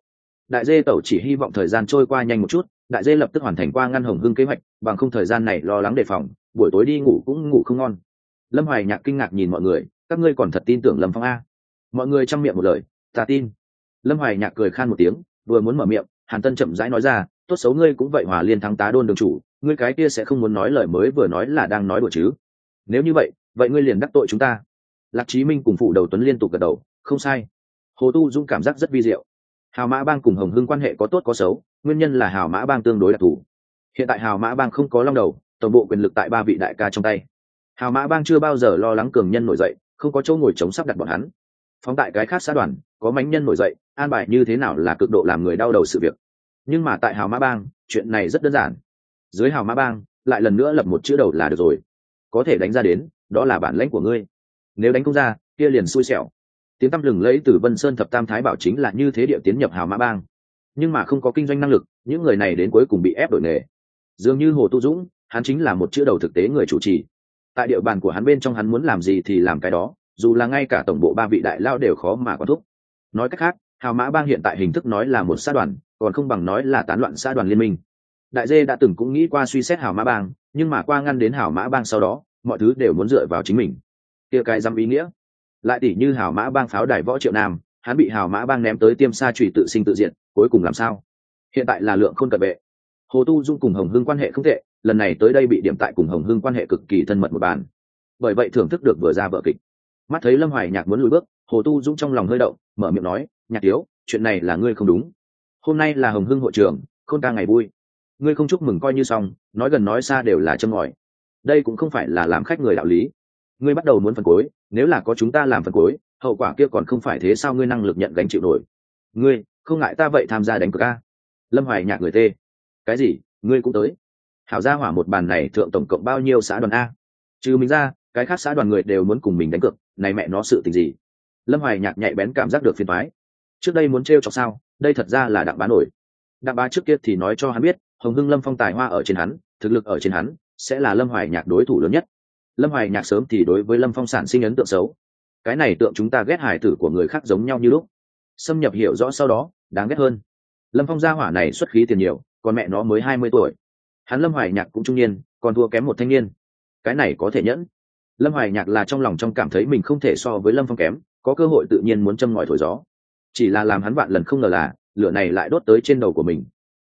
Đại dê tẩu chỉ hy vọng thời gian trôi qua nhanh một chút, đại dê lập tức hoàn thành qua ngăn hồng hưng kế hoạch, bằng không thời gian này lo lắng đề phòng, buổi tối đi ngủ cũng ngủ không ngon. Lâm hoài nhạc kinh ngạc nhìn mọi người, các ngươi còn thật tin tưởng lâm phong a? Mọi người chăm miệng một lời, ta tin. Lâm hoài nhạc cười khan một tiếng, vừa muốn mở miệng, hàn tân chậm rãi nói ra tốt xấu ngươi cũng vậy hòa liên thắng tá đôn đường chủ, ngươi cái kia sẽ không muốn nói lời mới vừa nói là đang nói đùa chứ? Nếu như vậy vậy ngươi liền đắc tội chúng ta. Lạc chí minh cùng phụ đầu tuấn liên tục gật đầu, không sai. Hồ tu dung cảm giác rất vi diệu. Hào mã bang cùng hồng hưng quan hệ có tốt có xấu, nguyên nhân là hào mã bang tương đối đặc thù. Hiện tại hào mã bang không có long đầu, tổng bộ quyền lực tại ba vị đại ca trong tay. Hào mã bang chưa bao giờ lo lắng cường nhân nổi dậy, không có chỗ ngồi chống sắp đặt bọn hắn. Phóng tại cái khác xã đoàn, có mánh nhân nổi dậy, an bài như thế nào là cực độ làm người đau đầu sự việc nhưng mà tại hào mã bang, chuyện này rất đơn giản. Dưới hào mã bang, lại lần nữa lập một chữ đầu là được rồi. Có thể đánh ra đến, đó là bản lãnh của ngươi. Nếu đánh không ra, kia liền xui xẻo. Tiếng tăm lừng lấy từ vân sơn thập tam thái bảo chính là như thế địa tiến nhập hào mã bang. Nhưng mà không có kinh doanh năng lực, những người này đến cuối cùng bị ép đổi nghề. Dường như hồ tu dũng, hắn chính là một chữ đầu thực tế người chủ trì. Tại địa bàn của hắn bên trong hắn muốn làm gì thì làm cái đó, dù là ngay cả tổng bộ ba vị đại lao đều khó mà quản thúc. Nói cách khác, hào mã bang hiện tại hình thức nói là một sát đoàn còn không bằng nói là tán loạn xã đoàn liên minh. Đại dê đã từng cũng nghĩ qua suy xét hào mã bang, nhưng mà qua ngăn đến hào mã bang sau đó, mọi thứ đều muốn dựa vào chính mình. Kia cái dám ý nghĩa. Lại tỷ như hào mã bang pháo đài võ triệu nam, hắn bị hào mã bang ném tới tiêm sa trùy tự sinh tự diện cuối cùng làm sao? Hiện tại là lượng khôn cận vệ. Hồ tu dung cùng hồng hưng quan hệ không tệ, lần này tới đây bị điểm tại cùng hồng hưng quan hệ cực kỳ thân mật một bàn. Bởi vậy thưởng thức được vừa ra vợ kịch. Mắt thấy lâm hoài nhạc muốn lùi bước, hồ tu dung trong lòng hơi động, mở miệng nói, nhạc tiếu chuyện này là ngươi không đúng hôm nay là hồng hưng hội trưởng, khôn ca ngày vui. Ngươi không chúc mừng coi như xong, nói gần nói xa đều là châm ngòi. Đây cũng không phải là làm khách người đạo lý. Ngươi bắt đầu muốn phần cuối, nếu là có chúng ta làm phần cuối, hậu quả kia còn không phải thế sao ngươi năng lực nhận gánh chịu nổi. Ngươi, không ngại ta vậy tham gia đánh cược a lâm hoài nhạc người tê. Cái gì, ngươi cũng tới. Hảo gia hỏa một bàn này thượng tổng cộng bao nhiêu xã đoàn a? Trừ mình ra, cái khác xã đoàn người đều muốn cùng mình đánh cược, này mẹ nó sự tình gì? Lâm hoài nhạc nhạy bén cảm giác được phiền thoái trước đây muốn t r e o chọc sao, đây thật ra là đặng bá nổi. Đặng bá trước kia thì nói cho hắn biết, hồng hưng lâm phong tài hoa ở trên hắn, thực lực ở trên hắn, sẽ là lâm hoài nhạc đối thủ lớn nhất. Lâm hoài nhạc sớm thì đối với lâm phong sản sinh ấn tượng xấu. Cái này tượng chúng ta ghét hải tử của người khác giống nhau như lúc. Xâm nhập hiểu rõ sau đó, đáng ghét hơn. Lâm phong gia hỏa này xuất khí tiền nhiều, còn mẹ nó mới hai mươi tuổi. Hắn lâm hoài nhạc cũng trung niên, còn thua kém một thanh niên. Cái này có thể nhẫn. Lâm hoài nhạc là trong lòng trong cảm thấy mình không thể so với lâm phong kém, có cơ hội tự nhiên muốn châm ngòi thổi gió chỉ là làm hắn vạn lần không ngờ là, lửa này lại đốt tới trên đầu của mình.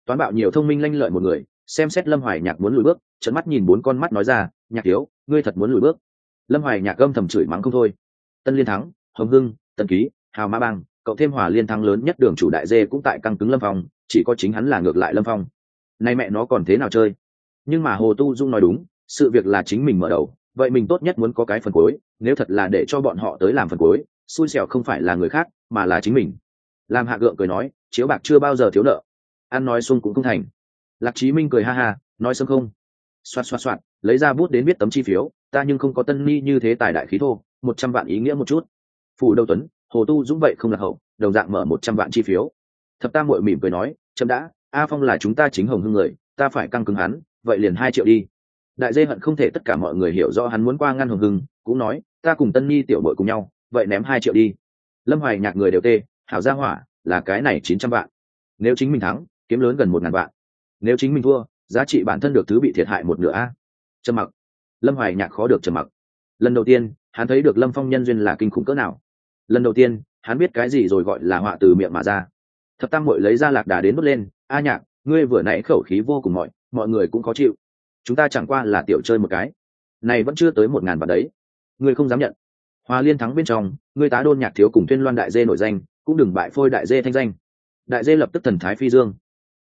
Toán bạo nhiều thông minh lanh lợi một người, xem xét lâm hoài nhạc muốn lùi bước trận mắt nhìn bốn con mắt nói ra, nhạc thiếu, ngươi thật muốn lùi bước? Lâm hoài nhạc âm thầm chửi mắng không thôi. Tân liên thắng, hồng hưng tân ký, hào ma bang cậu thêm hòa liên thắng lớn nhất đường chủ đại dê cũng tại căng cứng lâm phong, chỉ có chính hắn là ngược lại lâm phong. Nay mẹ nó còn thế nào chơi? Nhưng mà hồ tu dung nói đúng, sự việc là chính mình mở đầu, vậy mình tốt nhất muốn có cái phần cuối, nếu thật là để cho bọn họ tới làm phần cuối xui xẻo không phải là người khác, mà là chính mình. Làm hạ gượng cười nói, chiếu bạc chưa bao giờ thiếu nợ. Ăn nói sung cũng không thành. Lạc chí minh cười ha ha, nói sớm không. Xoạt xoạt xoạt, lấy ra bút đến biết tấm chi phiếu, ta nhưng không có tân ni như thế tài đại khí thô, một trăm vạn ý nghĩa một chút. Phủ đâu tuấn, hồ tu dũng vậy không là hậu, đồng dạng mở một trăm vạn chi phiếu. Thập tam mội mỉm cười nói chậm đã, a phong là chúng ta chính hồng hưng người, ta phải căng cứng hắn, vậy liền hai triệu đi. Đại dê hận không thể tất cả mọi người hiểu rõ hắn muốn qua ngăn hồng hưng, cũng nói, ta cùng tân nhi tiểu bội cùng nhau vậy ném hai triệu đi. Lâm hoài nhạc người đều tê, hảo gia hỏa, là cái này chín trăm vạn. Nếu chính mình thắng, kiếm lớn gần một ngàn vạn. Nếu chính mình thua, giá trị bản thân được thứ bị thiệt hại một nửa a. Trầm mặc. Lâm hoài nhạc khó được trầm mặc. Lần đầu tiên, hắn thấy được lâm phong nhân duyên là kinh khủng cỡ nào. Lần đầu tiên, hắn biết cái gì rồi gọi là họa từ miệng mà ra. Thập tam mội lấy ra lạc đà đến bước lên, a nhạc, ngươi vừa nãy khẩu khí vô cùng mọi mọi người cũng khó chịu. Chúng ta chẳng qua là tiểu chơi một cái. Này vẫn chưa tới một ngàn vạn đấy. Ngươi không dám nhận hòa liên thắng bên trong ngươi tá đôn nhạc thiếu cùng tuyên loan đại dê nổi danh, cũng đừng bại phôi đại dê thanh danh. Đại dê lập tức thần thái phi dương.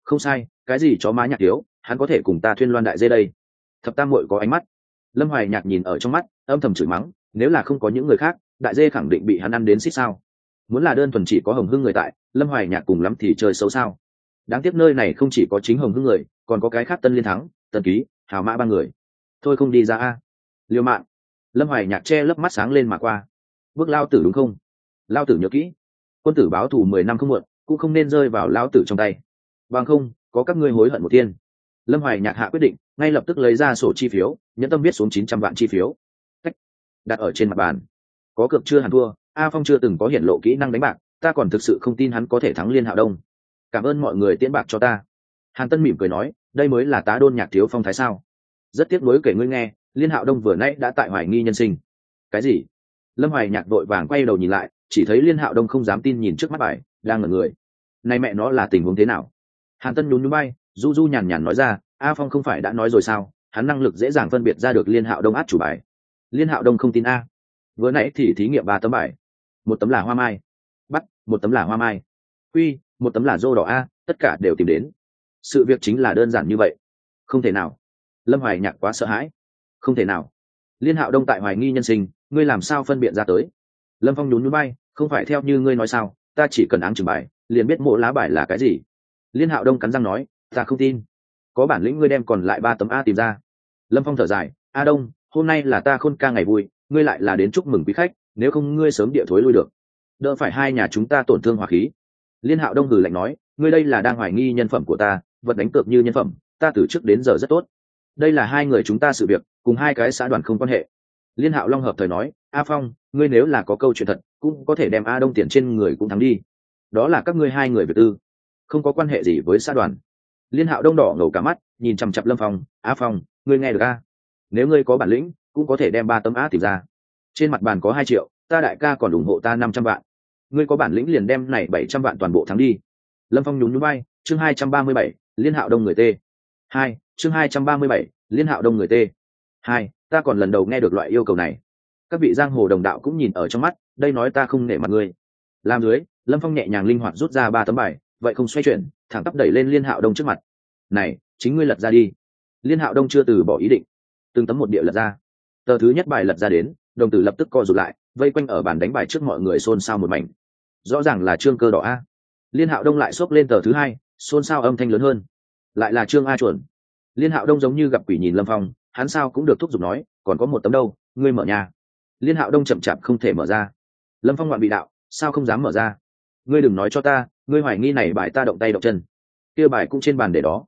Không sai, cái gì chó má nhạc thiếu, hắn có thể cùng ta thuyên loan đại dê đây. Thập tam muội có ánh mắt. Lâm hoài nhạc nhìn ở trong mắt, âm thầm chửi mắng, nếu là không có những người khác, đại dê khẳng định bị hắn ăn đến xích sao. Muốn là đơn thuần chỉ có hồng hưng người tại, lâm hoài nhạc cùng lắm thì chơi xấu sao. Đáng tiếc nơi này không chỉ có chính hồng hưng người, còn có cái khác tân liên thắng tân ký, hào mã ba người. Thôi không đi ra a. Liêu mạng lâm hoài nhạc che lấp mắt sáng lên mà qua. Bước lao tử đúng không? Lao tử nhớ kỹ. Quân tử báo thù mười năm không muộn, cũng không nên rơi vào lao tử trong tay. Bằng không, có các ngươi hối hận một tiên lâm hoài nhạc hạ quyết định, ngay lập tức lấy ra sổ chi phiếu, nhẫn tâm viết xuống chín trăm vạn chi phiếu. Cách. đặt ở trên mặt bàn. Có cược chưa hẳn thua, a phong chưa từng có hiện lộ kỹ năng đánh bạc, ta còn thực sự không tin hắn có thể thắng liên hạo đông. Cảm ơn mọi người tiễn bạc cho ta. Hàn tân mỉm cười nói, đây mới là tá đôn nhạc thiếu phong thái sao? Rất tiếc nuối kể ngươi nghe liên hạo đông vừa nãy đã tại hoài nghi nhân sinh. Cái gì? Lâm hoài nhạc đội vàng quay đầu nhìn lại, chỉ thấy liên hạo đông không dám tin nhìn trước mắt bài, đang ở người. Này mẹ nó là tình huống thế nào? Hàn tân nhún nhún bay du du nhàn nhàn nói ra, a phong không phải đã nói rồi sao? Hắn năng lực dễ dàng phân biệt ra được liên hạo đông át chủ bài. Liên hạo đông không tin a. Vừa nãy thì thí nghiệm ba tấm bài. Một tấm là hoa mai. Bắt, một tấm là hoa mai. Quy, một tấm là dô đỏ a, tất cả đều tìm đến. Sự việc chính là đơn giản như vậy. Không thể nào. Lâm hoài nhạc quá sợ hãi không thể nào. Liên hạo đông tại hoài nghi nhân sinh, ngươi làm sao phân biện ra tới? Lâm phong nhún núi bay không phải theo như ngươi nói sao, ta chỉ cần áng trừng bài, liền biết mộ lá bài là cái gì. Liên hạo đông cắn răng nói, ta không tin. Có bản lĩnh ngươi đem còn lại ba tấm a tìm ra. Lâm phong thở dài, a đông, hôm nay là ta khôn ca ngày vui, ngươi lại là đến chúc mừng quý khách, nếu không ngươi sớm địa thối lui được. Đỡ phải hai nhà chúng ta tổn thương hòa khí. Liên hạo đông hừ lạnh nói, ngươi đây là đang hoài nghi nhân phẩm của ta, vật đánh cược như nhân phẩm, ta từ trước đến giờ rất tốt. Đây là hai người chúng ta sự việc cùng hai cái xã đoàn không quan hệ. Liên hạo long hợp thời nói, a phong, ngươi nếu là có câu chuyện thật, cũng có thể đem a đông tiền trên người cũng thắng đi. Đó là các ngươi hai người việt tư, không có quan hệ gì với xã đoàn. Liên hạo đông đỏ ngầu cả mắt, nhìn chằm chặp lâm phong, a phong, ngươi nghe được a? Nếu ngươi có bản lĩnh, cũng có thể đem ba tấm a tìm ra. Trên mặt bàn có hai triệu, ta đại ca còn ủng hộ ta năm trăm vạn. Ngươi có bản lĩnh liền đem này bảy trăm vạn toàn bộ thắng đi. Lâm phong nhún núi bay chương hai trăm ba mươi bảy, liên hạo đông người t hai, chương hai trăm ba mươi bảy, liên hạo đông người t hai, ta còn lần đầu nghe được loại yêu cầu này. Các vị giang hồ đồng đạo cũng nhìn ở trong mắt, đây nói ta không nể mặt ngươi. Làm dưới, lâm phong nhẹ nhàng linh hoạt rút ra ba tấm bài, vậy không xoay chuyển, thẳng tắp đẩy lên liên hạo đông trước mặt. Này, chính ngươi lật ra đi. Liên hạo đông chưa từ bỏ ý định. Từng tấm một địa lật ra. Tờ thứ nhất bài lật ra đến, đồng tử lập tức co rụt lại, vây quanh ở bàn đánh bài trước mọi người xôn xao một mảnh. Rõ ràng là trương cơ đỏ a. Liên hạo đông lại xốc lên tờ thứ hai, xôn xao âm thanh lớn hơn. Lại là trương a chuẩn. Liên hạo đông giống như gặp quỷ nhìn lâm phong hắn sao cũng được thúc giục nói, còn có một tấm đâu, ngươi mở nhà. Liên hạo đông chậm chạp không thể mở ra. Lâm phong ngoạn bị đạo, sao không dám mở ra? Ngươi đừng nói cho ta, ngươi hoài nghi này bài ta động tay động chân. Kia bài cũng trên bàn để đó.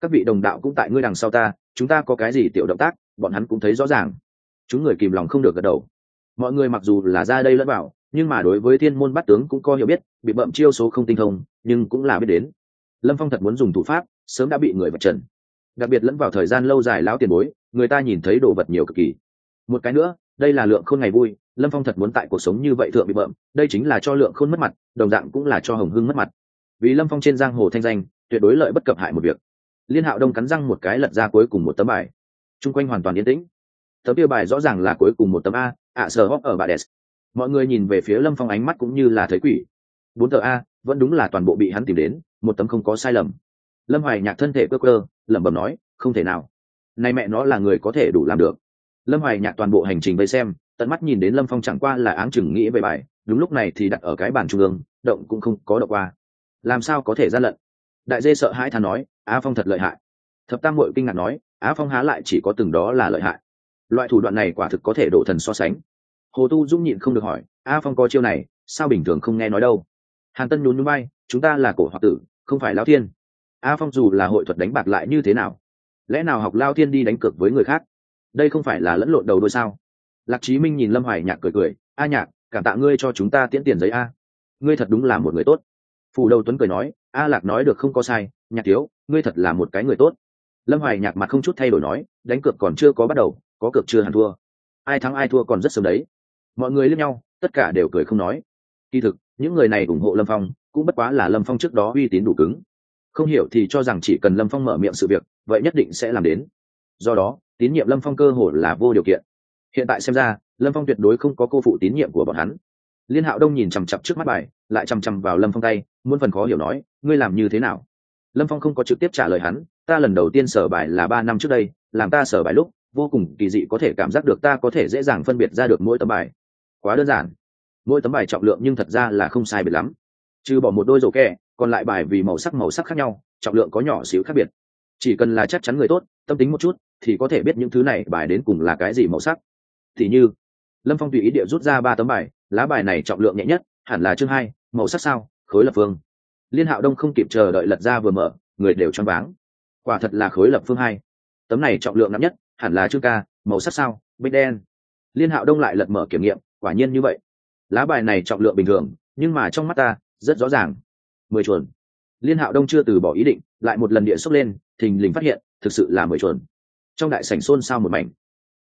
Các vị đồng đạo cũng tại ngươi đằng sau ta, chúng ta có cái gì tiểu động tác, bọn hắn cũng thấy rõ ràng. Chúng người kìm lòng không được gật đầu. Mọi người mặc dù là ra đây lẫn vào, nhưng mà đối với thiên môn bắt tướng cũng có hiểu biết, bị bậm chiêu số không tinh thông, nhưng cũng là biết đến. Lâm phong thật muốn dùng thủ pháp, sớm đã bị người vật trần. Đặc biệt lẫn vào thời gian lâu dài lão tiền bối người ta nhìn thấy đồ vật nhiều cực kỳ. Một cái nữa, đây là lượng khôn ngày vui, lâm phong thật muốn tại cuộc sống như vậy thượng bị bợm, đây chính là cho lượng khôn mất mặt, đồng dạng cũng là cho hồng hưng mất mặt. Vì lâm phong trên giang hồ thanh danh, tuyệt đối lợi bất cập hại một việc. Liên hạo đông cắn răng một cái lật ra cuối cùng một tấm bài. Chung quanh hoàn toàn yên tĩnh. Tấm tiêu bài rõ ràng là cuối cùng một tấm a, ạ sờ hóc ở bà đès mọi người nhìn về phía lâm phong ánh mắt cũng như là thấy quỷ. Bốn tờ a, vẫn đúng là toàn bộ bị hắn tìm đến, một tấm không có sai lầm. Lâm hoài nhạc thân thể cơ cơ lẩm bẩm nói, không thể nào nay mẹ nó là người có thể đủ làm được. Lâm hoài nhạc toàn bộ hành trình vây xem, tận mắt nhìn đến lâm phong chẳng qua là áng chừng nghĩ về bài, đúng lúc này thì đặt ở cái bàn trung ương, động cũng không có động qua. Làm sao có thể gian lận? Đại dê sợ hãi thà nói, á phong thật lợi hại. Thập tam mội kinh ngạc nói, á phong há lại chỉ có từng đó là lợi hại. Loại thủ đoạn này quả thực có thể đổ thần so sánh. Hồ tu dũng nhịn không được hỏi a phong có chiêu này, sao bình thường không nghe nói đâu? Hàn tân nhún núi bay, chúng ta là cổ hoặc tử, không phải lão thiên. A phong dù là hội thuật đánh bạc lại như thế nào lẽ nào học lao thiên đi đánh cược với người khác? Đây không phải là lẫn lộn đầu đôi sao? Lạc Chí minh nhìn lâm hoài nhạc cười cười, a nhạc, cảm tạ ngươi cho chúng ta tiễn tiền giấy a. Ngươi thật đúng là một người tốt. Phù đầu tuấn cười nói, a lạc nói được không có sai, nhạc thiếu, ngươi thật là một cái người tốt. Lâm hoài nhạc mặt không chút thay đổi nói, đánh cược còn chưa có bắt đầu, có cược chưa hẳn thua. Ai thắng ai thua còn rất sớm đấy. Mọi người lẫn nhau, tất cả đều cười không nói. Kỳ thực, những người này ủng hộ lâm phong, cũng bất quá là lâm phong trước đó uy tín đủ cứng không hiểu thì cho rằng chỉ cần lâm phong mở miệng sự việc, vậy nhất định sẽ làm đến. Do đó, tín nhiệm lâm phong cơ hồ là vô điều kiện. Hiện tại xem ra, lâm phong tuyệt đối không có cô phụ tín nhiệm của bọn hắn. Liên hạo đông nhìn chằm chặp trước mắt bài, lại chằm chằm vào lâm phong tay muốn phần khó hiểu nói, ngươi làm như thế nào? Lâm phong không có trực tiếp trả lời hắn, ta lần đầu tiên sở bài là ba năm trước đây, làm ta sở bài lúc, vô cùng kỳ dị có thể cảm giác được ta có thể dễ dàng phân biệt ra được mỗi tấm bài. Quá đơn giản. Mỗi tấm bài trọng lượng nhưng thật ra là không sai biệt lắm. Trừ bỏ một đôi rổ kẹ còn lại bài vì màu sắc màu sắc khác nhau, trọng lượng có nhỏ xíu khác biệt. Chỉ cần là chắc chắn người tốt, tâm tính một chút, thì có thể biết những thứ này bài đến cùng là cái gì màu sắc. Thì như, lâm phong tùy ý địa rút ra ba tấm bài, lá bài này trọng lượng nhẹ nhất, hẳn là chương hai, màu sắc sao, khối lập phương. Liên hạo đông không kịp chờ đợi lật ra vừa mở, người đều choáng váng. Quả thật là khối lập phương hai. Tấm này trọng lượng nặng nhất, hẳn là chương ca, màu sắc sao, bích đen. Liên hạo đông lại lật mở kiểm nghiệm, quả nhiên như vậy. Lá bài này trọng lượng bình thường, nhưng mà trong mắt ta, rất rõ ràng mười chuồn. Liên hạo đông chưa từ bỏ ý định, lại một lần địa xốc lên, thình lình phát hiện, thực sự là mười chuồn. Trong đại sảnh xôn xao một mảnh.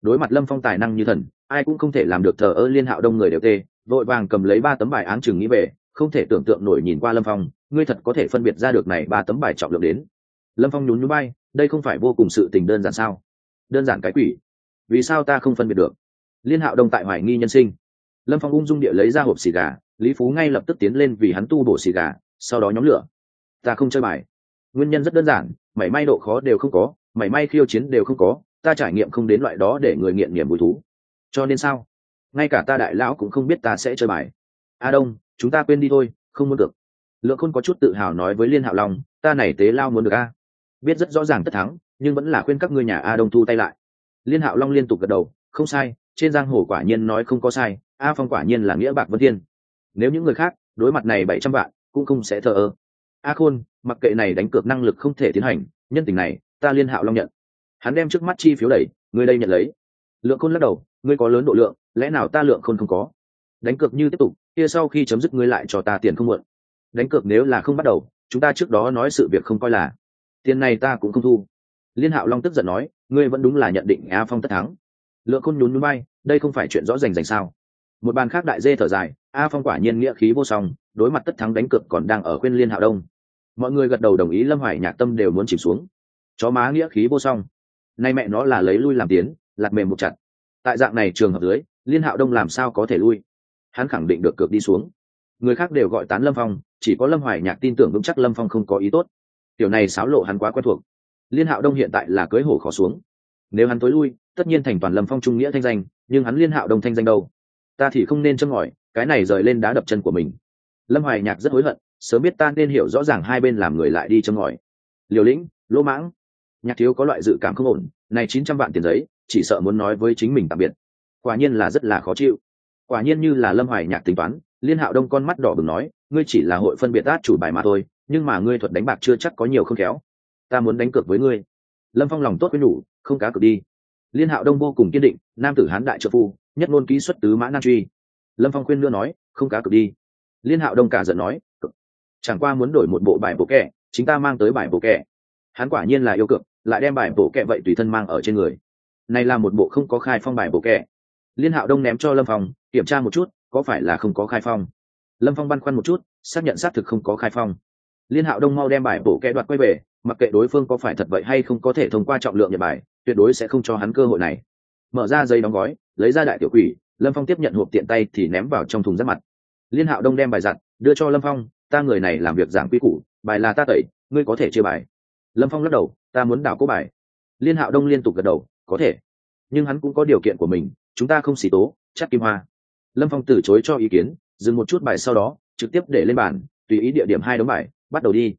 Đối mặt lâm phong tài năng như thần, ai cũng không thể làm được thờ ơ liên hạo đông người đều tê, vội vàng cầm lấy ba tấm bài án chừng nghĩ về, không thể tưởng tượng nổi nhìn qua lâm phong, ngươi thật có thể phân biệt ra được này ba tấm bài trọng lượng đến. Lâm phong nhún nhún bay đây không phải vô cùng sự tình đơn giản sao? Đơn giản cái quỷ. Vì sao ta không phân biệt được? Liên hạo đông tại hoài nghi nhân sinh. Lâm phong ung dung địa lấy ra hộp xì gà, lý phú ngay lập tức tiến lên vì hắn tu bổ xì gà sau đó nhóm lửa. Ta không chơi bài. Nguyên nhân rất đơn giản, mảy may độ khó đều không có, mảy may khiêu chiến đều không có, ta trải nghiệm không đến loại đó để người nghiện niềm bùi thú. Cho nên sao? Ngay cả ta đại lão cũng không biết ta sẽ chơi bài. A đông, chúng ta quên đi thôi, không muốn được. Lượng khôn có chút tự hào nói với liên hạo long, ta này tế lao muốn được a. Biết rất rõ ràng tất thắng, nhưng vẫn là khuyên các ngươi nhà a đông thu tay lại. Liên hạo long liên tục gật đầu, không sai, trên giang hồ quả nhiên nói không có sai, a phong quả nhiên là nghĩa bạc vân thiên. Nếu những người khác, đối mặt này bảy trăm vạn cũng không sẽ thờ ơ. A khôn, mặc kệ này đánh cược năng lực không thể tiến hành, nhân tình này, ta liên hạo long nhận. Hắn đem trước mắt chi phiếu đẩy, người đây nhận lấy. Lượng khôn lắc đầu, ngươi có lớn độ lượng, lẽ nào ta lượng khôn không có? Đánh cược như tiếp tục, kia sau khi chấm dứt ngươi lại cho ta tiền không muộn đánh cược nếu là không bắt đầu, chúng ta trước đó nói sự việc không coi là. Tiền này ta cũng không thu. Liên hạo long tức giận nói, ngươi vẫn đúng là nhận định a phong tất thắng. Lượng khôn nhún núi bay đây không phải chuyện rõ rành rành sao. Một bàn khác đại dê thở dài, a phong quả nhiên nghĩa khí vô song đối mặt tất thắng đánh cược còn đang ở khuyên liên hạo đông. Mọi người gật đầu đồng ý lâm hoài nhạc tâm đều muốn chìm xuống. Chó má nghĩa khí vô song. Nay mẹ nó là lấy lui làm tiến, lạc mềm một chặt. Tại dạng này trường hợp dưới, liên hạo đông làm sao có thể lui? Hắn khẳng định được cược đi xuống. Người khác đều gọi tán lâm phong, chỉ có lâm hoài nhạc tin tưởng vững chắc lâm phong không có ý tốt. Tiểu này xáo lộ hắn quá quen thuộc. Liên hạo đông hiện tại là cưới hổ khó xuống. Nếu hắn tối lui, tất nhiên thành toàn lâm phong trung nghĩa thanh danh, nhưng hắn liên hạo đông thanh danh đâu? Ta thì không nên châm ngòi, cái này rời lên đá đập chân của mình lâm hoài nhạc rất hối hận, sớm biết ta nên hiểu rõ ràng hai bên làm người lại đi châm ngòi. Liều lĩnh, lỗ mãng. Nhạc thiếu có loại dự cảm không ổn, này chín trăm vạn tiền giấy, chỉ sợ muốn nói với chính mình tạm biệt. Quả nhiên là rất là khó chịu. Quả nhiên như là lâm hoài nhạc tính toán, liên hạo đông con mắt đỏ bừng nói, ngươi chỉ là hội phân biệt át chủ bài mà thôi, nhưng mà ngươi thuật đánh bạc chưa chắc có nhiều không khéo. Ta muốn đánh cược với ngươi. Lâm phong lòng tốt với nhủ không cá cược đi. Liên hạo đông vô cùng kiên định, nam tử hán đại trợ phu, nhất ngôn ký xuất tứ mã nam truy. Lâm phong khuyên nữa nói, không cá cược đi liên hạo đông cả giận nói, chẳng qua muốn đổi một bộ bài bộ kẹ, chính ta mang tới bài bộ kẹ. Hắn quả nhiên là yêu cực, lại đem bài bộ kẹ vậy tùy thân mang ở trên người. Này là một bộ không có khai phong bài bộ kẹ. Liên hạo đông ném cho lâm phong, kiểm tra một chút, có phải là không có khai phong? Lâm phong băn khoăn một chút, xác nhận xác thực không có khai phong. Liên hạo đông mau đem bài bộ kẹ đoạt quay về, mặc kệ đối phương có phải thật vậy hay không có thể thông qua trọng lượng nhật bài, tuyệt đối sẽ không cho hắn cơ hội này. Mở ra giấy đóng gói, lấy ra đại tiểu quỷ, lâm phong tiếp nhận hộp tiện tay thì ném vào trong thùng rác mặt liên hạo đông đem bài giặt đưa cho lâm phong, ta người này làm việc giảng quy củ, bài là ta tẩy, ngươi có thể chia bài. Lâm phong lắc đầu, ta muốn đảo cố bài. Liên hạo đông liên tục gật đầu, có thể, nhưng hắn cũng có điều kiện của mình, chúng ta không xỉ tố, chắc kim hoa. Lâm phong từ chối cho ý kiến, dừng một chút bài sau đó, trực tiếp để lên bàn, tùy ý địa điểm hai đống bài, bắt đầu đi.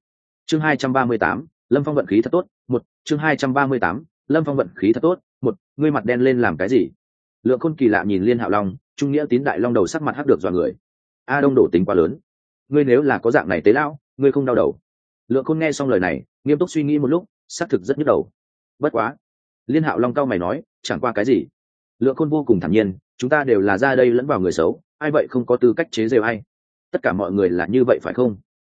Chương hai trăm ba mươi tám, lâm phong vận khí thật tốt, một, chương hai trăm ba mươi tám, lâm phong vận khí thật tốt, một, ngươi mặt đen lên làm cái gì? Lượng khôn kỳ lạ nhìn liên hạo long, trung nghĩa tín đại long đầu sắc mặt hắc được dọa người a đông đổ tính quá lớn. Ngươi nếu là có dạng này tế lão, ngươi không đau đầu. Lượng khôn nghe xong lời này, nghiêm túc suy nghĩ một lúc, xác thực rất nhức đầu. Bất quá. Liên hạo long cao mày nói, chẳng qua cái gì. Lượng khôn vô cùng thản nhiên, chúng ta đều là ra đây lẫn vào người xấu, ai vậy không có tư cách chế rêu ai? Tất cả mọi người là như vậy phải không?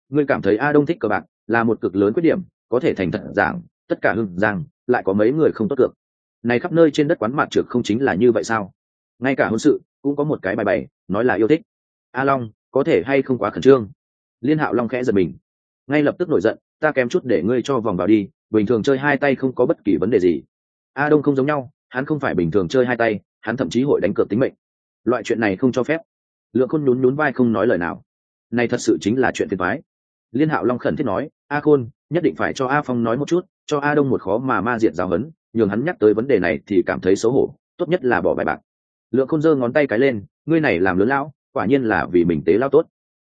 Ngươi cảm thấy a đông thích cờ bạc là một cực lớn khuyết điểm, có thể thành thật giảng, tất cả hưng giang, lại có mấy người không tốt được này khắp nơi trên đất quán mạt trượt không chính là như vậy sao? Ngay cả hôn sự, cũng có một cái bài bày, nói là yêu thích a long, có thể hay không quá khẩn trương? Liên hạo long khẽ giật mình. Ngay lập tức nổi giận, ta kém chút để ngươi cho vòng vào đi, bình thường chơi hai tay không có bất kỳ vấn đề gì. A đông không giống nhau, hắn không phải bình thường chơi hai tay, hắn thậm chí hội đánh cược tính mệnh. Loại chuyện này không cho phép. Lượng khôn nhún nhún vai không nói lời nào. Này thật sự chính là chuyện phiền thoái liên hạo long khẩn thiết nói, a khôn, nhất định phải cho a phong nói một chút, cho a đông một khó mà ma diện giáo hấn nhường hắn nhắc tới vấn đề này thì cảm thấy xấu hổ, tốt nhất là bỏ bài bạc. Lượng khôn giơ ngón tay cái lên, ngươi này làm lớn lão quả nhiên là vì mình tế lao tốt.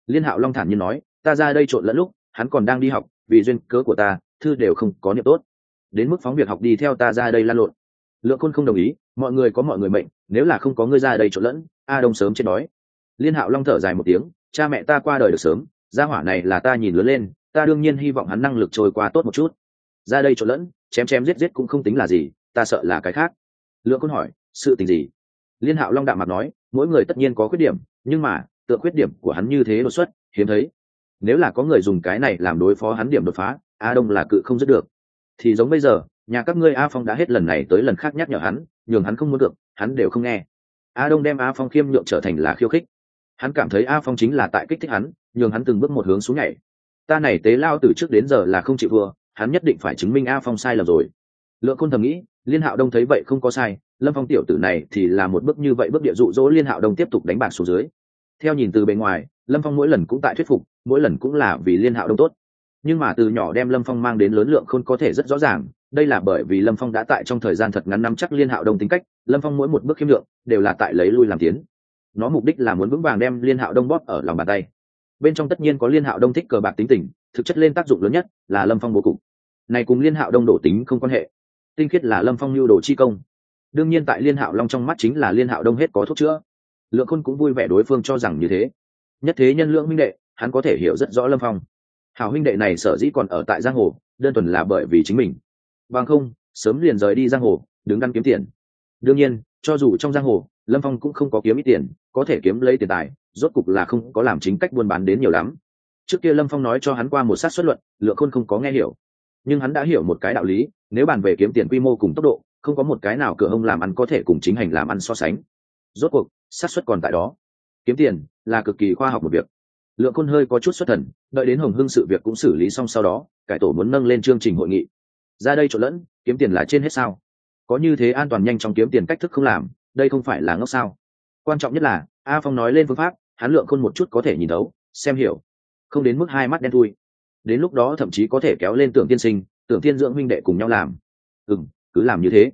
Liên hạo long thản nhiên nói, ta ra đây trộn lẫn lúc, hắn còn đang đi học, vì duyên cớ của ta, thư đều không có niệm tốt. Đến mức phóng việc học đi theo ta ra đây lan lộn. Lượng khôn không đồng ý, mọi người có mọi người mệnh, nếu là không có ngươi ra đây trộn lẫn, a đông sớm chết đói. Liên hạo long thở dài một tiếng, cha mẹ ta qua đời được sớm, gia hỏa này là ta nhìn lớn lên, ta đương nhiên hy vọng hắn năng lực trôi qua tốt một chút. Ra đây trộn lẫn, chém chém giết giết cũng không tính là gì, ta sợ là cái khác. Lượng khôn hỏi, sự tình gì? Liên hạo long đạm mặt nói, mỗi người tất nhiên có khuyết điểm nhưng mà, tựa khuyết điểm của hắn như thế đột xuất, hiếm thấy. Nếu là có người dùng cái này làm đối phó hắn điểm đột phá, a đông là cự không dứt được. Thì giống bây giờ, nhà các ngươi a phong đã hết lần này tới lần khác nhắc nhở hắn, nhường hắn không muốn được, hắn đều không nghe. A đông đem a phong khiêm nhượng trở thành là khiêu khích. Hắn cảm thấy a phong chính là tại kích thích hắn, nhường hắn từng bước một hướng xuống nhảy. Ta này tế lao từ trước đến giờ là không chịu vừa hắn nhất định phải chứng minh a phong sai lầm rồi. Lượng khôn thầm nghĩ, liên hạo đông thấy vậy không có sai, lâm phong tiểu tử này thì là một bước như vậy bước địa dụ dỗ liên hạo đông tiếp tục đánh bạc xuống dưới theo nhìn từ bề ngoài, lâm phong mỗi lần cũng tại thuyết phục, mỗi lần cũng là vì liên hạo đông tốt. Nhưng mà từ nhỏ đem lâm phong mang đến lớn lượng không có thể rất rõ ràng, đây là bởi vì lâm phong đã tại trong thời gian thật ngắn năm chắc liên hạo đông tính cách, lâm phong mỗi một bước khiêm lượng đều là tại lấy lui làm tiến. Nó mục đích là muốn vững vàng đem liên hạo đông bóp ở lòng bàn tay. Bên trong tất nhiên có liên hạo đông thích cờ bạc tính tình, thực chất lên tác dụng lớn nhất là lâm phong bố cục. Này cùng liên hạo đông đổ tính không quan hệ. Tinh khiết là lâm phong lưu đồ chi công. Đương nhiên tại liên hạo long trong mắt chính là liên hạo đông hết có thuốc chữa lượng khôn cũng vui vẻ đối phương cho rằng như thế. Nhất thế nhân lượng minh đệ, hắn có thể hiểu rất rõ lâm phong. Hảo huynh đệ này sở dĩ còn ở tại giang hồ, đơn thuần là bởi vì chính mình. Bằng không, sớm liền rời đi giang hồ, đứng đắn kiếm tiền. Đương nhiên, cho dù trong giang hồ, lâm phong cũng không có kiếm ít tiền, có thể kiếm lấy tiền tài, rốt cục là không có làm chính cách buôn bán đến nhiều lắm. Trước kia lâm phong nói cho hắn qua một sát xuất luận, lượng khôn không có nghe hiểu. Nhưng hắn đã hiểu một cái đạo lý, nếu bàn về kiếm tiền quy mô cùng tốc độ, không có một cái nào cửa hông làm ăn có thể cùng chính hành làm ăn so sánh rốt cuộc sát xuất còn tại đó. Kiếm tiền là cực kỳ khoa học một việc. Lượng khôn hơi có chút xuất thần đợi đến hồng hưng sự việc cũng xử lý xong sau đó cải tổ muốn nâng lên chương trình hội nghị. Ra đây trộn lẫn kiếm tiền là trên hết sao? Có như thế an toàn nhanh trong kiếm tiền cách thức không làm đây không phải là ngốc sao? Quan trọng nhất là a phong nói lên phương pháp hắn lượng khôn một chút có thể nhìn đấu, xem hiểu. Không đến mức hai mắt đen thui. Đến lúc đó thậm chí có thể kéo lên tưởng tiên sinh tưởng tiên dưỡng huynh đệ cùng nhau làm. Ừ cứ làm như thế.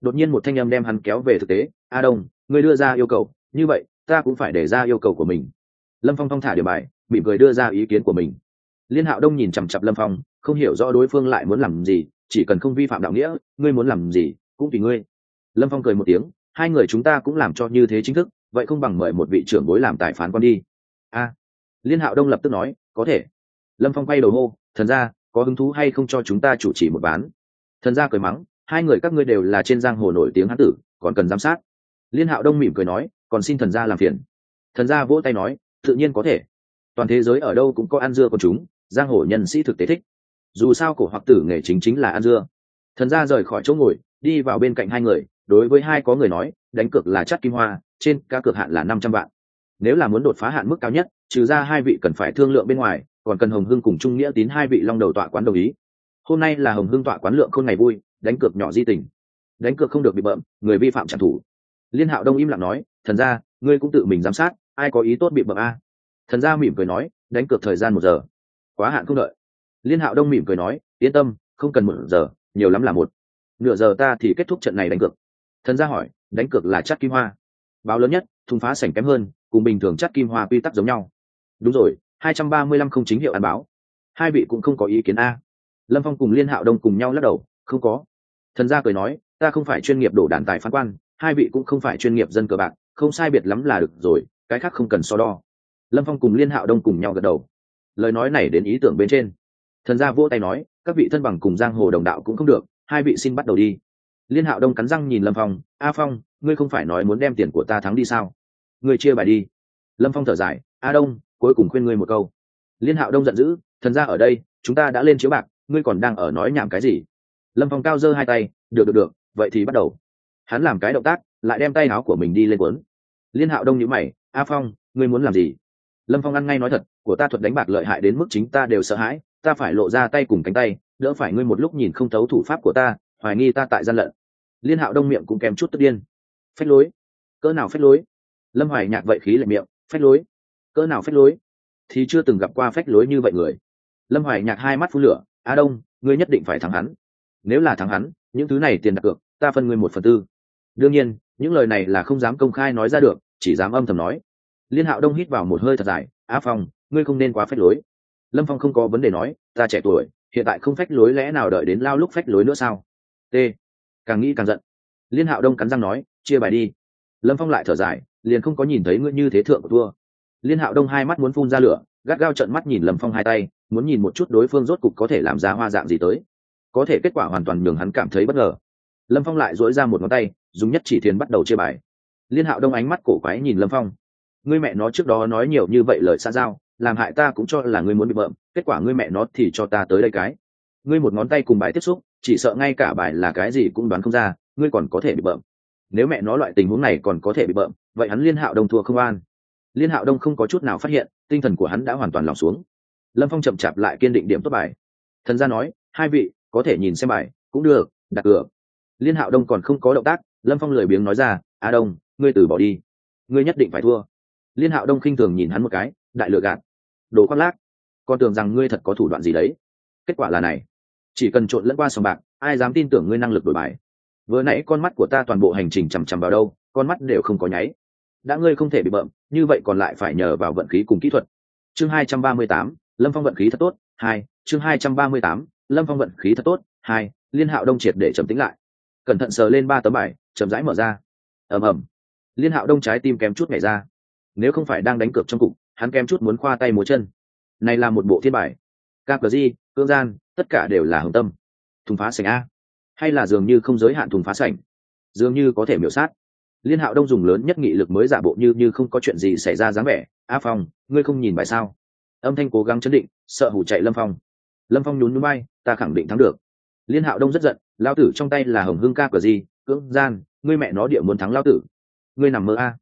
Đột nhiên một thanh âm đem hắn kéo về thực tế a đông ngươi đưa ra yêu cầu, như vậy, ta cũng phải để ra yêu cầu của mình. Lâm phong thong thả điều bài bị người đưa ra ý kiến của mình. Liên hạo đông nhìn chằm chặp lâm phong, không hiểu rõ đối phương lại muốn làm gì, chỉ cần không vi phạm đạo nghĩa, ngươi muốn làm gì, cũng tùy ngươi. Lâm phong cười một tiếng, hai người chúng ta cũng làm cho như thế chính thức, vậy không bằng mời một vị trưởng bối làm tài phán quan đi. A. Liên hạo đông lập tức nói, có thể. Lâm phong quay đầu hô, thần ra có hứng thú hay không cho chúng ta chủ trì một bán thần ra cười mắng, hai người các ngươi đều là trên giang hồ nổi tiếng hán tử, còn cần giám sát liên hạo đông mỉm cười nói, còn xin thần gia làm phiền. Thần gia vỗ tay nói, tự nhiên có thể. Toàn thế giới ở đâu cũng có ăn dưa của chúng, giang hồ nhân sĩ thực tế thích. Dù sao cổ hoặc tử nghề chính chính là ăn dưa. Thần gia rời khỏi chỗ ngồi, đi vào bên cạnh hai người, đối với hai có người nói, đánh cược là chắc kim hoa, trên ca cược hạn là năm trăm vạn. Nếu là muốn đột phá hạn mức cao nhất, trừ ra hai vị cần phải thương lượng bên ngoài, còn cần hồng hưng cùng trung nghĩa tín hai vị long đầu tọa quán đồng ý. Hôm nay là hồng hưng tọa quán lượng khôn ngày vui, đánh cược nhỏ di tình. Đánh cược không được bị bợm, người vi phạm trả thủ liên hạo đông im lặng nói, thần ra ngươi cũng tự mình giám sát, ai có ý tốt bị bợm a? Thần gia mỉm cười nói, đánh cược thời gian một giờ. Quá hạn không đợi. Liên hạo đông mỉm cười nói, yên tâm, không cần một giờ, nhiều lắm là một. Nửa giờ ta thì kết thúc trận này đánh cược. Thần gia hỏi, đánh cược là chắc kim hoa? Báo lớn nhất, thùng phá sảnh kém hơn, cùng bình thường chắc kim hoa quy tắc giống nhau. Đúng rồi, hai trăm ba mươi lăm không chính hiệu ăn báo. Hai vị cũng không có ý kiến a. Lâm phong cùng liên hạo đông cùng nhau lắc đầu, không có. Thần gia cười nói, ta không phải chuyên nghiệp đổ đàn tài phán quan hai vị cũng không phải chuyên nghiệp dân cờ bạc, không sai biệt lắm là được rồi, cái khác không cần so đo. Lâm phong cùng liên hạo đông cùng nhau gật đầu. Lời nói này đến ý tưởng bên trên. Thần gia vỗ tay nói, các vị thân bằng cùng giang hồ đồng đạo cũng không được, hai vị xin bắt đầu đi. Liên hạo đông cắn răng nhìn lâm phong, a phong, ngươi không phải nói muốn đem tiền của ta thắng đi sao? Ngươi chia bài đi. Lâm phong thở dài, a đông, cuối cùng khuyên ngươi một câu. Liên hạo đông giận dữ, thần gia ở đây, chúng ta đã lên chiếu bạc, ngươi còn đang ở nói nhảm cái gì? Lâm phong cao giơ hai tay, được được được, vậy thì bắt đầu hắn làm cái động tác, lại đem tay áo của mình đi lên cuốn. Liên hạo đông nhữ mày, a phong, ngươi muốn làm gì? Lâm phong ăn ngay nói thật, của ta thuật đánh bạc lợi hại đến mức chính ta đều sợ hãi, ta phải lộ ra tay cùng cánh tay, đỡ phải ngươi một lúc nhìn không thấu thủ pháp của ta, hoài nghi ta tại gian lận. Liên hạo đông miệng cũng kèm chút tức điên. Phách lối, cỡ nào phách lối? Lâm hoài nhạc vậy khí lệ miệng, phách lối, cỡ nào phách lối? Thì chưa từng gặp qua phách lối như vậy người. Lâm hoài nhạc hai mắt phun lửa, a đông, ngươi nhất định phải thắng hắn. Nếu là thắng hắn, những thứ này tiền đặt cược, ta phân ngươi một phần tư đương nhiên, những lời này là không dám công khai nói ra được, chỉ dám âm thầm nói. Liên hạo đông hít vào một hơi thật dài, á phong, ngươi không nên quá phách lối. Lâm phong không có vấn đề nói, ta trẻ tuổi, hiện tại không phách lối lẽ nào đợi đến lao lúc phách lối nữa sao? T. Càng nghĩ càng giận. Liên hạo đông cắn răng nói, chia bài đi. Lâm phong lại thở dài, liền không có nhìn thấy ngươi như thế thượng của thua liên hạo đông hai mắt muốn phun ra lửa, gắt gao trận mắt nhìn lâm phong hai tay, muốn nhìn một chút đối phương rốt cục có thể làm ra hoa dạng gì tới. Có thể kết quả hoàn toàn nhường hắn cảm thấy bất ngờ lâm phong lại dỗi ra một ngón tay, dùng nhất chỉ thiền bắt đầu chia bài. Liên hạo đông ánh mắt cổ quái nhìn lâm phong. Ngươi mẹ nó trước đó nói nhiều như vậy lời xa giao, làm hại ta cũng cho là ngươi muốn bị bợm, kết quả ngươi mẹ nó thì cho ta tới đây cái. Ngươi một ngón tay cùng bài tiếp xúc, chỉ sợ ngay cả bài là cái gì cũng đoán không ra, ngươi còn có thể bị bợm. Nếu mẹ nó loại tình huống này còn có thể bị bợm, vậy hắn liên hạo đông thua không an. Liên hạo đông không có chút nào phát hiện, tinh thần của hắn đã hoàn toàn lòng xuống. Lâm phong chậm chạp lại kiên định điểm tốt bài. Thần gia nói, hai vị, có thể nhìn xem bài, cũng được, đặt cửa liên hạo đông còn không có động tác, lâm phong lười biếng nói ra, a đông, ngươi từ bỏ đi. Ngươi nhất định phải thua. Liên hạo đông khinh thường nhìn hắn một cái, đại lựa gạt. Đồ khoác lác, con tưởng rằng ngươi thật có thủ đoạn gì đấy. Kết quả là này, chỉ cần trộn lẫn qua sòng bạc, ai dám tin tưởng ngươi năng lực đổi bài? Vừa nãy con mắt của ta toàn bộ hành trình chằm chằm vào đâu, con mắt đều không có nháy. Đã ngươi không thể bị bợm, như vậy còn lại phải nhờ vào vận khí cùng kỹ thuật. Chương hai trăm ba mươi tám, lâm phong vận khí thật tốt, hai, chương hai trăm ba mươi tám, lâm phong vận khí thật tốt, hai, liên hạo đông triệt để trầm tính lại cẩn thận sờ lên ba tấm bài, chậm rãi mở ra. Ầm ầm. Liên hạo đông trái tim kém chút nhảy ra. Nếu không phải đang đánh cược trong cục, hắn kém chút muốn khoa tay múa chân. Này là một bộ thiên bài. Kg cương gian, tất cả đều là hồng tâm. Thùng phá sảnh a. Hay là dường như không giới hạn thùng phá sảnh. Dường như có thể miểu sát. Liên hạo đông dùng lớn nhất nghị lực mới giả bộ như như không có chuyện gì xảy ra dáng vẻ. A phong, ngươi không nhìn bài sao? Âm thanh cố gắng chấn định, sợ hủ chạy lâm phong. Lâm phong nhún núi bay ta khẳng định thắng được. Liên hạo đông rất giận lao tử trong tay là hồng hưng ca cờ gì? Cưỡng gian, ngươi mẹ nó địa muốn thắng lao tử. Ngươi nằm mơ a.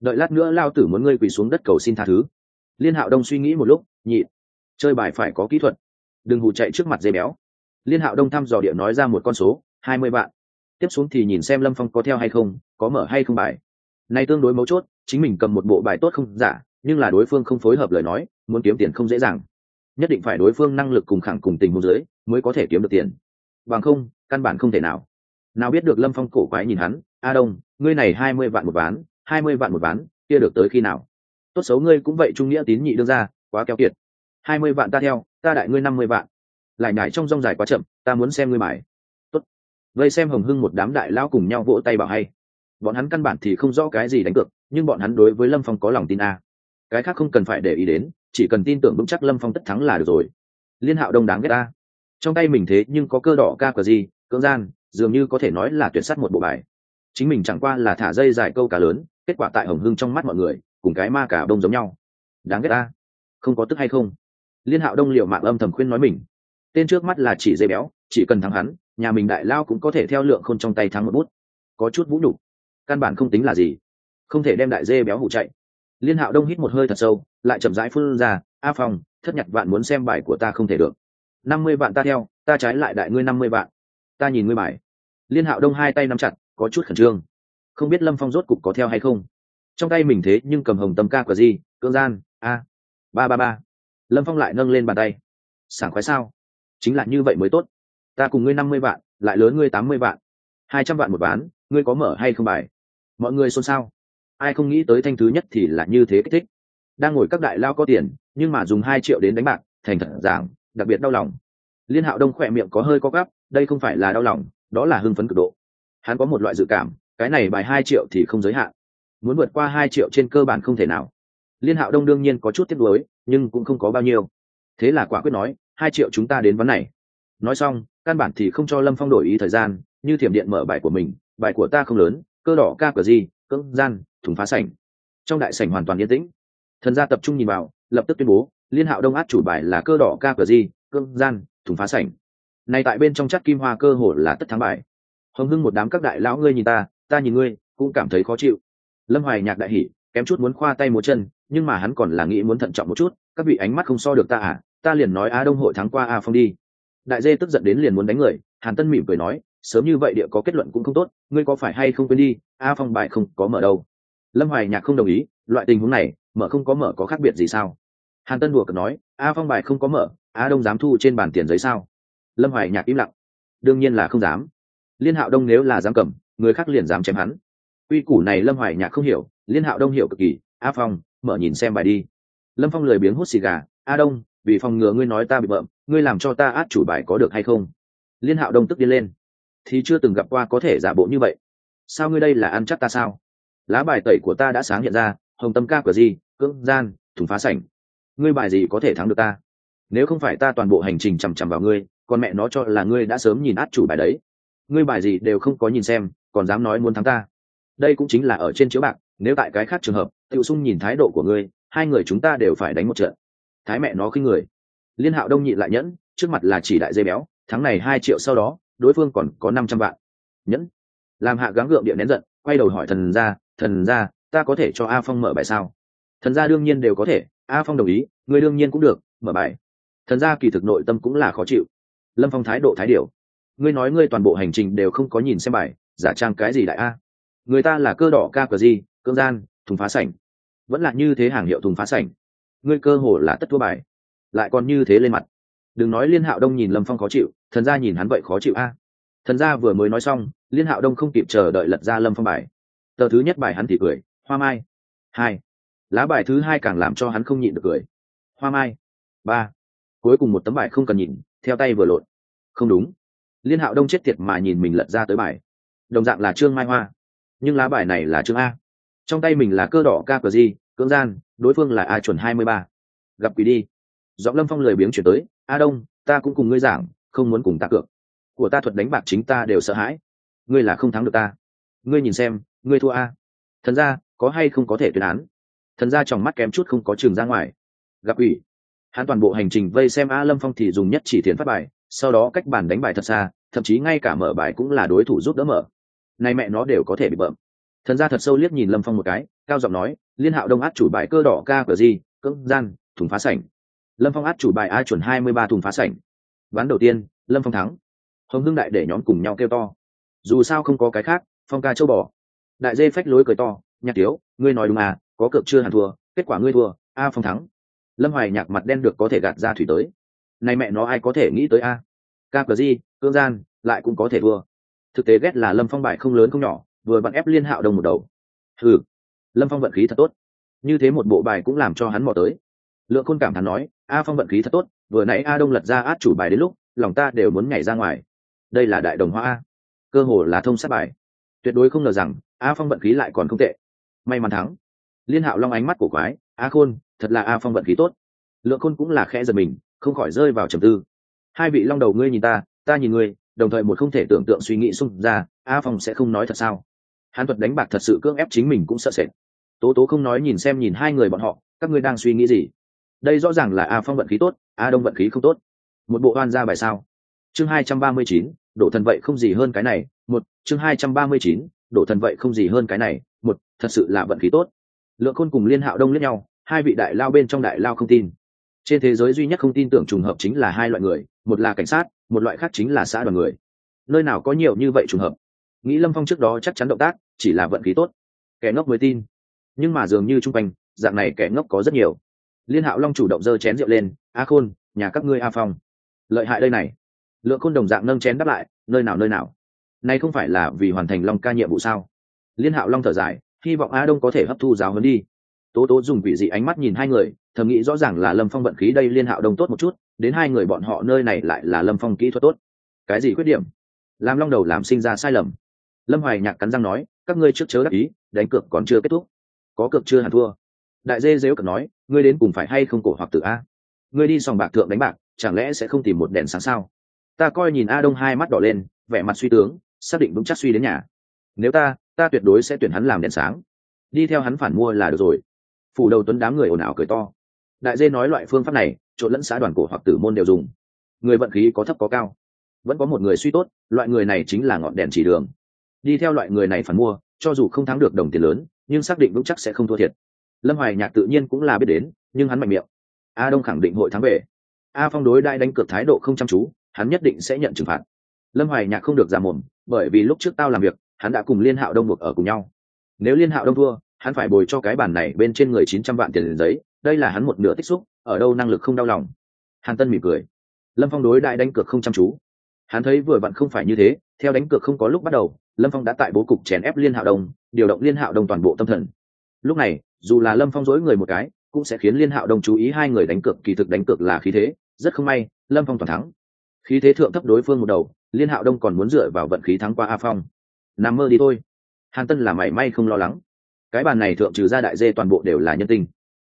Đợi lát nữa lao tử muốn ngươi quỳ xuống đất cầu xin tha thứ. Liên hạo đông suy nghĩ một lúc, nhị, chơi bài phải có kỹ thuật. Đừng hù chạy trước mặt dây béo. Liên hạo đông thăm dò địa nói ra một con số, hai mươi vạn. Tiếp xuống thì nhìn xem lâm phong có theo hay không, có mở hay không bài. Này tương đối mấu chốt, chính mình cầm một bộ bài tốt không giả, nhưng là đối phương không phối hợp lời nói, muốn kiếm tiền không dễ dàng. Nhất định phải đối phương năng lực cùng khẳng cùng tình huống dưới, mới có thể kiếm được tiền. Bằng không căn bản không thể nào. Nào biết được lâm phong cổ quái nhìn hắn, a đông, ngươi này hai mươi vạn một ván, hai mươi vạn một ván, kia được tới khi nào? Tốt xấu ngươi cũng vậy trung nghĩa tín nhị đưa ra quá keo kiệt. Hai mươi vạn ta theo, ta đại ngươi năm mươi vạn. Lại nhải trong rong dài quá chậm, ta muốn xem ngươi mải tốt. Vây xem hồng hưng một đám đại lao cùng nhau vỗ tay bảo hay. Bọn hắn căn bản thì không rõ cái gì đánh cược, nhưng bọn hắn đối với lâm phong có lòng tin a. Cái khác không cần phải để ý đến, chỉ cần tin tưởng vững chắc lâm phong tất thắng là được rồi. Liên hạo đông đáng ghét ta trong tay mình thế nhưng có cơ đỏ ca cờ gì cưỡng gian, dường như có thể nói là tuyệt sắt một bộ bài. Chính mình chẳng qua là thả dây dài câu cá lớn, kết quả tại hồng hưng trong mắt mọi người, cùng cái ma cả đông giống nhau. Đáng ghét ta. Không có tức hay không? Liên hạo đông liệu mạng âm thầm khuyên nói mình. Tên trước mắt là chỉ dây béo, chỉ cần thắng hắn, nhà mình đại lao cũng có thể theo lượng khôn trong tay thắng một bút. Có chút vũ đủ căn bản không tính là gì. Không thể đem đại dê béo hụ chạy. Liên hạo đông hít một hơi thật sâu, lại chậm rãi phun ra, a phong, thất nhặt bạn muốn xem bài của ta không thể được. Năm mươi vạn ta theo, ta trái lại đại ngươi năm mươi vạn ta nhìn ngươi bài. Liên hạo đông hai tay nắm chặt, có chút khẩn trương. Không biết lâm phong rốt cục có theo hay không. Trong tay mình thế nhưng cầm hồng tâm ca của gì cưỡng gian, a. Ba ba ba. Lâm phong lại nâng lên bàn tay. Sảng khoái sao? Chính là như vậy mới tốt. Ta cùng ngươi năm mươi vạn, lại lớn ngươi tám mươi vạn. Hai trăm vạn một bán ngươi có mở hay không bài? Mọi người xôn xao. Ai không nghĩ tới thanh thứ nhất thì là như thế kích thích. Đang ngồi các đại lao có tiền, nhưng mà dùng hai triệu đến đánh bạc, thành thật giảng, đặc biệt đau lòng. Liên hạo đông khỏe miệng có hơi có gắp đây không phải là đau lòng, đó là hưng phấn cực độ. Hắn có một loại dự cảm, cái này bài hai triệu thì không giới hạn. Muốn vượt qua hai triệu trên cơ bản không thể nào. Liên hạo đông đương nhiên có chút tiếc nuối, nhưng cũng không có bao nhiêu. Thế là quả quyết nói, hai triệu chúng ta đến vấn này. Nói xong, căn bản thì không cho lâm phong đổi ý thời gian, như thiểm điện mở bài của mình, bài của ta không lớn, cơ đỏ ca cờ gì, cưỡng gian, thùng phá sảnh. Trong đại sảnh hoàn toàn yên tĩnh. Thần gia tập trung nhìn vào, lập tức tuyên bố, liên hạo đông át chủ bài là cơ đỏ ca cờ gì, cưỡng gian, thùng phá sảnh này tại bên trong chắc kim hoa cơ hồ là tất thắng bài hồng hưng một đám các đại lão ngươi nhìn ta ta nhìn ngươi, cũng cảm thấy khó chịu. Lâm hoài nhạc đại hỉ, kém chút muốn khoa tay múa chân, nhưng mà hắn còn là nghĩ muốn thận trọng một chút, các vị ánh mắt không so được ta à ta liền nói a đông hội thắng qua a phong đi. Đại dê tức giận đến liền muốn đánh người, hàn tân mỉm cười nói, sớm như vậy địa có kết luận cũng không tốt, ngươi có phải hay không quên đi, a phong bài không có mở đâu. Lâm hoài nhạc không đồng ý, loại tình huống này, mở không có mở có khác biệt gì sao? Hàn tân đùa cợt nói, a phong bài không có mở a đông dám thu trên bàn tiền giấy sao? Lâm hoài nhạc im lặng. Đương nhiên là không dám. Liên hạo đông nếu là dám cầm, người khác liền dám chém hắn. Quy củ này lâm hoài nhạc không hiểu, liên hạo đông hiểu cực kỳ. A phong, mở nhìn xem bài đi. Lâm phong lười biếng hút xì gà. A đông, vì phòng ngừa ngươi nói ta bị bợm, ngươi làm cho ta át chủ bài có được hay không? Liên hạo đông tức điên lên. Thì chưa từng gặp qua có thể giả bộ như vậy. Sao ngươi đây là ăn chắc ta sao? Lá bài tẩy của ta đã sáng hiện ra, hồng tâm ca của gì cưỡng gian, thùng phá sảnh. Ngươi bài gì có thể thắng được ta? Nếu không phải ta toàn bộ hành trình chằm chằm vào ngươi còn mẹ nó cho là ngươi đã sớm nhìn át chủ bài đấy. Ngươi bài gì đều không có nhìn xem, còn dám nói muốn thắng ta. Đây cũng chính là ở trên chiếu bạc, nếu tại cái khác trường hợp tự sung nhìn thái độ của ngươi, hai người chúng ta đều phải đánh một trận. Thái mẹ nó khinh người. Liên hạo đông nhị lại nhẫn, trước mặt là chỉ đại dây béo tháng này hai triệu sau đó, đối phương còn có năm trăm vạn. Nhẫn. Làm hạ gắng gượng điện nén giận, quay đầu hỏi thần ra thần ra ta có thể cho a phong mở bài sao? Thần gia đương nhiên đều có thể, a phong đồng ý người đương nhiên cũng được, mở bài. Thần gia kỳ thực nội tâm cũng là khó chịu lâm phong thái độ thái điệu. ngươi nói ngươi toàn bộ hành trình đều không có nhìn xem bài, giả trang cái gì đại a? Người ta là cơ đỏ ca cờ gì, cưỡng gian, thùng phá sảnh. Vẫn là như thế hàng hiệu thùng phá sảnh. Ngươi cơ hồ là tất thua bài. Lại còn như thế lên mặt. Đừng nói liên hạo đông nhìn lâm phong khó chịu, thần gia nhìn hắn vậy khó chịu a. Thần gia vừa mới nói xong, liên hạo đông không kịp chờ đợi lật ra lâm phong bài. Tờ thứ nhất bài hắn thì cười, hoa mai. Hai. Lá bài thứ hai càng làm cho hắn không nhịn được cười. Hoa mai. Ba. Cuối cùng một tấm bài không cần nhìn theo tay vừa lộn. Không đúng. Liên hạo đông chết tiệt mà nhìn mình lật ra tới bài. Đồng dạng là trương mai hoa. Nhưng lá bài này là trương a. Trong tay mình là cơ đỏ ca cờ di, cưỡng gian, đối phương là a chuẩn hai mươi ba. Gặp quỷ đi. Giọng lâm phong lười biếng chuyển tới, a đông, ta cũng cùng ngươi giảng, không muốn cùng ta cược. Của ta thuật đánh bạc chính ta đều sợ hãi. Ngươi là không thắng được ta. Ngươi nhìn xem, ngươi thua a. Thần ra có hay không có thể tuyên án? Thần ra trong mắt kém chút không có trường ra ngoài. Gặp ủy hắn toàn bộ hành trình vây xem a lâm phong thì dùng nhất chỉ thiền phát bài, sau đó cách bàn đánh bài thật xa, thậm chí ngay cả mở bài cũng là đối thủ giúp đỡ mở. Nay mẹ nó đều có thể bị bợm. Thần ra thật sâu liếc nhìn lâm phong một cái, cao giọng nói, liên hạo đông át chủ bài cơ đỏ ca cờ gì? Cưỡng gian, thùng phá sảnh. Lâm phong át chủ bài a chuẩn hai mươi ba thùng phá sảnh. Ván đầu tiên, lâm phong thắng. Hồng hưng đại để nhóm cùng nhau kêu to. Dù sao không có cái khác, phong ca châu bò. Đại dê phách lối cười to, nhạc tiếu ngươi nói đúng à có cược chưa hẳn thua, kết quả ngươi thua, a phong thắng lâm hoài nhạc mặt đen được có thể gạt ra thủy tới. Này mẹ nó ai có thể nghĩ tới a? Kg cương gian, lại cũng có thể thua. Thực tế ghét là lâm phong bài không lớn không nhỏ, vừa bận ép liên hạo đồng một đầu. Ừ lâm phong vận khí thật tốt. Như thế một bộ bài cũng làm cho hắn mò tới. Lượng khôn cảm thán nói, a phong vận khí thật tốt, vừa nãy a đông lật ra át chủ bài đến lúc, lòng ta đều muốn nhảy ra ngoài. Đây là đại đồng hoa a. Cơ hồ là thông sát bài. Tuyệt đối không ngờ rằng, a phong vận khí lại còn không tệ. May mắn thắng. Liên hạo long ánh mắt của quái a khôn, thật là a phong vận khí tốt. Lượng khôn cũng là khẽ giật mình, không khỏi rơi vào trầm tư. Hai vị long đầu ngươi nhìn ta ta nhìn ngươi, đồng thời một không thể tưởng tượng suy nghĩ xung ra, a phong sẽ không nói thật sao? Hắn thuật đánh bạc thật sự cưỡng ép chính mình cũng sợ sệt. Tố tố không nói nhìn xem nhìn hai người bọn họ, các ngươi đang suy nghĩ gì? Đây rõ ràng là a phong vận khí tốt, a đông vận khí không tốt. Một bộ oan ra bài sao? Chương hai trăm ba mươi chín, đổ thần vậy không gì hơn cái này, một, chương hai trăm ba mươi chín, đổ thần vậy không gì hơn cái này, một, thật sự là vận khí tốt lượng khôn cùng liên hạo đông lẫn nhau, hai vị đại lao bên trong đại lao không tin. Trên thế giới duy nhất không tin tưởng trùng hợp chính là hai loại người, một là cảnh sát, một loại khác chính là xã đoàn người. Nơi nào có nhiều như vậy trùng hợp? Nghĩ lâm phong trước đó chắc chắn động tác, chỉ là vận khí tốt. Kẻ ngốc mới tin. Nhưng mà dường như chung quanh, dạng này kẻ ngốc có rất nhiều. Liên hạo long chủ động giơ chén rượu lên, a khôn, nhà các ngươi a phong. Lợi hại đây này. Lượng khôn đồng dạng nâng chén đáp lại, nơi nào nơi nào? Nay không phải là vì hoàn thành long ca nhiệm vụ sao? Liên hạo long thở dài hy vọng a đông có thể hấp thu giáo huấn đi. Tố tố dùng quỷ dị ánh mắt nhìn hai người, thầm nghĩ rõ ràng là lâm phong vận khí đây liên hạo đông tốt một chút, đến hai người bọn họ nơi này lại là lâm phong kỹ thuật tốt. Cái gì khuyết điểm? Làm long đầu làm sinh ra sai lầm. Lâm hoài nhạc cắn răng nói, các ngươi trước chớ đắc ý, đánh cược còn chưa kết thúc. Có cược chưa hẳn thua. Đại dê dếu cực nói, ngươi đến cùng phải hay không cổ hoặc tự a? Ngươi đi sòng bạc thượng đánh bạc, chẳng lẽ sẽ không tìm một đèn sáng sao? Ta coi nhìn a đông hai mắt đỏ lên, vẻ mặt suy tướng, xác định vững chắc suy đến nhà. Nếu ta ta tuyệt đối sẽ tuyển hắn làm đèn sáng. Đi theo hắn phản mua là được rồi. Phủ đầu tuấn đám người ồn ào cười to. Đại dê nói loại phương pháp này, trộn lẫn xã đoàn cổ hoặc tử môn đều dùng. Người vận khí có thấp có cao. Vẫn có một người suy tốt, loại người này chính là ngọn đèn chỉ đường. Đi theo loại người này phản mua, cho dù không thắng được đồng tiền lớn, nhưng xác định vững chắc sẽ không thua thiệt. Lâm hoài nhạc tự nhiên cũng là biết đến, nhưng hắn mạnh miệng. A đông khẳng định hội thắng về. A phong đối đại đánh cược thái độ không chăm chú, hắn nhất định sẽ nhận trừng phạt. Lâm hoài nhạc không được ra mồm, bởi vì lúc trước tao làm việc hắn đã cùng liên hạo đông buộc ở cùng nhau. Nếu liên hạo đông thua, hắn phải bồi cho cái bản này bên trên người chín trăm vạn tiền giấy, đây là hắn một nửa tích xúc, ở đâu năng lực không đau lòng. Hàn tân mỉm cười. Lâm phong đối đại đánh cược không chăm chú. Hắn thấy vừa vặn không phải như thế, theo đánh cược không có lúc bắt đầu, lâm phong đã tại bố cục chèn ép liên hạo đông, điều động liên hạo đông toàn bộ tâm thần. Lúc này, dù là lâm phong dối người một cái, cũng sẽ khiến liên hạo đông chú ý hai người đánh cược, kỳ thực đánh cược là khí thế, rất không may, lâm phong toàn thắng. Khí thế thượng thấp đối phương một đầu, liên hạo đông còn muốn dựa vào vận khí thắng qua a phong nằm mơ đi thôi. Hàn tân là mảy may không lo lắng. Cái bàn này thượng trừ ra đại dê toàn bộ đều là nhân tinh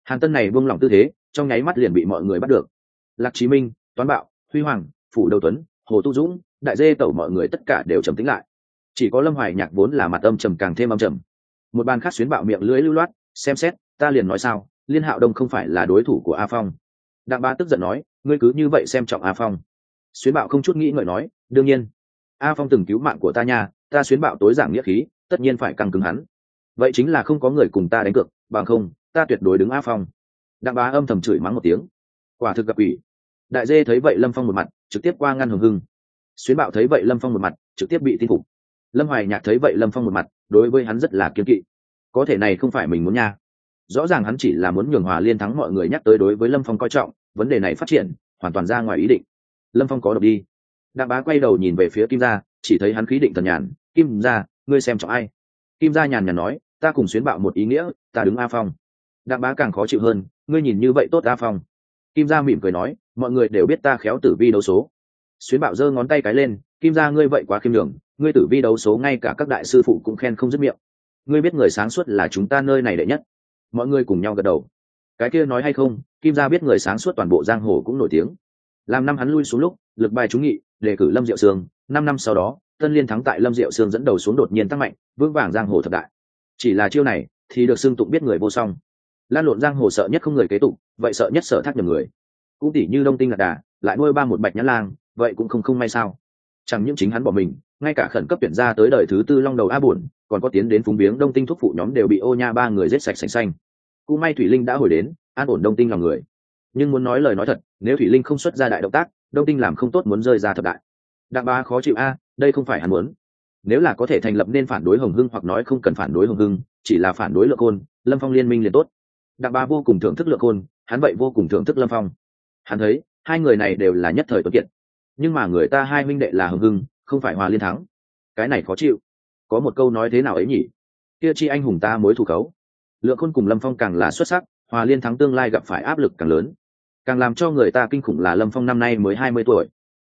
hàn tân này buông lỏng tư thế, trong nháy mắt liền bị mọi người bắt được. Lạc chí minh, toán bạo, huy hoàng, phủ đầu tuấn, hồ tu dũng, đại dê tẩu mọi người tất cả đều trầm tính lại. Chỉ có lâm hoài nhạc vốn là mặt âm trầm càng thêm âm trầm. Một bàn khác xuyến bạo miệng lưỡi lưu loát, xem xét, ta liền nói sao, liên hạo đông không phải là đối thủ của a phong. Đặng ba tức giận nói, ngươi cứ như vậy xem trọng a phong. Xuyến bạo không chút nghĩ ngợi nói, đương nhiên, a phong từng cứu mạng của ta nha ta xuyến bạo tối giảng nghĩa khí, tất nhiên phải căng cứng hắn. Vậy chính là không có người cùng ta đánh cược, bằng không, ta tuyệt đối đứng a phong. Đặng bá âm thầm chửi mắng một tiếng. Quả thực gặp ủy. Đại dê thấy vậy lâm phong một mặt, trực tiếp qua ngăn hồng hưng. Xuyến bạo thấy vậy lâm phong một mặt, trực tiếp bị tin phục. Lâm hoài nhạc thấy vậy lâm phong một mặt, đối với hắn rất là kiên kỵ. Có thể này không phải mình muốn nha. Rõ ràng hắn chỉ là muốn nhường hòa liên thắng mọi người nhắc tới đối với lâm phong coi trọng, vấn đề này phát triển, hoàn toàn ra ngoài ý định. Lâm phong có độc đi. Đặng bá quay đầu nhìn về phía kim gia, chỉ thấy hắn khí định thần nhàn kim gia ngươi xem trọng ai? Kim gia nhàn nhàn nói, ta cùng xuyến bạo một ý nghĩa, ta đứng a phong. Đặng bá càng khó chịu hơn, ngươi nhìn như vậy tốt a phong. Kim gia mỉm cười nói, mọi người đều biết ta khéo tử vi đấu số. Xuyến bạo giơ ngón tay cái lên, kim gia ngươi vậy quá khiêm đường ngươi tử vi đấu số ngay cả các đại sư phụ cũng khen không dứt miệng. Ngươi biết người sáng suốt là chúng ta nơi này đệ nhất. Mọi người cùng nhau gật đầu. Cái kia nói hay không, kim gia biết người sáng suốt toàn bộ giang hồ cũng nổi tiếng. Làm năm hắn lui xuống lúc, lực bài trúng nghị, đề cử lâm diệu sương, năm năm sau đó tân liên thắng tại lâm diệu sương dẫn đầu xuống đột nhiên tăng mạnh, vững vàng giang hồ thập đại. Chỉ là chiêu này thì được xưng tụng biết người vô song. Lan lộn giang hồ sợ nhất không người kế tục, vậy sợ nhất sợ thác nhầm người. Cũng tỉ như đông tinh lạc đà, lại nuôi ba một bạch nhãn lang, vậy cũng không không may sao. Chẳng những chính hắn bỏ mình, ngay cả khẩn cấp tuyển ra tới đời thứ tư long đầu a buồn còn có tiến đến phúng biếng đông tinh thuốc phụ nhóm đều bị ô nha ba người giết sạch sành xanh. Cũng may thủy linh đã hồi đến, an ổn đông tinh lòng người. Nhưng muốn nói lời nói thật, nếu thủy linh không xuất ra đại động tác, đông tinh làm không tốt muốn rơi ra thập đại. Đặng ba khó chịu a đây không phải hắn muốn. Nếu là có thể thành lập nên phản đối hồng hưng hoặc nói không cần phản đối hồng hưng, chỉ là phản đối lượng côn, lâm phong liên minh liền tốt. Đặng ba vô cùng thưởng thức lượng côn, hắn vậy vô cùng thưởng thức lâm phong. Hắn thấy, hai người này đều là nhất thời tuấn kiệt. Nhưng mà người ta hai minh đệ là hồng hưng, không phải hòa liên thắng. Cái này khó chịu. Có một câu nói thế nào ấy nhỉ? Kia chi anh hùng ta mối thù khấu. Lượng khôn cùng lâm phong càng là xuất sắc, hòa liên thắng tương lai gặp phải áp lực càng lớn. Càng làm cho người ta kinh khủng là lâm phong năm nay mới hai mươi tuổi.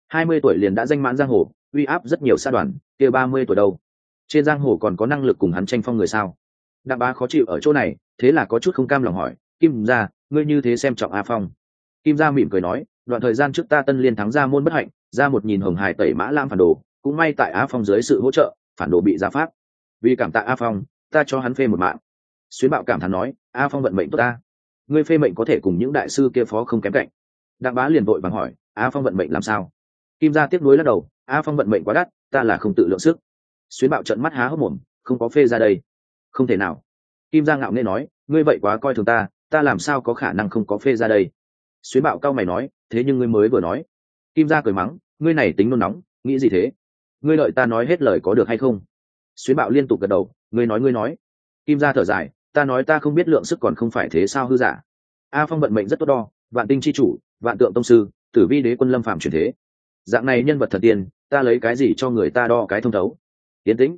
Hai mươi tuổi liền đã danh mãn giang hồ uy áp rất nhiều xa đoàn, kia ba mươi tuổi đâu? Trên giang hồ còn có năng lực cùng hắn tranh phong người sao? Đặng bá khó chịu ở chỗ này, thế là có chút không cam lòng hỏi, kim ra ngươi như thế xem trọng a phong? Kim gia mỉm cười nói, đoạn thời gian trước ta tân liên thắng ra môn bất hạnh ra một nhìn hồng hải tẩy mã lam phản đồ, cũng may tại a phong dưới sự hỗ trợ, phản đồ bị ra pháp. Vì cảm tạ a phong, ta cho hắn phê một mạng. Xuyến bạo cảm thán nói, a phong vận mệnh tốt ta. Ngươi phê mệnh có thể cùng những đại sư kia phó không kém cạnh. Đặng bá liền vội bằng hỏi, a phong vận mệnh làm sao? Kim gia tiếp nối lắc đầu a phong vận mệnh quá đắt, ta là không tự lượng sức. Xuyến bạo trận mắt há hốc mồm, không có phê ra đây. Không thể nào. Kim Giang ngạo nghe nói, ngươi vậy quá coi thường ta ta làm sao có khả năng không có phê ra đây? Xuyến bạo cao mày nói, thế nhưng ngươi mới vừa nói. Kim gia cười mắng, ngươi này tính nôn nóng, nghĩ gì thế? Ngươi lợi ta nói hết lời có được hay không? Xuyến bạo liên tục gật đầu, ngươi nói ngươi nói. Kim gia thở dài, ta nói ta không biết lượng sức còn không phải thế sao hư giả. A phong vận mệnh rất tốt đo, vạn tinh chi chủ, vạn tượng tông sư, tử vi đế quân lâm phạm truyền thế. Dạng này nhân vật thật tiên ta lấy cái gì cho người ta đo cái thông thấu? Yên tĩnh.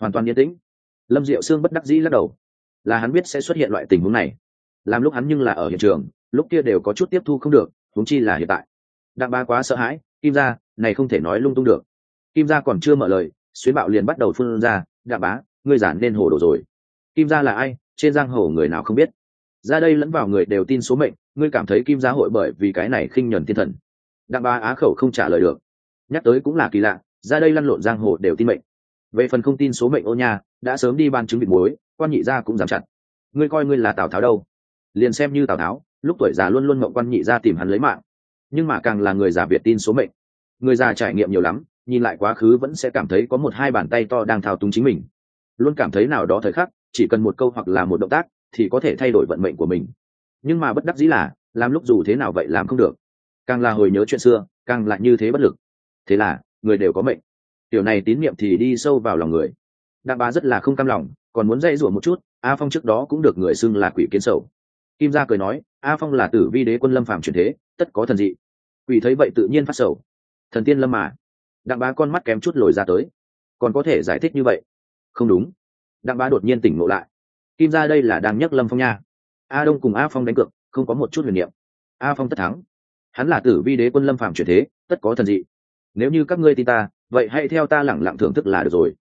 Hoàn toàn yên tĩnh. Lâm diệu sương bất đắc dĩ lắc đầu. Là hắn biết sẽ xuất hiện loại tình huống này. Làm lúc hắn nhưng là ở hiện trường, lúc kia đều có chút tiếp thu không được, huống chi là hiện tại. Đặng ba quá sợ hãi, kim gia, này không thể nói lung tung được. Kim gia còn chưa mở lời, xuyến bạo liền bắt đầu phun ra, đặng bá, ngươi giản nên hồ đồ rồi. Kim gia là ai, trên giang hồ người nào không biết. Ra đây lẫn vào người đều tin số mệnh, ngươi cảm thấy kim gia hội bởi vì cái này khinh nhuần thiên thần. Đặng ba á khẩu không trả lời được nhắc tới cũng là kỳ lạ, ra đây lăn lộn giang hồ đều tin mệnh. Về phần không tin số mệnh ô nha, đã sớm đi ban chứng bị muối, quan nhị gia cũng dám chặt ngươi coi ngươi là tào tháo đâu? Liền xem như tào tháo, lúc tuổi già luôn luôn mộng quan nhị gia tìm hắn lấy mạng. Nhưng mà càng là người già việt tin số mệnh. Người già trải nghiệm nhiều lắm, nhìn lại quá khứ vẫn sẽ cảm thấy có một hai bàn tay to đang thao túng chính mình. Luôn cảm thấy nào đó thời khắc, chỉ cần một câu hoặc là một động tác, thì có thể thay đổi vận mệnh của mình. Nhưng mà bất đắc dĩ là, làm lúc dù thế nào vậy làm không được. Càng là hồi nhớ chuyện xưa, càng lại như thế bất lực thế là, người đều có mệnh. Tiểu này tín nhiệm thì đi sâu vào lòng người. Đặng bá rất là không cam lòng, còn muốn dạy dỗ một chút, a phong trước đó cũng được người xưng là quỷ kiến sầu. Kim gia cười nói, a phong là tử vi đế quân lâm phàm truyền thế, tất có thần dị. Quỷ thấy vậy tự nhiên phát sầu. Thần tiên lâm mà. Đặng bá con mắt kém chút lồi ra tới. Còn có thể giải thích như vậy? Không đúng. Đặng bá đột nhiên tỉnh ngộ lại. Kim gia đây là đang nhắc lâm phong nha. A đông cùng a phong đánh cược, không có một chút huyền niệm. A phong tất thắng. Hắn là tử vi đế quân lâm phàm truyền thế, tất có thần dị nếu như các ngươi tin ta, vậy hãy theo ta lẳng lặng thưởng thức là được rồi.